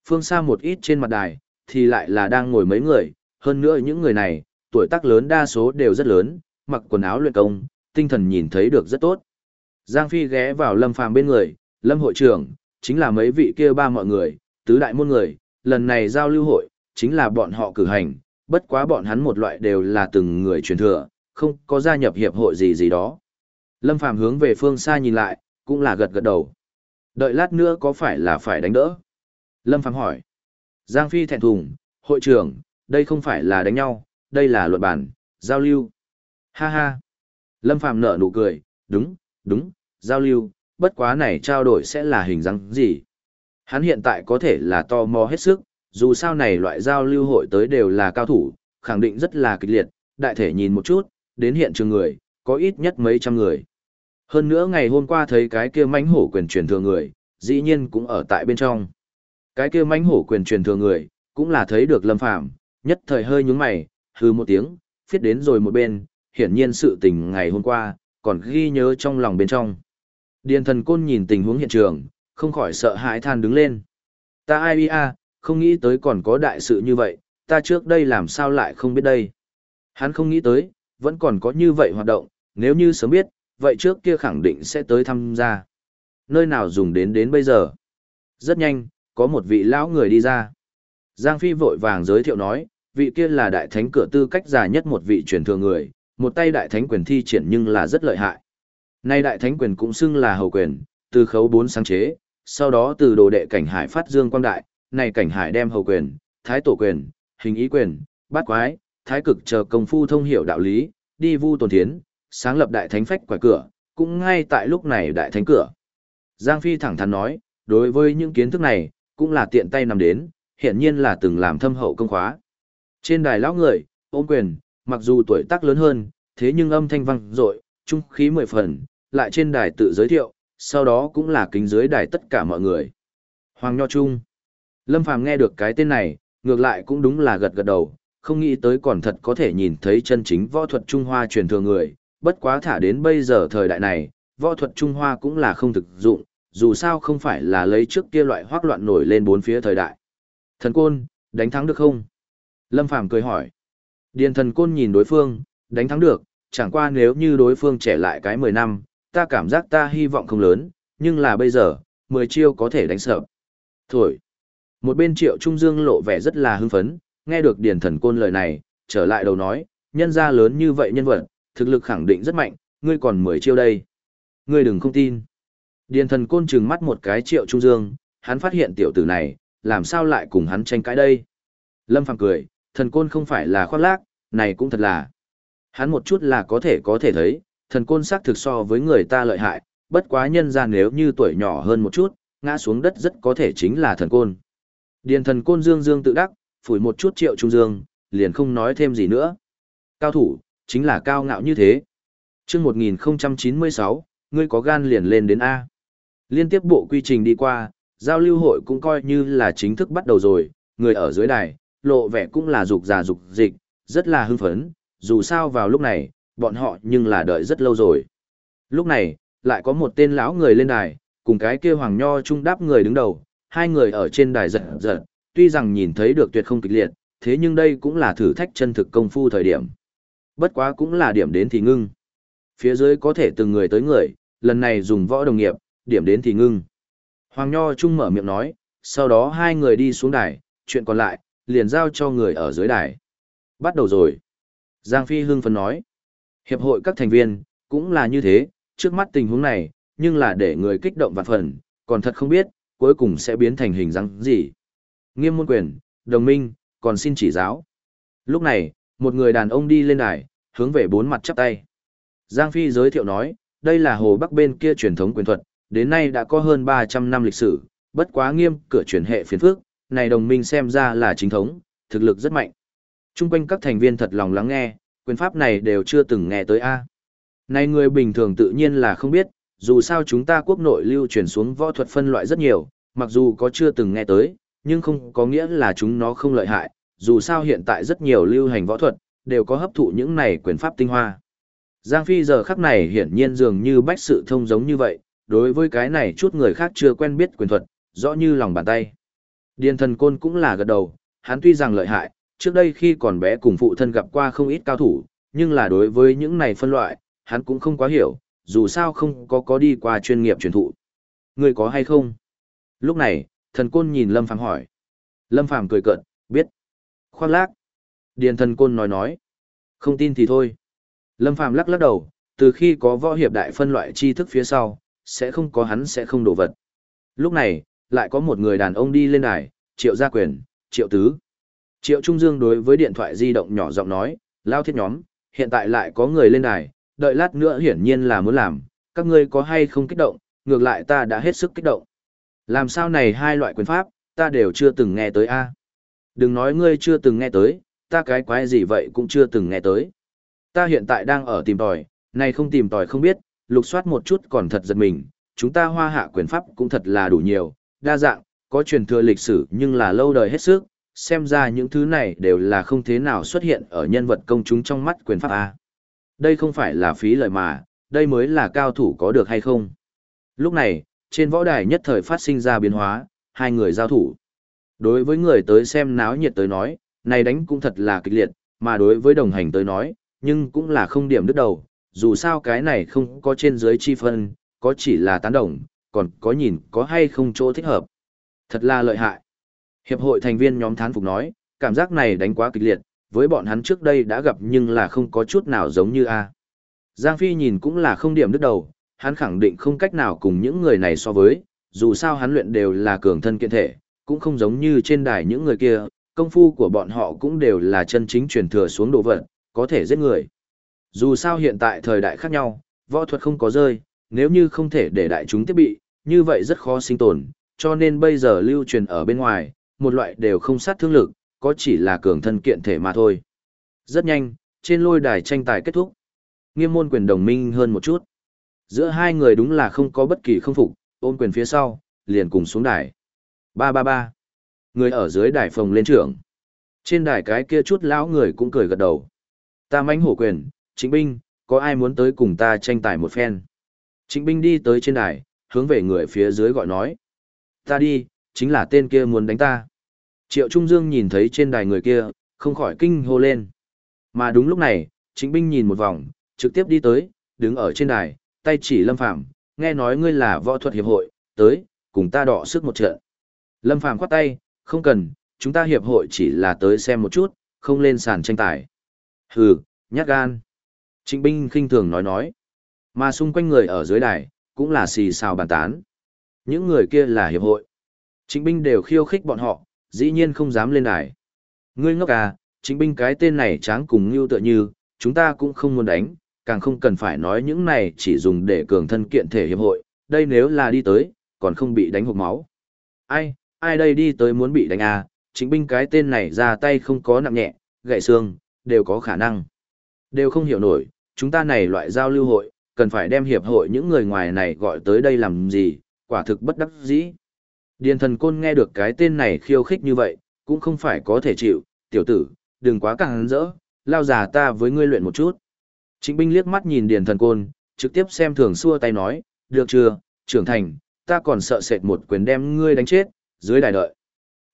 Phương xa một ít trên mặt đài, thì lại là đang ngồi mấy người, hơn nữa những người này, tuổi tác lớn đa số đều rất lớn, mặc quần áo luyện công, tinh thần nhìn thấy được rất tốt. Giang Phi ghé vào Lâm Phàm bên người, Lâm hội trưởng, chính là mấy vị kia ba mọi người, tứ đại môn người, lần này giao lưu hội, chính là bọn họ cử hành, bất quá bọn hắn một loại đều là từng người truyền thừa, không có gia nhập hiệp hội gì gì đó. Lâm Phàm hướng về phương xa nhìn lại, cũng là gật gật đầu. Đợi lát nữa có phải là phải đánh đỡ? Lâm Phàm hỏi. Giang Phi thẹn thùng, hội trưởng, đây không phải là đánh nhau, đây là luận bản, giao lưu. Ha ha. Lâm Phàm nở nụ cười, đúng, đúng, giao lưu, bất quá này trao đổi sẽ là hình dáng gì? Hắn hiện tại có thể là to mò hết sức, dù sao này loại giao lưu hội tới đều là cao thủ, khẳng định rất là kịch liệt, đại thể nhìn một chút, đến hiện trường người, có ít nhất mấy trăm người. Hơn nữa ngày hôm qua thấy cái kia mãnh hổ quyền truyền thừa người, dĩ nhiên cũng ở tại bên trong. Cái kia mãnh hổ quyền truyền thừa người, cũng là thấy được Lâm Phàm, nhất thời hơi nhướng mày, hư một tiếng, phiết đến rồi một bên, hiển nhiên sự tình ngày hôm qua, còn ghi nhớ trong lòng bên trong. Điền thần côn nhìn tình huống hiện trường, không khỏi sợ hãi than đứng lên. Ta ai a, không nghĩ tới còn có đại sự như vậy, ta trước đây làm sao lại không biết đây. Hắn không nghĩ tới, vẫn còn có như vậy hoạt động, nếu như sớm biết, vậy trước kia khẳng định sẽ tới tham gia. Nơi nào dùng đến đến bây giờ? Rất nhanh, có một vị lão người đi ra. Giang Phi vội vàng giới thiệu nói, vị kia là đại thánh cửa tư cách già nhất một vị truyền thừa người, một tay đại thánh quyền thi triển nhưng là rất lợi hại. Nay đại thánh quyền cũng xưng là hầu quyền, từ khấu bốn sáng chế, sau đó từ đồ đệ cảnh hải phát dương quang đại, này cảnh hải đem hầu quyền, thái tổ quyền, hình ý quyền, bát quái, thái cực chờ công phu thông hiểu đạo lý, đi vu tồn thiến, sáng lập đại thánh phách quải cửa, cũng ngay tại lúc này đại thánh cửa. Giang Phi thẳng thắn nói, đối với những kiến thức này, cũng là tiện tay nằm đến, hiện nhiên là từng làm thâm hậu công khóa. Trên đài lão người, ôm quyền, mặc dù tuổi tác lớn hơn, thế nhưng âm thanh vang dội, trung khí mười phần, lại trên đài tự giới thiệu, sau đó cũng là kính dưới đài tất cả mọi người. Hoàng Nho Trung. Lâm Phàm nghe được cái tên này, ngược lại cũng đúng là gật gật đầu, không nghĩ tới còn thật có thể nhìn thấy chân chính võ thuật Trung Hoa truyền thừa người, bất quá thả đến bây giờ thời đại này, võ thuật Trung Hoa cũng là không thực dụng, dù sao không phải là lấy trước kia loại hoác loạn nổi lên bốn phía thời đại. Thần Côn, đánh thắng được không? Lâm Phàm cười hỏi. Điền thần Côn nhìn đối phương, đánh thắng được, chẳng qua nếu như đối phương trẻ lại cái 10 năm, ta cảm giác ta hy vọng không lớn, nhưng là bây giờ, 10 chiêu có thể đánh sợ. Thổi. Một bên triệu trung dương lộ vẻ rất là hưng phấn, nghe được điền thần côn lời này, trở lại đầu nói, nhân gia lớn như vậy nhân vật, thực lực khẳng định rất mạnh, ngươi còn 10 chiêu đây. Ngươi đừng không tin. Điền thần côn trừng mắt một cái triệu trung dương, hắn phát hiện tiểu tử này, làm sao lại cùng hắn tranh cãi đây. Lâm Phàm cười, thần côn không phải là khoác lác, này cũng thật là. Hắn một chút là có thể có thể thấy, thần côn xác thực so với người ta lợi hại, bất quá nhân ra nếu như tuổi nhỏ hơn một chút, ngã xuống đất rất có thể chính là thần côn. Điền thần côn dương dương tự đắc, phủi một chút triệu trung dương, liền không nói thêm gì nữa. Cao thủ, chính là cao ngạo như thế. chương 1096, ngươi có gan liền lên đến A. Liên tiếp bộ quy trình đi qua, giao lưu hội cũng coi như là chính thức bắt đầu rồi, người ở dưới đài, lộ vẻ cũng là dục già dục dịch, rất là hưng phấn, dù sao vào lúc này, bọn họ nhưng là đợi rất lâu rồi. Lúc này, lại có một tên lão người lên đài, cùng cái kia hoàng nho trung đáp người đứng đầu, hai người ở trên đài giật giật, tuy rằng nhìn thấy được tuyệt không kịch liệt, thế nhưng đây cũng là thử thách chân thực công phu thời điểm. Bất quá cũng là điểm đến thì ngưng. Phía dưới có thể từng người tới người, lần này dùng võ đồng nghiệp, điểm đến thì ngưng. Hoàng Nho Trung mở miệng nói, sau đó hai người đi xuống đài, chuyện còn lại, liền giao cho người ở dưới đài. Bắt đầu rồi. Giang Phi hưng phấn nói. Hiệp hội các thành viên, cũng là như thế, trước mắt tình huống này, nhưng là để người kích động vạn phần, còn thật không biết, cuối cùng sẽ biến thành hình dáng gì. Nghiêm môn quyền, đồng minh, còn xin chỉ giáo. Lúc này, một người đàn ông đi lên đài, hướng về bốn mặt chắp tay. Giang Phi giới thiệu nói, đây là hồ bắc bên kia truyền thống quyền thuật, đến nay đã có hơn 300 năm lịch sử, bất quá nghiêm cửa truyền hệ phiền phước, này đồng minh xem ra là chính thống, thực lực rất mạnh. Trung quanh các thành viên thật lòng lắng nghe, quyền pháp này đều chưa từng nghe tới A. Này người bình thường tự nhiên là không biết, dù sao chúng ta quốc nội lưu truyền xuống võ thuật phân loại rất nhiều, mặc dù có chưa từng nghe tới, nhưng không có nghĩa là chúng nó không lợi hại, dù sao hiện tại rất nhiều lưu hành võ thuật, đều có hấp thụ những này quyền pháp tinh hoa. Giang Phi giờ khắc này hiển nhiên dường như bách sự thông giống như vậy, đối với cái này chút người khác chưa quen biết quyền thuật, rõ như lòng bàn tay. Điền thần côn cũng là gật đầu, hắn tuy rằng lợi hại, trước đây khi còn bé cùng phụ thân gặp qua không ít cao thủ, nhưng là đối với những này phân loại, hắn cũng không quá hiểu, dù sao không có có đi qua chuyên nghiệp truyền thụ. Người có hay không? Lúc này, thần côn nhìn Lâm Phàm hỏi. Lâm Phàm cười cợt, biết. Khoác lác. Điền thần côn nói nói. Không tin thì thôi. Lâm Phàm lắc lắc đầu, từ khi có võ hiệp đại phân loại tri thức phía sau, sẽ không có hắn sẽ không đổ vật. Lúc này, lại có một người đàn ông đi lên đài, triệu gia quyền, triệu tứ. Triệu Trung Dương đối với điện thoại di động nhỏ giọng nói, lao thiết nhóm, hiện tại lại có người lên đài, đợi lát nữa hiển nhiên là muốn làm, các ngươi có hay không kích động, ngược lại ta đã hết sức kích động. Làm sao này hai loại quyền pháp, ta đều chưa từng nghe tới a. Đừng nói ngươi chưa từng nghe tới, ta cái quái gì vậy cũng chưa từng nghe tới. Ta hiện tại đang ở tìm tòi, này không tìm tòi không biết, lục soát một chút còn thật giật mình, chúng ta hoa hạ quyền pháp cũng thật là đủ nhiều, đa dạng, có truyền thừa lịch sử nhưng là lâu đời hết sức, xem ra những thứ này đều là không thế nào xuất hiện ở nhân vật công chúng trong mắt quyền pháp A. Đây không phải là phí lợi mà, đây mới là cao thủ có được hay không. Lúc này, trên võ đài nhất thời phát sinh ra biến hóa, hai người giao thủ. Đối với người tới xem náo nhiệt tới nói, này đánh cũng thật là kịch liệt, mà đối với đồng hành tới nói, nhưng cũng là không điểm đứt đầu, dù sao cái này không có trên dưới chi phân, có chỉ là tán đồng, còn có nhìn có hay không chỗ thích hợp. Thật là lợi hại. Hiệp hội thành viên nhóm thán phục nói, cảm giác này đánh quá kịch liệt, với bọn hắn trước đây đã gặp nhưng là không có chút nào giống như A. Giang Phi nhìn cũng là không điểm đứt đầu, hắn khẳng định không cách nào cùng những người này so với, dù sao hắn luyện đều là cường thân kiện thể, cũng không giống như trên đài những người kia, công phu của bọn họ cũng đều là chân chính truyền thừa xuống đồ vật, có thể giết người. Dù sao hiện tại thời đại khác nhau, võ thuật không có rơi, nếu như không thể để đại chúng thiết bị, như vậy rất khó sinh tồn, cho nên bây giờ lưu truyền ở bên ngoài, một loại đều không sát thương lực, có chỉ là cường thân kiện thể mà thôi. Rất nhanh, trên lôi đài tranh tài kết thúc. Nghiêm môn quyền đồng minh hơn một chút. Giữa hai người đúng là không có bất kỳ không phục, ôm quyền phía sau, liền cùng xuống đài. Ba ba ba. Người ở dưới đài phòng lên trưởng. Trên đài cái kia chút lão người cũng cười gật đầu. Ta mãnh hổ quyền, chính binh, có ai muốn tới cùng ta tranh tài một phen. Chính binh đi tới trên đài, hướng về người phía dưới gọi nói. Ta đi, chính là tên kia muốn đánh ta. Triệu Trung Dương nhìn thấy trên đài người kia, không khỏi kinh hô lên. Mà đúng lúc này, chính binh nhìn một vòng, trực tiếp đi tới, đứng ở trên đài, tay chỉ Lâm Phàm nghe nói ngươi là võ thuật hiệp hội, tới, cùng ta đọ sức một trận. Lâm Phàm khoát tay, không cần, chúng ta hiệp hội chỉ là tới xem một chút, không lên sàn tranh tài. Hừ, nhát gan. Trịnh binh khinh thường nói nói. Mà xung quanh người ở dưới đài, cũng là xì xào bàn tán. Những người kia là hiệp hội. Trịnh binh đều khiêu khích bọn họ, dĩ nhiên không dám lên đài. Ngươi ngốc à, trịnh binh cái tên này tráng cùng như tựa như, chúng ta cũng không muốn đánh, càng không cần phải nói những này chỉ dùng để cường thân kiện thể hiệp hội, đây nếu là đi tới, còn không bị đánh hộp máu. Ai, ai đây đi tới muốn bị đánh à, chính binh cái tên này ra tay không có nặng nhẹ, gãy xương, đều có khả năng. Đều không hiểu nổi, chúng ta này loại giao lưu hội, cần phải đem hiệp hội những người ngoài này gọi tới đây làm gì, quả thực bất đắc dĩ. Điền thần côn nghe được cái tên này khiêu khích như vậy, cũng không phải có thể chịu, tiểu tử, đừng quá càng rỡ, lao già ta với ngươi luyện một chút. Trịnh binh liếc mắt nhìn điền thần côn, trực tiếp xem thường xua tay nói, được chưa, trưởng thành, ta còn sợ sệt một quyền đem ngươi đánh chết, dưới đài đợi.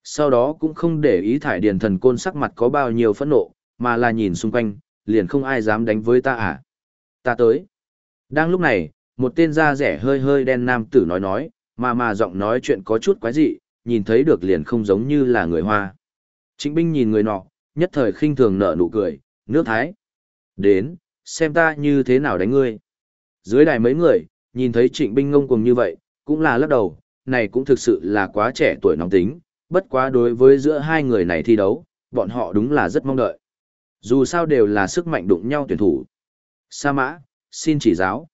Sau đó cũng không để ý thải điền thần côn sắc mặt có bao nhiêu phẫn nộ, mà là nhìn xung quanh, liền không ai dám đánh với ta à. Ta tới. Đang lúc này, một tên da rẻ hơi hơi đen nam tử nói nói, mà mà giọng nói chuyện có chút quái dị, nhìn thấy được liền không giống như là người Hoa. Trịnh binh nhìn người nọ, nhất thời khinh thường nở nụ cười, nước thái. Đến, xem ta như thế nào đánh ngươi. Dưới đài mấy người, nhìn thấy trịnh binh ngông cuồng như vậy, cũng là lắc đầu, này cũng thực sự là quá trẻ tuổi nóng tính, bất quá đối với giữa hai người này thi đấu, bọn họ đúng là rất mong đợi. Dù sao đều là sức mạnh đụng nhau tuyển thủ. Sa mã, xin chỉ giáo.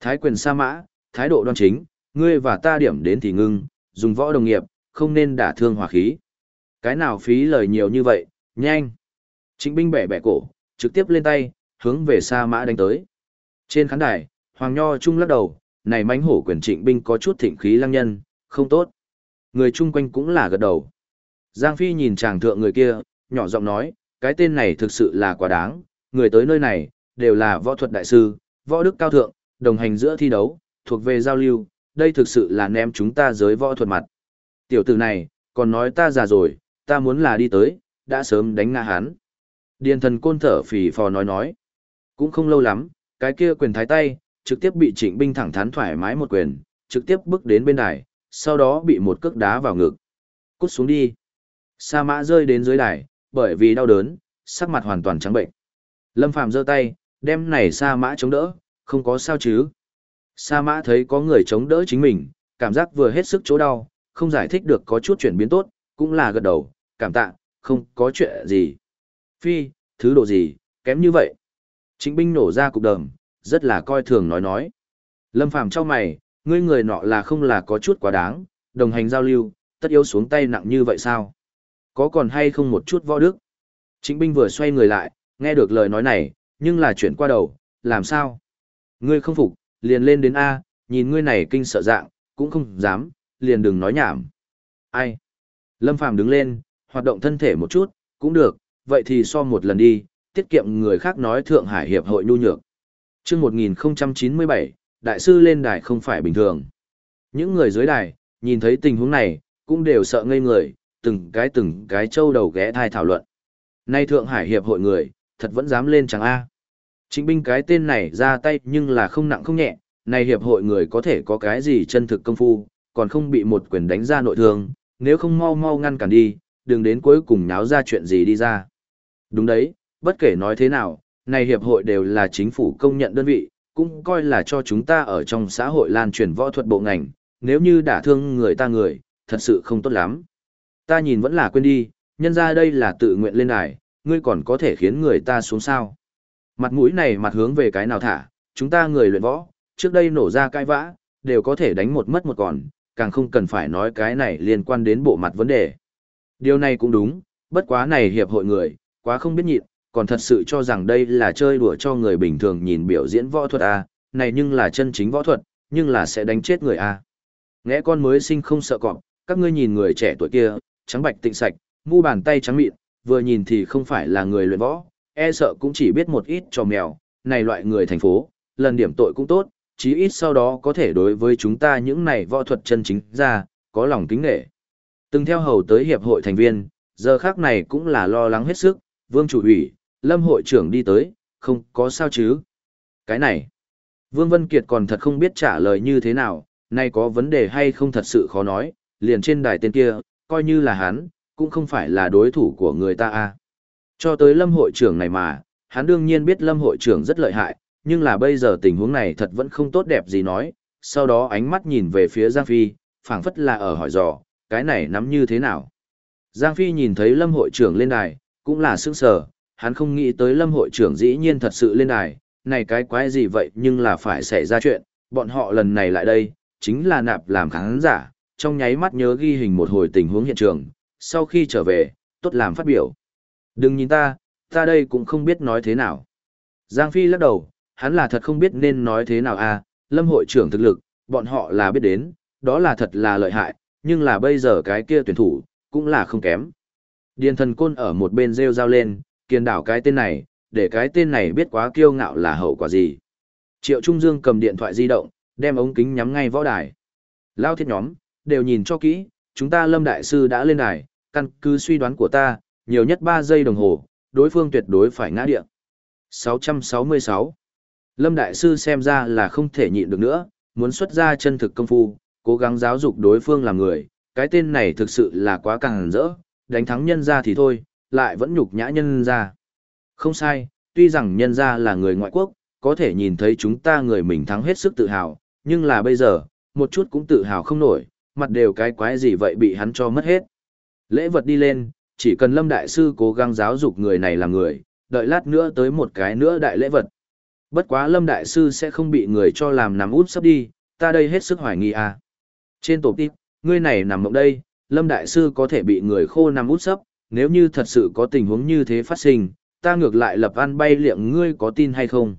Thái quyền sa mã, thái độ đoan chính, ngươi và ta điểm đến thì ngưng, dùng võ đồng nghiệp, không nên đả thương hòa khí. Cái nào phí lời nhiều như vậy, nhanh. Trịnh binh bẻ bẻ cổ, trực tiếp lên tay, hướng về sa mã đánh tới. Trên khán đài, Hoàng Nho Trung lắc đầu, này mánh hổ quyền trịnh binh có chút thịnh khí lăng nhân, không tốt. Người chung quanh cũng là gật đầu. Giang Phi nhìn chàng thượng người kia, nhỏ giọng nói, cái tên này thực sự là quá đáng, người tới nơi này, đều là võ thuật đại sư, võ đức cao thượng, đồng hành giữa thi đấu, thuộc về giao lưu, đây thực sự là ném chúng ta giới võ thuật mặt. Tiểu tử này, còn nói ta già rồi, ta muốn là đi tới, đã sớm đánh ngã hắn. Điền thần côn thở phì phò nói nói. Cũng không lâu lắm, cái kia quyền thái tay, trực tiếp bị trịnh binh thẳng thắn thoải mái một quyền, trực tiếp bước đến bên đài, sau đó bị một cước đá vào ngực. Cút xuống đi. Sa mã rơi đến dưới đài, bởi vì đau đớn, sắc mặt hoàn toàn trắng bệnh. Lâm Phàm giơ tay, đem này sa mã chống đỡ, không có sao chứ. Sa mã thấy có người chống đỡ chính mình, cảm giác vừa hết sức chỗ đau, không giải thích được có chút chuyển biến tốt, cũng là gật đầu, cảm tạ, không có chuyện gì. Phi, thứ độ gì, kém như vậy. Chính binh nổ ra cục đờm, rất là coi thường nói nói. Lâm Phàm cho mày, ngươi người nọ là không là có chút quá đáng, đồng hành giao lưu, tất yếu xuống tay nặng như vậy sao? Có còn hay không một chút võ đức? Chính binh vừa xoay người lại, nghe được lời nói này, nhưng là chuyển qua đầu, làm sao? Ngươi không phục, liền lên đến A, nhìn ngươi này kinh sợ dạng, cũng không dám, liền đừng nói nhảm. Ai? Lâm Phàm đứng lên, hoạt động thân thể một chút, cũng được, vậy thì so một lần đi, tiết kiệm người khác nói Thượng Hải Hiệp hội nhu nhược. chương 1097, đại sư lên đài không phải bình thường. Những người dưới đài, nhìn thấy tình huống này, cũng đều sợ ngây người, từng cái từng cái trâu đầu ghé thai thảo luận. Nay Thượng Hải Hiệp hội người, thật vẫn dám lên chẳng A. Chính binh cái tên này ra tay nhưng là không nặng không nhẹ, này Hiệp hội người có thể có cái gì chân thực công phu, còn không bị một quyền đánh ra nội thương, nếu không mau mau ngăn cản đi, đừng đến cuối cùng nháo ra chuyện gì đi ra. Đúng đấy, bất kể nói thế nào, này hiệp hội đều là chính phủ công nhận đơn vị, cũng coi là cho chúng ta ở trong xã hội lan truyền võ thuật bộ ngành, nếu như đả thương người ta người, thật sự không tốt lắm. Ta nhìn vẫn là quên đi, nhân ra đây là tự nguyện lên đài, ngươi còn có thể khiến người ta xuống sao. Mặt mũi này mặt hướng về cái nào thả, chúng ta người luyện võ, trước đây nổ ra cai vã, đều có thể đánh một mất một còn, càng không cần phải nói cái này liên quan đến bộ mặt vấn đề. Điều này cũng đúng, bất quá này hiệp hội người, quá không biết nhịn, còn thật sự cho rằng đây là chơi đùa cho người bình thường nhìn biểu diễn võ thuật à, này nhưng là chân chính võ thuật, nhưng là sẽ đánh chết người à. Nghe con mới sinh không sợ cọp, các ngươi nhìn người trẻ tuổi kia, trắng bạch tịnh sạch, mu bàn tay trắng mịn, vừa nhìn thì không phải là người luyện võ, e sợ cũng chỉ biết một ít cho mèo, này loại người thành phố, lần điểm tội cũng tốt, chí ít sau đó có thể đối với chúng ta những này võ thuật chân chính ra, có lòng kính nghệ. Từng theo hầu tới hiệp hội thành viên, giờ khác này cũng là lo lắng hết sức, vương chủ ủy, lâm hội trưởng đi tới, không có sao chứ. Cái này, vương Vân Kiệt còn thật không biết trả lời như thế nào, nay có vấn đề hay không thật sự khó nói, liền trên đài tên kia, coi như là hắn, cũng không phải là đối thủ của người ta a. Cho tới lâm hội trưởng này mà, hắn đương nhiên biết lâm hội trưởng rất lợi hại, nhưng là bây giờ tình huống này thật vẫn không tốt đẹp gì nói, sau đó ánh mắt nhìn về phía Giang Phi, phảng phất là ở hỏi dò, cái này nắm như thế nào. Giang Phi nhìn thấy Lâm hội trưởng lên đài, cũng là sững sờ, hắn không nghĩ tới Lâm hội trưởng dĩ nhiên thật sự lên đài, này cái quái gì vậy nhưng là phải xảy ra chuyện, bọn họ lần này lại đây, chính là nạp làm khán giả, trong nháy mắt nhớ ghi hình một hồi tình huống hiện trường, sau khi trở về, tốt làm phát biểu. Đừng nhìn ta, ta đây cũng không biết nói thế nào. Giang Phi lắc đầu, hắn là thật không biết nên nói thế nào à, lâm hội trưởng thực lực, bọn họ là biết đến, đó là thật là lợi hại, nhưng là bây giờ cái kia tuyển thủ, cũng là không kém. Điền thần côn ở một bên rêu rao lên, kiên đảo cái tên này, để cái tên này biết quá kiêu ngạo là hậu quả gì. Triệu Trung Dương cầm điện thoại di động, đem ống kính nhắm ngay võ đài. Lao thiết nhóm, đều nhìn cho kỹ, chúng ta Lâm Đại Sư đã lên đài, căn cứ suy đoán của ta, nhiều nhất 3 giây đồng hồ, đối phương tuyệt đối phải ngã địa. 666. Lâm Đại Sư xem ra là không thể nhịn được nữa, muốn xuất ra chân thực công phu, cố gắng giáo dục đối phương làm người, cái tên này thực sự là quá càng rỡ, đánh thắng nhân ra thì thôi, lại vẫn nhục nhã nhân ra. Không sai, tuy rằng nhân ra là người ngoại quốc, có thể nhìn thấy chúng ta người mình thắng hết sức tự hào, nhưng là bây giờ, một chút cũng tự hào không nổi, mặt đều cái quái gì vậy bị hắn cho mất hết. Lễ vật đi lên, chỉ cần Lâm Đại Sư cố gắng giáo dục người này làm người, đợi lát nữa tới một cái nữa đại lễ vật. Bất quá Lâm Đại Sư sẽ không bị người cho làm nằm út sắp đi, ta đây hết sức hoài nghi à. Trên tổ tiếp, ngươi này nằm mộng đây, Lâm Đại Sư có thể bị người khô nằm út sắp, nếu như thật sự có tình huống như thế phát sinh, ta ngược lại lập ăn bay liệng ngươi có tin hay không.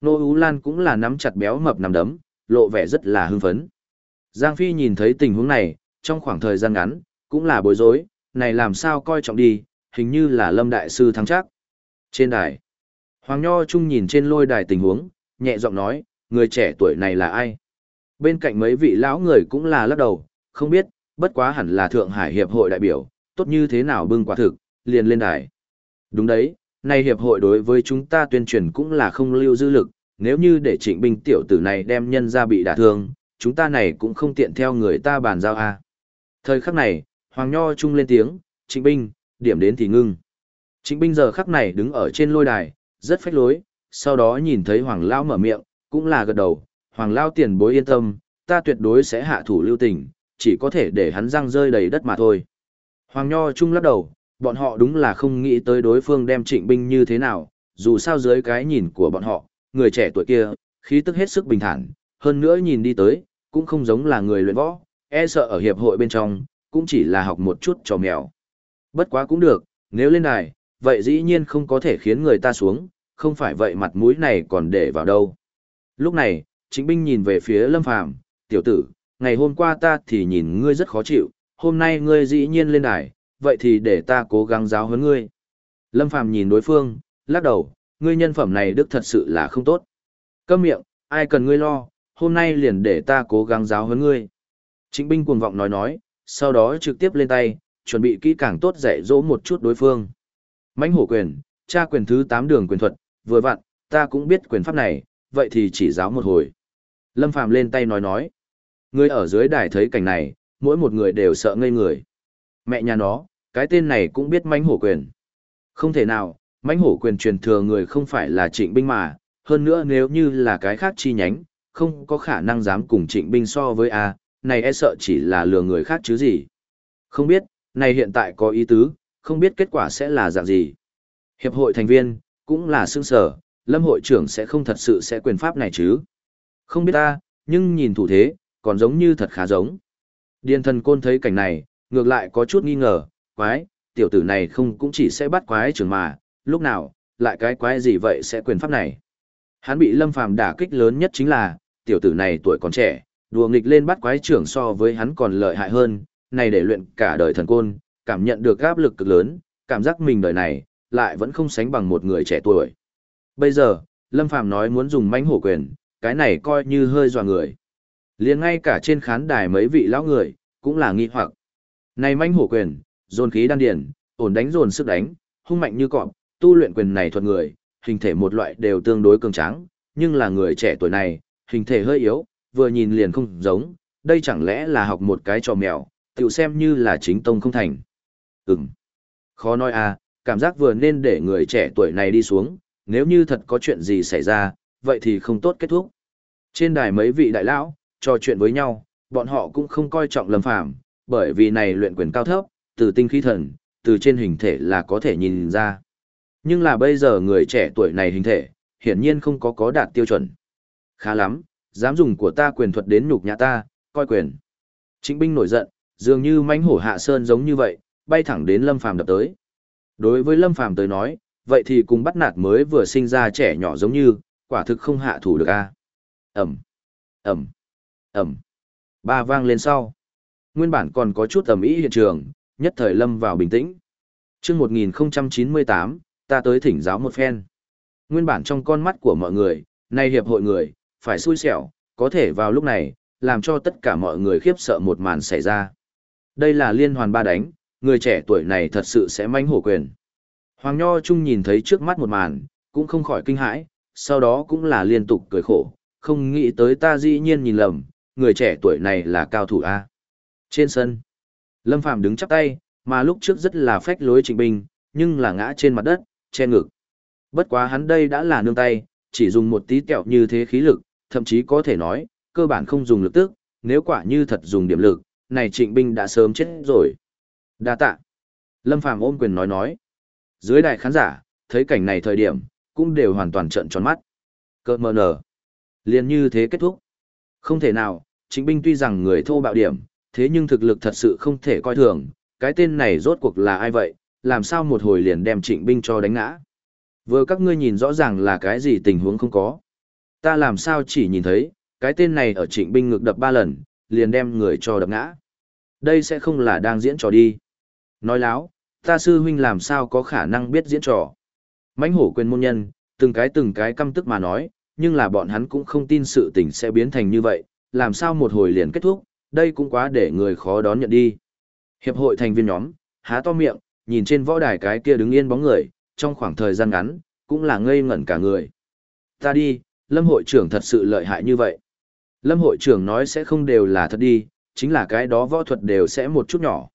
Nô Ú Lan cũng là nắm chặt béo mập nằm đấm, lộ vẻ rất là hưng phấn. Giang Phi nhìn thấy tình huống này, trong khoảng thời gian ngắn, cũng là bối rối, này làm sao coi trọng đi, hình như là Lâm Đại Sư thắng chắc. Trên đài, Hoàng Nho Trung nhìn trên lôi đài tình huống, nhẹ giọng nói, người trẻ tuổi này là ai? Bên cạnh mấy vị lão người cũng là lắc đầu, không biết, bất quá hẳn là Thượng Hải Hiệp hội đại biểu, tốt như thế nào bưng quả thực, liền lên đài. Đúng đấy, này Hiệp hội đối với chúng ta tuyên truyền cũng là không lưu dư lực, nếu như để trịnh binh tiểu tử này đem nhân ra bị đả thương, chúng ta này cũng không tiện theo người ta bàn giao a. Thời khắc này, Hoàng Nho Trung lên tiếng, trịnh binh, điểm đến thì ngưng. Trịnh binh giờ khắc này đứng ở trên lôi đài, rất phách lối, sau đó nhìn thấy Hoàng Lao mở miệng, cũng là gật đầu, Hoàng Lao tiền bối yên tâm, ta tuyệt đối sẽ hạ thủ lưu tình, chỉ có thể để hắn răng rơi đầy đất mà thôi. Hoàng Nho Trung lắc đầu, bọn họ đúng là không nghĩ tới đối phương đem trịnh binh như thế nào, dù sao dưới cái nhìn của bọn họ, người trẻ tuổi kia, khí tức hết sức bình thản, hơn nữa nhìn đi tới, cũng không giống là người luyện võ, e sợ ở hiệp hội bên trong, cũng chỉ là học một chút trò mèo. Bất quá cũng được, nếu lên đài, vậy dĩ nhiên không có thể khiến người ta xuống, không phải vậy mặt mũi này còn để vào đâu. Lúc này, chính binh nhìn về phía Lâm Phàm, tiểu tử, ngày hôm qua ta thì nhìn ngươi rất khó chịu, hôm nay ngươi dĩ nhiên lên đài, vậy thì để ta cố gắng giáo huấn ngươi. Lâm Phàm nhìn đối phương, lắc đầu, ngươi nhân phẩm này đức thật sự là không tốt. Câm miệng, ai cần ngươi lo, hôm nay liền để ta cố gắng giáo huấn ngươi. Trịnh binh cuồng vọng nói nói, sau đó trực tiếp lên tay, chuẩn bị kỹ càng tốt dạy dỗ một chút đối phương. Mãnh hổ quyền, tra quyền thứ 8 đường quyền thuật, vừa vặn, ta cũng biết quyền pháp này, vậy thì chỉ giáo một hồi. Lâm Phàm lên tay nói nói. Người ở dưới đài thấy cảnh này, mỗi một người đều sợ ngây người. Mẹ nhà nó, cái tên này cũng biết mãnh hổ quyền. Không thể nào, mãnh hổ quyền truyền thừa người không phải là trịnh binh mà, hơn nữa nếu như là cái khác chi nhánh, không có khả năng dám cùng trịnh binh so với A, này e sợ chỉ là lừa người khác chứ gì. Không biết, này hiện tại có ý tứ, không biết kết quả sẽ là dạng gì. Hiệp hội thành viên, cũng là xương sở, lâm hội trưởng sẽ không thật sự sẽ quyền pháp này chứ. Không biết ta, nhưng nhìn thủ thế, còn giống như thật khá giống. Điền thần côn thấy cảnh này, ngược lại có chút nghi ngờ, quái, tiểu tử này không cũng chỉ sẽ bắt quái trưởng mà, lúc nào, lại cái quái gì vậy sẽ quyền pháp này. Hắn bị lâm phàm đả kích lớn nhất chính là, tiểu tử này tuổi còn trẻ, đùa nghịch lên bắt quái trưởng so với hắn còn lợi hại hơn, này để luyện cả đời thần côn, cảm nhận được áp lực cực lớn, cảm giác mình đời này, lại vẫn không sánh bằng một người trẻ tuổi. Bây giờ, Lâm Phàm nói muốn dùng mãnh hổ quyền, cái này coi như hơi dọa người liền ngay cả trên khán đài mấy vị lão người, cũng là nghi hoặc. Này manh hổ quyền, dồn khí đan điển, ổn đánh dồn sức đánh, hung mạnh như cọp, tu luyện quyền này thuật người, hình thể một loại đều tương đối cường tráng, nhưng là người trẻ tuổi này, hình thể hơi yếu, vừa nhìn liền không giống, đây chẳng lẽ là học một cái trò mèo, tiểu xem như là chính tông không thành. Ừm. Khó nói à, cảm giác vừa nên để người trẻ tuổi này đi xuống, nếu như thật có chuyện gì xảy ra, vậy thì không tốt kết thúc. Trên đài mấy vị đại lão, trò chuyện với nhau, bọn họ cũng không coi trọng lâm phàm, bởi vì này luyện quyền cao thấp, từ tinh khí thần, từ trên hình thể là có thể nhìn ra. Nhưng là bây giờ người trẻ tuổi này hình thể, hiển nhiên không có có đạt tiêu chuẩn. Khá lắm, dám dùng của ta quyền thuật đến nhục nhã ta, coi quyền. Trịnh binh nổi giận, dường như mãnh hổ hạ sơn giống như vậy, bay thẳng đến Lâm Phàm đập tới. Đối với Lâm Phàm tới nói, vậy thì cùng bắt nạt mới vừa sinh ra trẻ nhỏ giống như, quả thực không hạ thủ được a. Ẩm, Ẩm, Ẩm. Ba vang lên sau. Nguyên bản còn có chút ẩm ý hiện trường, nhất thời lâm vào bình tĩnh. chương 1098, ta tới thỉnh giáo một phen. Nguyên bản trong con mắt của mọi người, nay hiệp hội người, phải xui xẻo, có thể vào lúc này, làm cho tất cả mọi người khiếp sợ một màn xảy ra. Đây là liên hoàn ba đánh, người trẻ tuổi này thật sự sẽ manh hổ quyền. Hoàng Nho Trung nhìn thấy trước mắt một màn, cũng không khỏi kinh hãi, sau đó cũng là liên tục cười khổ, không nghĩ tới ta dĩ nhiên nhìn lầm, người trẻ tuổi này là cao thủ A. Trên sân, Lâm Phàm đứng chắp tay, mà lúc trước rất là phách lối trịnh binh, nhưng là ngã trên mặt đất, che ngực. Bất quá hắn đây đã là nương tay, chỉ dùng một tí kẹo như thế khí lực, thậm chí có thể nói, cơ bản không dùng lực tức, nếu quả như thật dùng điểm lực, này trịnh binh đã sớm chết rồi. Đa tạ. Lâm Phàm ôm quyền nói nói. Dưới đại khán giả, thấy cảnh này thời điểm, cũng đều hoàn toàn trợn tròn mắt. Cơ mờ nở. Liền như thế kết thúc. Không thể nào, trịnh binh tuy rằng người thô bạo điểm, thế nhưng thực lực thật sự không thể coi thường, cái tên này rốt cuộc là ai vậy, làm sao một hồi liền đem trịnh binh cho đánh ngã. Vừa các ngươi nhìn rõ ràng là cái gì tình huống không có. Ta làm sao chỉ nhìn thấy, cái tên này ở trịnh binh ngược đập ba lần, liền đem người cho đập ngã. Đây sẽ không là đang diễn trò đi. Nói láo, ta sư huynh làm sao có khả năng biết diễn trò. mãnh hổ quyền môn nhân, từng cái từng cái căm tức mà nói, nhưng là bọn hắn cũng không tin sự tình sẽ biến thành như vậy, làm sao một hồi liền kết thúc, đây cũng quá để người khó đón nhận đi. Hiệp hội thành viên nhóm, há to miệng, nhìn trên võ đài cái kia đứng yên bóng người, trong khoảng thời gian ngắn, cũng là ngây ngẩn cả người. Ta đi, Lâm hội trưởng thật sự lợi hại như vậy. Lâm hội trưởng nói sẽ không đều là thật đi, chính là cái đó võ thuật đều sẽ một chút nhỏ.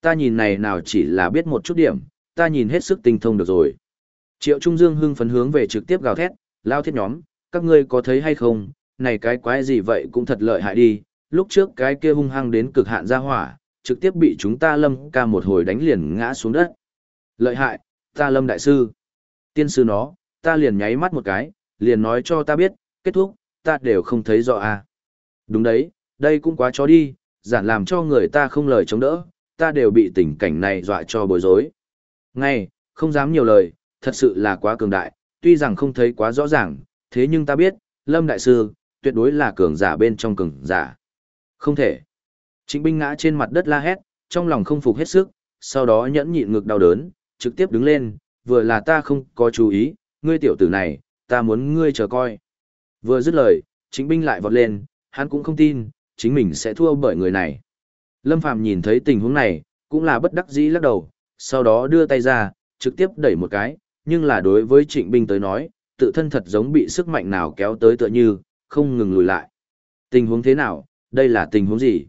Ta nhìn này nào chỉ là biết một chút điểm, ta nhìn hết sức tinh thông được rồi. Triệu Trung Dương hưng phấn hướng về trực tiếp gào thét, lao thiết nhóm, các ngươi có thấy hay không, này cái quái gì vậy cũng thật lợi hại đi, lúc trước cái kia hung hăng đến cực hạn ra hỏa, trực tiếp bị chúng ta lâm ca một hồi đánh liền ngã xuống đất. Lợi hại, ta lâm đại sư. Tiên sư nó, ta liền nháy mắt một cái, liền nói cho ta biết, kết thúc, ta đều không thấy rõ à. Đúng đấy, đây cũng quá chó đi, giản làm cho người ta không lời chống đỡ, ta đều bị tình cảnh này dọa cho bối rối. Ngay, không dám nhiều lời, thật sự là quá cường đại, tuy rằng không thấy quá rõ ràng, thế nhưng ta biết, Lâm Đại Sư, tuyệt đối là cường giả bên trong cường giả. Không thể. Trịnh binh ngã trên mặt đất la hét, trong lòng không phục hết sức, sau đó nhẫn nhịn ngực đau đớn, trực tiếp đứng lên, vừa là ta không có chú ý, ngươi tiểu tử này, ta muốn ngươi chờ coi. Vừa dứt lời, chính binh lại vọt lên, hắn cũng không tin, chính mình sẽ thua bởi người này. Lâm Phàm nhìn thấy tình huống này, cũng là bất đắc dĩ lắc đầu, sau đó đưa tay ra, trực tiếp đẩy một cái, nhưng là đối với trịnh binh tới nói, tự thân thật giống bị sức mạnh nào kéo tới tựa như, không ngừng lùi lại. Tình huống thế nào, đây là tình huống gì?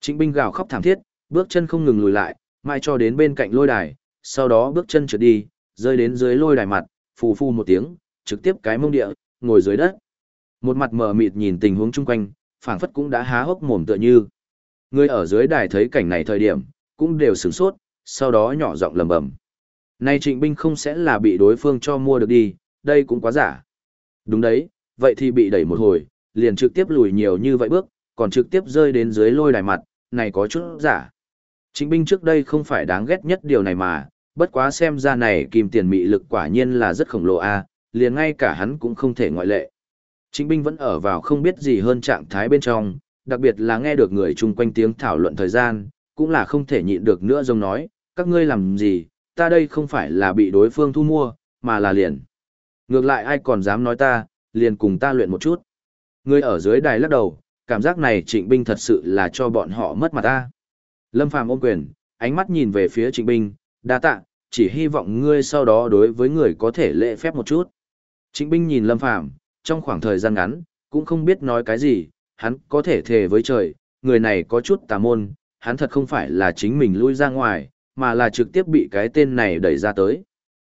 Trịnh binh gào khóc thảm thiết, bước chân không ngừng lùi lại, mai cho đến bên cạnh lôi đài, sau đó bước chân trượt đi, rơi đến dưới lôi đài mặt, phù phù một tiếng, trực tiếp cái mông địa, ngồi dưới đất. Một mặt mờ mịt nhìn tình huống chung quanh, phảng phất cũng đã há hốc mồm tựa như. Người ở dưới đài thấy cảnh này thời điểm, cũng đều sửng sốt, sau đó nhỏ giọng lầm bầm. Này trịnh binh không sẽ là bị đối phương cho mua được đi, đây cũng quá giả. Đúng đấy, vậy thì bị đẩy một hồi, liền trực tiếp lùi nhiều như vậy bước, còn trực tiếp rơi đến dưới lôi đài mặt, này có chút giả. Chính binh trước đây không phải đáng ghét nhất điều này mà, bất quá xem ra này kim tiền mị lực quả nhiên là rất khổng lồ a, liền ngay cả hắn cũng không thể ngoại lệ. Chính binh vẫn ở vào không biết gì hơn trạng thái bên trong, đặc biệt là nghe được người chung quanh tiếng thảo luận thời gian, cũng là không thể nhịn được nữa giống nói, các ngươi làm gì, ta đây không phải là bị đối phương thu mua, mà là liền. Ngược lại ai còn dám nói ta, liền cùng ta luyện một chút. Người ở dưới đài lắc đầu, cảm giác này trịnh binh thật sự là cho bọn họ mất mặt ta. Lâm Phàm ôm quyền, ánh mắt nhìn về phía trịnh binh, đa tạ, chỉ hy vọng ngươi sau đó đối với người có thể lễ phép một chút. Trịnh binh nhìn Lâm Phàm trong khoảng thời gian ngắn, cũng không biết nói cái gì, hắn có thể thề với trời, người này có chút tà môn, hắn thật không phải là chính mình lui ra ngoài, mà là trực tiếp bị cái tên này đẩy ra tới.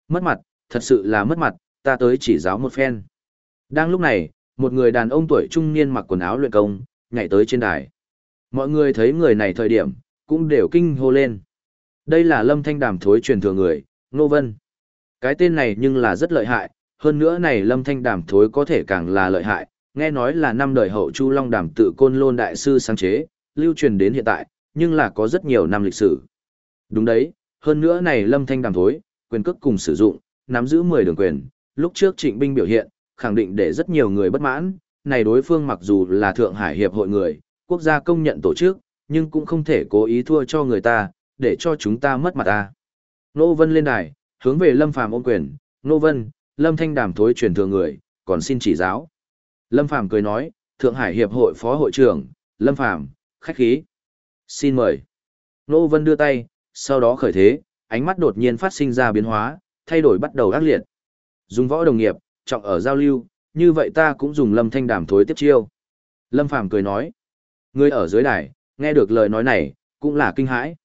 Mất mặt, thật sự là mất mặt, ta tới chỉ giáo một phen. Đang lúc này, một người đàn ông tuổi trung niên mặc quần áo luyện công, nhảy tới trên đài. Mọi người thấy người này thời điểm, cũng đều kinh hô lên. Đây là lâm thanh đàm thối truyền thừa người, Ngô Vân. Cái tên này nhưng là rất lợi hại, hơn nữa này lâm thanh đàm thối có thể càng là lợi hại, nghe nói là năm đời hậu Chu Long đàm tự côn lôn đại sư sáng chế, lưu truyền đến hiện tại, nhưng là có rất nhiều năm lịch sử. Đúng đấy, hơn nữa này lâm thanh đàm thối, quyền cước cùng sử dụng, nắm giữ 10 đường quyền, lúc trước trịnh binh biểu hiện, khẳng định để rất nhiều người bất mãn, này đối phương mặc dù là Thượng Hải Hiệp hội người, quốc gia công nhận tổ chức, nhưng cũng không thể cố ý thua cho người ta, để cho chúng ta mất mặt ta. Nô Vân lên đài, hướng về Lâm Phàm ôm quyền, Nô Vân, Lâm Thanh Đàm thối truyền thừa người, còn xin chỉ giáo. Lâm Phàm cười nói, Thượng Hải Hiệp hội Phó hội trưởng, Lâm Phàm khách khí. Xin mời. Nô Vân đưa tay, sau đó khởi thế, ánh mắt đột nhiên phát sinh ra biến hóa, thay đổi bắt đầu ác liệt. Dùng võ đồng nghiệp, trọng ở giao lưu, như vậy ta cũng dùng Lâm Thanh Đàm thối tiếp chiêu. Lâm Phàm cười nói. Người ở dưới đài, nghe được lời nói này, cũng là kinh hãi.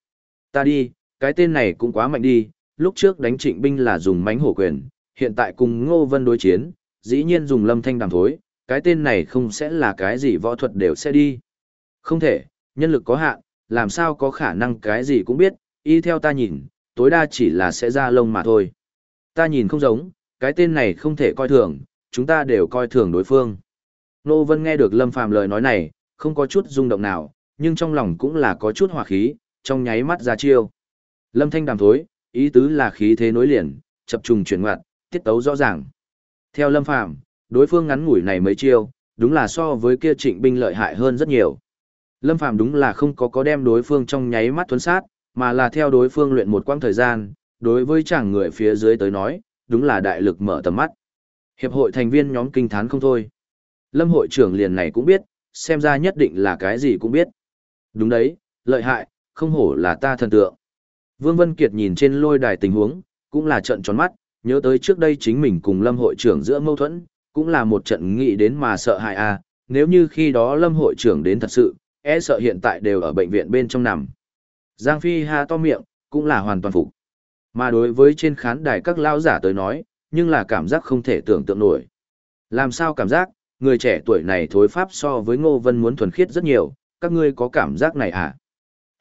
Ta đi, cái tên này cũng quá mạnh đi, lúc trước đánh trịnh binh là dùng mánh hổ quyền, hiện tại cùng Ngô Vân đối chiến, dĩ nhiên dùng Lâm Thanh Đàm thối, cái tên này không sẽ là cái gì võ thuật đều sẽ đi. Không thể, nhân lực có hạn, làm sao có khả năng cái gì cũng biết, y theo ta nhìn, tối đa chỉ là sẽ ra lông mà thôi. Ta nhìn không giống, cái tên này không thể coi thường, chúng ta đều coi thường đối phương. Nô Vân nghe được Lâm Phàm lời nói này, không có chút rung động nào, nhưng trong lòng cũng là có chút hòa khí, trong nháy mắt ra chiêu. Lâm Thanh đàm thối, ý tứ là khí thế nối liền, chập trùng chuyển ngoặt, tiết tấu rõ ràng. Theo Lâm Phàm, đối phương ngắn ngủi này mấy chiêu, đúng là so với kia trịnh binh lợi hại hơn rất nhiều. Lâm Phàm đúng là không có có đem đối phương trong nháy mắt thuấn sát, mà là theo đối phương luyện một quãng thời gian, đối với chàng người phía dưới tới nói, đúng là đại lực mở tầm mắt. Hiệp hội thành viên nhóm kinh thán không thôi. Lâm hội trưởng liền này cũng biết, xem ra nhất định là cái gì cũng biết. Đúng đấy, lợi hại, không hổ là ta thần tượng. Vương Vân Kiệt nhìn trên lôi đài tình huống, cũng là trận tròn mắt, nhớ tới trước đây chính mình cùng Lâm hội trưởng giữa mâu thuẫn, cũng là một trận nghĩ đến mà sợ hại a. À. nếu như khi đó Lâm hội trưởng đến thật sự, e sợ hiện tại đều ở bệnh viện bên trong nằm. Giang Phi ha to miệng, cũng là hoàn toàn phục. Mà đối với trên khán đài các lao giả tới nói, nhưng là cảm giác không thể tưởng tượng nổi. Làm sao cảm giác, người trẻ tuổi này thối pháp so với Ngô Vân muốn thuần khiết rất nhiều, các ngươi có cảm giác này à?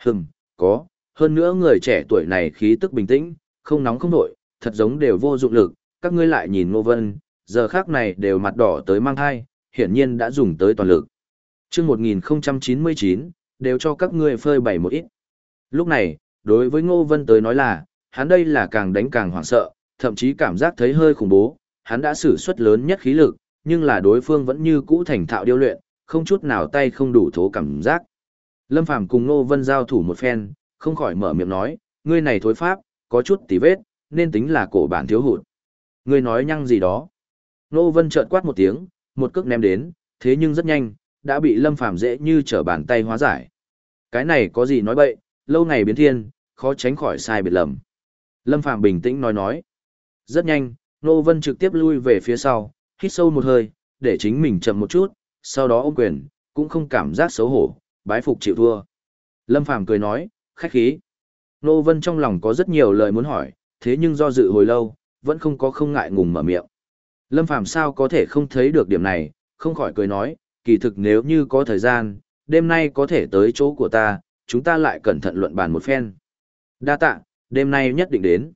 Hừm, có, hơn nữa người trẻ tuổi này khí tức bình tĩnh, không nóng không nổi, thật giống đều vô dụng lực, các ngươi lại nhìn Ngô Vân, giờ khác này đều mặt đỏ tới mang thai, hiển nhiên đã dùng tới toàn lực. chương 1099, đều cho các ngươi phơi bày một ít. Lúc này, đối với Ngô Vân tới nói là, hắn đây là càng đánh càng hoảng sợ, thậm chí cảm giác thấy hơi khủng bố, hắn đã sử xuất lớn nhất khí lực, nhưng là đối phương vẫn như cũ thành thạo điêu luyện, không chút nào tay không đủ thố cảm giác. Lâm Phàm cùng nô Vân giao thủ một phen, không khỏi mở miệng nói, ngươi này thối pháp, có chút tỉ vết, nên tính là cổ bản thiếu hụt. Ngươi nói nhăng gì đó. nô Vân chợt quát một tiếng, một cước ném đến, thế nhưng rất nhanh, đã bị Lâm Phàm dễ như trở bàn tay hóa giải. Cái này có gì nói bậy, lâu ngày biến thiên, khó tránh khỏi sai biệt lầm. Lâm Phàm bình tĩnh nói nói. Rất nhanh, Nô Vân trực tiếp lui về phía sau, hít sâu một hơi, để chính mình chậm một chút, sau đó ôm quyền, cũng không cảm giác xấu hổ, bái phục chịu thua. Lâm Phàm cười nói, khách khí. Nô Vân trong lòng có rất nhiều lời muốn hỏi, thế nhưng do dự hồi lâu, vẫn không có không ngại ngùng mở miệng. Lâm Phàm sao có thể không thấy được điểm này, không khỏi cười nói, kỳ thực nếu như có thời gian, đêm nay có thể tới chỗ của ta, chúng ta lại cẩn thận luận bàn một phen. Đa tạ, đêm nay nhất định đến.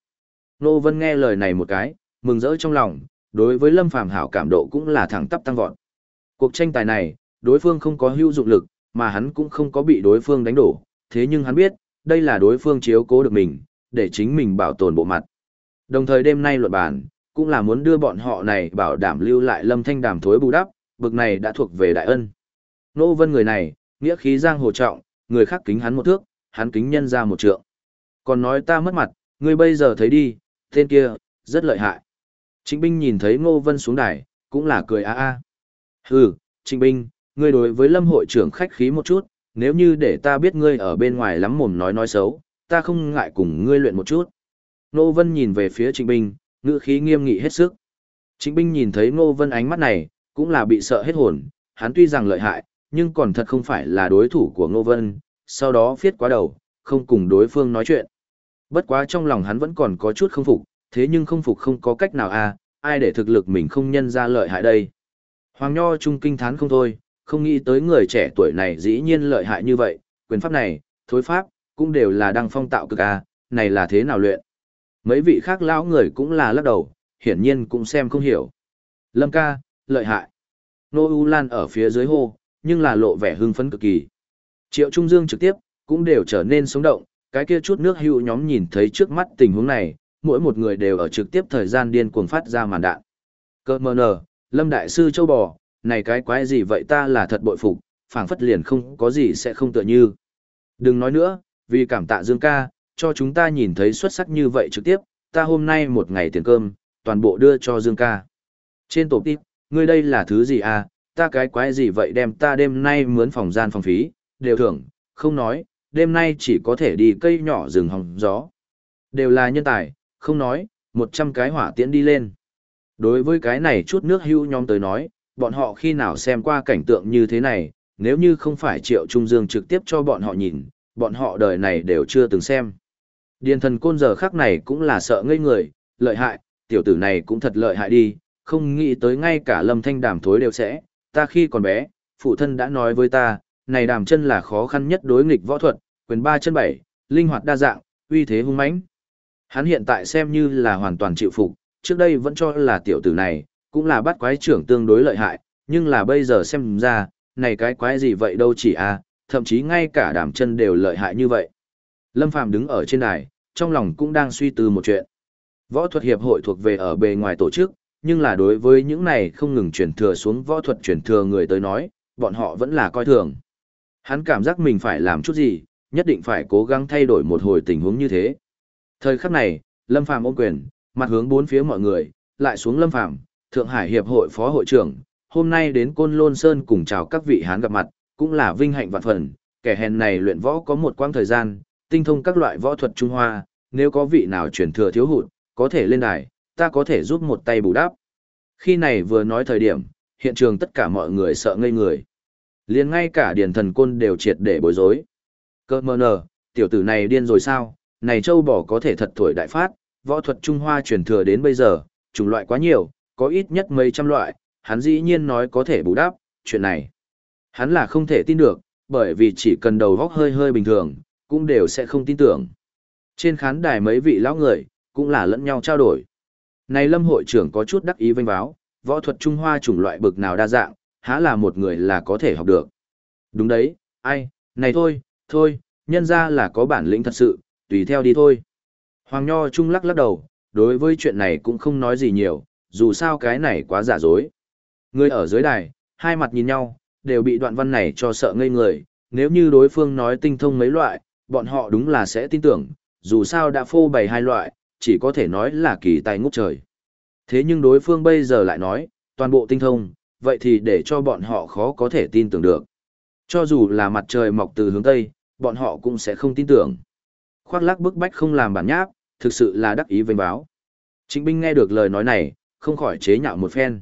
Nô Vân nghe lời này một cái, mừng rỡ trong lòng, đối với Lâm Phàm hảo cảm độ cũng là thẳng tắp tăng vọt. Cuộc tranh tài này, đối phương không có hữu dụng lực, mà hắn cũng không có bị đối phương đánh đổ, thế nhưng hắn biết, đây là đối phương chiếu cố được mình, để chính mình bảo tồn bộ mặt. Đồng thời đêm nay luận bàn, cũng là muốn đưa bọn họ này bảo đảm lưu lại Lâm Thanh Đàm thối bù đắp, bực này đã thuộc về đại ân. Nô Vân người này, nghĩa khí giang hồ trọng, người khác kính hắn một thước, hắn kính nhân ra một trượng. Còn nói ta mất mặt, ngươi bây giờ thấy đi, tên kia, rất lợi hại. Trịnh binh nhìn thấy Ngô Vân xuống đài, cũng là cười a a. Hừ, Trịnh binh, ngươi đối với lâm hội trưởng khách khí một chút, nếu như để ta biết ngươi ở bên ngoài lắm mồm nói nói xấu, ta không ngại cùng ngươi luyện một chút. Ngô Vân nhìn về phía Trịnh binh, ngữ khí nghiêm nghị hết sức. Trịnh binh nhìn thấy Ngô Vân ánh mắt này, cũng là bị sợ hết hồn, hắn tuy rằng lợi hại, nhưng còn thật không phải là đối thủ của Ngô Vân, sau đó phiết quá đầu, không cùng đối phương nói chuyện. Bất quá trong lòng hắn vẫn còn có chút không phục, thế nhưng không phục không có cách nào à, ai để thực lực mình không nhân ra lợi hại đây. Hoàng Nho trung kinh thán không thôi, không nghĩ tới người trẻ tuổi này dĩ nhiên lợi hại như vậy, quyền pháp này, thối pháp, cũng đều là đăng phong tạo cực à, này là thế nào luyện? Mấy vị khác lão người cũng là lắc đầu, hiển nhiên cũng xem không hiểu. Lâm ca, lợi hại. Nô U Lan ở phía dưới hô, nhưng là lộ vẻ hưng phấn cực kỳ. Triệu Trung Dương trực tiếp, cũng đều trở nên sống động, cái kia chút nước hữu nhóm nhìn thấy trước mắt tình huống này, mỗi một người đều ở trực tiếp thời gian điên cuồng phát ra màn đạn. Cơ mờ nở, Lâm Đại Sư Châu Bò, này cái quái gì vậy ta là thật bội phục, phảng phất liền không có gì sẽ không tựa như. Đừng nói nữa, vì cảm tạ Dương ca, cho chúng ta nhìn thấy xuất sắc như vậy trực tiếp, ta hôm nay một ngày tiền cơm, toàn bộ đưa cho Dương ca. Trên tổ tiếp, ngươi đây là thứ gì à, ta cái quái gì vậy đem ta đêm nay mướn phòng gian phòng phí, đều thưởng, không nói, đêm nay chỉ có thể đi cây nhỏ rừng hòng gió. Đều là nhân tài, không nói, một trăm cái hỏa tiễn đi lên. Đối với cái này chút nước hưu nhóm tới nói, bọn họ khi nào xem qua cảnh tượng như thế này, nếu như không phải Triệu Trung Dương trực tiếp cho bọn họ nhìn, bọn họ đời này đều chưa từng xem. Điền thần côn giờ khắc này cũng là sợ ngây người, lợi hại, tiểu tử này cũng thật lợi hại đi, không nghĩ tới ngay cả lâm thanh đàm thối đều sẽ, ta khi còn bé, phụ thân đã nói với ta, này đàm chân là khó khăn nhất đối nghịch võ thuật, quyền ba chân bảy, linh hoạt đa dạng, uy thế hung mãnh. Hắn hiện tại xem như là hoàn toàn chịu phục, trước đây vẫn cho là tiểu tử này, cũng là bắt quái trưởng tương đối lợi hại, nhưng là bây giờ xem ra, này cái quái gì vậy đâu chỉ à, thậm chí ngay cả đàm chân đều lợi hại như vậy. Lâm Phàm đứng ở trên đài, trong lòng cũng đang suy tư một chuyện. Võ thuật hiệp hội thuộc về ở bề ngoài tổ chức, nhưng là đối với những này không ngừng truyền thừa xuống võ thuật truyền thừa người tới nói, bọn họ vẫn là coi thường. Hắn cảm giác mình phải làm chút gì, nhất định phải cố gắng thay đổi một hồi tình huống như thế. Thời khắc này, Lâm Phàm ôm quyền, mặt hướng bốn phía mọi người, lại xuống Lâm Phàm, Thượng Hải Hiệp hội Phó hội trưởng, hôm nay đến Côn Lôn Sơn cùng chào các vị hán gặp mặt, cũng là vinh hạnh vạn phần, kẻ hèn này luyện võ có một quãng thời gian, tinh thông các loại võ thuật Trung Hoa, nếu có vị nào truyền thừa thiếu hụt, có thể lên đài, ta có thể giúp một tay bù đắp. Khi này vừa nói thời điểm, hiện trường tất cả mọi người sợ ngây người. liền ngay cả điền thần côn đều triệt để bối rối. Cơ mờ nờ, tiểu tử này điên rồi sao, này châu bò có thể thật thổi đại phát, võ thuật Trung Hoa truyền thừa đến bây giờ, chủng loại quá nhiều, có ít nhất mấy trăm loại, hắn dĩ nhiên nói có thể bù đắp, chuyện này. Hắn là không thể tin được, bởi vì chỉ cần đầu góc hơi hơi bình thường, cũng đều sẽ không tin tưởng. Trên khán đài mấy vị lão người, cũng là lẫn nhau trao đổi. Này lâm hội trưởng có chút đắc ý vinh báo, võ thuật Trung Hoa chủng loại bực nào đa dạng, há là một người là có thể học được. Đúng đấy, ai, này thôi, thôi, nhân ra là có bản lĩnh thật sự, tùy theo đi thôi. Hoàng Nho Trung lắc lắc đầu, đối với chuyện này cũng không nói gì nhiều, dù sao cái này quá giả dối. Người ở dưới đài, hai mặt nhìn nhau, đều bị đoạn văn này cho sợ ngây người, nếu như đối phương nói tinh thông mấy loại, bọn họ đúng là sẽ tin tưởng, dù sao đã phô bày hai loại, chỉ có thể nói là kỳ tài ngút trời. Thế nhưng đối phương bây giờ lại nói, toàn bộ tinh thông, vậy thì để cho bọn họ khó có thể tin tưởng được. Cho dù là mặt trời mọc từ hướng Tây, bọn họ cũng sẽ không tin tưởng. Khoác lác bức bách không làm bản nháp, thực sự là đắc ý vênh báo. Trịnh binh nghe được lời nói này, không khỏi chế nhạo một phen.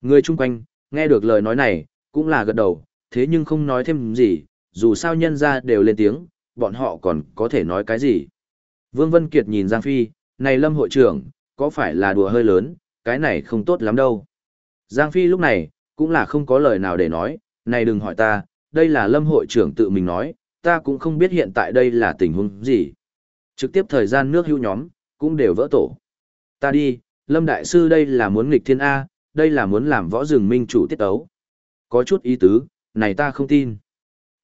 Người chung quanh, nghe được lời nói này, cũng là gật đầu, thế nhưng không nói thêm gì, dù sao nhân ra đều lên tiếng, bọn họ còn có thể nói cái gì. Vương Vân Kiệt nhìn Giang Phi, này lâm hội trưởng, có phải là đùa hơi lớn, cái này không tốt lắm đâu. Giang Phi lúc này, cũng là không có lời nào để nói, này đừng hỏi ta, đây là lâm hội trưởng tự mình nói, ta cũng không biết hiện tại đây là tình huống gì. Trực tiếp thời gian nước hưu nhóm, cũng đều vỡ tổ. Ta đi, lâm đại sư đây là muốn nghịch thiên A, đây là muốn làm võ rừng minh chủ tiết ấu. Có chút ý tứ, này ta không tin.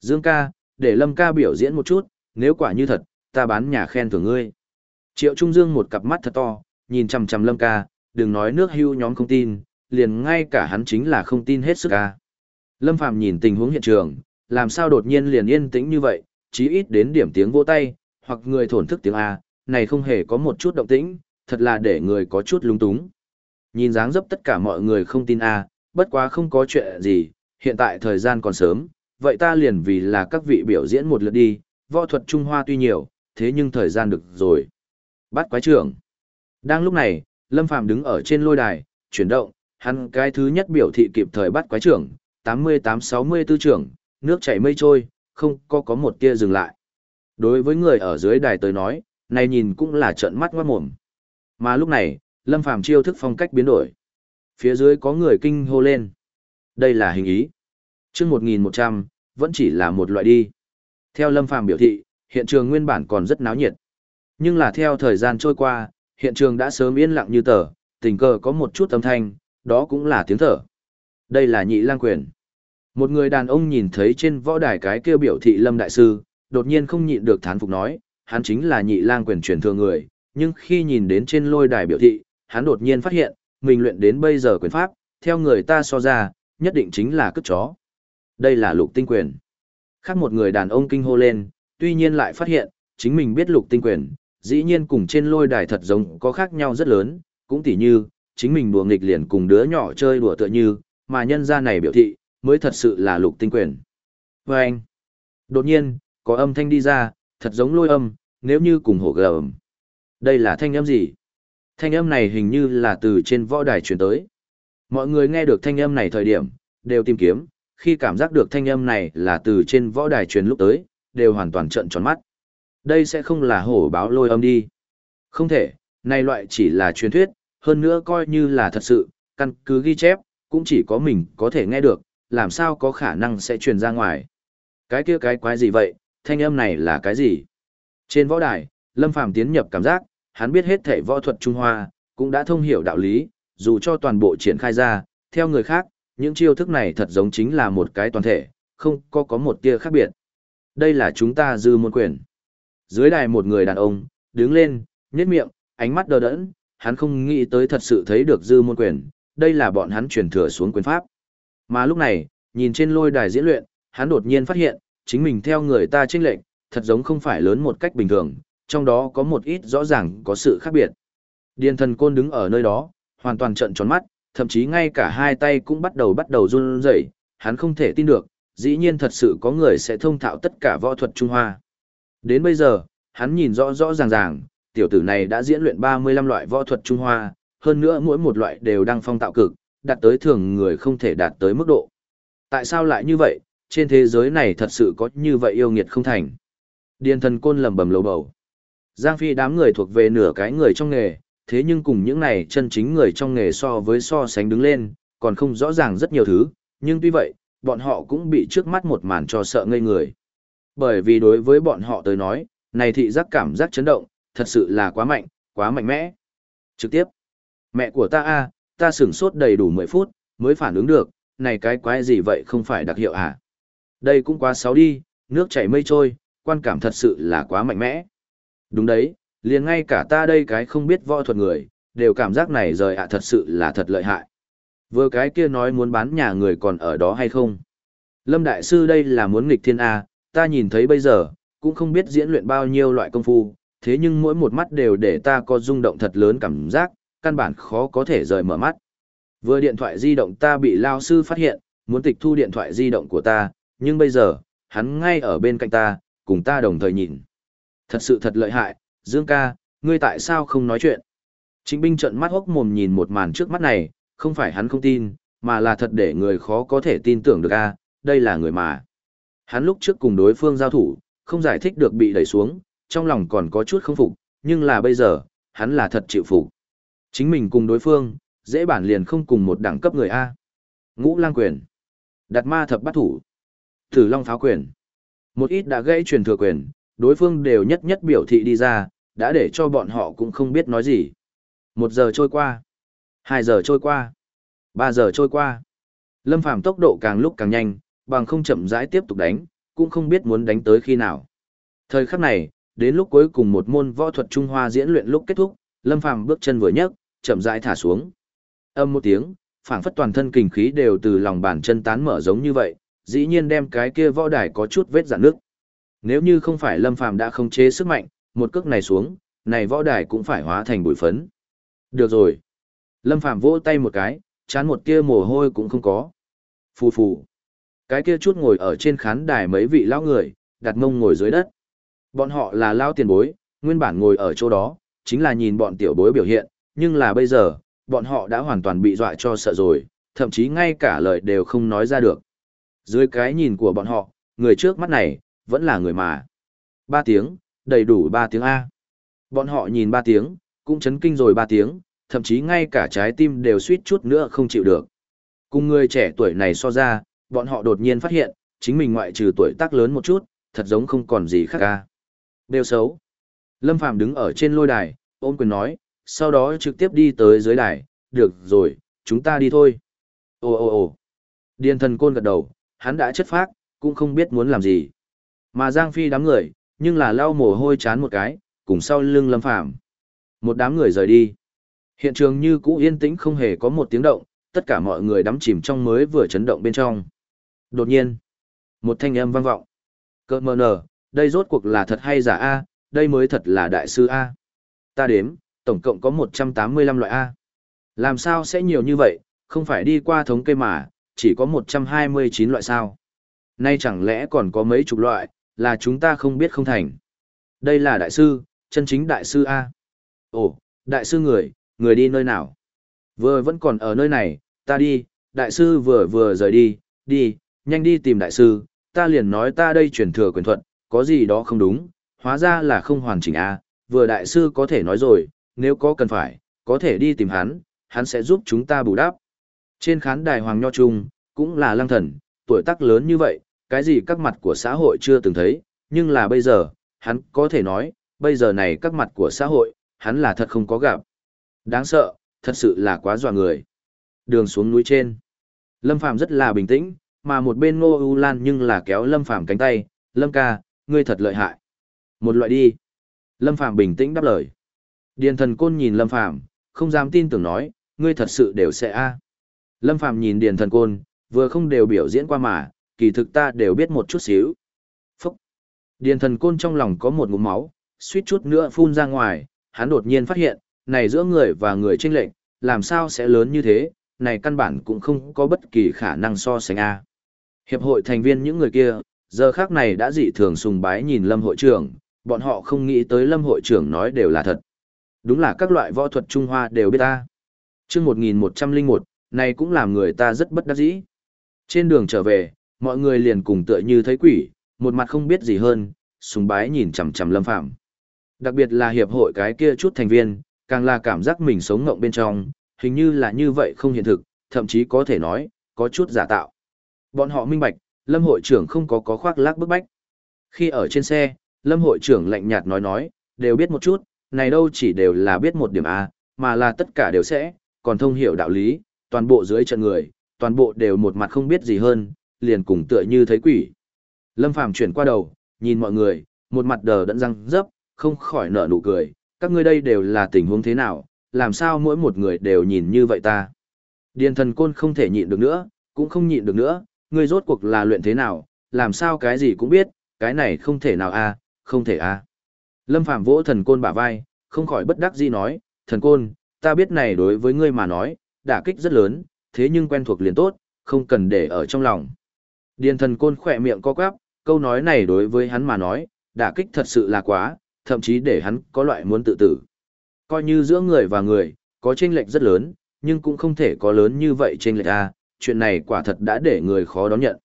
Dương ca, để lâm ca biểu diễn một chút, nếu quả như thật, ta bán nhà khen thưởng ngươi. Triệu Trung Dương một cặp mắt thật to, nhìn chằm chằm Lâm ca, đừng nói nước hưu nhóm không tin, liền ngay cả hắn chính là không tin hết sức ca. Lâm Phàm nhìn tình huống hiện trường, làm sao đột nhiên liền yên tĩnh như vậy, chí ít đến điểm tiếng vỗ tay, hoặc người thổn thức tiếng A, này không hề có một chút động tĩnh, thật là để người có chút lung túng. Nhìn dáng dấp tất cả mọi người không tin A, bất quá không có chuyện gì, hiện tại thời gian còn sớm, vậy ta liền vì là các vị biểu diễn một lượt đi, võ thuật Trung Hoa tuy nhiều, thế nhưng thời gian được rồi. Bắt quái trưởng. Đang lúc này, Lâm Phàm đứng ở trên lôi đài, chuyển động, hắn cái thứ nhất biểu thị kịp thời bắt quái trưởng, 88-64 trưởng, nước chảy mây trôi, không có có một tia dừng lại. Đối với người ở dưới đài tới nói, này nhìn cũng là trợn mắt ngoát mồm. Mà lúc này, Lâm Phàm chiêu thức phong cách biến đổi. Phía dưới có người kinh hô lên. Đây là hình ý. Trước 1100, vẫn chỉ là một loại đi. Theo Lâm Phàm biểu thị, hiện trường nguyên bản còn rất náo nhiệt. Nhưng là theo thời gian trôi qua, hiện trường đã sớm yên lặng như tờ, tình cờ có một chút âm thanh, đó cũng là tiếng thở. Đây là nhị lang quyền. Một người đàn ông nhìn thấy trên võ đài cái kia biểu thị lâm đại sư, đột nhiên không nhịn được thán phục nói, hắn chính là nhị lang quyền truyền thừa người, nhưng khi nhìn đến trên lôi đài biểu thị, hắn đột nhiên phát hiện, mình luyện đến bây giờ quyền pháp, theo người ta so ra, nhất định chính là cướp chó. Đây là lục tinh quyền. Khác một người đàn ông kinh hô lên, tuy nhiên lại phát hiện, chính mình biết lục tinh quyền, dĩ nhiên cùng trên lôi đài thật giống có khác nhau rất lớn, cũng tỉ như, chính mình đùa nghịch liền cùng đứa nhỏ chơi đùa tựa như, mà nhân gia này biểu thị, mới thật sự là lục tinh quyền. Và anh, đột nhiên, có âm thanh đi ra, thật giống lôi âm, nếu như cùng hổ gầm. Đây là thanh âm gì? Thanh âm này hình như là từ trên võ đài truyền tới. Mọi người nghe được thanh âm này thời điểm, đều tìm kiếm, khi cảm giác được thanh âm này là từ trên võ đài truyền lúc tới, đều hoàn toàn trợn tròn mắt. Đây sẽ không là hổ báo lôi âm đi. Không thể, này loại chỉ là truyền thuyết, hơn nữa coi như là thật sự, căn cứ ghi chép, cũng chỉ có mình có thể nghe được, làm sao có khả năng sẽ truyền ra ngoài. Cái kia cái quái gì vậy, thanh âm này là cái gì? Trên võ đài, Lâm Phàm tiến nhập cảm giác, hắn biết hết thể võ thuật Trung Hoa, cũng đã thông hiểu đạo lý, dù cho toàn bộ triển khai ra, theo người khác, những chiêu thức này thật giống chính là một cái toàn thể, không có có một tia khác biệt. Đây là chúng ta dư môn quyền. Dưới đài một người đàn ông, đứng lên, nhếch miệng, ánh mắt đờ đẫn, hắn không nghĩ tới thật sự thấy được dư môn quyền, đây là bọn hắn truyền thừa xuống quyền pháp. Mà lúc này, nhìn trên lôi đài diễn luyện, hắn đột nhiên phát hiện, chính mình theo người ta chênh lệch, thật giống không phải lớn một cách bình thường, trong đó có một ít rõ ràng có sự khác biệt. Điền thần côn đứng ở nơi đó, hoàn toàn trợn tròn mắt, thậm chí ngay cả hai tay cũng bắt đầu bắt đầu run rẩy, hắn không thể tin được, dĩ nhiên thật sự có người sẽ thông thạo tất cả võ thuật Trung Hoa. Đến bây giờ, hắn nhìn rõ rõ ràng ràng, tiểu tử này đã diễn luyện 35 loại võ thuật Trung Hoa, hơn nữa mỗi một loại đều đang phong tạo cực, đạt tới thường người không thể đạt tới mức độ. Tại sao lại như vậy, trên thế giới này thật sự có như vậy yêu nghiệt không thành? Điền thần côn lầm bầm lầu bầu. Giang Phi đám người thuộc về nửa cái người trong nghề, thế nhưng cùng những này chân chính người trong nghề so với so sánh đứng lên, còn không rõ ràng rất nhiều thứ, nhưng tuy vậy, bọn họ cũng bị trước mắt một màn cho sợ ngây người. Bởi vì đối với bọn họ tới nói, này thị giác cảm giác chấn động, thật sự là quá mạnh, quá mạnh mẽ. Trực tiếp, mẹ của ta a, ta sửng sốt đầy đủ 10 phút, mới phản ứng được, này cái quái gì vậy không phải đặc hiệu à? Đây cũng quá xấu đi, nước chảy mây trôi, quan cảm thật sự là quá mạnh mẽ. Đúng đấy, liền ngay cả ta đây cái không biết võ thuật người, đều cảm giác này rời ạ thật sự là thật lợi hại. Vừa cái kia nói muốn bán nhà người còn ở đó hay không? Lâm Đại Sư đây là muốn nghịch thiên A, ta nhìn thấy bây giờ, cũng không biết diễn luyện bao nhiêu loại công phu, thế nhưng mỗi một mắt đều để ta có rung động thật lớn cảm giác, căn bản khó có thể rời mở mắt. Vừa điện thoại di động ta bị lao sư phát hiện, muốn tịch thu điện thoại di động của ta, nhưng bây giờ, hắn ngay ở bên cạnh ta, cùng ta đồng thời nhìn. Thật sự thật lợi hại, Dương ca, ngươi tại sao không nói chuyện? Trịnh binh trận mắt hốc mồm nhìn một màn trước mắt này, không phải hắn không tin, mà là thật để người khó có thể tin tưởng được a, đây là người mà. Hắn lúc trước cùng đối phương giao thủ, không giải thích được bị đẩy xuống, trong lòng còn có chút không phục, nhưng là bây giờ, hắn là thật chịu phục. Chính mình cùng đối phương, dễ bản liền không cùng một đẳng cấp người A. Ngũ lang quyền. Đặt ma thập bắt thủ. thử long pháo quyền. Một ít đã gãy truyền thừa quyền, đối phương đều nhất nhất biểu thị đi ra, đã để cho bọn họ cũng không biết nói gì. Một giờ trôi qua. Hai giờ trôi qua. Ba giờ trôi qua. Lâm Phàm tốc độ càng lúc càng nhanh, bằng không chậm rãi tiếp tục đánh, cũng không biết muốn đánh tới khi nào. Thời khắc này, đến lúc cuối cùng một môn võ thuật Trung Hoa diễn luyện lúc kết thúc, Lâm Phàm bước chân vừa nhấc, chậm rãi thả xuống. Âm một tiếng, phảng phất toàn thân kình khí đều từ lòng bàn chân tán mở giống như vậy, dĩ nhiên đem cái kia võ đài có chút vết rạn nước. Nếu như không phải Lâm Phàm đã không chế sức mạnh, một cước này xuống, này võ đài cũng phải hóa thành bụi phấn. Được rồi. Lâm Phàm vỗ tay một cái, chán một kia mồ hôi cũng không có. Phù phù. Cái kia chút ngồi ở trên khán đài mấy vị lão người, đặt mông ngồi dưới đất. Bọn họ là lao tiền bối, nguyên bản ngồi ở chỗ đó, chính là nhìn bọn tiểu bối biểu hiện, nhưng là bây giờ, bọn họ đã hoàn toàn bị dọa cho sợ rồi, thậm chí ngay cả lời đều không nói ra được. Dưới cái nhìn của bọn họ, người trước mắt này, vẫn là người mà. Ba tiếng, đầy đủ ba tiếng A. Bọn họ nhìn ba tiếng, cũng chấn kinh rồi ba tiếng, thậm chí ngay cả trái tim đều suýt chút nữa không chịu được. Cùng người trẻ tuổi này so ra, bọn họ đột nhiên phát hiện, chính mình ngoại trừ tuổi tác lớn một chút, thật giống không còn gì khác ca. Đều xấu. Lâm Phàm đứng ở trên lôi đài, ôm quyền nói, sau đó trực tiếp đi tới dưới đài, được rồi, chúng ta đi thôi. Ồ ồ ồ. Điền thần côn gật đầu, hắn đã chất phác, cũng không biết muốn làm gì. Mà Giang Phi đám người, nhưng là lau mồ hôi chán một cái, cùng sau lưng Lâm phạm. Một đám người rời đi. Hiện trường như cũ yên tĩnh không hề có một tiếng động, tất cả mọi người đắm chìm trong mới vừa chấn động bên trong. Đột nhiên, một thanh âm vang vọng. Cơ mờ nở, đây rốt cuộc là thật hay giả A, đây mới thật là đại sư A. Ta đếm, tổng cộng có 185 loại A. Làm sao sẽ nhiều như vậy, không phải đi qua thống kê mà, chỉ có 129 loại sao. Nay chẳng lẽ còn có mấy chục loại, là chúng ta không biết không thành. Đây là đại sư, chân chính đại sư A. Ồ, đại sư người, người đi nơi nào? Vừa vẫn còn ở nơi này, ta đi, đại sư vừa vừa rời đi, đi, nhanh đi tìm đại sư, ta liền nói ta đây truyền thừa quyền thuận, có gì đó không đúng, hóa ra là không hoàn chỉnh a. vừa đại sư có thể nói rồi, nếu có cần phải, có thể đi tìm hắn, hắn sẽ giúp chúng ta bù đắp. Trên khán đài Hoàng Nho Trung, cũng là lăng thần, tuổi tác lớn như vậy, cái gì các mặt của xã hội chưa từng thấy, nhưng là bây giờ, hắn có thể nói, bây giờ này các mặt của xã hội, hắn là thật không có gặp. Đáng sợ, thật sự là quá dọa người. Đường xuống núi trên. Lâm Phàm rất là bình tĩnh, mà một bên Ngô U Lan nhưng là kéo Lâm Phàm cánh tay, "Lâm ca, ngươi thật lợi hại." "Một loại đi." Lâm Phàm bình tĩnh đáp lời. Điền Thần Côn nhìn Lâm Phàm, không dám tin tưởng nói, "Ngươi thật sự đều sẽ a?" Lâm Phàm nhìn Điền Thần Côn, vừa không đều biểu diễn qua mà, kỳ thực ta đều biết một chút xíu. Phúc! Điền Thần Côn trong lòng có một ngụm máu, suýt chút nữa phun ra ngoài, hắn đột nhiên phát hiện, này giữa người và người trinh lệnh, làm sao sẽ lớn như thế, này căn bản cũng không có bất kỳ khả năng so sánh a. Hiệp hội thành viên những người kia, giờ khác này đã dị thường sùng bái nhìn Lâm hội trưởng, bọn họ không nghĩ tới Lâm hội trưởng nói đều là thật. Đúng là các loại võ thuật Trung Hoa đều biết ta. Trước 1101, này cũng làm người ta rất bất đắc dĩ. Trên đường trở về, mọi người liền cùng tựa như thấy quỷ, một mặt không biết gì hơn, sùng bái nhìn chằm chằm Lâm Phạm. Đặc biệt là hiệp hội cái kia chút thành viên, càng là cảm giác mình sống ngộng bên trong, hình như là như vậy không hiện thực, thậm chí có thể nói, có chút giả tạo. Bọn họ minh bạch, Lâm hội trưởng không có có khoác lác bức bách. Khi ở trên xe, Lâm hội trưởng lạnh nhạt nói nói, đều biết một chút, này đâu chỉ đều là biết một điểm A, mà là tất cả đều sẽ, còn thông hiểu đạo lý, toàn bộ dưới trận người, toàn bộ đều một mặt không biết gì hơn, liền cùng tựa như thấy quỷ. Lâm Phàm chuyển qua đầu, nhìn mọi người, một mặt đờ đẫn răng dấp, không khỏi nở nụ cười, các ngươi đây đều là tình huống thế nào, làm sao mỗi một người đều nhìn như vậy ta. Điền thần côn không thể nhịn được nữa, cũng không nhịn được nữa, ngươi rốt cuộc là luyện thế nào, làm sao cái gì cũng biết, cái này không thể nào a, không thể a. Lâm Phàm vỗ thần côn bả vai, không khỏi bất đắc dĩ nói, thần côn, ta biết này đối với ngươi mà nói, đả kích rất lớn, thế nhưng quen thuộc liền tốt, không cần để ở trong lòng. Điền thần côn khỏe miệng co quắp, câu nói này đối với hắn mà nói, đả kích thật sự là quá, thậm chí để hắn có loại muốn tự tử. Coi như giữa người và người, có chênh lệch rất lớn, nhưng cũng không thể có lớn như vậy chênh lệch a, chuyện này quả thật đã để người khó đón nhận.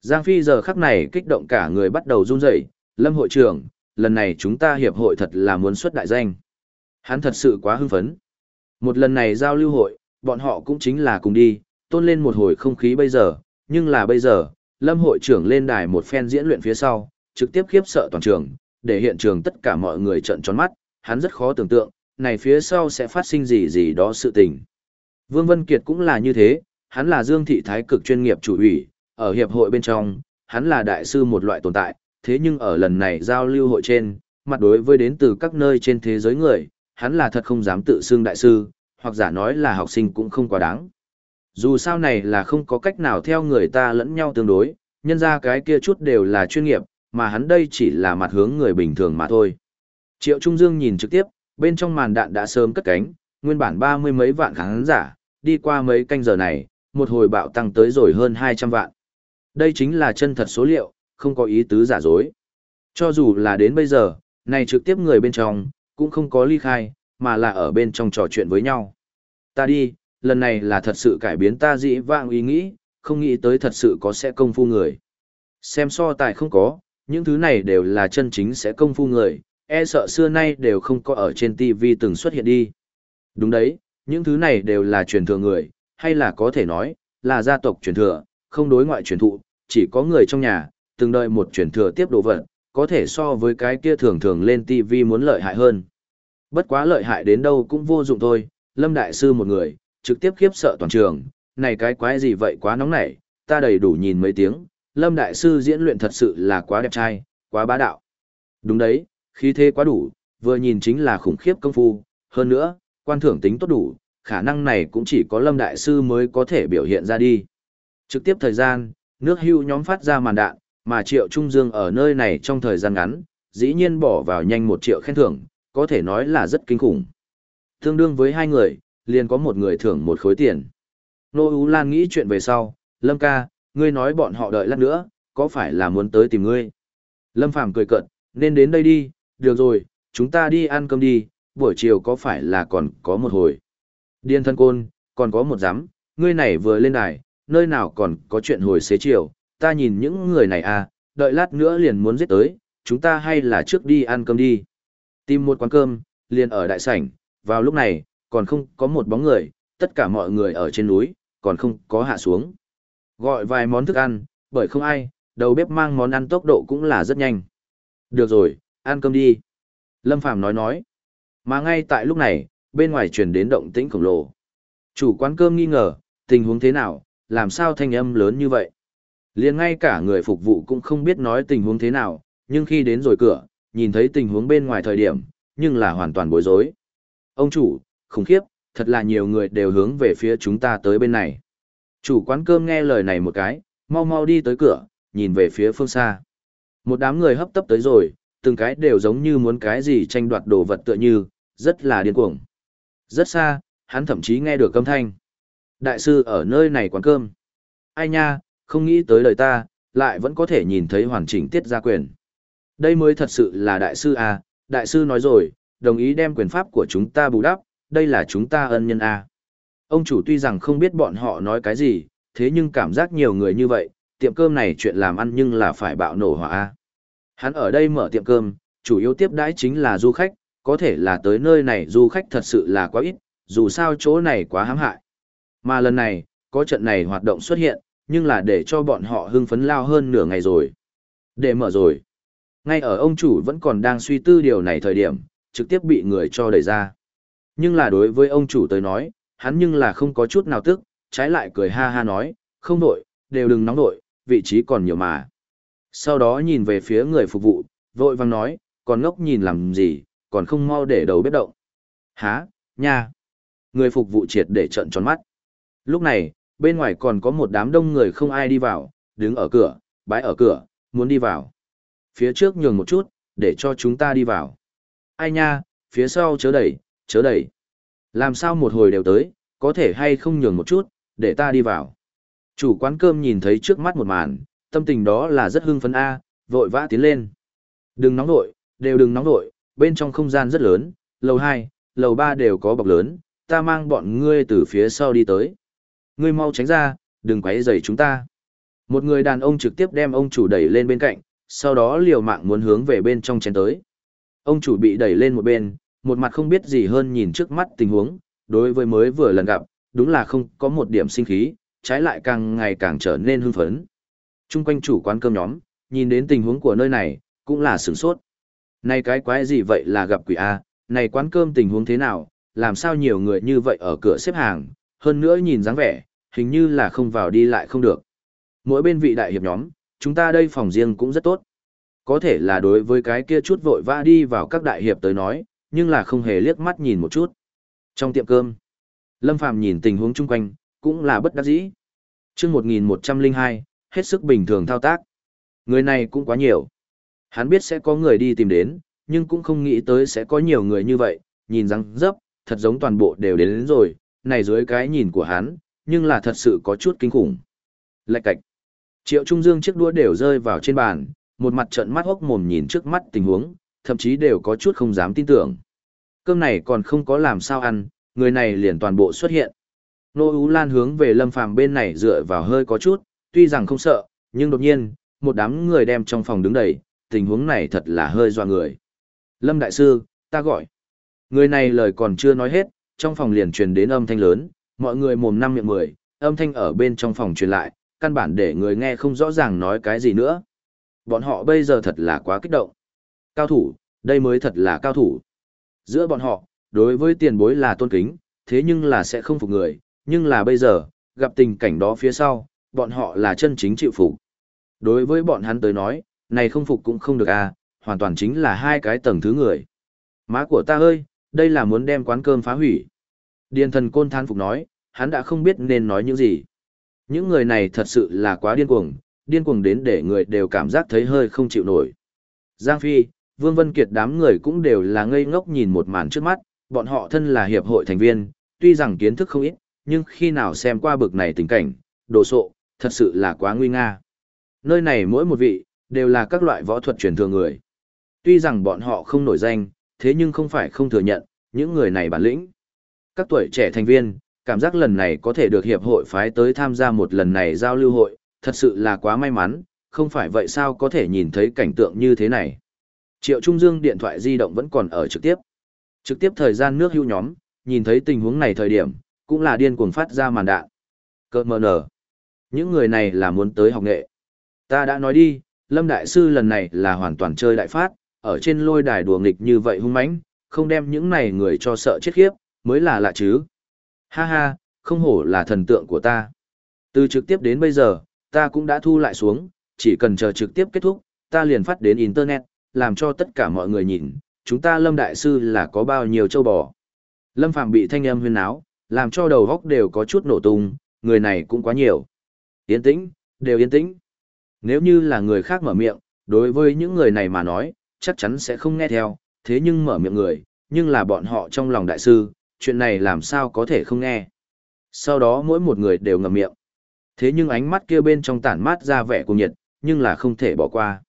Giang Phi giờ khắc này kích động cả người bắt đầu run rẩy, Lâm hội trưởng, lần này chúng ta hiệp hội thật là muốn xuất đại danh. Hắn thật sự quá hưng phấn. Một lần này giao lưu hội, bọn họ cũng chính là cùng đi, tôn lên một hồi không khí bây giờ, nhưng là bây giờ, Lâm hội trưởng lên đài một phen diễn luyện phía sau, trực tiếp khiếp sợ toàn trường, để hiện trường tất cả mọi người trợn tròn mắt, hắn rất khó tưởng tượng, này phía sau sẽ phát sinh gì gì đó sự tình. Vương Vân Kiệt cũng là như thế, hắn là Dương Thị Thái cực chuyên nghiệp chủ ủy, ở hiệp hội bên trong, hắn là đại sư một loại tồn tại, thế nhưng ở lần này giao lưu hội trên, mặt đối với đến từ các nơi trên thế giới người, hắn là thật không dám tự xưng đại sư, hoặc giả nói là học sinh cũng không quá đáng. Dù sao này là không có cách nào theo người ta lẫn nhau tương đối, nhân ra cái kia chút đều là chuyên nghiệp, mà hắn đây chỉ là mặt hướng người bình thường mà thôi. Triệu Trung Dương nhìn trực tiếp, bên trong màn đạn đã sớm cất cánh, nguyên bản ba mươi mấy vạn khán giả, đi qua mấy canh giờ này, một hồi bạo tăng tới rồi hơn 200 vạn. Đây chính là chân thật số liệu, không có ý tứ giả dối. Cho dù là đến bây giờ, này trực tiếp người bên trong, cũng không có ly khai, mà là ở bên trong trò chuyện với nhau. Ta đi, lần này là thật sự cải biến ta dĩ vãng ý nghĩ, không nghĩ tới thật sự có sẽ công phu người. Xem so tài không có, những thứ này đều là chân chính sẽ công phu người, e sợ xưa nay đều không có ở trên TV từng xuất hiện đi. Đúng đấy, những thứ này đều là truyền thừa người, hay là có thể nói, là gia tộc truyền thừa, không đối ngoại truyền thụ, chỉ có người trong nhà, từng đợi một truyền thừa tiếp đồ vật, có thể so với cái kia thường thường lên TV muốn lợi hại hơn. Bất quá lợi hại đến đâu cũng vô dụng thôi, Lâm Đại Sư một người, trực tiếp khiếp sợ toàn trường, này cái quái gì vậy quá nóng nảy, ta đầy đủ nhìn mấy tiếng, Lâm Đại Sư diễn luyện thật sự là quá đẹp trai, quá bá đạo. Đúng đấy, khí thế quá đủ, vừa nhìn chính là khủng khiếp công phu, hơn nữa, quan thưởng tính tốt đủ, khả năng này cũng chỉ có Lâm Đại Sư mới có thể biểu hiện ra đi. Trực tiếp thời gian, nước hưu nhóm phát ra màn đạn, mà Triệu Trung Dương ở nơi này trong thời gian ngắn, dĩ nhiên bỏ vào nhanh một triệu khen thưởng, có thể nói là rất kinh khủng. Tương đương với hai người, liền có một người thưởng một khối tiền. Nô Ú Lan nghĩ chuyện về sau, Lâm ca, ngươi nói bọn họ đợi lát nữa, có phải là muốn tới tìm ngươi? Lâm Phàm cười cợt, nên đến đây đi, được rồi, chúng ta đi ăn cơm đi, buổi chiều có phải là còn có một hồi. Điên thân côn, còn có một giám, ngươi này vừa lên đài, nơi nào còn có chuyện hồi xế chiều, ta nhìn những người này à, đợi lát nữa liền muốn giết tới, chúng ta hay là trước đi ăn cơm đi. Tìm một quán cơm, liền ở đại sảnh, vào lúc này, còn không có một bóng người, tất cả mọi người ở trên núi, còn không có hạ xuống. Gọi vài món thức ăn, bởi không ai, đầu bếp mang món ăn tốc độ cũng là rất nhanh. Được rồi, ăn cơm đi. Lâm Phàm nói nói. Mà ngay tại lúc này, bên ngoài truyền đến động tĩnh khổng lồ. Chủ quán cơm nghi ngờ, tình huống thế nào, làm sao thanh âm lớn như vậy liền ngay cả người phục vụ cũng không biết nói tình huống thế nào, nhưng khi đến rồi cửa, nhìn thấy tình huống bên ngoài thời điểm, nhưng là hoàn toàn bối rối. Ông chủ, khủng khiếp, thật là nhiều người đều hướng về phía chúng ta tới bên này. Chủ quán cơm nghe lời này một cái, mau mau đi tới cửa, nhìn về phía phương xa. Một đám người hấp tấp tới rồi, từng cái đều giống như muốn cái gì tranh đoạt đồ vật tựa như, rất là điên cuồng. Rất xa, hắn thậm chí nghe được âm thanh. Đại sư ở nơi này quán cơm. Ai nha, không nghĩ tới lời ta, lại vẫn có thể nhìn thấy hoàn chỉnh tiết gia quyền. Đây mới thật sự là đại sư à, đại sư nói rồi, đồng ý đem quyền pháp của chúng ta bù đắp, đây là chúng ta ân nhân à. Ông chủ tuy rằng không biết bọn họ nói cái gì, thế nhưng cảm giác nhiều người như vậy, tiệm cơm này chuyện làm ăn nhưng là phải bạo nổ hỏa a. Hắn ở đây mở tiệm cơm, chủ yếu tiếp đãi chính là du khách, có thể là tới nơi này du khách thật sự là quá ít, dù sao chỗ này quá hãm hại. Mà lần này, có trận này hoạt động xuất hiện, nhưng là để cho bọn họ hưng phấn lao hơn nửa ngày rồi. Để mở rồi. Ngay ở ông chủ vẫn còn đang suy tư điều này thời điểm, trực tiếp bị người cho đẩy ra. Nhưng là đối với ông chủ tới nói, hắn nhưng là không có chút nào tức, trái lại cười ha ha nói, không nổi, đều đừng nóng nổi, vị trí còn nhiều mà. Sau đó nhìn về phía người phục vụ, vội vang nói, còn ngốc nhìn làm gì, còn không mau để đầu bếp động. Há, nha. Người phục vụ triệt để trận tròn mắt. Lúc này, bên ngoài còn có một đám đông người không ai đi vào, đứng ở cửa, bãi ở cửa, muốn đi vào. Phía trước nhường một chút, để cho chúng ta đi vào. Ai nha, phía sau chớ đẩy, chớ đẩy. Làm sao một hồi đều tới, có thể hay không nhường một chút, để ta đi vào. Chủ quán cơm nhìn thấy trước mắt một màn, tâm tình đó là rất hưng phấn A, vội vã tiến lên. Đừng nóng nội, đều đừng nóng nội, bên trong không gian rất lớn, lầu 2, lầu 3 đều có bọc lớn, ta mang bọn ngươi từ phía sau đi tới. Ngươi mau tránh ra, đừng quấy rầy chúng ta. Một người đàn ông trực tiếp đem ông chủ đẩy lên bên cạnh, sau đó liều mạng muốn hướng về bên trong chén tới. Ông chủ bị đẩy lên một bên, một mặt không biết gì hơn nhìn trước mắt tình huống, đối với mới vừa lần gặp, đúng là không có một điểm sinh khí, trái lại càng ngày càng trở nên hưng phấn. Trung quanh chủ quán cơm nhóm, nhìn đến tình huống của nơi này, cũng là sửng sốt. Này cái quái gì vậy là gặp quỷ A, này quán cơm tình huống thế nào, làm sao nhiều người như vậy ở cửa xếp hàng, hơn nữa nhìn dáng vẻ, hình như là không vào đi lại không được. Mỗi bên vị đại hiệp nhóm, chúng ta đây phòng riêng cũng rất tốt. Có thể là đối với cái kia chút vội vã đi vào các đại hiệp tới nói, nhưng là không hề liếc mắt nhìn một chút. Trong tiệm cơm, Lâm Phàm nhìn tình huống chung quanh, cũng là bất đắc dĩ. Chương 1102, hết sức bình thường thao tác. Người này cũng quá nhiều. Hắn biết sẽ có người đi tìm đến, nhưng cũng không nghĩ tới sẽ có nhiều người như vậy, nhìn răng dấp, thật giống toàn bộ đều đến, đến rồi, này dưới cái nhìn của hắn, nhưng là thật sự có chút kinh khủng. Lạch cạch. Triệu Trung Dương chiếc đũa đều rơi vào trên bàn, một mặt trợn mắt hốc mồm nhìn trước mắt tình huống, thậm chí đều có chút không dám tin tưởng. Cơm này còn không có làm sao ăn, người này liền toàn bộ xuất hiện. Nô Ú Lan hướng về Lâm Phàm bên này dựa vào hơi có chút, tuy rằng không sợ, nhưng đột nhiên, một đám người đem trong phòng đứng đầy, tình huống này thật là hơi doa người. Lâm Đại Sư, ta gọi. Người này lời còn chưa nói hết, trong phòng liền truyền đến âm thanh lớn, mọi người mồm năm miệng mười, âm thanh ở bên trong phòng truyền lại, căn bản để người nghe không rõ ràng nói cái gì nữa. bọn họ bây giờ thật là quá kích động. Cao thủ, đây mới thật là cao thủ. Giữa bọn họ, đối với tiền bối là tôn kính, thế nhưng là sẽ không phục người, nhưng là bây giờ, gặp tình cảnh đó phía sau, bọn họ là chân chính chịu phục. Đối với bọn hắn tới nói, này không phục cũng không được à, hoàn toàn chính là hai cái tầng thứ người. Má của ta ơi, đây là muốn đem quán cơm phá hủy. Điền thần côn thán phục nói, hắn đã không biết nên nói những gì. Những người này thật sự là quá điên cuồng, điên cuồng đến để người đều cảm giác thấy hơi không chịu nổi. Giang Phi, Vương Vân Kiệt đám người cũng đều là ngây ngốc nhìn một màn trước mắt, bọn họ thân là hiệp hội thành viên, tuy rằng kiến thức không ít, nhưng khi nào xem qua bực này tình cảnh, đồ sộ, thật sự là quá nguy nga. Nơi này mỗi một vị, đều là các loại võ thuật truyền thừa người. Tuy rằng bọn họ không nổi danh, thế nhưng không phải không thừa nhận, những người này bản lĩnh. Các tuổi trẻ thành viên, cảm giác lần này có thể được hiệp hội phái tới tham gia một lần này giao lưu hội, thật sự là quá may mắn, không phải vậy sao có thể nhìn thấy cảnh tượng như thế này. Triệu Trung Dương điện thoại di động vẫn còn ở trực tiếp. Trực tiếp thời gian nước hưu nhóm, nhìn thấy tình huống này thời điểm, cũng là điên cuồng phát ra màn đạn. Cơ mờ nở. Những người này là muốn tới học nghệ. Ta đã nói đi, Lâm Đại Sư lần này là hoàn toàn chơi đại phát, ở trên lôi đài đùa nghịch như vậy hung mãnh, không đem những này người cho sợ chết khiếp, mới là lạ chứ. Ha ha, không hổ là thần tượng của ta. Từ trực tiếp đến bây giờ, ta cũng đã thu lại xuống, chỉ cần chờ trực tiếp kết thúc, ta liền phát đến Internet, làm cho tất cả mọi người nhìn, chúng ta Lâm Đại Sư là có bao nhiêu châu bò. Lâm Phạm bị thanh âm huyên áo, làm cho đầu góc đều có chút nổ tung, người này cũng quá nhiều. Yên tĩnh, đều yên tĩnh. Nếu như là người khác mở miệng, đối với những người này mà nói, chắc chắn sẽ không nghe theo, thế nhưng mở miệng người, nhưng là bọn họ trong lòng đại sư, chuyện này làm sao có thể không nghe. Sau đó mỗi một người đều ngậm miệng. Thế nhưng ánh mắt kia bên trong tản mát ra vẻ cùng nhiệt, nhưng là không thể bỏ qua.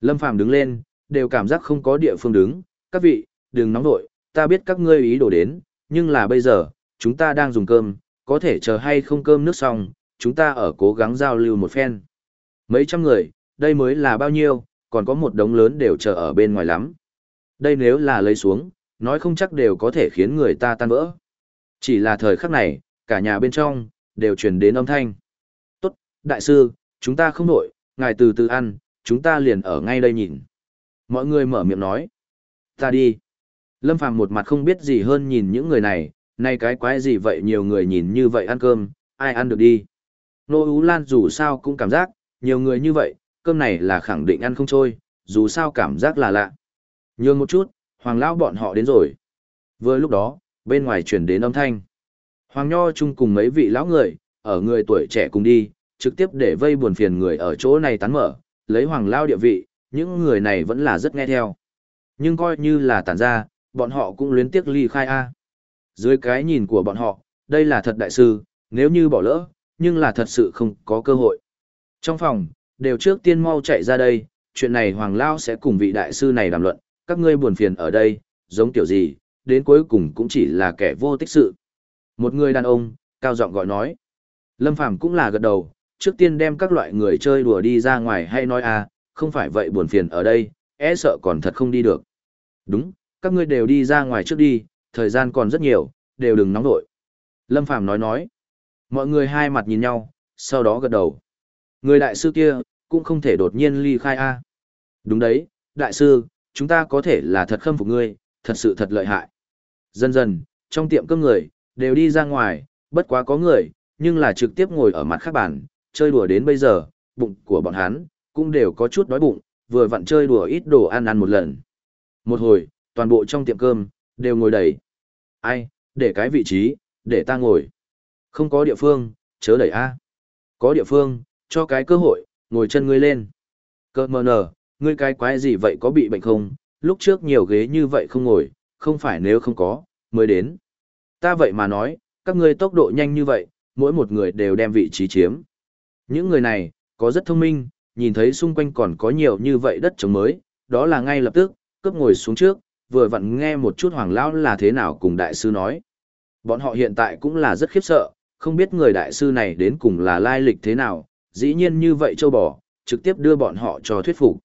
Lâm Phàm đứng lên, đều cảm giác không có địa phương đứng, các vị, đừng nóng nội, ta biết các ngươi ý đồ đến, nhưng là bây giờ, chúng ta đang dùng cơm, có thể chờ hay không cơm nước xong, chúng ta ở cố gắng giao lưu một phen. Mấy trăm người, đây mới là bao nhiêu, còn có một đống lớn đều chờ ở bên ngoài lắm. Đây nếu là lấy xuống, nói không chắc đều có thể khiến người ta tan vỡ. Chỉ là thời khắc này, cả nhà bên trong, đều truyền đến âm thanh. Tốt, đại sư, chúng ta không nổi, ngài từ từ ăn, chúng ta liền ở ngay đây nhìn. Mọi người mở miệng nói. Ta đi. Lâm Phàm một mặt không biết gì hơn nhìn những người này, nay cái quái gì vậy nhiều người nhìn như vậy ăn cơm, ai ăn được đi. Nô Ú Lan dù sao cũng cảm giác, nhiều người như vậy, cơm này là khẳng định ăn không trôi, dù sao cảm giác là lạ. Nhường một chút, Hoàng Lão bọn họ đến rồi. Vừa lúc đó, bên ngoài truyền đến âm thanh. Hoàng Nho chung cùng mấy vị lão người, ở người tuổi trẻ cùng đi, trực tiếp để vây buồn phiền người ở chỗ này tán mở, lấy Hoàng Lão địa vị, những người này vẫn là rất nghe theo. Nhưng coi như là tản ra, bọn họ cũng luyến tiếc ly khai A. Dưới cái nhìn của bọn họ, đây là thật đại sư, nếu như bỏ lỡ, nhưng là thật sự không có cơ hội. Trong phòng, đều trước tiên mau chạy ra đây, chuyện này Hoàng Lao sẽ cùng vị đại sư này đàm luận, các ngươi buồn phiền ở đây, giống kiểu gì, đến cuối cùng cũng chỉ là kẻ vô tích sự. Một người đàn ông, cao giọng gọi nói. Lâm Phàm cũng là gật đầu, trước tiên đem các loại người chơi đùa đi ra ngoài hay nói à, không phải vậy buồn phiền ở đây, e sợ còn thật không đi được. Đúng, các ngươi đều đi ra ngoài trước đi, thời gian còn rất nhiều, đều đừng nóng nổi. Lâm Phàm nói nói. Mọi người hai mặt nhìn nhau, sau đó gật đầu. Người đại sư kia, cũng không thể đột nhiên ly khai a. Đúng đấy, đại sư, chúng ta có thể là thật khâm phục ngươi, thật sự thật lợi hại. Dần dần, trong tiệm cơm người, đều đi ra ngoài, bất quá có người, nhưng là trực tiếp ngồi ở mặt khác bàn, chơi đùa đến bây giờ, bụng của bọn hắn, cũng đều có chút đói bụng, vừa vặn chơi đùa ít đồ ăn ăn một lần. Một hồi, toàn bộ trong tiệm cơm, đều ngồi đầy. Ai, để cái vị trí, để ta ngồi. Không có địa phương, chớ đẩy A. Có địa phương, cho cái cơ hội, ngồi chân ngươi lên. Cơ mờ nở, ngươi cái quái gì vậy có bị bệnh không? Lúc trước nhiều ghế như vậy không ngồi, không phải nếu không có, mới đến. Ta vậy mà nói, các ngươi tốc độ nhanh như vậy, mỗi một người đều đem vị trí chiếm. Những người này, có rất thông minh, nhìn thấy xung quanh còn có nhiều như vậy đất trống mới, đó là ngay lập tức, cướp ngồi xuống trước, vừa vặn nghe một chút hoàng lão là thế nào cùng đại sư nói. Bọn họ hiện tại cũng là rất khiếp sợ, không biết người đại sư này đến cùng là lai lịch thế nào, dĩ nhiên như vậy châu bò, trực tiếp đưa bọn họ cho thuyết phục.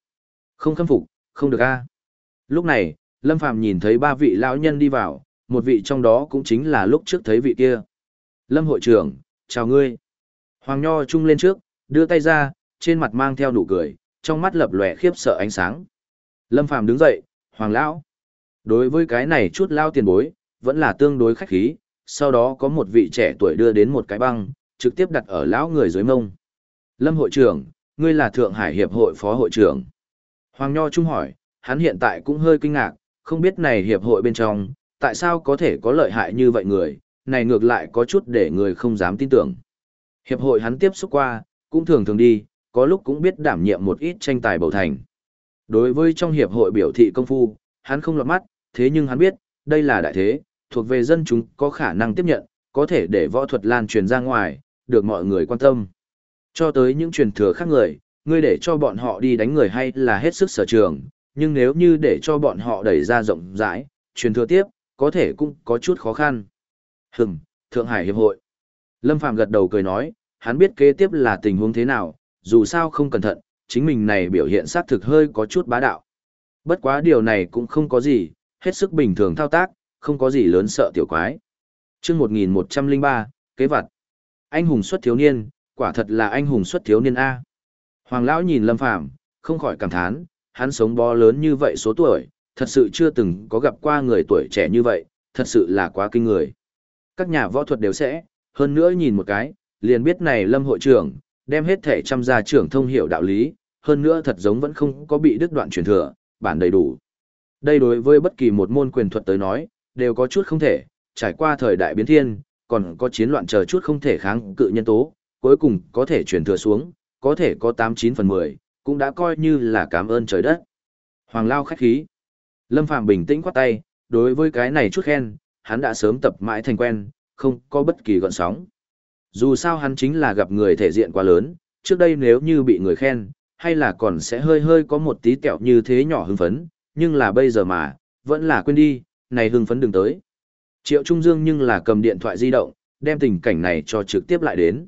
Không khâm phục, không được a. Lúc này, Lâm Phàm nhìn thấy ba vị lão nhân đi vào, một vị trong đó cũng chính là lúc trước thấy vị kia. Lâm hội trưởng, chào ngươi. Hoàng Nho trung lên trước, đưa tay ra, trên mặt mang theo nụ cười, trong mắt lập lòe khiếp sợ ánh sáng. Lâm Phàm đứng dậy, "Hoàng lão." Đối với cái này chút lao tiền bối, vẫn là tương đối khách khí, sau đó có một vị trẻ tuổi đưa đến một cái băng, trực tiếp đặt ở lão người dưới mông. "Lâm hội trưởng, ngươi là Thượng Hải hiệp hội phó hội trưởng?" Hoàng Nho Trung hỏi, hắn hiện tại cũng hơi kinh ngạc, không biết này hiệp hội bên trong, tại sao có thể có lợi hại như vậy người, này ngược lại có chút để người không dám tin tưởng. Hiệp hội hắn tiếp xúc qua, cũng thường thường đi, có lúc cũng biết đảm nhiệm một ít tranh tài bầu thành. Đối với trong hiệp hội biểu thị công phu, hắn không lọt mắt, thế nhưng hắn biết, đây là đại thế, thuộc về dân chúng có khả năng tiếp nhận, có thể để võ thuật lan truyền ra ngoài, được mọi người quan tâm. Cho tới những truyền thừa khác người, ngươi để cho bọn họ đi đánh người hay là hết sức sở trường, nhưng nếu như để cho bọn họ đẩy ra rộng rãi, truyền thừa tiếp, có thể cũng có chút khó khăn. Hừm, Thượng Hải Hiệp hội. Lâm Phàm gật đầu cười nói, hắn biết kế tiếp là tình huống thế nào, dù sao không cẩn thận, chính mình này biểu hiện xác thực hơi có chút bá đạo. Bất quá điều này cũng không có gì, hết sức bình thường thao tác, không có gì lớn sợ tiểu quái. chương 1103, kế vật. Anh hùng xuất thiếu niên, quả thật là anh hùng xuất thiếu niên A. Hoàng lão nhìn Lâm Phàm không khỏi cảm thán, hắn sống bó lớn như vậy số tuổi, thật sự chưa từng có gặp qua người tuổi trẻ như vậy, thật sự là quá kinh người. Các nhà võ thuật đều sẽ, hơn nữa nhìn một cái, liền biết này Lâm hội trưởng, đem hết thể trăm gia trưởng thông hiểu đạo lý, hơn nữa thật giống vẫn không có bị đứt đoạn truyền thừa, bản đầy đủ. Đây đối với bất kỳ một môn quyền thuật tới nói, đều có chút không thể, trải qua thời đại biến thiên, còn có chiến loạn chờ chút không thể kháng cự nhân tố, cuối cùng có thể truyền thừa xuống, có thể có 89 phần 10, cũng đã coi như là cảm ơn trời đất. Hoàng Lao khách khí. Lâm Phàm bình tĩnh quát tay, đối với cái này chút khen, hắn đã sớm tập mãi thành quen, không có bất kỳ gợn sóng. Dù sao hắn chính là gặp người thể diện quá lớn, trước đây nếu như bị người khen, hay là còn sẽ hơi hơi có một tí kẹo như thế nhỏ hưng phấn, nhưng là bây giờ mà, vẫn là quên đi, này hưng phấn đừng tới. Triệu Trung Dương nhưng là cầm điện thoại di động, đem tình cảnh này cho trực tiếp lại đến.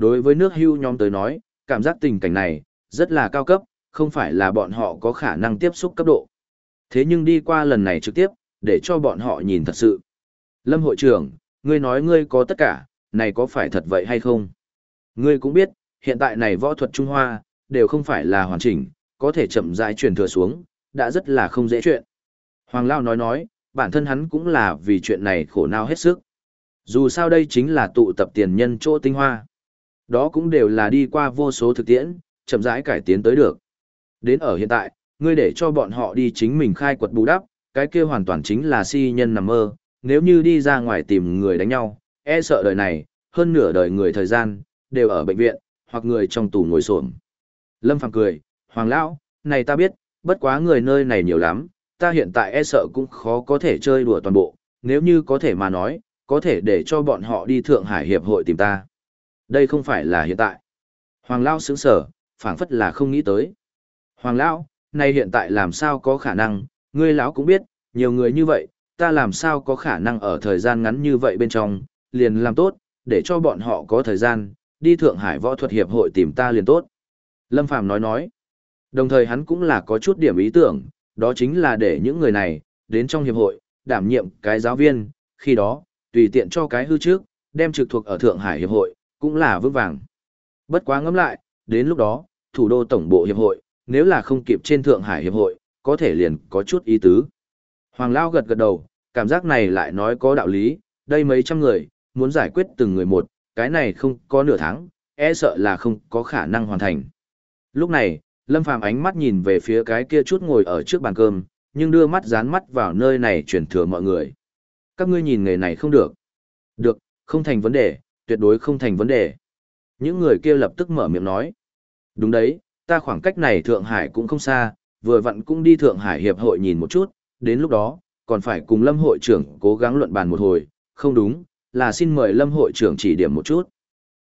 Đối với nước hưu nhóm tới nói, cảm giác tình cảnh này, rất là cao cấp, không phải là bọn họ có khả năng tiếp xúc cấp độ. Thế nhưng đi qua lần này trực tiếp, để cho bọn họ nhìn thật sự. Lâm hội trưởng, ngươi nói ngươi có tất cả, này có phải thật vậy hay không? Ngươi cũng biết, hiện tại này võ thuật Trung Hoa, đều không phải là hoàn chỉnh, có thể chậm rãi truyền thừa xuống, đã rất là không dễ chuyện. Hoàng Lao nói nói, bản thân hắn cũng là vì chuyện này khổ não hết sức. Dù sao đây chính là tụ tập tiền nhân chỗ tinh hoa. Đó cũng đều là đi qua vô số thực tiễn, chậm rãi cải tiến tới được. Đến ở hiện tại, ngươi để cho bọn họ đi chính mình khai quật bù đắp, cái kia hoàn toàn chính là si nhân nằm mơ, nếu như đi ra ngoài tìm người đánh nhau, e sợ đời này, hơn nửa đời người thời gian, đều ở bệnh viện, hoặc người trong tù ngồi xổm. Lâm Phàm cười, Hoàng Lão, này ta biết, bất quá người nơi này nhiều lắm, ta hiện tại e sợ cũng khó có thể chơi đùa toàn bộ, nếu như có thể mà nói, có thể để cho bọn họ đi Thượng Hải Hiệp hội tìm ta. Đây không phải là hiện tại. Hoàng Lão sững sở, phảng phất là không nghĩ tới. Hoàng Lão, này hiện tại làm sao có khả năng, ngươi lão cũng biết, nhiều người như vậy, ta làm sao có khả năng ở thời gian ngắn như vậy bên trong, liền làm tốt, để cho bọn họ có thời gian, đi Thượng Hải Võ thuật Hiệp hội tìm ta liền tốt. Lâm Phàm nói nói, đồng thời hắn cũng là có chút điểm ý tưởng, đó chính là để những người này, đến trong hiệp hội, đảm nhiệm cái giáo viên, khi đó, tùy tiện cho cái hư trước, đem trực thuộc ở Thượng Hải Hiệp hội, cũng là vững vàng. Bất quá ngẫm lại, đến lúc đó, thủ đô tổng bộ hiệp hội, nếu là không kịp trên Thượng Hải Hiệp hội, có thể liền có chút ý tứ. Hoàng Lao gật gật đầu, cảm giác này lại nói có đạo lý, đây mấy trăm người, muốn giải quyết từng người một, cái này không có nửa tháng, e sợ là không có khả năng hoàn thành. Lúc này, Lâm Phàm ánh mắt nhìn về phía cái kia chút ngồi ở trước bàn cơm, nhưng đưa mắt dán mắt vào nơi này chuyển thừa mọi người. Các ngươi nhìn nghề này không được. Được, không thành vấn đề, tuyệt đối không thành vấn đề. Những người kia lập tức mở miệng nói. Đúng đấy, ta khoảng cách này Thượng Hải cũng không xa, vừa vặn cũng đi Thượng Hải Hiệp hội nhìn một chút, đến lúc đó, còn phải cùng Lâm hội trưởng cố gắng luận bàn một hồi, không đúng, là xin mời Lâm hội trưởng chỉ điểm một chút.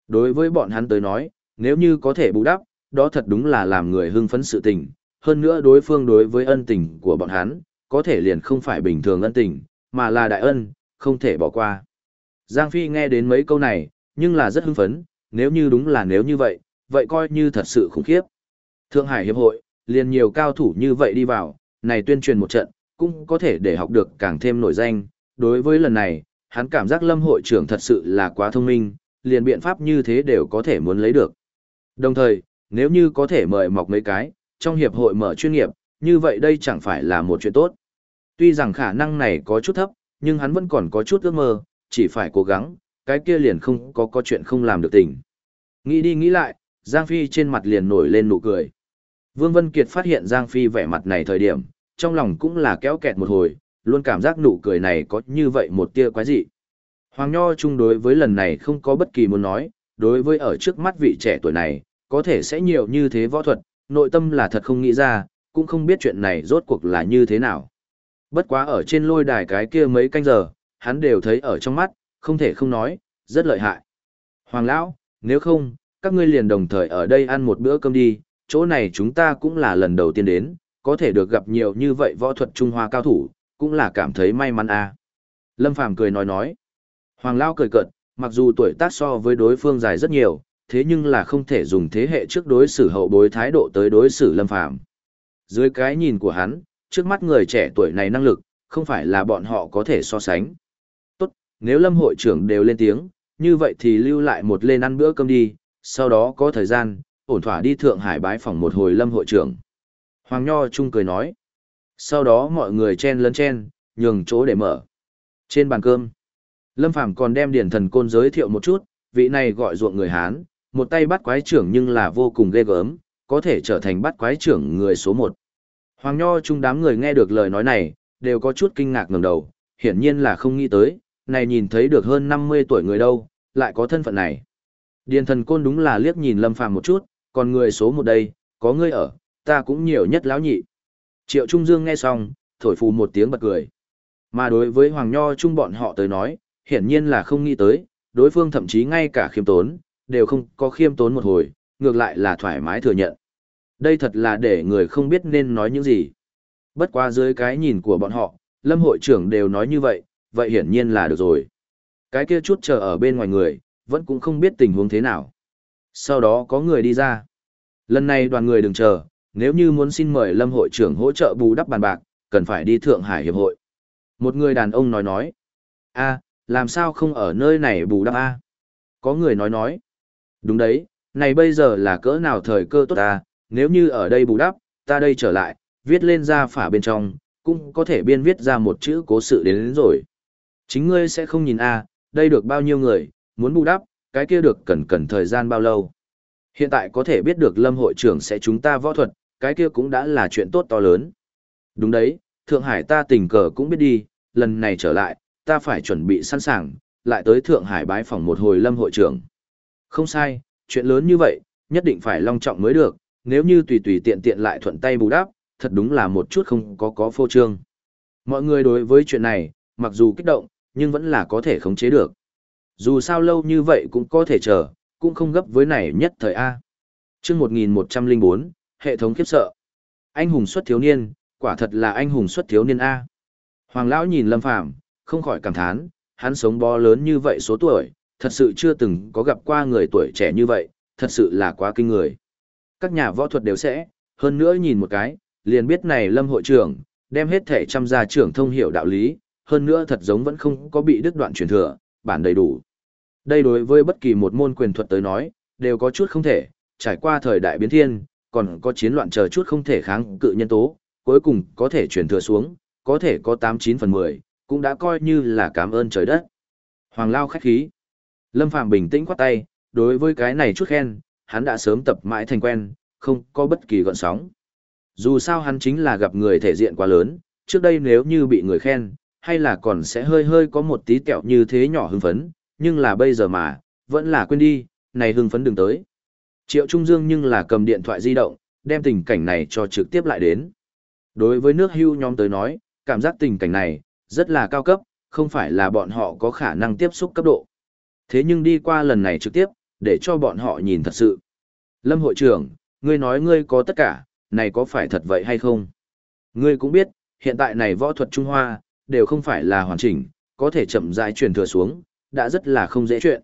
Đối với bọn hắn tới nói, nếu như có thể bù đắp, đó thật đúng là làm người hưng phấn sự tình, hơn nữa đối phương đối với ân tình của bọn hắn, có thể liền không phải bình thường ân tình, mà là đại ân, không thể bỏ qua. Giang Phi nghe đến mấy câu này, nhưng là rất hưng phấn, nếu như đúng là nếu như vậy, vậy coi như thật sự khủng khiếp. Thượng Hải Hiệp hội, liền nhiều cao thủ như vậy đi vào, này tuyên truyền một trận, cũng có thể để học được càng thêm nổi danh. Đối với lần này, hắn cảm giác lâm hội trưởng thật sự là quá thông minh, liền biện pháp như thế đều có thể muốn lấy được. Đồng thời, nếu như có thể mời mọc mấy cái, trong hiệp hội mở chuyên nghiệp, như vậy đây chẳng phải là một chuyện tốt. Tuy rằng khả năng này có chút thấp, nhưng hắn vẫn còn có chút ước mơ, chỉ phải cố gắng, cái kia liền không có có chuyện không làm được tình. Nghĩ đi nghĩ lại, Giang Phi trên mặt liền nổi lên nụ cười. Vương Vân Kiệt phát hiện Giang Phi vẻ mặt này thời điểm, trong lòng cũng là kéo kẹt một hồi, luôn cảm giác nụ cười này có như vậy một tia quái dị. Hoàng Nho chung đối với lần này không có bất kỳ muốn nói, đối với ở trước mắt vị trẻ tuổi này, có thể sẽ nhiều như thế võ thuật, nội tâm là thật không nghĩ ra, cũng không biết chuyện này rốt cuộc là như thế nào. Bất quá ở trên lôi đài cái kia mấy canh giờ, hắn đều thấy ở trong mắt, không thể không nói, rất lợi hại. Hoàng Lão, nếu không, các ngươi liền đồng thời ở đây ăn một bữa cơm đi, chỗ này chúng ta cũng là lần đầu tiên đến, có thể được gặp nhiều như vậy võ thuật Trung Hoa cao thủ, cũng là cảm thấy may mắn à. Lâm Phàm cười nói nói. Hoàng lão cười cợt, mặc dù tuổi tác so với đối phương dài rất nhiều, thế nhưng là không thể dùng thế hệ trước đối xử hậu bối thái độ tới đối xử Lâm Phàm Dưới cái nhìn của hắn, trước mắt người trẻ tuổi này năng lực, không phải là bọn họ có thể so sánh. Nếu Lâm hội trưởng đều lên tiếng, như vậy thì lưu lại một lên ăn bữa cơm đi, sau đó có thời gian, ổn thỏa đi Thượng Hải bái phòng một hồi Lâm hội trưởng. Hoàng Nho Trung cười nói. Sau đó mọi người chen lấn chen, nhường chỗ để mở. Trên bàn cơm, Lâm Phàm còn đem điển thần côn giới thiệu một chút, vị này gọi ruộng người Hán, một tay bắt quái trưởng nhưng là vô cùng ghê gớm, có thể trở thành bắt quái trưởng người số một. Hoàng Nho Trung đám người nghe được lời nói này, đều có chút kinh ngạc ngẩng đầu, hiển nhiên là không nghĩ tới, này nhìn thấy được hơn 50 tuổi người đâu, lại có thân phận này. Điền thần côn đúng là liếc nhìn Lâm Phàm một chút, còn người số một đây, có ngươi ở, ta cũng nhiều nhất lão nhị. Triệu Trung Dương nghe xong, thổi phù một tiếng bật cười. Mà đối với Hoàng Nho Trung bọn họ tới nói, hiển nhiên là không nghĩ tới, đối phương thậm chí ngay cả khiêm tốn, đều không có khiêm tốn một hồi, ngược lại là thoải mái thừa nhận. Đây thật là để người không biết nên nói những gì. Bất quá dưới cái nhìn của bọn họ, Lâm hội trưởng đều nói như vậy, vậy hiển nhiên là được rồi. Cái kia chút chờ ở bên ngoài người, vẫn cũng không biết tình huống thế nào. Sau đó có người đi ra. Lần này đoàn người đừng chờ, nếu như muốn xin mời Lâm hội trưởng hỗ trợ bù đắp bàn bạc, cần phải đi Thượng Hải Hiệp hội. Một người đàn ông nói nói. a làm sao không ở nơi này bù đắp a Có người nói nói. Đúng đấy, này bây giờ là cỡ nào thời cơ tốt ta, nếu như ở đây bù đắp, ta đây trở lại, viết lên ra phả bên trong, cũng có thể biên viết ra một chữ cố sự đến, đến rồi. Chính ngươi sẽ không nhìn a đây được bao nhiêu người, muốn bù đắp, cái kia được cần cần thời gian bao lâu. Hiện tại có thể biết được lâm hội trưởng sẽ chúng ta võ thuật, cái kia cũng đã là chuyện tốt to lớn. Đúng đấy, Thượng Hải ta tình cờ cũng biết đi, lần này trở lại, ta phải chuẩn bị sẵn sàng, lại tới Thượng Hải bái phòng một hồi lâm hội trưởng. Không sai, chuyện lớn như vậy, nhất định phải long trọng mới được, nếu như tùy tùy tiện tiện lại thuận tay bù đắp, thật đúng là một chút không có có phô trương. Mọi người đối với chuyện này, mặc dù kích động, nhưng vẫn là có thể khống chế được. Dù sao lâu như vậy cũng có thể chờ, cũng không gấp với này nhất thời A. chương 1104, hệ thống khiếp sợ. Anh hùng xuất thiếu niên, quả thật là anh hùng xuất thiếu niên A. Hoàng lão nhìn Lâm Phàm không khỏi cảm thán, hắn sống bó lớn như vậy số tuổi, thật sự chưa từng có gặp qua người tuổi trẻ như vậy, thật sự là quá kinh người. Các nhà võ thuật đều sẽ, hơn nữa nhìn một cái, liền biết này Lâm hội trưởng, đem hết thể trăm gia trưởng thông hiểu đạo lý, hơn nữa thật giống vẫn không có bị đứt đoạn truyền thừa, bản đầy đủ. Đây đối với bất kỳ một môn quyền thuật tới nói, đều có chút không thể, trải qua thời đại biến thiên, còn có chiến loạn chờ chút không thể kháng cự nhân tố, cuối cùng có thể truyền thừa xuống, có thể có 89 phần 10, cũng đã coi như là cảm ơn trời đất. Hoàng Lao khách khí. Lâm phàm bình tĩnh quát tay, đối với cái này chút khen, hắn đã sớm tập mãi thành quen, không có bất kỳ gọn sóng. Dù sao hắn chính là gặp người thể diện quá lớn, trước đây nếu như bị người khen, hay là còn sẽ hơi hơi có một tí kẹo như thế nhỏ hưng phấn, nhưng là bây giờ mà, vẫn là quên đi, này hưng phấn đừng tới. Triệu Trung Dương nhưng là cầm điện thoại di động, đem tình cảnh này cho trực tiếp lại đến. Đối với nước hưu nhóm tới nói, cảm giác tình cảnh này, rất là cao cấp, không phải là bọn họ có khả năng tiếp xúc cấp độ. Thế nhưng đi qua lần này trực tiếp, để cho bọn họ nhìn thật sự. Lâm hội trưởng, ngươi nói ngươi có tất cả, này có phải thật vậy hay không? Ngươi cũng biết, hiện tại này võ thuật Trung Hoa, đều không phải là hoàn chỉnh, có thể chậm rãi truyền thừa xuống, đã rất là không dễ chuyện.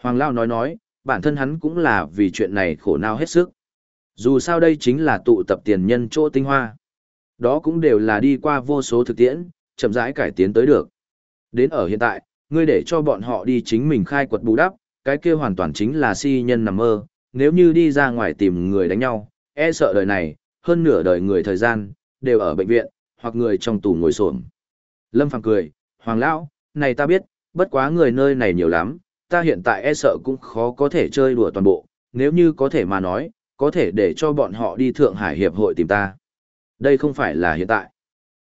Hoàng Lao nói nói, bản thân hắn cũng là vì chuyện này khổ não hết sức. Dù sao đây chính là tụ tập tiền nhân chỗ tinh hoa. Đó cũng đều là đi qua vô số thực tiễn, chậm rãi cải tiến tới được. Đến ở hiện tại, ngươi để cho bọn họ đi chính mình khai quật bù đắp, cái kia hoàn toàn chính là si nhân nằm mơ, nếu như đi ra ngoài tìm người đánh nhau, e sợ đời này, hơn nửa đời người thời gian, đều ở bệnh viện, hoặc người trong tù ngồi xổm. Lâm Phàm cười, Hoàng Lão, này ta biết, bất quá người nơi này nhiều lắm, ta hiện tại e sợ cũng khó có thể chơi đùa toàn bộ, nếu như có thể mà nói, có thể để cho bọn họ đi Thượng Hải Hiệp hội tìm ta. Đây không phải là hiện tại.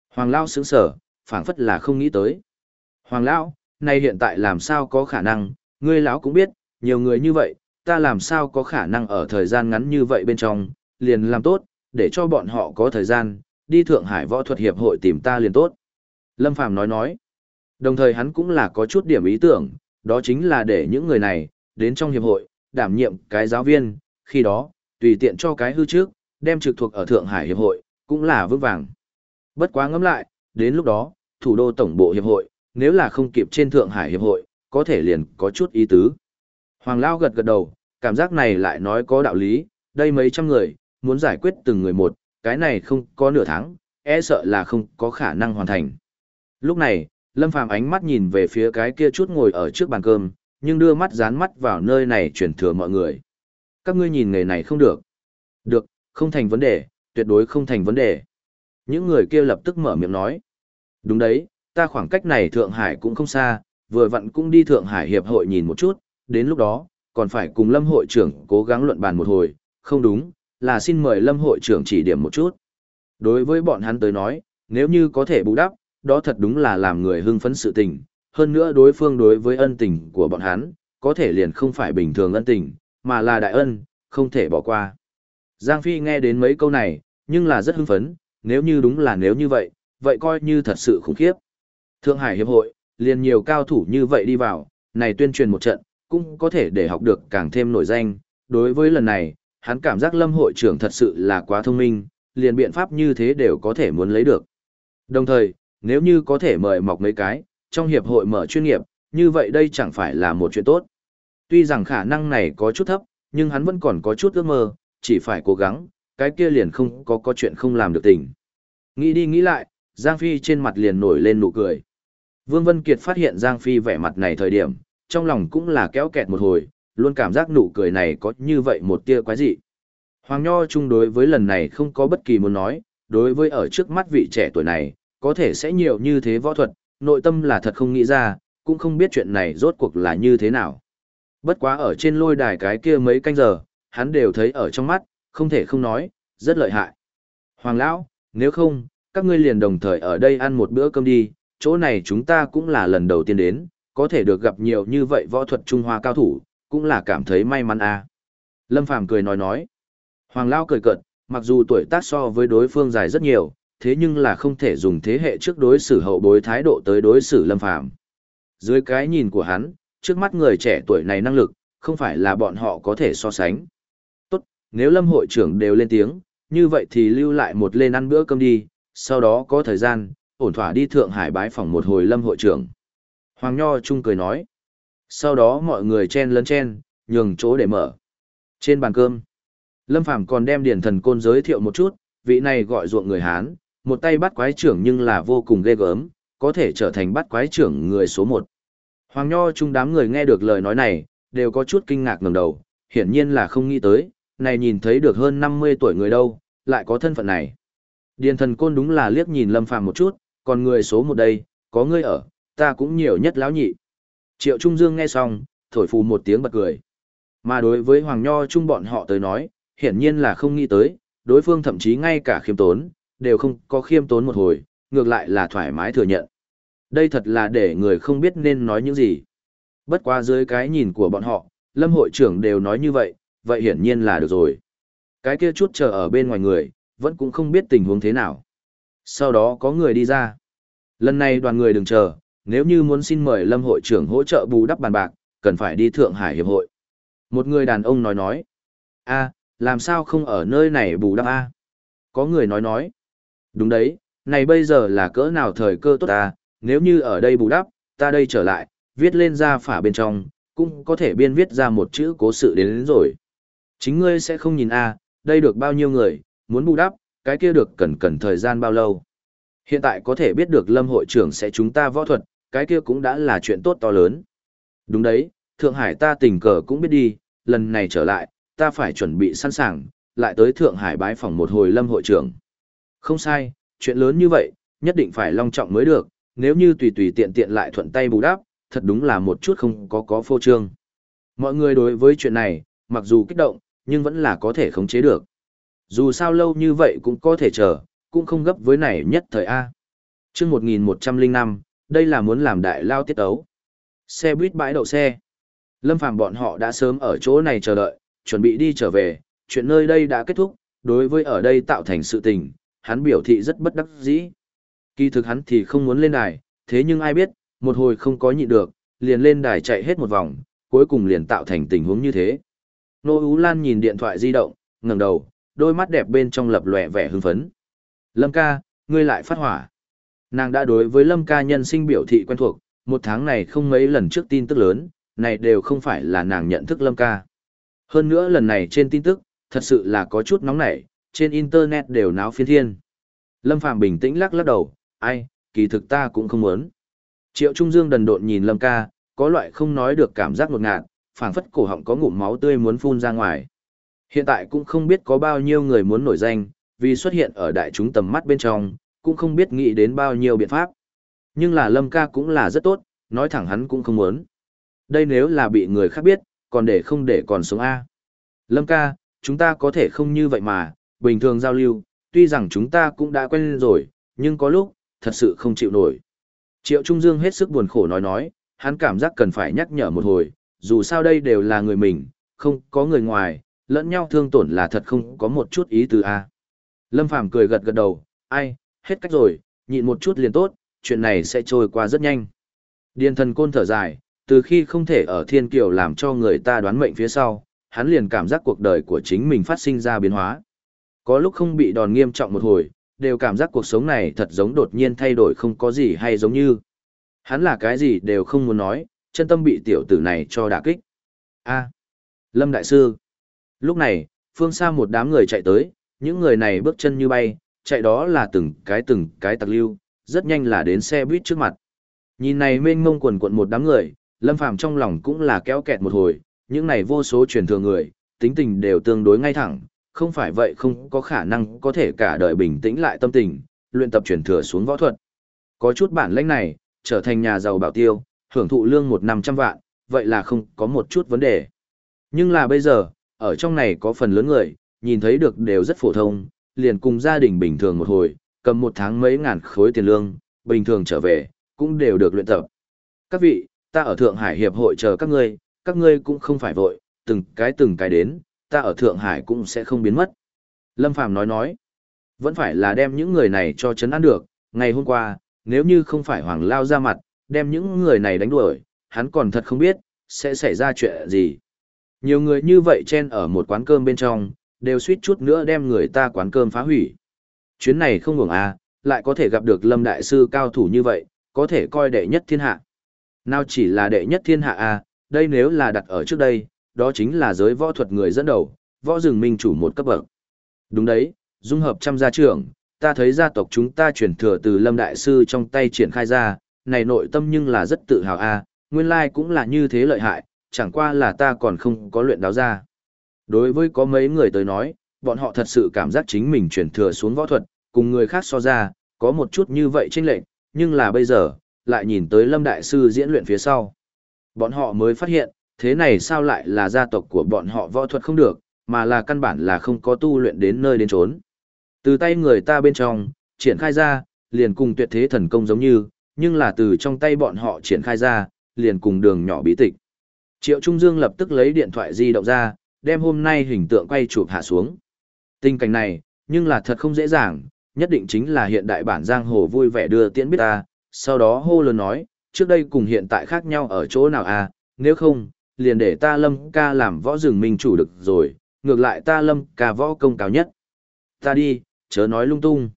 Hoàng Lão sững sở, phảng phất là không nghĩ tới. Hoàng Lão, này hiện tại làm sao có khả năng, ngươi lão cũng biết, nhiều người như vậy, ta làm sao có khả năng ở thời gian ngắn như vậy bên trong, liền làm tốt, để cho bọn họ có thời gian, đi Thượng Hải Võ thuật Hiệp hội tìm ta liền tốt. Lâm Phàm nói nói, đồng thời hắn cũng là có chút điểm ý tưởng, đó chính là để những người này, đến trong Hiệp hội, đảm nhiệm cái giáo viên, khi đó, tùy tiện cho cái hư trước, đem trực thuộc ở Thượng Hải Hiệp hội, cũng là vững vàng. Bất quá ngẫm lại, đến lúc đó, thủ đô tổng bộ Hiệp hội, nếu là không kịp trên Thượng Hải Hiệp hội, có thể liền có chút ý tứ. Hoàng Lao gật gật đầu, cảm giác này lại nói có đạo lý, đây mấy trăm người, muốn giải quyết từng người một, cái này không có nửa tháng, e sợ là không có khả năng hoàn thành. Lúc này, Lâm Phàm ánh mắt nhìn về phía cái kia chút ngồi ở trước bàn cơm, nhưng đưa mắt dán mắt vào nơi này chuyển thừa mọi người. Các ngươi nhìn nghề này không được. Được, không thành vấn đề, tuyệt đối không thành vấn đề. Những người kia lập tức mở miệng nói. Đúng đấy, ta khoảng cách này Thượng Hải cũng không xa, vừa vặn cũng đi Thượng Hải Hiệp hội nhìn một chút, đến lúc đó, còn phải cùng Lâm hội trưởng cố gắng luận bàn một hồi, không đúng, là xin mời Lâm hội trưởng chỉ điểm một chút. Đối với bọn hắn tới nói, nếu như có thể bù đắp, đó thật đúng là làm người hưng phấn sự tình, hơn nữa đối phương đối với ân tình của bọn hắn, có thể liền không phải bình thường ân tình, mà là đại ân, không thể bỏ qua. Giang Phi nghe đến mấy câu này, nhưng là rất hưng phấn, nếu như đúng là nếu như vậy, vậy coi như thật sự khủng khiếp. Thượng Hải Hiệp hội, liền nhiều cao thủ như vậy đi vào, này tuyên truyền một trận, cũng có thể để học được càng thêm nổi danh. Đối với lần này, hắn cảm giác lâm hội trưởng thật sự là quá thông minh, liền biện pháp như thế đều có thể muốn lấy được. Đồng thời, nếu như có thể mời mọc mấy cái, trong hiệp hội mở chuyên nghiệp, như vậy đây chẳng phải là một chuyện tốt. Tuy rằng khả năng này có chút thấp, nhưng hắn vẫn còn có chút ước mơ, chỉ phải cố gắng, cái kia liền không có có chuyện không làm được tình. Nghĩ đi nghĩ lại, Giang Phi trên mặt liền nổi lên nụ cười. Vương Vân Kiệt phát hiện Giang Phi vẻ mặt này thời điểm, trong lòng cũng là kéo kẹt một hồi, luôn cảm giác nụ cười này có như vậy một tia quái dị. Hoàng Nho chung đối với lần này không có bất kỳ muốn nói, đối với ở trước mắt vị trẻ tuổi này, có thể sẽ nhiều như thế võ thuật, nội tâm là thật không nghĩ ra, cũng không biết chuyện này rốt cuộc là như thế nào. Bất quá ở trên lôi đài cái kia mấy canh giờ, hắn đều thấy ở trong mắt, không thể không nói, rất lợi hại. Hoàng Lão, nếu không, các ngươi liền đồng thời ở đây ăn một bữa cơm đi, chỗ này chúng ta cũng là lần đầu tiên đến, có thể được gặp nhiều như vậy võ thuật Trung Hoa cao thủ, cũng là cảm thấy may mắn à. Lâm Phàm cười nói nói. Hoàng lão cười cợt, mặc dù tuổi tác so với đối phương dài rất nhiều, thế nhưng là không thể dùng thế hệ trước đối xử hậu bối thái độ tới đối xử Lâm Phàm. Dưới cái nhìn của hắn, trước mắt người trẻ tuổi này năng lực, không phải là bọn họ có thể so sánh. Tốt, nếu Lâm hội trưởng đều lên tiếng, như vậy thì lưu lại một lên ăn bữa cơm đi, sau đó có thời gian, ổn thỏa đi Thượng Hải bái phòng một hồi Lâm hội trưởng. Hoàng Nho Trung cười nói. Sau đó mọi người chen lấn chen, nhường chỗ để mở. Trên bàn cơm, Lâm Phàm còn đem điển thần côn giới thiệu một chút, vị này gọi ruộng người Hán, một tay bắt quái trưởng nhưng là vô cùng ghê gớm, có thể trở thành bắt quái trưởng người số một. Hoàng Nho Chung đám người nghe được lời nói này, đều có chút kinh ngạc ngẩng đầu, hiển nhiên là không nghĩ tới, này nhìn thấy được hơn 50 tuổi người đâu, lại có thân phận này. Điền thần côn đúng là liếc nhìn Lâm Phàm một chút, còn người số một đây, có ngươi ở, ta cũng nhiều nhất lão nhị. Triệu Trung Dương nghe xong, thổi phù một tiếng bật cười. Mà đối với Hoàng Nho Chung bọn họ tới nói, hiển nhiên là không nghĩ tới, đối phương thậm chí ngay cả khiêm tốn, đều không có khiêm tốn một hồi, ngược lại là thoải mái thừa nhận. Đây thật là để người không biết nên nói những gì. Bất qua dưới cái nhìn của bọn họ, Lâm hội trưởng đều nói như vậy, vậy hiển nhiên là được rồi. Cái kia chút chờ ở bên ngoài người, vẫn cũng không biết tình huống thế nào. Sau đó có người đi ra. Lần này đoàn người đừng chờ, nếu như muốn xin mời Lâm hội trưởng hỗ trợ bù đắp bàn bạc, cần phải đi Thượng Hải Hiệp hội. Một người đàn ông nói nói. a làm sao không ở nơi này bù đắp a Có người nói nói. Đúng đấy, này bây giờ là cỡ nào thời cơ tốt ta, nếu như ở đây bù đắp, ta đây trở lại, viết lên ra phả bên trong, cũng có thể biên viết ra một chữ cố sự đến, đến rồi. Chính ngươi sẽ không nhìn a đây được bao nhiêu người, muốn bù đắp, cái kia được cần cần thời gian bao lâu. Hiện tại có thể biết được Lâm hội trưởng sẽ chúng ta võ thuật, cái kia cũng đã là chuyện tốt to lớn. Đúng đấy, Thượng Hải ta tình cờ cũng biết đi, lần này trở lại, ta phải chuẩn bị sẵn sàng, lại tới Thượng Hải bái phòng một hồi lâm hội trưởng. Không sai, chuyện lớn như vậy, nhất định phải long trọng mới được, nếu như tùy tùy tiện tiện lại thuận tay bù đắp, thật đúng là một chút không có có phô trương. Mọi người đối với chuyện này, mặc dù kích động, nhưng vẫn là có thể khống chế được. Dù sao lâu như vậy cũng có thể chờ, cũng không gấp với này nhất thời A. chương 1105, đây là muốn làm đại lao tiết ấu. Xe buýt bãi đậu xe. Lâm Phàm bọn họ đã sớm ở chỗ này chờ đợi, chuẩn bị đi trở về, chuyện nơi đây đã kết thúc, đối với ở đây tạo thành sự tình, hắn biểu thị rất bất đắc dĩ. Kỳ thực hắn thì không muốn lên đài, thế nhưng ai biết, một hồi không có nhịn được, liền lên đài chạy hết một vòng, cuối cùng liền tạo thành tình huống như thế. Nô Ú Lan nhìn điện thoại di động, ngẩng đầu, đôi mắt đẹp bên trong lập lòe vẻ hưng phấn. Lâm ca, ngươi lại phát hỏa. Nàng đã đối với Lâm ca nhân sinh biểu thị quen thuộc, một tháng này không mấy lần trước tin tức lớn, này đều không phải là nàng nhận thức Lâm ca. Hơn nữa lần này trên tin tức, thật sự là có chút nóng nảy, trên internet đều náo phiên thiên. Lâm Phàm bình tĩnh lắc lắc đầu, ai, kỳ thực ta cũng không muốn. Triệu Trung Dương đần độn nhìn Lâm ca, có loại không nói được cảm giác ngột ngạt, phảng phất cổ họng có ngụm máu tươi muốn phun ra ngoài. Hiện tại cũng không biết có bao nhiêu người muốn nổi danh, vì xuất hiện ở đại chúng tầm mắt bên trong, cũng không biết nghĩ đến bao nhiêu biện pháp. Nhưng là Lâm ca cũng là rất tốt, nói thẳng hắn cũng không muốn. Đây nếu là bị người khác biết, còn để không để còn sống A. Lâm ca, chúng ta có thể không như vậy mà, bình thường giao lưu, tuy rằng chúng ta cũng đã quen rồi, nhưng có lúc, thật sự không chịu nổi. Triệu Trung Dương hết sức buồn khổ nói nói, hắn cảm giác cần phải nhắc nhở một hồi, dù sao đây đều là người mình, không có người ngoài, lẫn nhau thương tổn là thật không có một chút ý từ A. Lâm Phàm cười gật gật đầu, ai, hết cách rồi, nhịn một chút liền tốt, chuyện này sẽ trôi qua rất nhanh. Điền thần côn thở dài, từ khi không thể ở thiên kiều làm cho người ta đoán mệnh phía sau, hắn liền cảm giác cuộc đời của chính mình phát sinh ra biến hóa. Có lúc không bị đòn nghiêm trọng một hồi, đều cảm giác cuộc sống này thật giống đột nhiên thay đổi không có gì hay giống như. Hắn là cái gì đều không muốn nói, chân tâm bị tiểu tử này cho đả kích. A. Lâm Đại Sư. Lúc này, phương xa một đám người chạy tới, những người này bước chân như bay, chạy đó là từng cái từng cái tặc lưu, rất nhanh là đến xe buýt trước mặt. Nhìn này mênh mông quần quận một đám người, Lâm Phàm trong lòng cũng là kéo kẹt một hồi, những này vô số truyền thừa người, tính tình đều tương đối ngay thẳng, không phải vậy không có khả năng có thể cả đời bình tĩnh lại tâm tình, luyện tập truyền thừa xuống võ thuật. Có chút bản lĩnh này, trở thành nhà giàu bảo tiêu, hưởng thụ lương một năm trăm vạn, vậy là không có một chút vấn đề. Nhưng là bây giờ, ở trong này có phần lớn người, nhìn thấy được đều rất phổ thông, liền cùng gia đình bình thường một hồi, cầm một tháng mấy ngàn khối tiền lương, bình thường trở về, cũng đều được luyện tập. Các vị, ta ở Thượng Hải Hiệp hội chờ các ngươi, các ngươi cũng không phải vội, từng cái từng cái đến, ta ở Thượng Hải cũng sẽ không biến mất. Lâm Phàm nói nói, vẫn phải là đem những người này cho chấn an được, ngày hôm qua, nếu như không phải Hoàng Lao ra mặt, đem những người này đánh đuổi, hắn còn thật không biết, sẽ xảy ra chuyện gì. Nhiều người như vậy chen ở một quán cơm bên trong, đều suýt chút nữa đem người ta quán cơm phá hủy. Chuyến này không ngủng à, lại có thể gặp được Lâm Đại Sư cao thủ như vậy, có thể coi đệ nhất thiên hạ. Nào chỉ là đệ nhất thiên hạ à, đây nếu là đặt ở trước đây, đó chính là giới võ thuật người dẫn đầu, võ rừng minh chủ một cấp bậc. Đúng đấy, dung hợp trăm gia trưởng, ta thấy gia tộc chúng ta chuyển thừa từ Lâm Đại Sư trong tay triển khai ra, này nội tâm nhưng là rất tự hào a nguyên lai cũng là như thế lợi hại, chẳng qua là ta còn không có luyện đáo ra. Đối với có mấy người tới nói, bọn họ thật sự cảm giác chính mình chuyển thừa xuống võ thuật, cùng người khác so ra, có một chút như vậy chênh lệch, nhưng là bây giờ, lại nhìn tới Lâm Đại Sư diễn luyện phía sau. Bọn họ mới phát hiện, thế này sao lại là gia tộc của bọn họ võ thuật không được, mà là căn bản là không có tu luyện đến nơi đến trốn. Từ tay người ta bên trong, triển khai ra, liền cùng tuyệt thế thần công giống như, nhưng là từ trong tay bọn họ triển khai ra, liền cùng đường nhỏ bí tịch. Triệu Trung Dương lập tức lấy điện thoại di động ra, đem hôm nay hình tượng quay chụp hạ xuống. Tình cảnh này, nhưng là thật không dễ dàng, nhất định chính là hiện đại bản giang hồ vui vẻ đưa tiễn biết ta, sau đó hô lớn nói, trước đây cùng hiện tại khác nhau ở chỗ nào à, nếu không, liền để ta lâm ca làm võ rừng minh chủ được rồi, ngược lại ta lâm ca võ công cao nhất. Ta đi, chớ nói lung tung.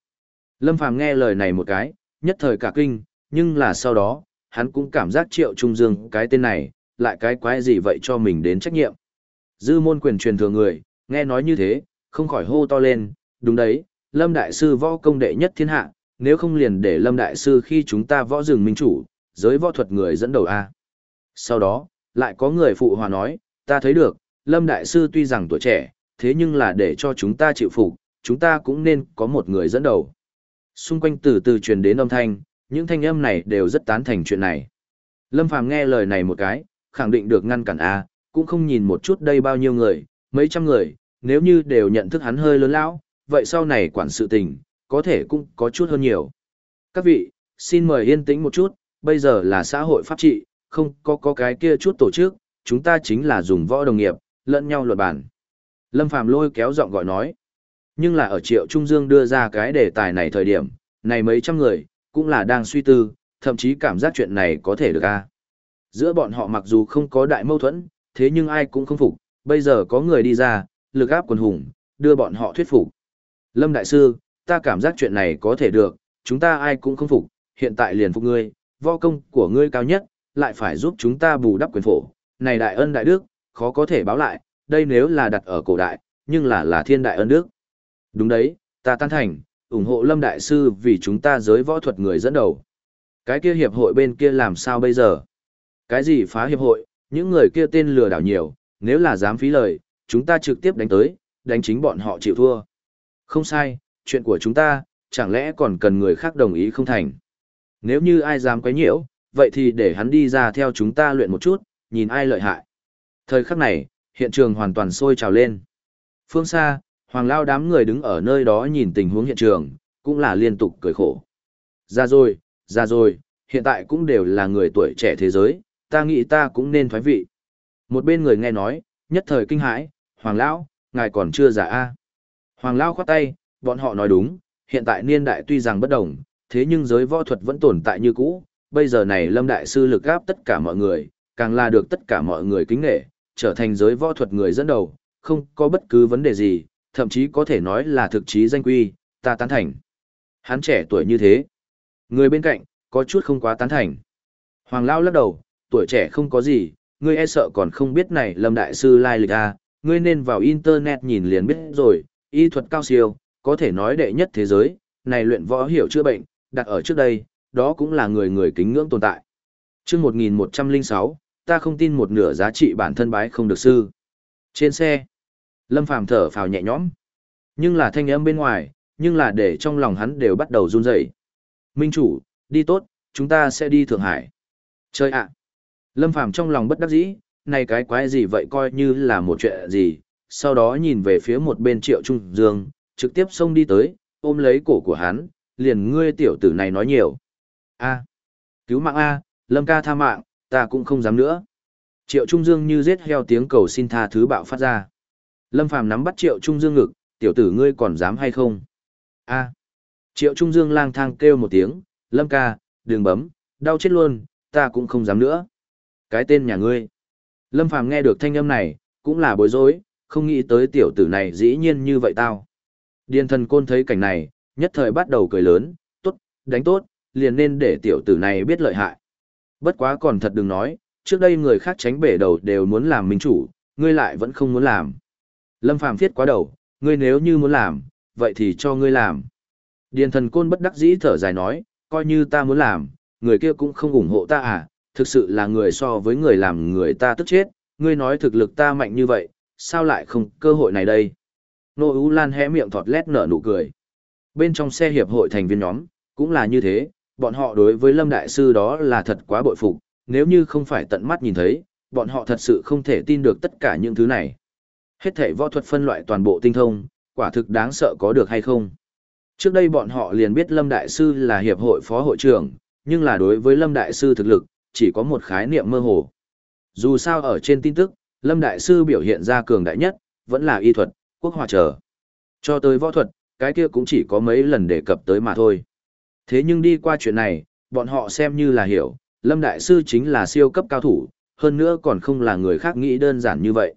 Lâm Phàm nghe lời này một cái, nhất thời cả kinh, nhưng là sau đó, hắn cũng cảm giác triệu trung dương cái tên này, lại cái quái gì vậy cho mình đến trách nhiệm. Dư môn quyền truyền thừa người, nghe nói như thế, không khỏi hô to lên, đúng đấy, Lâm Đại Sư võ công đệ nhất thiên hạ, nếu không liền để Lâm Đại Sư khi chúng ta võ rừng minh chủ, giới võ thuật người dẫn đầu A. Sau đó, lại có người phụ hòa nói, ta thấy được, Lâm Đại Sư tuy rằng tuổi trẻ, thế nhưng là để cho chúng ta chịu phục, chúng ta cũng nên có một người dẫn đầu. Xung quanh từ từ truyền đến âm thanh, những thanh âm này đều rất tán thành chuyện này. Lâm Phàm nghe lời này một cái, khẳng định được ngăn cản A, cũng không nhìn một chút đây bao nhiêu người, mấy trăm người, nếu như đều nhận thức hắn hơi lớn lão, vậy sau này quản sự tình, có thể cũng có chút hơn nhiều. Các vị, xin mời yên tĩnh một chút, bây giờ là xã hội pháp trị, không có có cái kia chút tổ chức, chúng ta chính là dùng võ đồng nghiệp, lẫn nhau luật bản. Lâm Phàm lôi kéo giọng gọi nói. Nhưng là ở Triệu Trung Dương đưa ra cái đề tài này thời điểm, này mấy trăm người, cũng là đang suy tư, thậm chí cảm giác chuyện này có thể được a. Giữa bọn họ mặc dù không có đại mâu thuẫn, thế nhưng ai cũng không phục, bây giờ có người đi ra, lực áp quần hùng, đưa bọn họ thuyết phục. Lâm Đại Sư, ta cảm giác chuyện này có thể được, chúng ta ai cũng không phục, hiện tại liền phục ngươi, võ công của ngươi cao nhất, lại phải giúp chúng ta bù đắp quyền phổ. Này đại ân đại đức, khó có thể báo lại, đây nếu là đặt ở cổ đại, nhưng là là thiên đại ân đức. Đúng đấy, ta tan thành, ủng hộ Lâm Đại Sư vì chúng ta giới võ thuật người dẫn đầu. Cái kia hiệp hội bên kia làm sao bây giờ? Cái gì phá hiệp hội, những người kia tên lừa đảo nhiều, nếu là dám phí lời, chúng ta trực tiếp đánh tới, đánh chính bọn họ chịu thua. Không sai, chuyện của chúng ta, chẳng lẽ còn cần người khác đồng ý không thành. Nếu như ai dám quấy nhiễu, vậy thì để hắn đi ra theo chúng ta luyện một chút, nhìn ai lợi hại. Thời khắc này, hiện trường hoàn toàn sôi trào lên. Phương xa, hoàng lao đám người đứng ở nơi đó nhìn tình huống hiện trường, cũng là liên tục cười khổ. Ra rồi, ra rồi, hiện tại cũng đều là người tuổi trẻ thế giới, ta nghĩ ta cũng nên thoái vị. Một bên người nghe nói, nhất thời kinh hãi, Hoàng Lão, ngài còn chưa già a Hoàng Lão khoát tay, bọn họ nói đúng, hiện tại niên đại tuy rằng bất đồng, thế nhưng giới võ thuật vẫn tồn tại như cũ, bây giờ này Lâm Đại Sư lực gáp tất cả mọi người, càng là được tất cả mọi người kính nghệ, trở thành giới võ thuật người dẫn đầu, không có bất cứ vấn đề gì, thậm chí có thể nói là thực chí danh quy, ta tán thành. Hắn trẻ tuổi như thế. Người bên cạnh, có chút không quá tán thành. Hoàng Lao lắc đầu, tuổi trẻ không có gì, ngươi e sợ còn không biết này Lâm Đại Sư lai lịch à, ngươi nên vào Internet nhìn liền biết rồi, y thuật cao siêu, có thể nói đệ nhất thế giới, này luyện võ hiểu chữa bệnh, đặt ở trước đây, đó cũng là người người kính ngưỡng tồn tại. Trước 1106, ta không tin một nửa giá trị bản thân bái không được sư. Trên xe, Lâm Phàm thở phào nhẹ nhõm. Nhưng là thanh âm bên ngoài, nhưng là để trong lòng hắn đều bắt đầu run rẩy. Minh chủ, đi tốt, chúng ta sẽ đi Thượng Hải. Chơi ạ. Lâm Phàm trong lòng bất đắc dĩ, này cái quái gì vậy coi như là một chuyện gì, sau đó nhìn về phía một bên Triệu Trung Dương, trực tiếp xông đi tới, ôm lấy cổ của hắn, liền ngươi tiểu tử này nói nhiều. A, cứu mạng A, Lâm ca tha mạng, ta cũng không dám nữa. Triệu Trung Dương như giết heo tiếng cầu xin tha thứ bạo phát ra. Lâm Phàm nắm bắt Triệu Trung Dương ngực, tiểu tử ngươi còn dám hay không? A. Triệu Trung Dương lang thang kêu một tiếng, Lâm ca, đừng bấm, đau chết luôn, ta cũng không dám nữa. Cái tên nhà ngươi. Lâm Phàm nghe được thanh âm này, cũng là bối rối, không nghĩ tới tiểu tử này dĩ nhiên như vậy tao. Điền thần côn thấy cảnh này, nhất thời bắt đầu cười lớn, tốt, đánh tốt, liền nên để tiểu tử này biết lợi hại. Bất quá còn thật đừng nói, trước đây người khác tránh bể đầu đều muốn làm minh chủ, ngươi lại vẫn không muốn làm. Lâm Phàm thiết quá đầu, ngươi nếu như muốn làm, vậy thì cho ngươi làm. Điền thần côn bất đắc dĩ thở dài nói, coi như ta muốn làm, người kia cũng không ủng hộ ta à, thực sự là người so với người làm người ta tức chết, ngươi nói thực lực ta mạnh như vậy, sao lại không cơ hội này đây? Nô Ú Lan hé miệng thọt lét nở nụ cười. Bên trong xe hiệp hội thành viên nhóm, cũng là như thế, bọn họ đối với Lâm Đại Sư đó là thật quá bội phục, nếu như không phải tận mắt nhìn thấy, bọn họ thật sự không thể tin được tất cả những thứ này. Hết thể võ thuật phân loại toàn bộ tinh thông, quả thực đáng sợ có được hay không. Trước đây bọn họ liền biết Lâm Đại Sư là hiệp hội phó hội trưởng, nhưng là đối với Lâm Đại Sư thực lực, chỉ có một khái niệm mơ hồ. Dù sao ở trên tin tức, Lâm Đại Sư biểu hiện ra cường đại nhất, vẫn là y thuật, quốc hòa trở. Cho tới võ thuật, cái kia cũng chỉ có mấy lần đề cập tới mà thôi. Thế nhưng đi qua chuyện này, bọn họ xem như là hiểu, Lâm Đại Sư chính là siêu cấp cao thủ, hơn nữa còn không là người khác nghĩ đơn giản như vậy.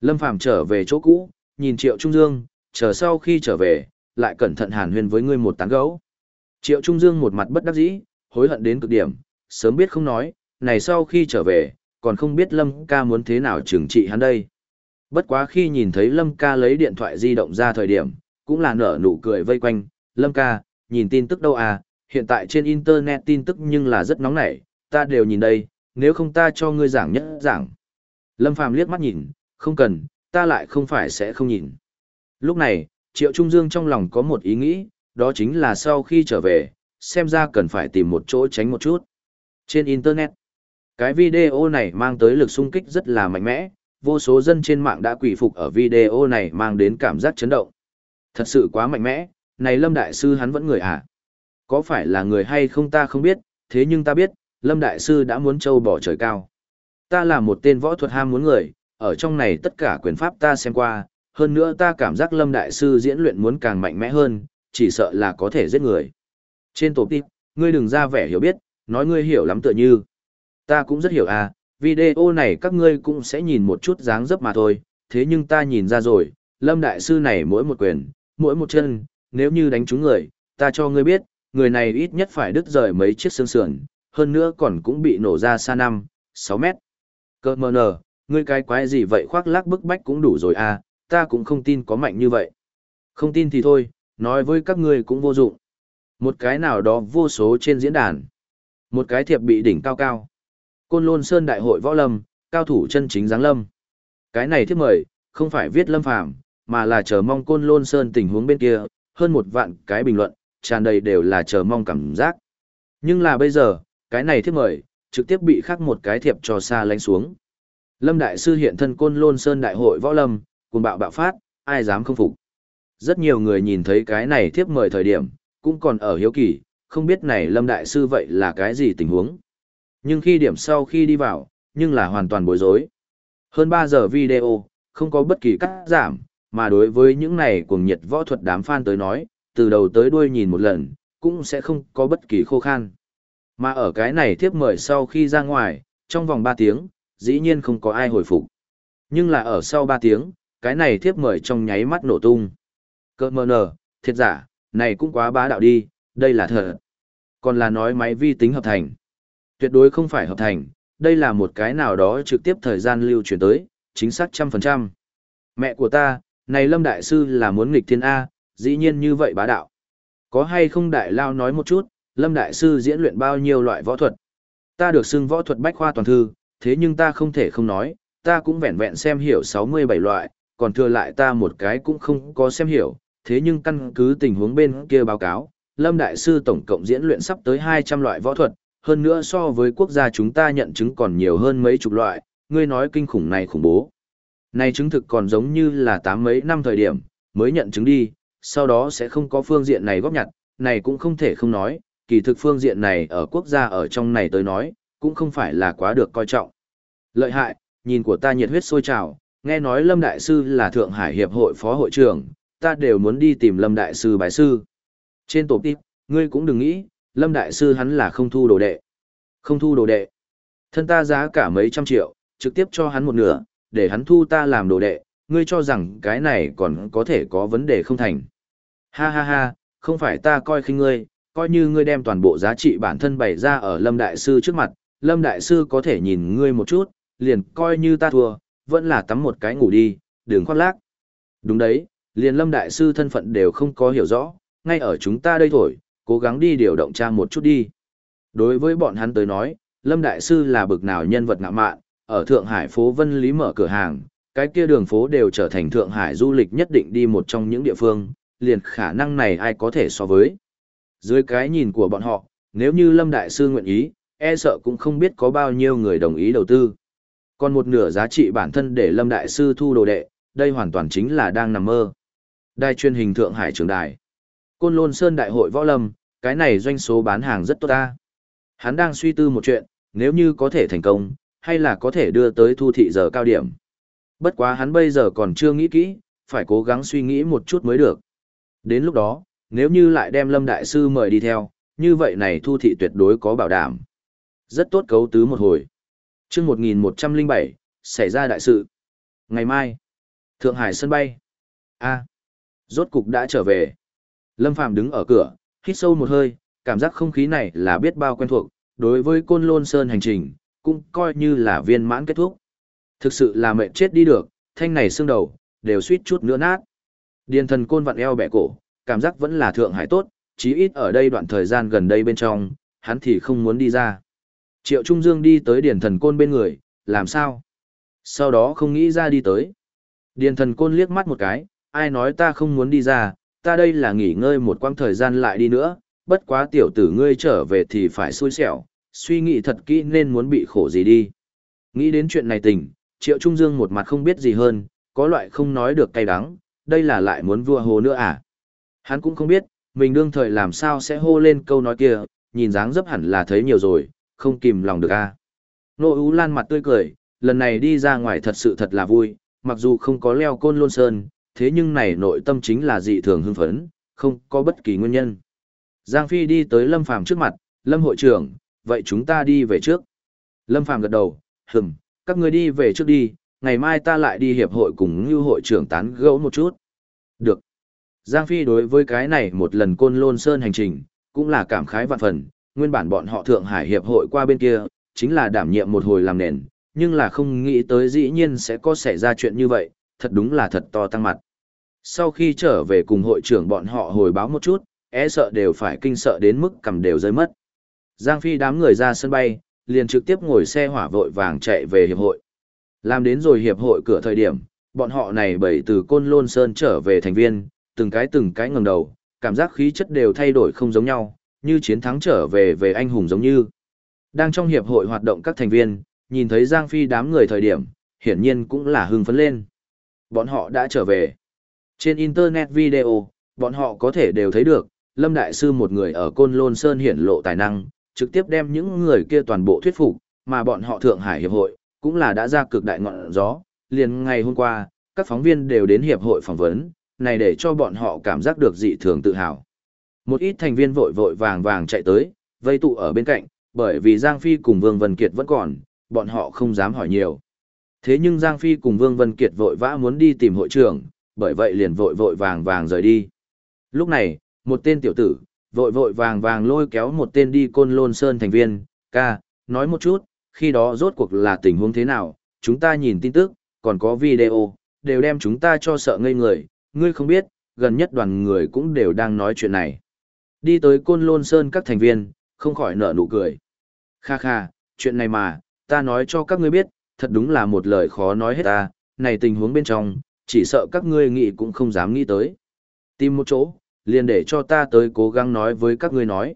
Lâm Phàm trở về chỗ cũ, nhìn Triệu Trung Dương, chờ sau khi trở về, lại cẩn thận hàn huyên với ngươi một tán gấu. Triệu Trung Dương một mặt bất đắc dĩ, hối hận đến cực điểm, sớm biết không nói, này sau khi trở về, còn không biết Lâm ca muốn thế nào trừng trị hắn đây. Bất quá khi nhìn thấy Lâm ca lấy điện thoại di động ra thời điểm, cũng là nở nụ cười vây quanh, Lâm ca, nhìn tin tức đâu à, hiện tại trên Internet tin tức nhưng là rất nóng nảy, ta đều nhìn đây, nếu không ta cho ngươi giảng nhất giảng. Lâm Phàm liếc mắt nhìn, không cần, ta lại không phải sẽ không nhìn. Lúc này, Triệu Trung Dương trong lòng có một ý nghĩ, đó chính là sau khi trở về, xem ra cần phải tìm một chỗ tránh một chút. Trên Internet, cái video này mang tới lực xung kích rất là mạnh mẽ, vô số dân trên mạng đã quỷ phục ở video này mang đến cảm giác chấn động. Thật sự quá mạnh mẽ, này Lâm Đại Sư hắn vẫn người à? Có phải là người hay không ta không biết, thế nhưng ta biết, Lâm Đại Sư đã muốn trâu bỏ trời cao. Ta là một tên võ thuật ham muốn người, ở trong này tất cả quyền pháp ta xem qua, hơn nữa ta cảm giác Lâm Đại Sư diễn luyện muốn càng mạnh mẽ hơn, chỉ sợ là có thể giết người. Trên tổ tiếp, ngươi đừng ra vẻ hiểu biết, nói ngươi hiểu lắm tựa như. Ta cũng rất hiểu à, video này các ngươi cũng sẽ nhìn một chút dáng dấp mà thôi, thế nhưng ta nhìn ra rồi, Lâm Đại Sư này mỗi một quyền, mỗi một chân, nếu như đánh trúng người, ta cho ngươi biết, người này ít nhất phải đứt rời mấy chiếc xương sườn, hơn nữa còn cũng bị nổ ra xa 5, 6 mét. Cơ mờ nờ, ngươi cái quái gì vậy khoác lác bức bách cũng đủ rồi à, ta cũng không tin có mạnh như vậy. Không tin thì thôi, nói với các ngươi cũng vô dụng. Một cái nào đó vô số trên diễn đàn. Một cái thiệp bị đỉnh cao cao. Côn Lôn Sơn Đại hội Võ Lâm, cao thủ chân chính giáng lâm. Cái này thiếp mời, không phải viết lâm phàm, mà là chờ mong Côn Lôn Sơn tình huống bên kia, hơn một vạn cái bình luận, tràn đầy đều là chờ mong cảm giác. Nhưng là bây giờ, cái này thiếp mời, trực tiếp bị khắc một cái thiệp cho xa lánh xuống. Lâm Đại Sư hiện thân Côn Lôn Sơn Đại hội Võ Lâm, cùng bạo bạo phát, ai dám không phục. Rất nhiều người nhìn thấy cái này thiếp mời thời điểm, cũng còn ở hiếu kỳ, không biết này Lâm Đại Sư vậy là cái gì tình huống. Nhưng khi điểm sau khi đi vào, nhưng là hoàn toàn bối rối. Hơn 3 giờ video, không có bất kỳ cắt giảm, mà đối với những này cuồng nhiệt võ thuật đám fan tới nói, từ đầu tới đuôi nhìn một lần, cũng sẽ không có bất kỳ khô khan. Mà ở cái này thiếp mời sau khi ra ngoài, trong vòng 3 tiếng, dĩ nhiên không có ai hồi phục. Nhưng là ở sau 3 tiếng, cái này thiếp mời trong nháy mắt nổ tung. Cơ mơ nở, thiệt giả, này cũng quá bá đạo đi, đây là thật. Còn là nói máy vi tính hợp thành. Tuyệt đối không phải hợp thành, đây là một cái nào đó trực tiếp thời gian lưu chuyển tới, chính xác trăm phần trăm. Mẹ của ta, này Lâm Đại Sư là muốn nghịch thiên A, dĩ nhiên như vậy bá đạo. Có hay không Đại Lao nói một chút, Lâm Đại Sư diễn luyện bao nhiêu loại võ thuật. Ta được xưng võ thuật bách khoa toàn thư, thế nhưng ta không thể không nói, ta cũng vẹn vẹn xem hiểu 67 loại, còn thừa lại ta một cái cũng không có xem hiểu, thế nhưng căn cứ tình huống bên kia báo cáo, Lâm Đại Sư tổng cộng diễn luyện sắp tới 200 loại võ thuật, hơn nữa so với quốc gia chúng ta nhận chứng còn nhiều hơn mấy chục loại, ngươi nói kinh khủng này khủng bố. Này chứng thực còn giống như là tám mấy năm thời điểm, mới nhận chứng đi, sau đó sẽ không có phương diện này góp nhặt, này cũng không thể không nói, kỳ thực phương diện này ở quốc gia ở trong này tới nói, cũng không phải là quá được coi trọng. Lợi hại, nhìn của ta nhiệt huyết sôi trào, nghe nói Lâm Đại Sư là Thượng Hải Hiệp hội Phó Hội trưởng, ta đều muốn đi tìm Lâm Đại Sư bài sư. Trên tổ tiếp, ngươi cũng đừng nghĩ, Lâm Đại Sư hắn là không thu đồ đệ. Không thu đồ đệ. Thân ta giá cả mấy trăm triệu, trực tiếp cho hắn một nửa, để hắn thu ta làm đồ đệ, ngươi cho rằng cái này còn có thể có vấn đề không thành. Ha ha ha, không phải ta coi khinh ngươi, coi như ngươi đem toàn bộ giá trị bản thân bày ra ở Lâm Đại Sư trước mặt, Lâm Đại Sư có thể nhìn ngươi một chút, liền coi như ta thua, vẫn là tắm một cái ngủ đi, đừng khoác lác. Đúng đấy, liền Lâm Đại Sư thân phận đều không có hiểu rõ, ngay ở chúng ta đây thôi, cố gắng đi điều động tra một chút đi. Đối với bọn hắn tới nói, Lâm Đại Sư là bực nào nhân vật ngạ mạn, ở Thượng Hải phố Vân Lý mở cửa hàng, cái kia đường phố đều trở thành Thượng Hải du lịch nhất định đi một trong những địa phương, liền khả năng này ai có thể so với. Dưới cái nhìn của bọn họ, nếu như Lâm Đại Sư nguyện ý, e sợ cũng không biết có bao nhiêu người đồng ý đầu tư. Còn một nửa giá trị bản thân để Lâm Đại Sư thu đồ đệ, đây hoàn toàn chính là đang nằm mơ. Đài truyền hình Thượng Hải trường đài. Côn Lôn Sơn Đại hội Võ Lâm, cái này doanh số bán hàng rất tốt ta. Hắn đang suy tư một chuyện, nếu như có thể thành công, hay là có thể đưa tới thu thị giờ cao điểm. Bất quá hắn bây giờ còn chưa nghĩ kỹ, phải cố gắng suy nghĩ một chút mới được. Đến lúc đó, nếu như lại đem Lâm Đại Sư mời đi theo, như vậy này thu thị tuyệt đối có bảo đảm. Rất tốt cấu tứ một hồi. chương 1107, xảy ra đại sự. Ngày mai, Thượng Hải sân bay. a rốt cục đã trở về. Lâm Phàm đứng ở cửa, hít sâu một hơi, cảm giác không khí này là biết bao quen thuộc, đối với Côn Lôn Sơn hành trình, cũng coi như là viên mãn kết thúc. Thực sự là mệt chết đi được, thanh này xương đầu, đều suýt chút nữa nát. Điền thần côn vặn eo bẻ cổ, cảm giác vẫn là thượng hải tốt, chí ít ở đây đoạn thời gian gần đây bên trong, hắn thì không muốn đi ra. Triệu Trung Dương đi tới điền thần côn bên người, làm sao? Sau đó không nghĩ ra đi tới. Điền thần côn liếc mắt một cái, ai nói ta không muốn đi ra, ta đây là nghỉ ngơi một quãng thời gian lại đi nữa, bất quá tiểu tử ngươi trở về thì phải xui xẻo, suy nghĩ thật kỹ nên muốn bị khổ gì đi. Nghĩ đến chuyện này tình, Triệu Trung Dương một mặt không biết gì hơn, có loại không nói được cay đắng, đây là lại muốn vua hồ nữa à? Hắn cũng không biết, mình đương thời làm sao sẽ hô lên câu nói kia, nhìn dáng dấp hẳn là thấy nhiều rồi, không kìm lòng được à. Nô Ú Lan mặt tươi cười, lần này đi ra ngoài thật sự thật là vui, mặc dù không có leo côn lôn sơn, thế nhưng này nội tâm chính là dị thường hưng phấn, không có bất kỳ nguyên nhân. Giang Phi đi tới Lâm Phàm trước mặt, Lâm hội trưởng, vậy chúng ta đi về trước. Lâm Phàm gật đầu, hừm, các người đi về trước đi, ngày mai ta lại đi hiệp hội cùng như hội trưởng tán gẫu một chút. Được. Giang Phi đối với cái này một lần côn lôn sơn hành trình, cũng là cảm khái vạn phần, nguyên bản bọn họ Thượng Hải Hiệp hội qua bên kia, chính là đảm nhiệm một hồi làm nền, nhưng là không nghĩ tới dĩ nhiên sẽ có xảy ra chuyện như vậy, thật đúng là thật to tăng mặt. Sau khi trở về cùng hội trưởng bọn họ hồi báo một chút, e sợ đều phải kinh sợ đến mức cầm đều rơi mất. Giang Phi đám người ra sân bay, liền trực tiếp ngồi xe hỏa vội vàng chạy về hiệp hội. Làm đến rồi hiệp hội cửa thời điểm, bọn họ này bảy từ Côn Lôn Sơn trở về thành viên, từng cái từng cái ngẩng đầu, cảm giác khí chất đều thay đổi không giống nhau, như chiến thắng trở về về anh hùng giống như. Đang trong hiệp hội hoạt động các thành viên, nhìn thấy Giang Phi đám người thời điểm, hiển nhiên cũng là hưng phấn lên. Bọn họ đã trở về. Trên Internet video, bọn họ có thể đều thấy được, Lâm Đại Sư một người ở Côn Lôn Sơn hiển lộ tài năng, trực tiếp đem những người kia toàn bộ thuyết phục, mà bọn họ Thượng Hải Hiệp hội, cũng là đã ra cực đại ngọn gió. Liền ngày hôm qua, các phóng viên đều đến Hiệp hội phỏng vấn, này để cho bọn họ cảm giác được dị thường tự hào. Một ít thành viên vội vội vàng vàng chạy tới, vây tụ ở bên cạnh, bởi vì Giang Phi cùng Vương Vân Kiệt vẫn còn, bọn họ không dám hỏi nhiều. Thế nhưng Giang Phi cùng Vương Vân Kiệt vội vã muốn đi tìm hội trưởng, bởi vậy liền vội vội vàng vàng rời đi. Lúc này, một tên tiểu tử, vội vội vàng vàng lôi kéo một tên đi côn lôn sơn thành viên, ca, nói một chút, khi đó rốt cuộc là tình huống thế nào, chúng ta nhìn tin tức, còn có video, đều đem chúng ta cho sợ ngây người, ngươi không biết, gần nhất đoàn người cũng đều đang nói chuyện này. Đi tới côn lôn sơn các thành viên, không khỏi nở nụ cười. Kha kha, chuyện này mà, ta nói cho các ngươi biết, thật đúng là một lời khó nói hết ta, này tình huống bên trong, chỉ sợ các ngươi nghĩ cũng không dám nghĩ tới. Tìm một chỗ, liền để cho ta tới cố gắng nói với các ngươi nói.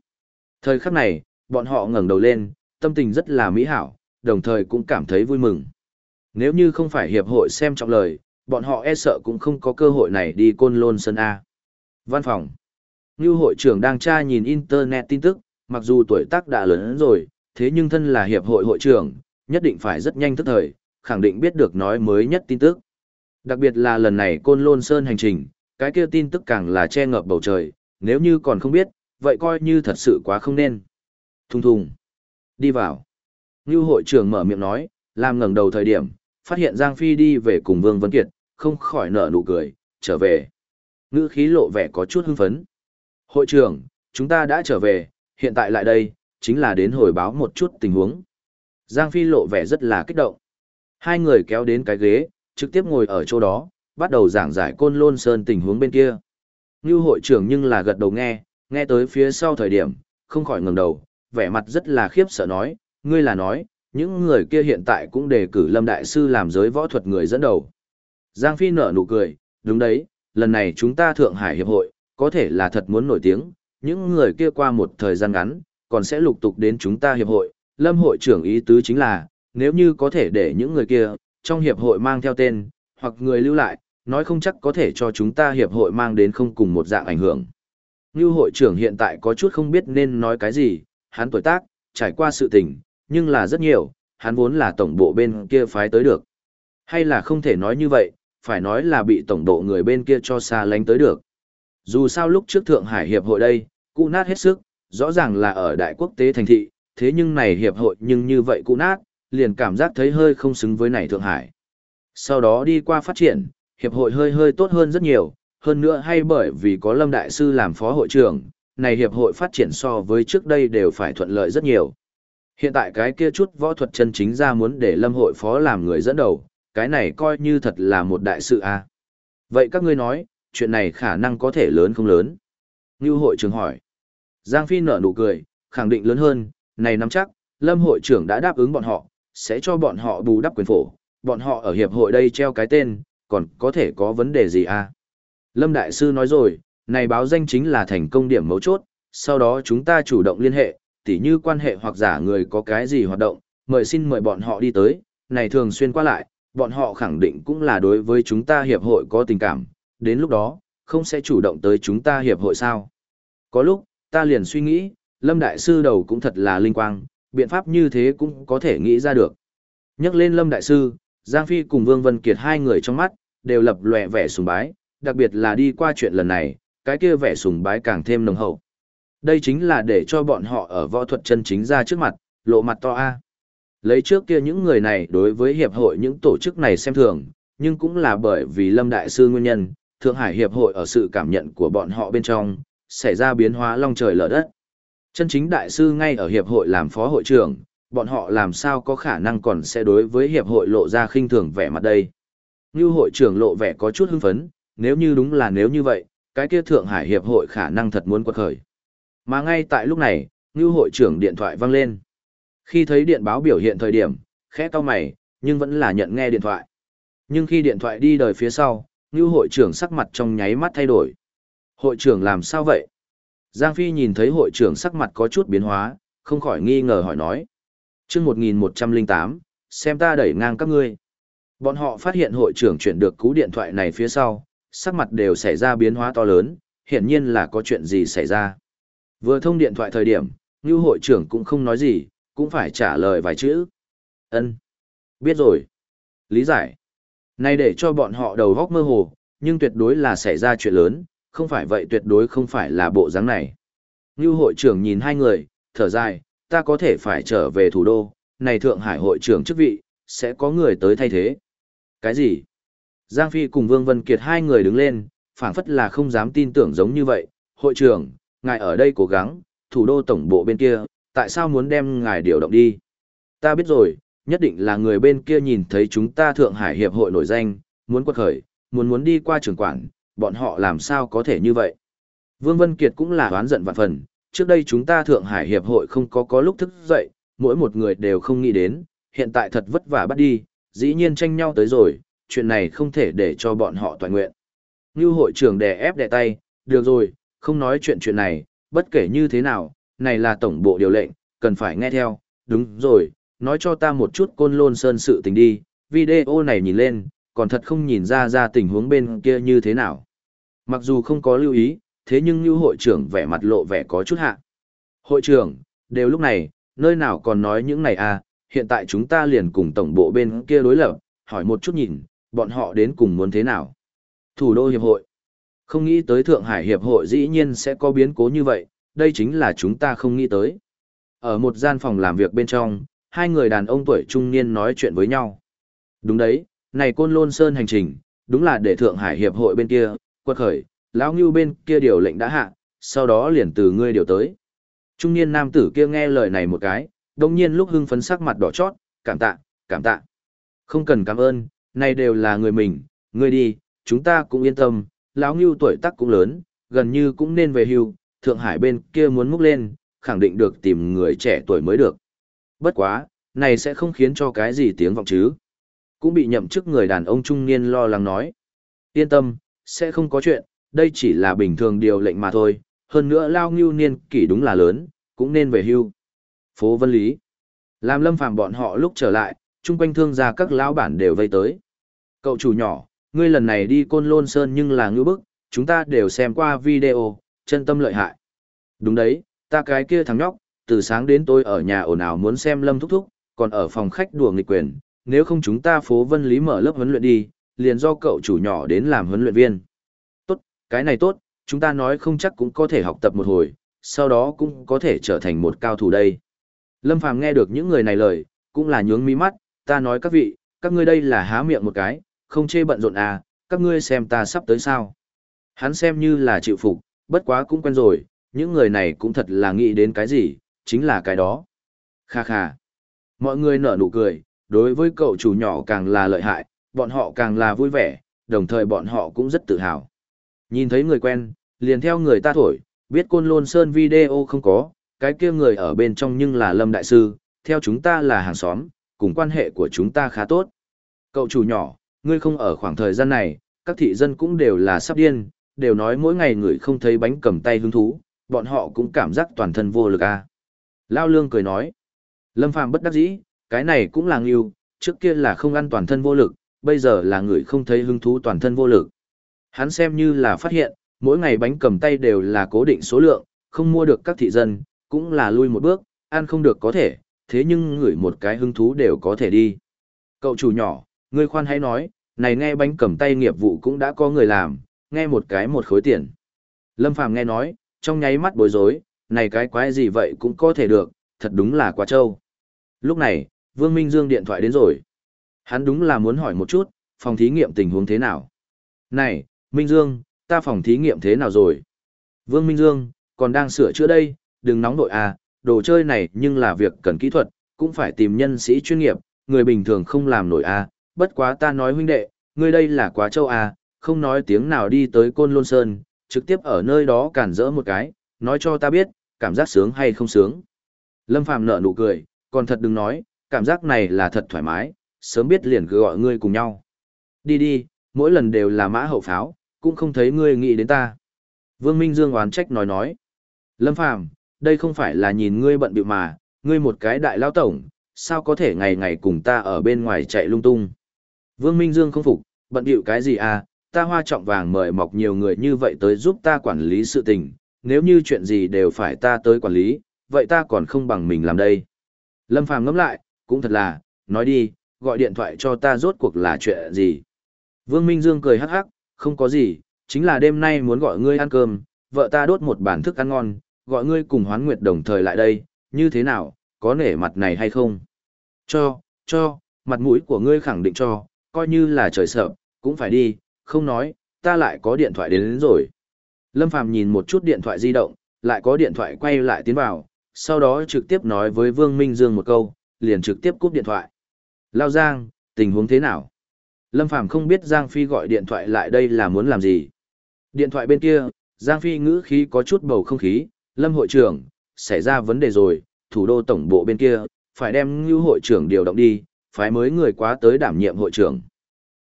Thời khắc này, bọn họ ngẩng đầu lên, tâm tình rất là mỹ hảo, đồng thời cũng cảm thấy vui mừng. Nếu như không phải hiệp hội xem trọng lời, bọn họ e sợ cũng không có cơ hội này đi côn lôn sân A. Văn phòng. Như hội trưởng đang tra nhìn internet tin tức, mặc dù tuổi tác đã lớn rồi, thế nhưng thân là hiệp hội hội trưởng, nhất định phải rất nhanh tức thời, khẳng định biết được nói mới nhất tin tức. Đặc biệt là lần này Côn Lôn Sơn hành trình, cái kia tin tức càng là che ngợp bầu trời, nếu như còn không biết, vậy coi như thật sự quá không nên. Thùng thùng. Đi vào. Như hội trưởng mở miệng nói, làm ngẩng đầu thời điểm, phát hiện Giang Phi đi về cùng Vương Vân Kiệt, không khỏi nở nụ cười, trở về. Ngữ khí lộ vẻ có chút hưng phấn. Hội trưởng, chúng ta đã trở về, hiện tại lại đây, chính là đến hồi báo một chút tình huống. Giang Phi lộ vẻ rất là kích động. Hai người kéo đến cái ghế, trực tiếp ngồi ở chỗ đó, bắt đầu giảng giải côn lôn sơn tình huống bên kia. Ngưu hội trưởng nhưng là gật đầu nghe, nghe tới phía sau thời điểm, không khỏi ngẩng đầu, vẻ mặt rất là khiếp sợ nói, ngươi là nói, những người kia hiện tại cũng đề cử Lâm Đại Sư làm giới võ thuật người dẫn đầu. Giang Phi nở nụ cười, đúng đấy, lần này chúng ta Thượng Hải Hiệp hội, có thể là thật muốn nổi tiếng, những người kia qua một thời gian ngắn, còn sẽ lục tục đến chúng ta Hiệp hội, Lâm hội trưởng ý tứ chính là, nếu như có thể để những người kia, trong hiệp hội mang theo tên, hoặc người lưu lại, nói không chắc có thể cho chúng ta hiệp hội mang đến không cùng một dạng ảnh hưởng. Như hội trưởng hiện tại có chút không biết nên nói cái gì, hắn tuổi tác, trải qua sự tình, nhưng là rất nhiều, hắn vốn là tổng bộ bên kia phái tới được. Hay là không thể nói như vậy, phải nói là bị tổng bộ người bên kia cho xa lánh tới được. Dù sao lúc trước Thượng Hải Hiệp hội đây, cụ nát hết sức, rõ ràng là ở đại quốc tế thành thị, thế nhưng này hiệp hội nhưng như vậy cụ nát, liền cảm giác thấy hơi không xứng với này Thượng Hải. Sau đó đi qua phát triển, hiệp hội hơi hơi tốt hơn rất nhiều, hơn nữa hay bởi vì có Lâm Đại Sư làm phó hội trưởng, này hiệp hội phát triển so với trước đây đều phải thuận lợi rất nhiều. Hiện tại cái kia chút võ thuật chân chính ra muốn để Lâm hội phó làm người dẫn đầu, cái này coi như thật là một đại sự a. À. Vậy các ngươi nói, chuyện này khả năng có thể lớn không lớn? Như hội trưởng hỏi. Giang Phi nở nụ cười, khẳng định lớn hơn, này nắm chắc, Lâm hội trưởng đã đáp ứng bọn họ, sẽ cho bọn họ bù đắp quyền phổ, bọn họ ở hiệp hội đây treo cái tên, còn có thể có vấn đề gì à? Lâm Đại Sư nói rồi, này báo danh chính là thành công điểm mấu chốt, sau đó chúng ta chủ động liên hệ, tỉ như quan hệ hoặc giả người có cái gì hoạt động, mời xin mời bọn họ đi tới, này thường xuyên qua lại, bọn họ khẳng định cũng là đối với chúng ta hiệp hội có tình cảm, đến lúc đó, không sẽ chủ động tới chúng ta hiệp hội sao. Có lúc, ta liền suy nghĩ, Lâm Đại Sư đầu cũng thật là linh quang, biện pháp như thế cũng có thể nghĩ ra được. Nhắc lên Lâm Đại Sư, Giang Phi cùng Vương Vân Kiệt hai người trong mắt, đều lập lòe vẻ sùng bái, đặc biệt là đi qua chuyện lần này, cái kia vẻ sùng bái càng thêm nồng hậu. Đây chính là để cho bọn họ ở võ thuật chân chính ra trước mặt, lộ mặt to a. Lấy trước kia những người này đối với hiệp hội những tổ chức này xem thường, nhưng cũng là bởi vì Lâm Đại Sư nguyên nhân, Thượng Hải Hiệp hội ở sự cảm nhận của bọn họ bên trong, xảy ra biến hóa long trời lở đất. Chân chính Đại Sư ngay ở Hiệp hội làm phó hội trưởng, bọn họ làm sao có khả năng còn sẽ đối với Hiệp hội lộ ra khinh thường vẻ mặt đây. Ngưu hội trưởng lộ vẻ có chút hưng phấn, nếu như đúng là nếu như vậy, cái kia Thượng Hải Hiệp hội khả năng thật muốn quật khởi. Mà ngay tại lúc này, Ngưu hội trưởng điện thoại vang lên. Khi thấy điện báo biểu hiện thời điểm, khẽ cau mày, nhưng vẫn là nhận nghe điện thoại. Nhưng khi điện thoại đi đời phía sau, Ngưu hội trưởng sắc mặt trong nháy mắt thay đổi. Hội trưởng làm sao vậy? Giang Phi nhìn thấy hội trưởng sắc mặt có chút biến hóa, không khỏi nghi ngờ hỏi nói. chương 1108, xem ta đẩy ngang các ngươi. Bọn họ phát hiện hội trưởng chuyển được cú điện thoại này phía sau, sắc mặt đều xảy ra biến hóa to lớn, hiển nhiên là có chuyện gì xảy ra. Vừa thông điện thoại thời điểm, như hội trưởng cũng không nói gì, cũng phải trả lời vài chữ. ân Biết rồi. Lý giải. Này để cho bọn họ đầu góc mơ hồ, nhưng tuyệt đối là xảy ra chuyện lớn, không phải vậy tuyệt đối không phải là bộ dáng này. Như hội trưởng nhìn hai người, thở dài, ta có thể phải trở về thủ đô, này Thượng Hải hội trưởng chức vị, sẽ có người tới thay thế. Cái gì? Giang Phi cùng Vương Vân Kiệt hai người đứng lên, phảng phất là không dám tin tưởng giống như vậy. Hội trưởng, ngài ở đây cố gắng, thủ đô tổng bộ bên kia, tại sao muốn đem ngài điều động đi? Ta biết rồi, nhất định là người bên kia nhìn thấy chúng ta Thượng Hải Hiệp hội nổi danh, muốn quật khởi, muốn muốn đi qua trường quản, bọn họ làm sao có thể như vậy? Vương Vân Kiệt cũng là oán giận vạn phần, trước đây chúng ta Thượng Hải Hiệp hội không có có lúc thức dậy, mỗi một người đều không nghĩ đến, hiện tại thật vất vả bắt đi, dĩ nhiên tranh nhau tới rồi, chuyện này không thể để cho bọn họ toàn nguyện. Như hội trưởng đè ép đè tay, được rồi, không nói chuyện chuyện này, bất kể như thế nào, này là tổng bộ điều lệnh, cần phải nghe theo, đúng rồi, nói cho ta một chút côn lôn sơn sự tình đi, video này nhìn lên, còn thật không nhìn ra ra tình huống bên kia như thế nào. Mặc dù không có lưu ý, thế nhưng như hội trưởng vẻ mặt lộ vẻ có chút hạ. Hội trưởng, đều lúc này, nơi nào còn nói những này à, hiện tại chúng ta liền cùng tổng bộ bên kia đối lập, hỏi một chút nhìn, bọn họ đến cùng muốn thế nào. Thủ đô hiệp hội. Không nghĩ tới Thượng Hải hiệp hội dĩ nhiên sẽ có biến cố như vậy, đây chính là chúng ta không nghĩ tới. Ở một gian phòng làm việc bên trong, hai người đàn ông tuổi trung niên nói chuyện với nhau. Đúng đấy, này côn lôn sơn hành trình, đúng là để Thượng Hải hiệp hội bên kia, quật khởi, lão ngưu bên kia điều lệnh đã hạ, sau đó liền từ ngươi điều tới. Trung niên nam tử kia nghe lời này một cái, đồng nhiên lúc hưng phấn sắc mặt đỏ chót, cảm tạ, cảm tạ. Không cần cảm ơn, này đều là người mình, người đi, chúng ta cũng yên tâm, lão ngưu tuổi tác cũng lớn, gần như cũng nên về hưu, Thượng Hải bên kia muốn múc lên, khẳng định được tìm người trẻ tuổi mới được. Bất quá, này sẽ không khiến cho cái gì tiếng vọng chứ. Cũng bị nhậm chức người đàn ông trung niên lo lắng nói. Yên tâm, sẽ không có chuyện, đây chỉ là bình thường điều lệnh mà thôi, hơn nữa lao ngưu niên kỷ đúng là lớn, cũng nên về hưu. Phố Vân Lý. Làm lâm phàm bọn họ lúc trở lại, chung quanh thương gia các lão bản đều vây tới. Cậu chủ nhỏ, ngươi lần này đi côn lôn sơn nhưng là ngữ bức, chúng ta đều xem qua video, chân tâm lợi hại. Đúng đấy, ta cái kia thằng nhóc, từ sáng đến tôi ở nhà ồn ào muốn xem lâm thúc thúc, còn ở phòng khách đùa nghịch quyền, nếu không chúng ta phố vân lý mở lớp huấn luyện đi, liền do cậu chủ nhỏ đến làm huấn luyện viên. Tốt, cái này tốt, chúng ta nói không chắc cũng có thể học tập một hồi, sau đó cũng có thể trở thành một cao thủ đây. Lâm Phàm nghe được những người này lời, cũng là nhướng mi mắt, ta nói các vị, các ngươi đây là há miệng một cái, không chê bận rộn à, các ngươi xem ta sắp tới sao. Hắn xem như là chịu phục, bất quá cũng quen rồi, những người này cũng thật là nghĩ đến cái gì, chính là cái đó. Kha kha. Mọi người nở nụ cười, đối với cậu chủ nhỏ càng là lợi hại, bọn họ càng là vui vẻ, đồng thời bọn họ cũng rất tự hào. Nhìn thấy người quen, liền theo người ta thổi, biết côn lôn sơn video không có, cái kia người ở bên trong nhưng là Lâm Đại Sư, theo chúng ta là hàng xóm, cùng quan hệ của chúng ta khá tốt. Cậu chủ nhỏ, ngươi không ở khoảng thời gian này, các thị dân cũng đều là sắp điên, đều nói mỗi ngày người không thấy bánh cầm tay hứng thú, bọn họ cũng cảm giác toàn thân vô lực à. Lao Lương cười nói. Lâm Phàm bất đắc dĩ, cái này cũng là nghiêu, trước kia là không ăn toàn thân vô lực, bây giờ là người không thấy hứng thú toàn thân vô lực. Hắn xem như là phát hiện, mỗi ngày bánh cầm tay đều là cố định số lượng, không mua được các thị dân, cũng là lui một bước, ăn không được có thể, thế nhưng ngửi một cái hứng thú đều có thể đi. Cậu chủ nhỏ, ngươi khoan hãy nói, này nghe bánh cầm tay nghiệp vụ cũng đã có người làm, nghe một cái một khối tiền. Lâm Phàm nghe nói, trong nháy mắt bối rối, này cái quái gì vậy cũng có thể được, thật đúng là quá trâu. Lúc này, Vương Minh Dương điện thoại đến rồi. Hắn đúng là muốn hỏi một chút, phòng thí nghiệm tình huống thế nào. Này, Minh Dương, ta phòng thí nghiệm thế nào rồi? Vương Minh Dương, còn đang sửa chữa đây, đừng nóng đội à, đồ chơi này nhưng là việc cần kỹ thuật, cũng phải tìm nhân sĩ chuyên nghiệp, người bình thường không làm nổi à, bất quá ta nói huynh đệ, ngươi đây là quá châu à, không nói tiếng nào đi tới Côn Lôn Sơn, trực tiếp ở nơi đó cản rỡ một cái, nói cho ta biết, cảm giác sướng hay không sướng. Lâm Phàm nở nụ cười, còn thật đừng nói, cảm giác này là thật thoải mái, sớm biết liền cứ gọi ngươi cùng nhau. Đi đi, mỗi lần đều là mã hậu pháo, cũng không thấy ngươi nghĩ đến ta. Vương Minh Dương oán trách nói nói. Lâm Phàm đây không phải là nhìn ngươi bận bịu mà, ngươi một cái đại lao tổng, sao có thể ngày ngày cùng ta ở bên ngoài chạy lung tung. Vương Minh Dương không phục, bận bịu cái gì à, ta hoa trọng vàng mời mọc nhiều người như vậy tới giúp ta quản lý sự tình, nếu như chuyện gì đều phải ta tới quản lý, vậy ta còn không bằng mình làm đây. Lâm Phàm ngẫm lại, cũng thật là, nói đi, gọi điện thoại cho ta rốt cuộc là chuyện gì. Vương Minh Dương cười hắc hắc, không có gì, chính là đêm nay muốn gọi ngươi ăn cơm, vợ ta đốt một bản thức ăn ngon, gọi ngươi cùng hoán nguyệt đồng thời lại đây, như thế nào, có nể mặt này hay không? Cho, cho, mặt mũi của ngươi khẳng định cho, coi như là trời sợ, cũng phải đi, không nói, ta lại có điện thoại đến, đến rồi. Lâm Phàm nhìn một chút điện thoại di động, lại có điện thoại quay lại tiến vào, sau đó trực tiếp nói với Vương Minh Dương một câu, liền trực tiếp cúp điện thoại. Lao Giang, tình huống thế nào? Lâm Phàm không biết Giang Phi gọi điện thoại lại đây là muốn làm gì. Điện thoại bên kia, Giang Phi ngữ khí có chút bầu không khí, Lâm hội trưởng, xảy ra vấn đề rồi, thủ đô tổng bộ bên kia, phải đem ngưu hội trưởng điều động đi, phải mới người quá tới đảm nhiệm hội trưởng.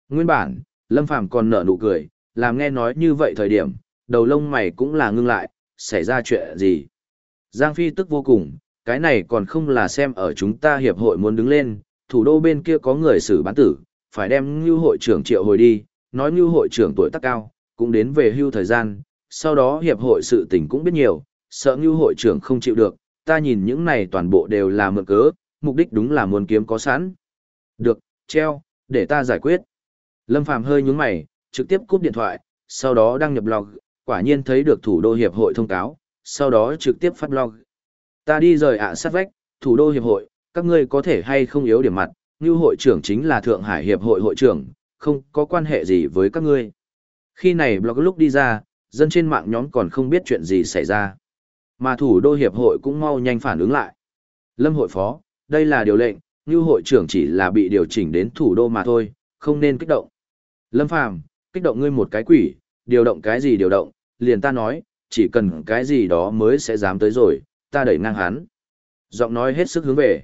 Nguyên bản, Lâm Phàm còn nở nụ cười, làm nghe nói như vậy thời điểm, đầu lông mày cũng là ngưng lại, xảy ra chuyện gì. Giang Phi tức vô cùng, cái này còn không là xem ở chúng ta hiệp hội muốn đứng lên, thủ đô bên kia có người xử bán tử, phải đem ngưu hội trưởng triệu hồi đi, nói ngưu hội trưởng tuổi tác cao, cũng đến về hưu thời gian, sau đó hiệp hội sự tình cũng biết nhiều, sợ như hội trưởng không chịu được, ta nhìn những này toàn bộ đều là mượn cớ, mục đích đúng là muốn kiếm có sẵn. Được, treo, để ta giải quyết. Lâm Phàm hơi nhúng mày, trực tiếp cúp điện thoại, sau đó đăng nhập blog, quả nhiên thấy được thủ đô hiệp hội thông cáo, sau đó trực tiếp phát blog. Ta đi rời ạ sát vách, thủ đô hiệp hội, các ngươi có thể hay không yếu điểm mặt, như hội trưởng chính là Thượng Hải hiệp hội hội trưởng, không có quan hệ gì với các ngươi. Khi này blog lúc đi ra, dân trên mạng nhóm còn không biết chuyện gì xảy ra. Mà thủ đô hiệp hội cũng mau nhanh phản ứng lại. Lâm hội phó, đây là điều lệnh, như hội trưởng chỉ là bị điều chỉnh đến thủ đô mà thôi, không nên kích động. Lâm Phàm, kích động ngươi một cái quỷ, điều động cái gì điều động, liền ta nói, chỉ cần cái gì đó mới sẽ dám tới rồi, ta đẩy ngang hắn. Giọng nói hết sức hướng về.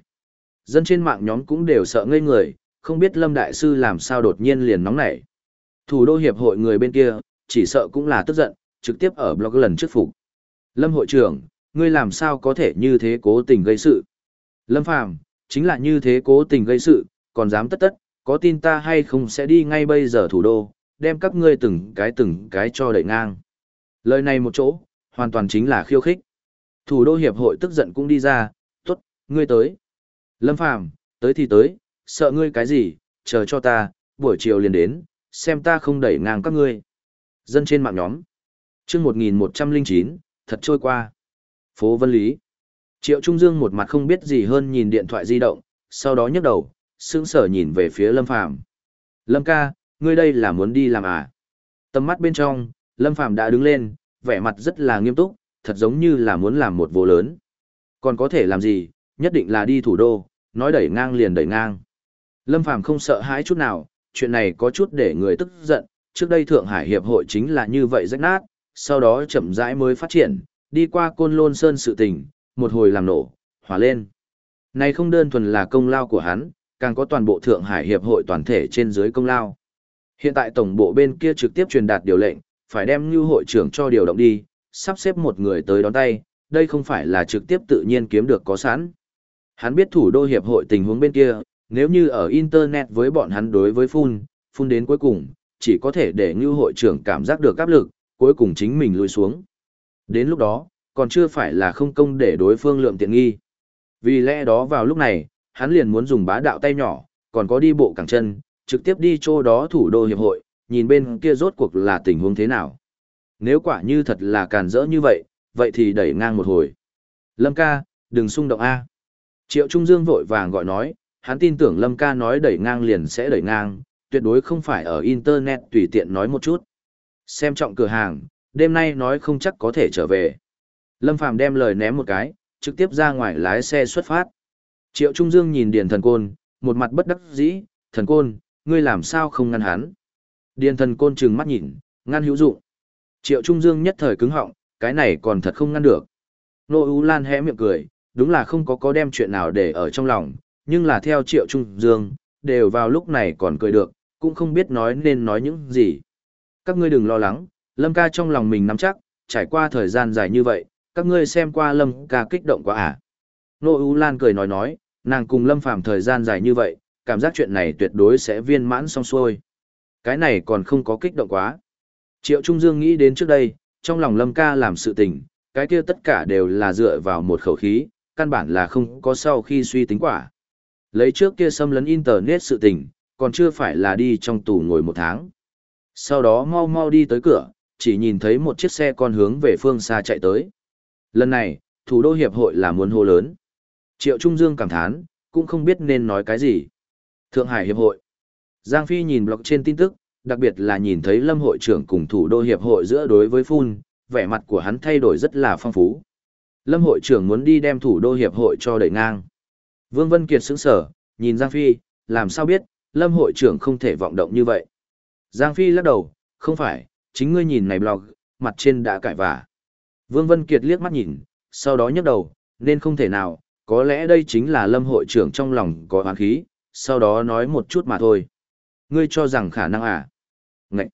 Dân trên mạng nhóm cũng đều sợ ngây người, không biết Lâm Đại Sư làm sao đột nhiên liền nóng nảy. Thủ đô hiệp hội người bên kia, chỉ sợ cũng là tức giận, trực tiếp ở blog lần trước phục. Lâm hội trưởng, ngươi làm sao có thể như thế cố tình gây sự? Lâm Phàm, chính là như thế cố tình gây sự, còn dám tất tất, có tin ta hay không sẽ đi ngay bây giờ thủ đô, đem các ngươi từng cái từng cái cho đẩy ngang. Lời này một chỗ, hoàn toàn chính là khiêu khích. Thủ đô hiệp hội tức giận cũng đi ra, tốt, ngươi tới. Lâm Phàm, tới thì tới, sợ ngươi cái gì, chờ cho ta, buổi chiều liền đến, xem ta không đẩy ngang các ngươi. Dân trên mạng nhóm. chương 1109, thật trôi qua. Phố Vân Lý. Triệu Trung Dương một mặt không biết gì hơn nhìn điện thoại di động, sau đó nhấc đầu, sững sờ nhìn về phía Lâm Phàm. Lâm ca, ngươi đây là muốn đi làm à? Tầm mắt bên trong, Lâm Phàm đã đứng lên, vẻ mặt rất là nghiêm túc, thật giống như là muốn làm một vô lớn. Còn có thể làm gì, nhất định là đi thủ đô, nói đẩy ngang liền đẩy ngang. Lâm Phàm không sợ hãi chút nào, chuyện này có chút để người tức giận, trước đây Thượng Hải Hiệp hội chính là như vậy rách nát, sau đó chậm rãi mới phát triển, đi qua côn lôn sơn sự tình, một hồi làm nổ, hỏa lên. Này không đơn thuần là công lao của hắn, càng có toàn bộ Thượng Hải Hiệp hội toàn thể trên dưới công lao. Hiện tại tổng bộ bên kia trực tiếp truyền đạt điều lệnh, phải đem như hội trưởng cho điều động đi, sắp xếp một người tới đón tay, đây không phải là trực tiếp tự nhiên kiếm được có sẵn. Hắn biết thủ đô hiệp hội tình huống bên kia, nếu như ở Internet với bọn hắn đối với phun, phun đến cuối cùng, chỉ có thể để như hội trưởng cảm giác được áp lực, cuối cùng chính mình lùi xuống. Đến lúc đó, còn chưa phải là không công để đối phương lượng tiện nghi. Vì lẽ đó vào lúc này, hắn liền muốn dùng bá đạo tay nhỏ, còn có đi bộ cẳng chân, trực tiếp đi chỗ đó thủ đô hiệp hội, nhìn bên kia rốt cuộc là tình huống thế nào. Nếu quả như thật là càn rỡ như vậy, vậy thì đẩy ngang một hồi. Lâm ca, đừng xung động A. Triệu Trung Dương vội vàng gọi nói, hắn tin tưởng Lâm ca nói đẩy ngang liền sẽ đẩy ngang, tuyệt đối không phải ở Internet tùy tiện nói một chút. Xem trọng cửa hàng, đêm nay nói không chắc có thể trở về. Lâm Phàm đem lời ném một cái, trực tiếp ra ngoài lái xe xuất phát. Triệu Trung Dương nhìn Điền Thần Côn, một mặt bất đắc dĩ, Thần Côn, ngươi làm sao không ngăn hắn. Điền Thần Côn trừng mắt nhìn, ngăn hữu dụng. Triệu Trung Dương nhất thời cứng họng, cái này còn thật không ngăn được. Nô Ú Lan hé miệng cười, đúng là không có có đem chuyện nào để ở trong lòng, nhưng là theo Triệu Trung Dương, đều vào lúc này còn cười được, cũng không biết nói nên nói những gì. Các ngươi đừng lo lắng, Lâm ca trong lòng mình nắm chắc, trải qua thời gian dài như vậy, các ngươi xem qua Lâm ca kích động quá à. Nô u Lan cười nói nói, nàng cùng Lâm Phàm thời gian dài như vậy, cảm giác chuyện này tuyệt đối sẽ viên mãn xong xuôi. Cái này còn không có kích động quá. Triệu Trung Dương nghĩ đến trước đây, trong lòng Lâm ca làm sự tình, cái kia tất cả đều là dựa vào một khẩu khí, căn bản là không có sau khi suy tính quả. Lấy trước kia xâm lấn Internet sự tình, còn chưa phải là đi trong tù ngồi một tháng. Sau đó mau mau đi tới cửa, chỉ nhìn thấy một chiếc xe con hướng về phương xa chạy tới. Lần này, thủ đô hiệp hội là muốn hô lớn. Triệu Trung Dương cảm thán, cũng không biết nên nói cái gì. Thượng Hải hiệp hội. Giang Phi nhìn blog trên tin tức, đặc biệt là nhìn thấy Lâm hội trưởng cùng thủ đô hiệp hội giữa đối với phun, vẻ mặt của hắn thay đổi rất là phong phú. Lâm hội trưởng muốn đi đem thủ đô hiệp hội cho đẩy ngang. Vương Vân Kiệt sững sở, nhìn Giang Phi, làm sao biết, Lâm hội trưởng không thể vọng động như vậy. Giang Phi lắc đầu, không phải, chính ngươi nhìn này blog, mặt trên đã cãi vả. Vương Vân Kiệt liếc mắt nhìn, sau đó nhấc đầu, nên không thể nào, có lẽ đây chính là Lâm hội trưởng trong lòng có oán khí, sau đó nói một chút mà thôi. Ngươi cho rằng khả năng à? Ngậy!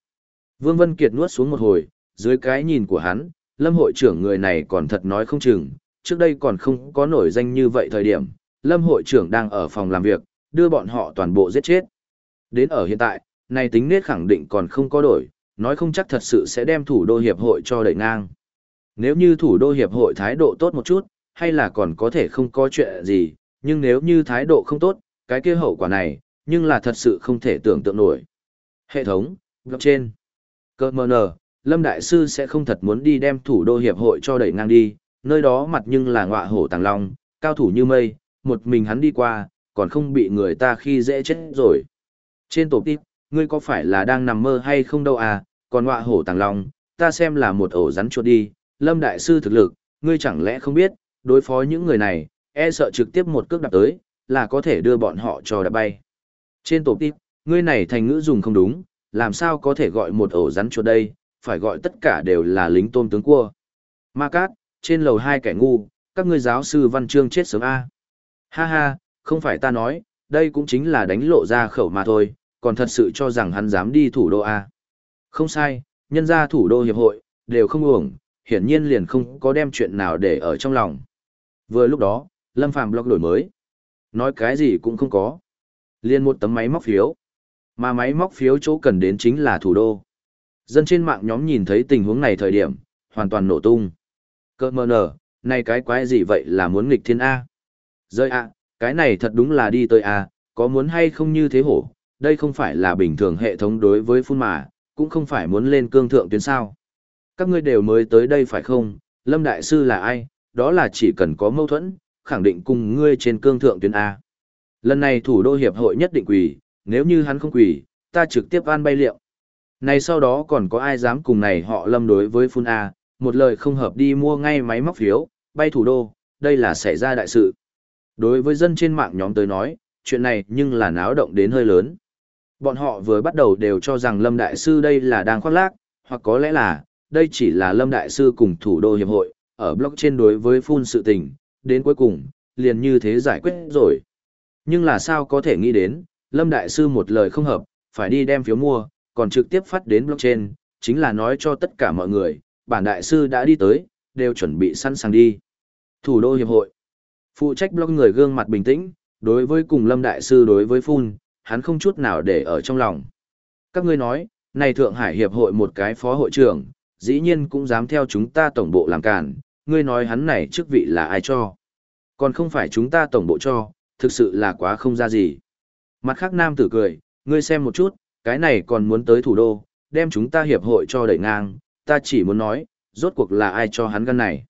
Vương Vân Kiệt nuốt xuống một hồi, dưới cái nhìn của hắn, Lâm hội trưởng người này còn thật nói không chừng, trước đây còn không có nổi danh như vậy thời điểm, Lâm hội trưởng đang ở phòng làm việc, đưa bọn họ toàn bộ giết chết. Đến ở hiện tại, này tính nết khẳng định còn không có đổi, nói không chắc thật sự sẽ đem thủ đô hiệp hội cho đẩy ngang. Nếu như thủ đô hiệp hội thái độ tốt một chút, hay là còn có thể không có chuyện gì, nhưng nếu như thái độ không tốt, cái kia hậu quả này, nhưng là thật sự không thể tưởng tượng nổi. Hệ thống, góc trên. Cơ mờ nờ, Lâm Đại Sư sẽ không thật muốn đi đem thủ đô hiệp hội cho đẩy ngang đi, nơi đó mặt nhưng là ngọa hổ tàng long, cao thủ như mây, một mình hắn đi qua, còn không bị người ta khi dễ chết rồi. Trên tổ tiếp, ngươi có phải là đang nằm mơ hay không đâu à, còn ngọa hổ tàng long, ta xem là một ổ rắn chuột đi, Lâm Đại Sư thực lực, ngươi chẳng lẽ không biết, đối phó những người này, e sợ trực tiếp một cước đạp tới, là có thể đưa bọn họ cho đạp bay. Trên tổ tiếp, ngươi này thành ngữ dùng không đúng, làm sao có thể gọi một ổ rắn chuột đây, phải gọi tất cả đều là lính tôm tướng cua. Ma Cát, trên lầu hai kẻ ngu, các ngươi giáo sư văn chương chết sớm A. Ha ha, không phải ta nói, đây cũng chính là đánh lộ ra khẩu mà thôi, còn thật sự cho rằng hắn dám đi thủ đô A. Không sai, nhân ra thủ đô hiệp hội, đều không uổng, hiển nhiên liền không có đem chuyện nào để ở trong lòng. Vừa lúc đó, Lâm Phàm blog đổi mới. Nói cái gì cũng không có. Liên một tấm máy móc phiếu. Mà máy móc phiếu chỗ cần đến chính là thủ đô. Dân trên mạng nhóm nhìn thấy tình huống này thời điểm, hoàn toàn nổ tung. Cơ mờ nở, này cái quái gì vậy là muốn nghịch thiên A. Rơi A, cái này thật đúng là đi tới A, có muốn hay không như thế hổ, đây không phải là bình thường hệ thống đối với phun mà, cũng không phải muốn lên cương thượng tuyến sao. Các ngươi đều mới tới đây phải không, Lâm Đại Sư là ai, đó là chỉ cần có mâu thuẫn, khẳng định cùng ngươi trên cương thượng tuyến A. Lần này thủ đô hiệp hội nhất định quỳ, nếu như hắn không quỳ, ta trực tiếp an bay liệu. Này sau đó còn có ai dám cùng này họ lâm đối với Phun A, một lời không hợp đi mua ngay máy móc phiếu, bay thủ đô, đây là xảy ra đại sự. Đối với dân trên mạng nhóm tới nói, chuyện này nhưng là náo động đến hơi lớn. Bọn họ vừa bắt đầu đều cho rằng Lâm Đại Sư đây là đang khoác lác, hoặc có lẽ là, đây chỉ là Lâm Đại Sư cùng thủ đô hiệp hội, ở blockchain đối với Phun sự tình, đến cuối cùng, liền như thế giải quyết rồi. Nhưng là sao có thể nghĩ đến, Lâm Đại Sư một lời không hợp, phải đi đem phiếu mua, còn trực tiếp phát đến blockchain, chính là nói cho tất cả mọi người, bản Đại Sư đã đi tới, đều chuẩn bị sẵn sàng đi. Thủ đô Hiệp hội Phụ trách blog người gương mặt bình tĩnh, đối với cùng Lâm Đại Sư đối với Phun, hắn không chút nào để ở trong lòng. Các ngươi nói, này Thượng Hải Hiệp hội một cái phó hội trưởng, dĩ nhiên cũng dám theo chúng ta tổng bộ làm cản, ngươi nói hắn này chức vị là ai cho. Còn không phải chúng ta tổng bộ cho, thực sự là quá không ra gì. Mặt khác nam tử cười, ngươi xem một chút, cái này còn muốn tới thủ đô, đem chúng ta hiệp hội cho đẩy ngang, ta chỉ muốn nói, rốt cuộc là ai cho hắn gân này.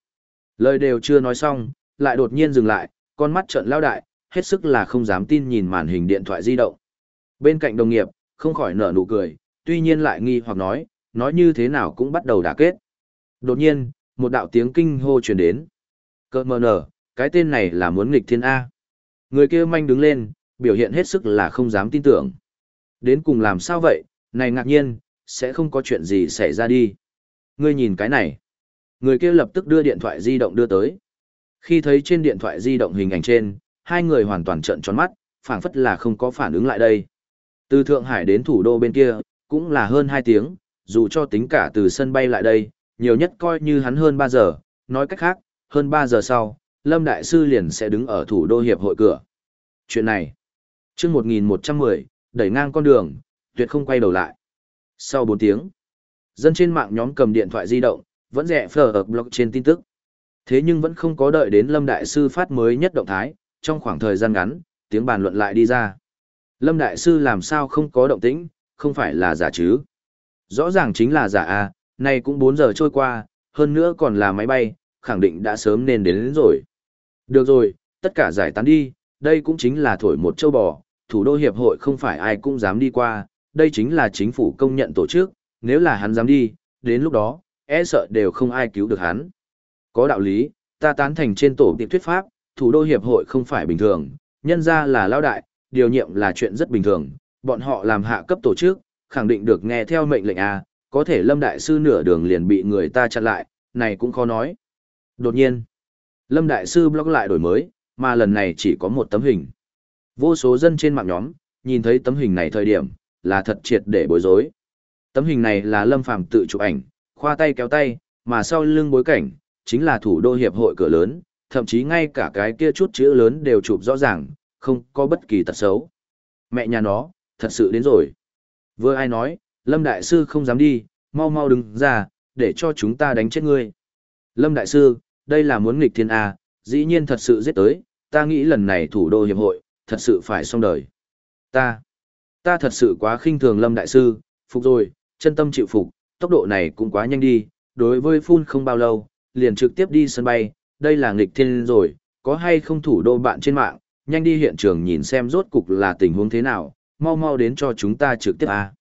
Lời đều chưa nói xong, lại đột nhiên dừng lại, con mắt trợn lao đại, hết sức là không dám tin nhìn màn hình điện thoại di động. Bên cạnh đồng nghiệp, không khỏi nở nụ cười, tuy nhiên lại nghi hoặc nói, nói như thế nào cũng bắt đầu đả kết. Đột nhiên, một đạo tiếng kinh hô truyền đến. Cơ mờ nở, cái tên này là muốn nghịch thiên A. Người kia manh đứng lên, biểu hiện hết sức là không dám tin tưởng. Đến cùng làm sao vậy, này ngạc nhiên, sẽ không có chuyện gì xảy ra đi. Ngươi nhìn cái này. Người kia lập tức đưa điện thoại di động đưa tới. Khi thấy trên điện thoại di động hình ảnh trên, hai người hoàn toàn trợn tròn mắt, phảng phất là không có phản ứng lại đây. Từ Thượng Hải đến thủ đô bên kia, cũng là hơn 2 tiếng, dù cho tính cả từ sân bay lại đây, nhiều nhất coi như hắn hơn 3 giờ, nói cách khác, hơn 3 giờ sau, Lâm Đại Sư liền sẽ đứng ở thủ đô hiệp hội cửa. Chuyện này, chương 1110, đẩy ngang con đường, tuyệt không quay đầu lại. Sau 4 tiếng, dân trên mạng nhóm cầm điện thoại di động, vẫn rẻ phở ở blog trên tin tức. Thế nhưng vẫn không có đợi đến Lâm Đại Sư phát mới nhất động thái, trong khoảng thời gian ngắn, tiếng bàn luận lại đi ra. Lâm Đại Sư làm sao không có động tĩnh, không phải là giả chứ. Rõ ràng chính là giả à, nay cũng 4 giờ trôi qua, hơn nữa còn là máy bay, khẳng định đã sớm nên đến, đến rồi. Được rồi, tất cả giải tán đi, đây cũng chính là thổi một châu bò, thủ đô hiệp hội không phải ai cũng dám đi qua, đây chính là chính phủ công nhận tổ chức, nếu là hắn dám đi, đến lúc đó, e sợ đều không ai cứu được hắn. Có đạo lý, ta tán thành trên tổ tiệp thuyết pháp, thủ đô hiệp hội không phải bình thường, nhân ra là lao đại, điều nhiệm là chuyện rất bình thường, bọn họ làm hạ cấp tổ chức, khẳng định được nghe theo mệnh lệnh A, có thể Lâm Đại Sư nửa đường liền bị người ta chặn lại, này cũng khó nói. Đột nhiên, Lâm Đại Sư blog lại đổi mới, mà lần này chỉ có một tấm hình. Vô số dân trên mạng nhóm, nhìn thấy tấm hình này thời điểm, là thật triệt để bối rối. Tấm hình này là Lâm Phàm tự chụp ảnh, khoa tay kéo tay, mà sau lưng bối cảnh, chính là thủ đô hiệp hội cửa lớn, thậm chí ngay cả cái kia chút chữ lớn đều chụp rõ ràng, không có bất kỳ tật xấu. Mẹ nhà nó, thật sự đến rồi. Vừa ai nói, Lâm Đại Sư không dám đi, mau mau đứng ra, để cho chúng ta đánh chết ngươi. Lâm Đại Sư, đây là muốn nghịch thiên A, dĩ nhiên thật sự giết tới, ta nghĩ lần này thủ đô hiệp hội, thật sự phải xong đời. Ta, ta thật sự quá khinh thường Lâm Đại Sư, phục rồi, chân tâm chịu phục, tốc độ này cũng quá nhanh đi, đối với phun không bao lâu, liền trực tiếp đi sân bay, đây là nghịch thiên rồi, có hay không thủ đô bạn trên mạng, nhanh đi hiện trường nhìn xem rốt cục là tình huống thế nào, mau mau đến cho chúng ta trực tiếp a.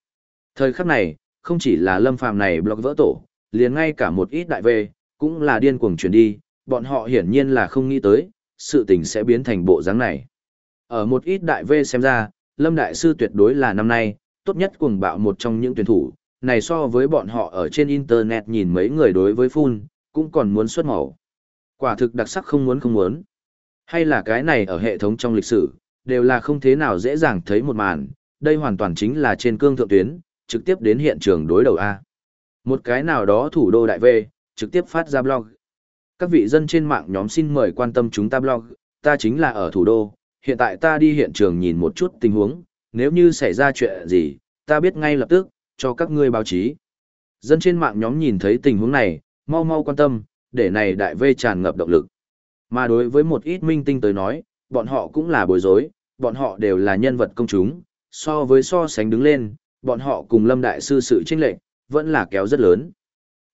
Thời khắc này, không chỉ là lâm phàm này block vỡ tổ, liền ngay cả một ít đại về, cũng là điên cuồng chuyển đi, bọn họ hiển nhiên là không nghĩ tới, sự tình sẽ biến thành bộ dáng này. Ở một ít đại về xem ra, Lâm Đại Sư tuyệt đối là năm nay, tốt nhất cuồng bạo một trong những tuyển thủ, này so với bọn họ ở trên Internet nhìn mấy người đối với Phun, cũng còn muốn xuất màu. Quả thực đặc sắc không muốn không muốn. Hay là cái này ở hệ thống trong lịch sử, đều là không thế nào dễ dàng thấy một màn, đây hoàn toàn chính là trên cương thượng tuyến, trực tiếp đến hiện trường đối đầu A. Một cái nào đó thủ đô đại V, trực tiếp phát ra blog. Các vị dân trên mạng nhóm xin mời quan tâm chúng ta blog, ta chính là ở thủ đô, hiện tại ta đi hiện trường nhìn một chút tình huống, nếu như xảy ra chuyện gì, ta biết ngay lập tức, cho các ngươi báo chí. Dân trên mạng nhóm nhìn thấy tình huống này, mau mau quan tâm, để này đại vê tràn ngập động lực. Mà đối với một ít minh tinh tới nói, bọn họ cũng là bối rối, bọn họ đều là nhân vật công chúng, so với so sánh đứng lên, bọn họ cùng Lâm Đại Sư sự chênh lệch vẫn là kéo rất lớn.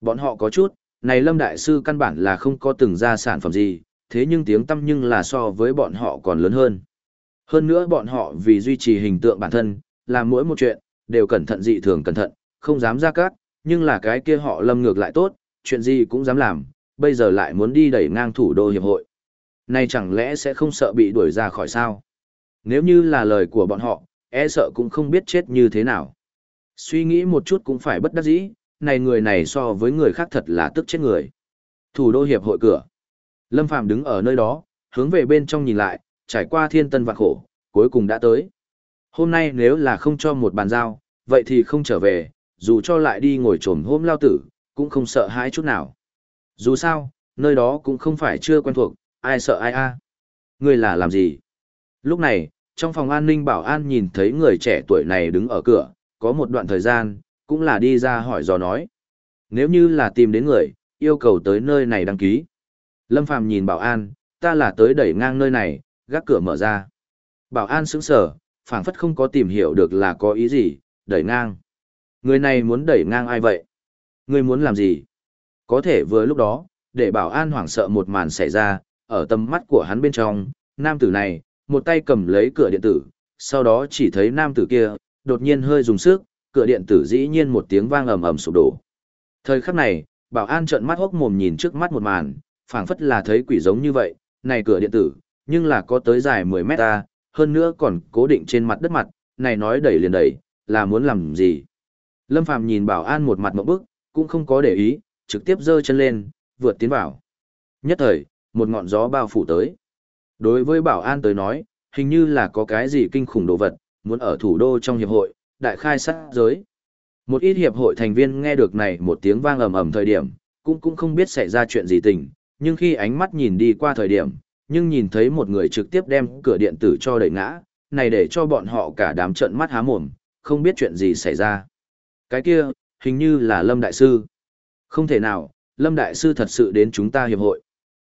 Bọn họ có chút, này Lâm Đại Sư căn bản là không có từng ra sản phẩm gì, thế nhưng tiếng tâm nhưng là so với bọn họ còn lớn hơn. Hơn nữa bọn họ vì duy trì hình tượng bản thân, làm mỗi một chuyện, đều cẩn thận dị thường cẩn thận, không dám ra cát, nhưng là cái kia họ Lâm ngược lại tốt, chuyện gì cũng dám làm, bây giờ lại muốn đi đẩy ngang thủ đô hiệp hội nay chẳng lẽ sẽ không sợ bị đuổi ra khỏi sao? Nếu như là lời của bọn họ, e sợ cũng không biết chết như thế nào. Suy nghĩ một chút cũng phải bất đắc dĩ, này người này so với người khác thật là tức chết người. Thủ đô hiệp hội cửa. Lâm Phàm đứng ở nơi đó, hướng về bên trong nhìn lại, trải qua thiên tân vạn khổ, cuối cùng đã tới. Hôm nay nếu là không cho một bàn giao, vậy thì không trở về, dù cho lại đi ngồi trồm hôm lao tử, cũng không sợ hãi chút nào. Dù sao, nơi đó cũng không phải chưa quen thuộc, ai sợ ai a à. Là làm gì? Lúc này, trong phòng an ninh bảo an nhìn thấy người trẻ tuổi này đứng ở cửa, có một đoạn thời gian, cũng là đi ra hỏi dò nói. Nếu như là tìm đến người, yêu cầu tới nơi này đăng ký. Lâm Phàm nhìn bảo an, ta là tới đẩy ngang nơi này, gác cửa mở ra. Bảo an sững sờ, phảng phất không có tìm hiểu được là có ý gì, đẩy ngang. Người này muốn đẩy ngang ai vậy? Người muốn làm gì? Có thể vừa lúc đó, để bảo an hoảng sợ một màn xảy ra, ở tầm mắt của hắn bên trong, nam tử này, một tay cầm lấy cửa điện tử, sau đó chỉ thấy nam tử kia, đột nhiên hơi dùng sức, cửa điện tử dĩ nhiên một tiếng vang ầm ầm sụp đổ. Thời khắc này, bảo an trợn mắt hốc mồm nhìn trước mắt một màn, phảng phất là thấy quỷ giống như vậy, này cửa điện tử, nhưng là có tới dài 10 mét ta, hơn nữa còn cố định trên mặt đất mặt, này nói đẩy liền đẩy, là muốn làm gì. Lâm Phàm nhìn bảo an một mặt một bức, cũng không có để ý, trực tiếp giơ chân lên, vượt tiến vào. Nhất thời, một ngọn gió bao phủ tới. Đối với bảo an tới nói, hình như là có cái gì kinh khủng đồ vật, muốn ở thủ đô trong hiệp hội, đại khai sát giới. Một ít hiệp hội thành viên nghe được này một tiếng vang ầm ầm thời điểm, cũng cũng không biết xảy ra chuyện gì tình, nhưng khi ánh mắt nhìn đi qua thời điểm, nhưng nhìn thấy một người trực tiếp đem cửa điện tử cho đẩy ngã, này để cho bọn họ cả đám trợn mắt há mồm, không biết chuyện gì xảy ra. Cái kia, hình như là Lâm Đại Sư. Không thể nào, Lâm Đại Sư thật sự đến chúng ta hiệp hội.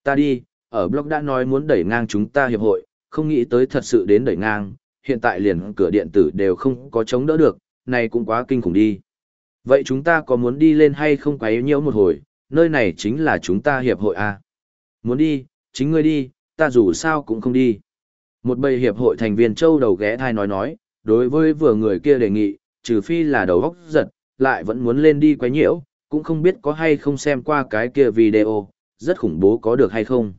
Ta đi, ở blog đã nói muốn đẩy ngang chúng ta hiệp hội, không nghĩ tới thật sự đến đẩy ngang, hiện tại liền cửa điện tử đều không có chống đỡ được, này cũng quá kinh khủng đi. Vậy chúng ta có muốn đi lên hay không quấy nhiễu một hồi, nơi này chính là chúng ta hiệp hội à? Muốn đi, chính ngươi đi, ta dù sao cũng không đi. Một bầy hiệp hội thành viên châu đầu ghé thai nói nói, đối với vừa người kia đề nghị, trừ phi là đầu góc giật, lại vẫn muốn lên đi quấy nhiễu, cũng không biết có hay không xem qua cái kia video, rất khủng bố có được hay không.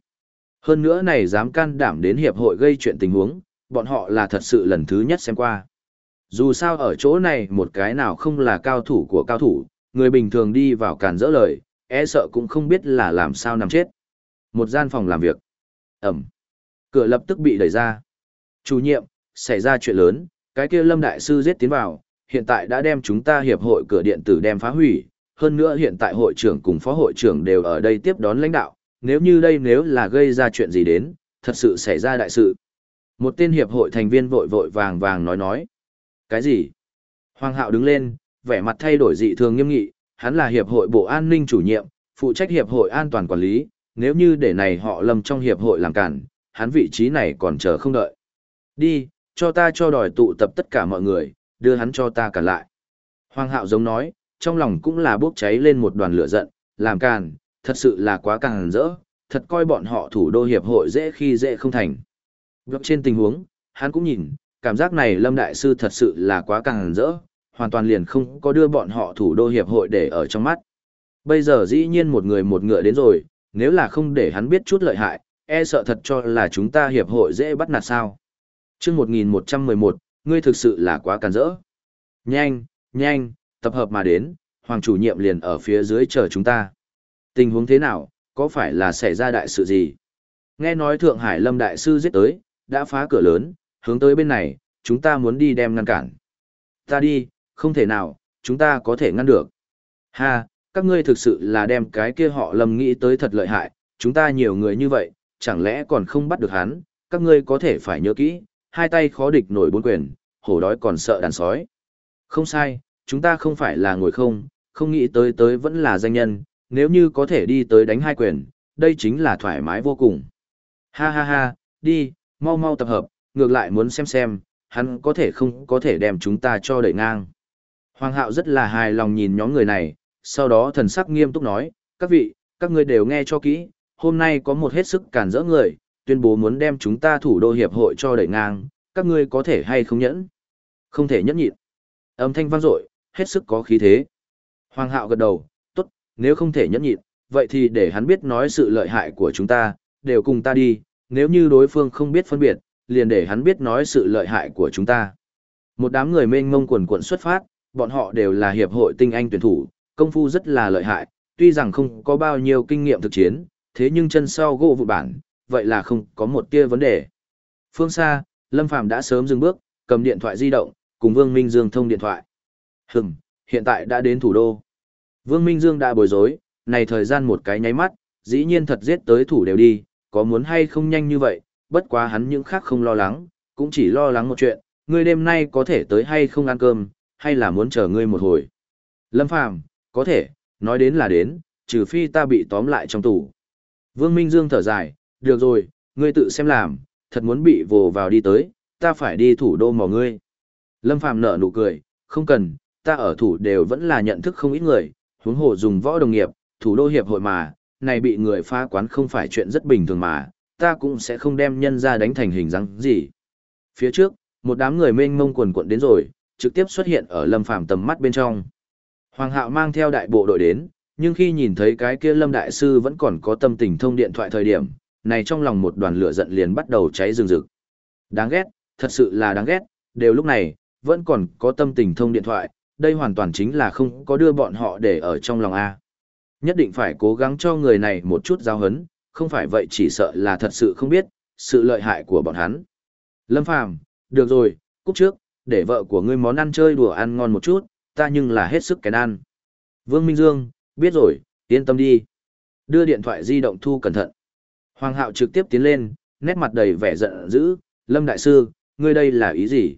Hơn nữa này dám can đảm đến hiệp hội gây chuyện tình huống, bọn họ là thật sự lần thứ nhất xem qua. Dù sao ở chỗ này một cái nào không là cao thủ của cao thủ, người bình thường đi vào càn dỡ lời, e sợ cũng không biết là làm sao nằm chết. Một gian phòng làm việc. Ẩm. Cửa lập tức bị đẩy ra. Chủ nhiệm, xảy ra chuyện lớn, cái kia Lâm Đại Sư giết tiến vào, hiện tại đã đem chúng ta hiệp hội cửa điện tử đem phá hủy, hơn nữa hiện tại hội trưởng cùng phó hội trưởng đều ở đây tiếp đón lãnh đạo, nếu như đây nếu là gây ra chuyện gì đến, thật sự xảy ra đại sự. Một tên hiệp hội thành viên vội vội vàng vàng nói nói. Cái gì? Hoàng hạo đứng lên, vẻ mặt thay đổi dị thường nghiêm nghị, hắn là hiệp hội bộ an ninh chủ nhiệm, phụ trách hiệp hội an toàn quản lý, nếu như để này họ lầm trong hiệp hội làm cản, hắn vị trí này còn chờ không đợi. Đi, cho ta cho đòi tụ tập tất cả mọi người, đưa hắn cho ta cản lại. Hoàng hạo giống nói, trong lòng cũng là bốc cháy lên một đoàn lửa giận, làm càn, thật sự là quá càng rỡ, thật coi bọn họ thủ đô hiệp hội dễ khi dễ không thành. Bước trên tình huống, hắn cũng nhìn, cảm giác này Lâm Đại Sư thật sự là quá càng rỡ, hoàn toàn liền không có đưa bọn họ thủ đô hiệp hội để ở trong mắt. Bây giờ dĩ nhiên một người một ngựa đến rồi, nếu là không để hắn biết chút lợi hại, e sợ thật cho là chúng ta hiệp hội dễ bắt nạt sao. chương 1111, ngươi thực sự là quá càn rỡ. Nhanh, nhanh, tập hợp mà đến, hoàng chủ nhiệm liền ở phía dưới chờ chúng ta. Tình huống thế nào, có phải là xảy ra đại sự gì? Nghe nói Thượng Hải Lâm Đại Sư giết tới, đã phá cửa lớn, hướng tới bên này, chúng ta muốn đi đem ngăn cản. Ta đi, không thể nào, chúng ta có thể ngăn được. Ha, các ngươi thực sự là đem cái kia họ Lâm nghĩ tới thật lợi hại, chúng ta nhiều người như vậy, chẳng lẽ còn không bắt được hắn, các ngươi có thể phải nhớ kỹ, hai tay khó địch nổi bốn quyền, hổ đói còn sợ đàn sói. Không sai, chúng ta không phải là ngồi không, không nghĩ tới tới vẫn là danh nhân, nếu như có thể đi tới đánh hai quyền, đây chính là thoải mái vô cùng. Ha ha ha, đi, mau mau tập hợp, ngược lại muốn xem xem, hắn có thể không có thể đem chúng ta cho đẩy ngang. Hoàng hạo rất là hài lòng nhìn nhóm người này, sau đó thần sắc nghiêm túc nói, các vị, các ngươi đều nghe cho kỹ, hôm nay có một hết sức cản rỡ người, tuyên bố muốn đem chúng ta thủ đô hiệp hội cho đẩy ngang, các ngươi có thể hay không nhẫn? Không thể nhẫn nhịn. Âm thanh vang dội, hết sức có khí thế. Hoàng hạo gật đầu, tốt, nếu không thể nhẫn nhịn, vậy thì để hắn biết nói sự lợi hại của chúng ta, đều cùng ta đi, nếu như đối phương không biết phân biệt, liền để hắn biết nói sự lợi hại của chúng ta. Một đám người mênh mông quần quận xuất phát, bọn họ đều là hiệp hội tinh anh tuyển thủ, công phu rất là lợi hại, tuy rằng không có bao nhiêu kinh nghiệm thực chiến, thế nhưng chân sau gỗ vụ bản, vậy là không có một tia vấn đề. Phương xa, Lâm Phàm đã sớm dừng bước, cầm điện thoại di động, cùng Vương Minh Dương thông điện thoại. Hừm, hiện tại đã đến thủ đô. Vương Minh Dương đã bối rối, này thời gian một cái nháy mắt, dĩ nhiên thật giết tới thủ đều đi, có muốn hay không nhanh như vậy, bất quá hắn những khác không lo lắng, cũng chỉ lo lắng một chuyện, ngươi đêm nay có thể tới hay không ăn cơm, hay là muốn chờ ngươi một hồi. Lâm Phàm có thể, nói đến là đến, trừ phi ta bị tóm lại trong tủ. Vương Minh Dương thở dài, được rồi, ngươi tự xem làm, thật muốn bị vồ vào đi tới, ta phải đi thủ đô mò ngươi. Lâm Phàm nở nụ cười, không cần, ta ở thủ đều vẫn là nhận thức không ít người, huống hồ dùng võ đồng nghiệp, thủ đô hiệp hội mà, này bị người phá quán không phải chuyện rất bình thường mà, ta cũng sẽ không đem nhân ra đánh thành hình dáng gì. Phía trước, một đám người mênh mông quần cuộn đến rồi, trực tiếp xuất hiện ở Lâm Phàm tầm mắt bên trong. Hoàng Hạo mang theo đại bộ đội đến, nhưng khi nhìn thấy cái kia Lâm Đại Sư vẫn còn có tâm tình thông điện thoại thời điểm, này trong lòng một đoàn lửa giận liền bắt đầu cháy rừng rực. Đáng ghét, thật sự là đáng ghét, đều lúc này, vẫn còn có tâm tình thông điện thoại, đây hoàn toàn chính là không có đưa bọn họ để ở trong lòng A. Nhất định phải cố gắng cho người này một chút giao hấn, không phải vậy chỉ sợ là thật sự không biết, sự lợi hại của bọn hắn. Lâm Phàm được rồi, cúc trước, để vợ của ngươi món ăn chơi đùa ăn ngon một chút, ta nhưng là hết sức kén ăn. Vương Minh Dương, biết rồi, yên tâm đi. Đưa điện thoại di động thu cẩn thận. Hoàng hạo trực tiếp tiến lên, nét mặt đầy vẻ giận dữ, Lâm Đại Sư, ngươi đây là ý gì?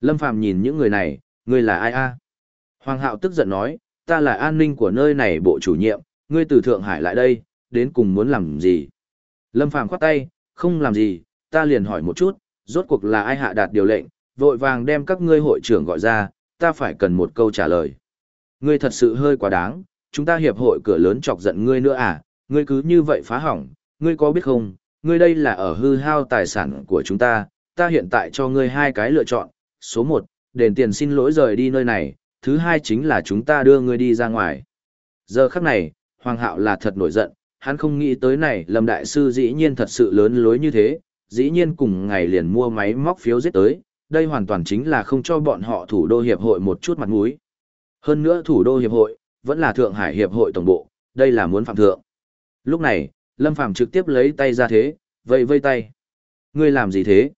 Lâm Phàm nhìn những người này, ngươi là ai a? Hoàng hạo tức giận nói, ta là an ninh của nơi này bộ chủ nhiệm, ngươi từ Thượng Hải lại đây, đến cùng muốn làm gì? Lâm Phàm khoát tay, không làm gì, ta liền hỏi một chút, rốt cuộc là ai hạ đạt điều lệnh, vội vàng đem các ngươi hội trưởng gọi ra, ta phải cần một câu trả lời. Ngươi thật sự hơi quá đáng, chúng ta hiệp hội cửa lớn chọc giận ngươi nữa à, ngươi cứ như vậy phá hỏng, ngươi có biết không, ngươi đây là ở hư hao tài sản của chúng ta, ta hiện tại cho ngươi hai cái lựa chọn, số một, đền tiền xin lỗi rời đi nơi này, thứ hai chính là chúng ta đưa ngươi đi ra ngoài. Giờ khắc này, Hoàng Hạo là thật nổi giận, hắn không nghĩ tới này Lâm Đại Sư dĩ nhiên thật sự lớn lối như thế, dĩ nhiên cùng ngày liền mua máy móc phiếu giết tới, đây hoàn toàn chính là không cho bọn họ thủ đô hiệp hội một chút mặt mũi. Hơn nữa thủ đô hiệp hội, vẫn là Thượng Hải hiệp hội tổng bộ, đây là muốn phạm thượng. Lúc này, Lâm Phàm trực tiếp lấy tay ra thế, vây vây tay. Ngươi làm gì thế?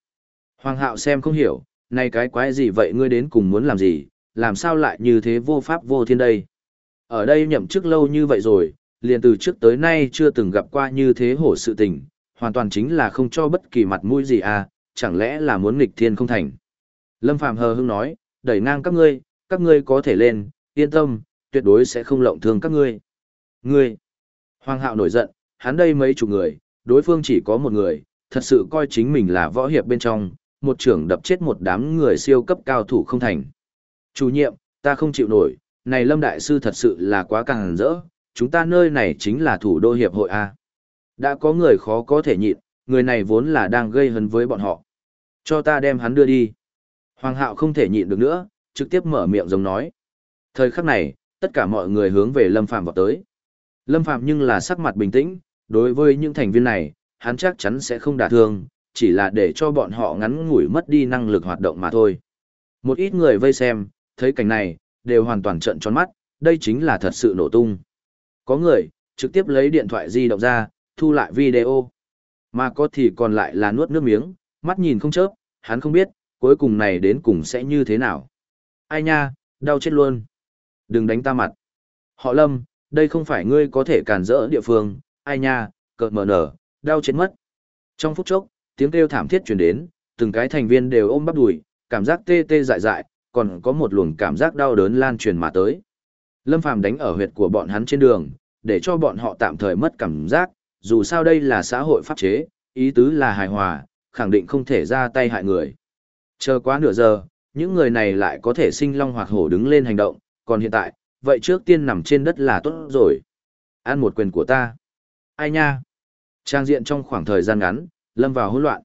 Hoàng hạo xem không hiểu, này cái quái gì vậy ngươi đến cùng muốn làm gì, làm sao lại như thế vô pháp vô thiên đây? Ở đây nhậm chức lâu như vậy rồi, liền từ trước tới nay chưa từng gặp qua như thế hổ sự tình, hoàn toàn chính là không cho bất kỳ mặt mũi gì à, chẳng lẽ là muốn nghịch thiên không thành. Lâm Phàm hờ hững nói, đẩy ngang các ngươi, các ngươi có thể lên, yên tâm, tuyệt đối sẽ không lộng thương các ngươi. Ngươi! Hoàng hạo nổi giận, hắn đây mấy chục người, đối phương chỉ có một người, thật sự coi chính mình là võ hiệp bên trong, một trưởng đập chết một đám người siêu cấp cao thủ không thành. Chủ nhiệm, ta không chịu nổi, này Lâm Đại Sư thật sự là quá càng rỡ, chúng ta nơi này chính là thủ đô hiệp hội A. Đã có người khó có thể nhịn, người này vốn là đang gây hấn với bọn họ. Cho ta đem hắn đưa đi. Hoàng hạo không thể nhịn được nữa, trực tiếp mở miệng giống nói. Thời khắc này, tất cả mọi người hướng về Lâm Phạm vào tới. Lâm Phạm nhưng là sắc mặt bình tĩnh, đối với những thành viên này, hắn chắc chắn sẽ không đả thương, chỉ là để cho bọn họ ngắn ngủi mất đi năng lực hoạt động mà thôi. Một ít người vây xem, thấy cảnh này, đều hoàn toàn trợn tròn mắt, đây chính là thật sự nổ tung. Có người, trực tiếp lấy điện thoại di động ra, thu lại video. Mà có thì còn lại là nuốt nước miếng, mắt nhìn không chớp, hắn không biết, cuối cùng này đến cùng sẽ như thế nào. Ai nha, đau chết luôn. Đừng đánh ta mặt. Họ lâm, đây không phải ngươi có thể cản rỡ địa phương, ai nha, cợt mờ nở, đau chết mất. Trong phút chốc, tiếng kêu thảm thiết truyền đến, từng cái thành viên đều ôm bắp đùi, cảm giác tê tê dại dại, còn có một luồng cảm giác đau đớn lan truyền mà tới. Lâm Phàm đánh ở huyệt của bọn hắn trên đường, để cho bọn họ tạm thời mất cảm giác, dù sao đây là xã hội pháp chế, ý tứ là hài hòa, khẳng định không thể ra tay hại người. Chờ quá nửa giờ, những người này lại có thể sinh long hoặc hổ đứng lên hành động, còn hiện tại, vậy trước tiên nằm trên đất là tốt rồi. Ăn một quyền của ta. Ai nha? Trang diện trong khoảng thời gian ngắn, lâm vào hỗn loạn.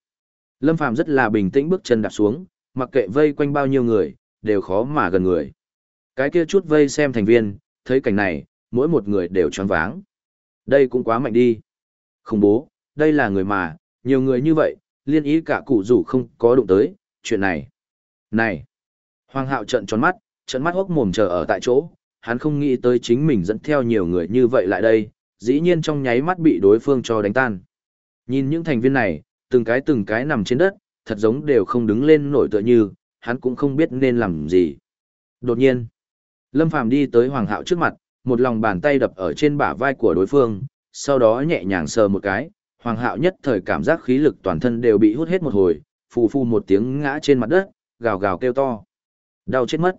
Lâm Phàm rất là bình tĩnh bước chân đạp xuống, mặc kệ vây quanh bao nhiêu người, đều khó mà gần người. Cái kia chút vây xem thành viên, thấy cảnh này, mỗi một người đều choáng váng. Đây cũng quá mạnh đi. Không bố, đây là người mà, nhiều người như vậy, liên ý cả cụ rủ không có đụng tới, chuyện này. Này! Hoàng hạo trận tròn mắt, trận mắt hốc mồm chờ ở tại chỗ, hắn không nghĩ tới chính mình dẫn theo nhiều người như vậy lại đây, dĩ nhiên trong nháy mắt bị đối phương cho đánh tan. Nhìn những thành viên này, từng cái từng cái nằm trên đất, thật giống đều không đứng lên nổi tựa như, hắn cũng không biết nên làm gì. Đột nhiên, Lâm Phàm đi tới Hoàng Hạo trước mặt, một lòng bàn tay đập ở trên bả vai của đối phương, sau đó nhẹ nhàng sờ một cái, Hoàng Hạo nhất thời cảm giác khí lực toàn thân đều bị hút hết một hồi, phù phù một tiếng ngã trên mặt đất, gào gào kêu to. Đau chết mất.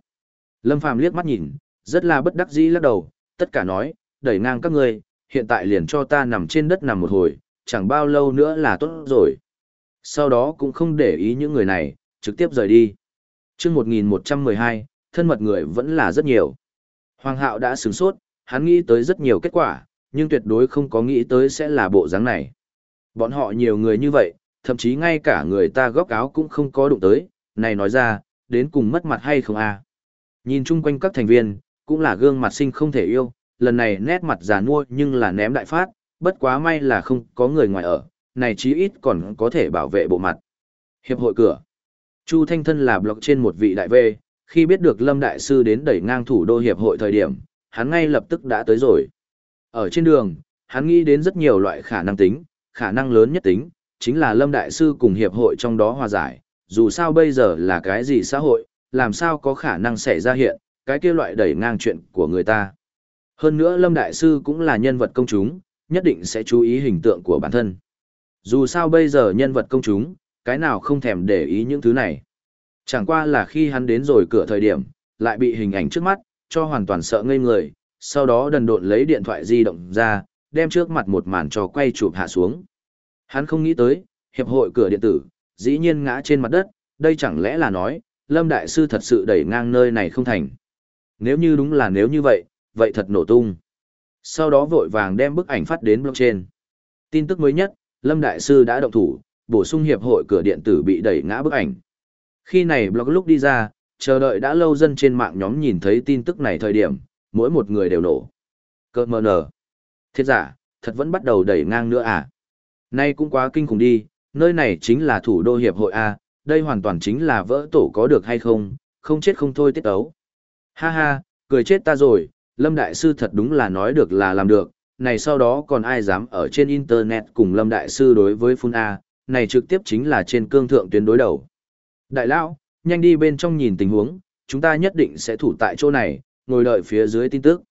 Lâm Phàm liếc mắt nhìn, rất là bất đắc dĩ lắc đầu, tất cả nói, đẩy ngang các ngươi, hiện tại liền cho ta nằm trên đất nằm một hồi, chẳng bao lâu nữa là tốt rồi. Sau đó cũng không để ý những người này, trực tiếp rời đi chương 1112, thân mật người vẫn là rất nhiều. Hoàng hạo đã sửng sốt, hắn nghĩ tới rất nhiều kết quả, nhưng tuyệt đối không có nghĩ tới sẽ là bộ dáng này. Bọn họ nhiều người như vậy, thậm chí ngay cả người ta góc áo cũng không có đụng tới, này nói ra, đến cùng mất mặt hay không a Nhìn chung quanh các thành viên, cũng là gương mặt sinh không thể yêu, lần này nét mặt già nua nhưng là ném đại phát, bất quá may là không có người ngoài ở, này chí ít còn có thể bảo vệ bộ mặt. Hiệp hội cửa. Chu Thanh Thân là blog trên một vị đại V, khi biết được Lâm Đại Sư đến đẩy ngang thủ đô hiệp hội thời điểm, hắn ngay lập tức đã tới rồi. Ở trên đường, hắn nghĩ đến rất nhiều loại khả năng tính, khả năng lớn nhất tính, chính là Lâm Đại Sư cùng hiệp hội trong đó hòa giải, dù sao bây giờ là cái gì xã hội, làm sao có khả năng xảy ra hiện, cái kia loại đẩy ngang chuyện của người ta. Hơn nữa Lâm Đại Sư cũng là nhân vật công chúng, nhất định sẽ chú ý hình tượng của bản thân. Dù sao bây giờ nhân vật công chúng, cái nào không thèm để ý những thứ này. Chẳng qua là khi hắn đến rồi cửa thời điểm, lại bị hình ảnh trước mắt, cho hoàn toàn sợ ngây người, sau đó đần độn lấy điện thoại di động ra, đem trước mặt một màn cho quay chụp hạ xuống. Hắn không nghĩ tới, hiệp hội cửa điện tử, dĩ nhiên ngã trên mặt đất, đây chẳng lẽ là nói, Lâm Đại Sư thật sự đẩy ngang nơi này không thành. Nếu như đúng là nếu như vậy, vậy thật nổ tung. Sau đó vội vàng đem bức ảnh phát đến blockchain. Tin tức mới nhất, Lâm Đại Sư đã động thủ, bổ sung hiệp hội cửa điện tử bị đẩy ngã bức ảnh. Khi này blog lúc đi ra, chờ đợi đã lâu dân trên mạng nhóm nhìn thấy tin tức này thời điểm, mỗi một người đều nổ. Cơ mờ nở. Thiết giả, thật vẫn bắt đầu đẩy ngang nữa à? Nay cũng quá kinh khủng đi, nơi này chính là thủ đô hiệp hội A, đây hoàn toàn chính là vỡ tổ có được hay không, không chết không thôi tiết ấu. Ha ha, cười chết ta rồi, Lâm Đại Sư thật đúng là nói được là làm được, này sau đó còn ai dám ở trên Internet cùng Lâm Đại Sư đối với Phun A, này trực tiếp chính là trên cương thượng tuyến đối đầu. Đại lão, nhanh đi bên trong nhìn tình huống, chúng ta nhất định sẽ thủ tại chỗ này, ngồi đợi phía dưới tin tức.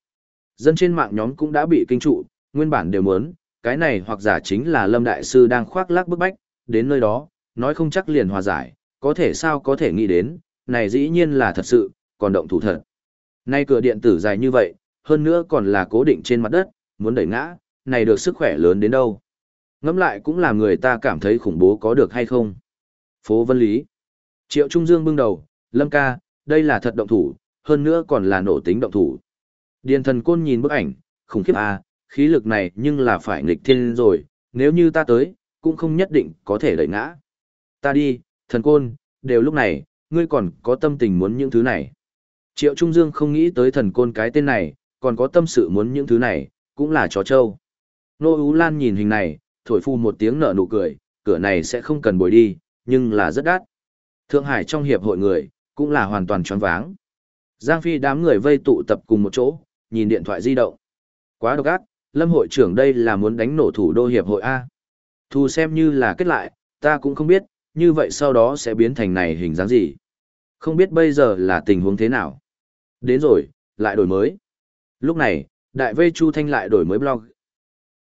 Dân trên mạng nhóm cũng đã bị kinh trụ, nguyên bản đều muốn, cái này hoặc giả chính là Lâm Đại Sư đang khoác lác bức bách, đến nơi đó, nói không chắc liền hòa giải, có thể sao có thể nghĩ đến, này dĩ nhiên là thật sự, còn động thủ thật. Nay cửa điện tử dài như vậy, hơn nữa còn là cố định trên mặt đất, muốn đẩy ngã, này được sức khỏe lớn đến đâu. Ngẫm lại cũng làm người ta cảm thấy khủng bố có được hay không. Phố Vân Lý. Triệu Trung Dương bưng đầu, Lâm ca, đây là thật động thủ, hơn nữa còn là nổ tính động thủ. Điền thần côn nhìn bức ảnh, khủng khiếp à, khí lực này nhưng là phải nghịch thiên rồi, nếu như ta tới, cũng không nhất định có thể đẩy ngã. Ta đi, thần côn, đều lúc này, ngươi còn có tâm tình muốn những thứ này. Triệu Trung Dương không nghĩ tới thần côn cái tên này, còn có tâm sự muốn những thứ này, cũng là chó trâu. Nô Ú Lan nhìn hình này, thổi phu một tiếng nở nụ cười, cửa này sẽ không cần bồi đi, nhưng là rất đắt. Thượng Hải trong hiệp hội người, cũng là hoàn toàn choáng váng. Giang Phi đám người vây tụ tập cùng một chỗ, nhìn điện thoại di động. Quá độc ác, Lâm hội trưởng đây là muốn đánh nổ thủ đô hiệp hội A. Thu xem như là kết lại, ta cũng không biết, như vậy sau đó sẽ biến thành này hình dáng gì. Không biết bây giờ là tình huống thế nào. Đến rồi, lại đổi mới. Lúc này, đại vây Chu Thanh lại đổi mới blog.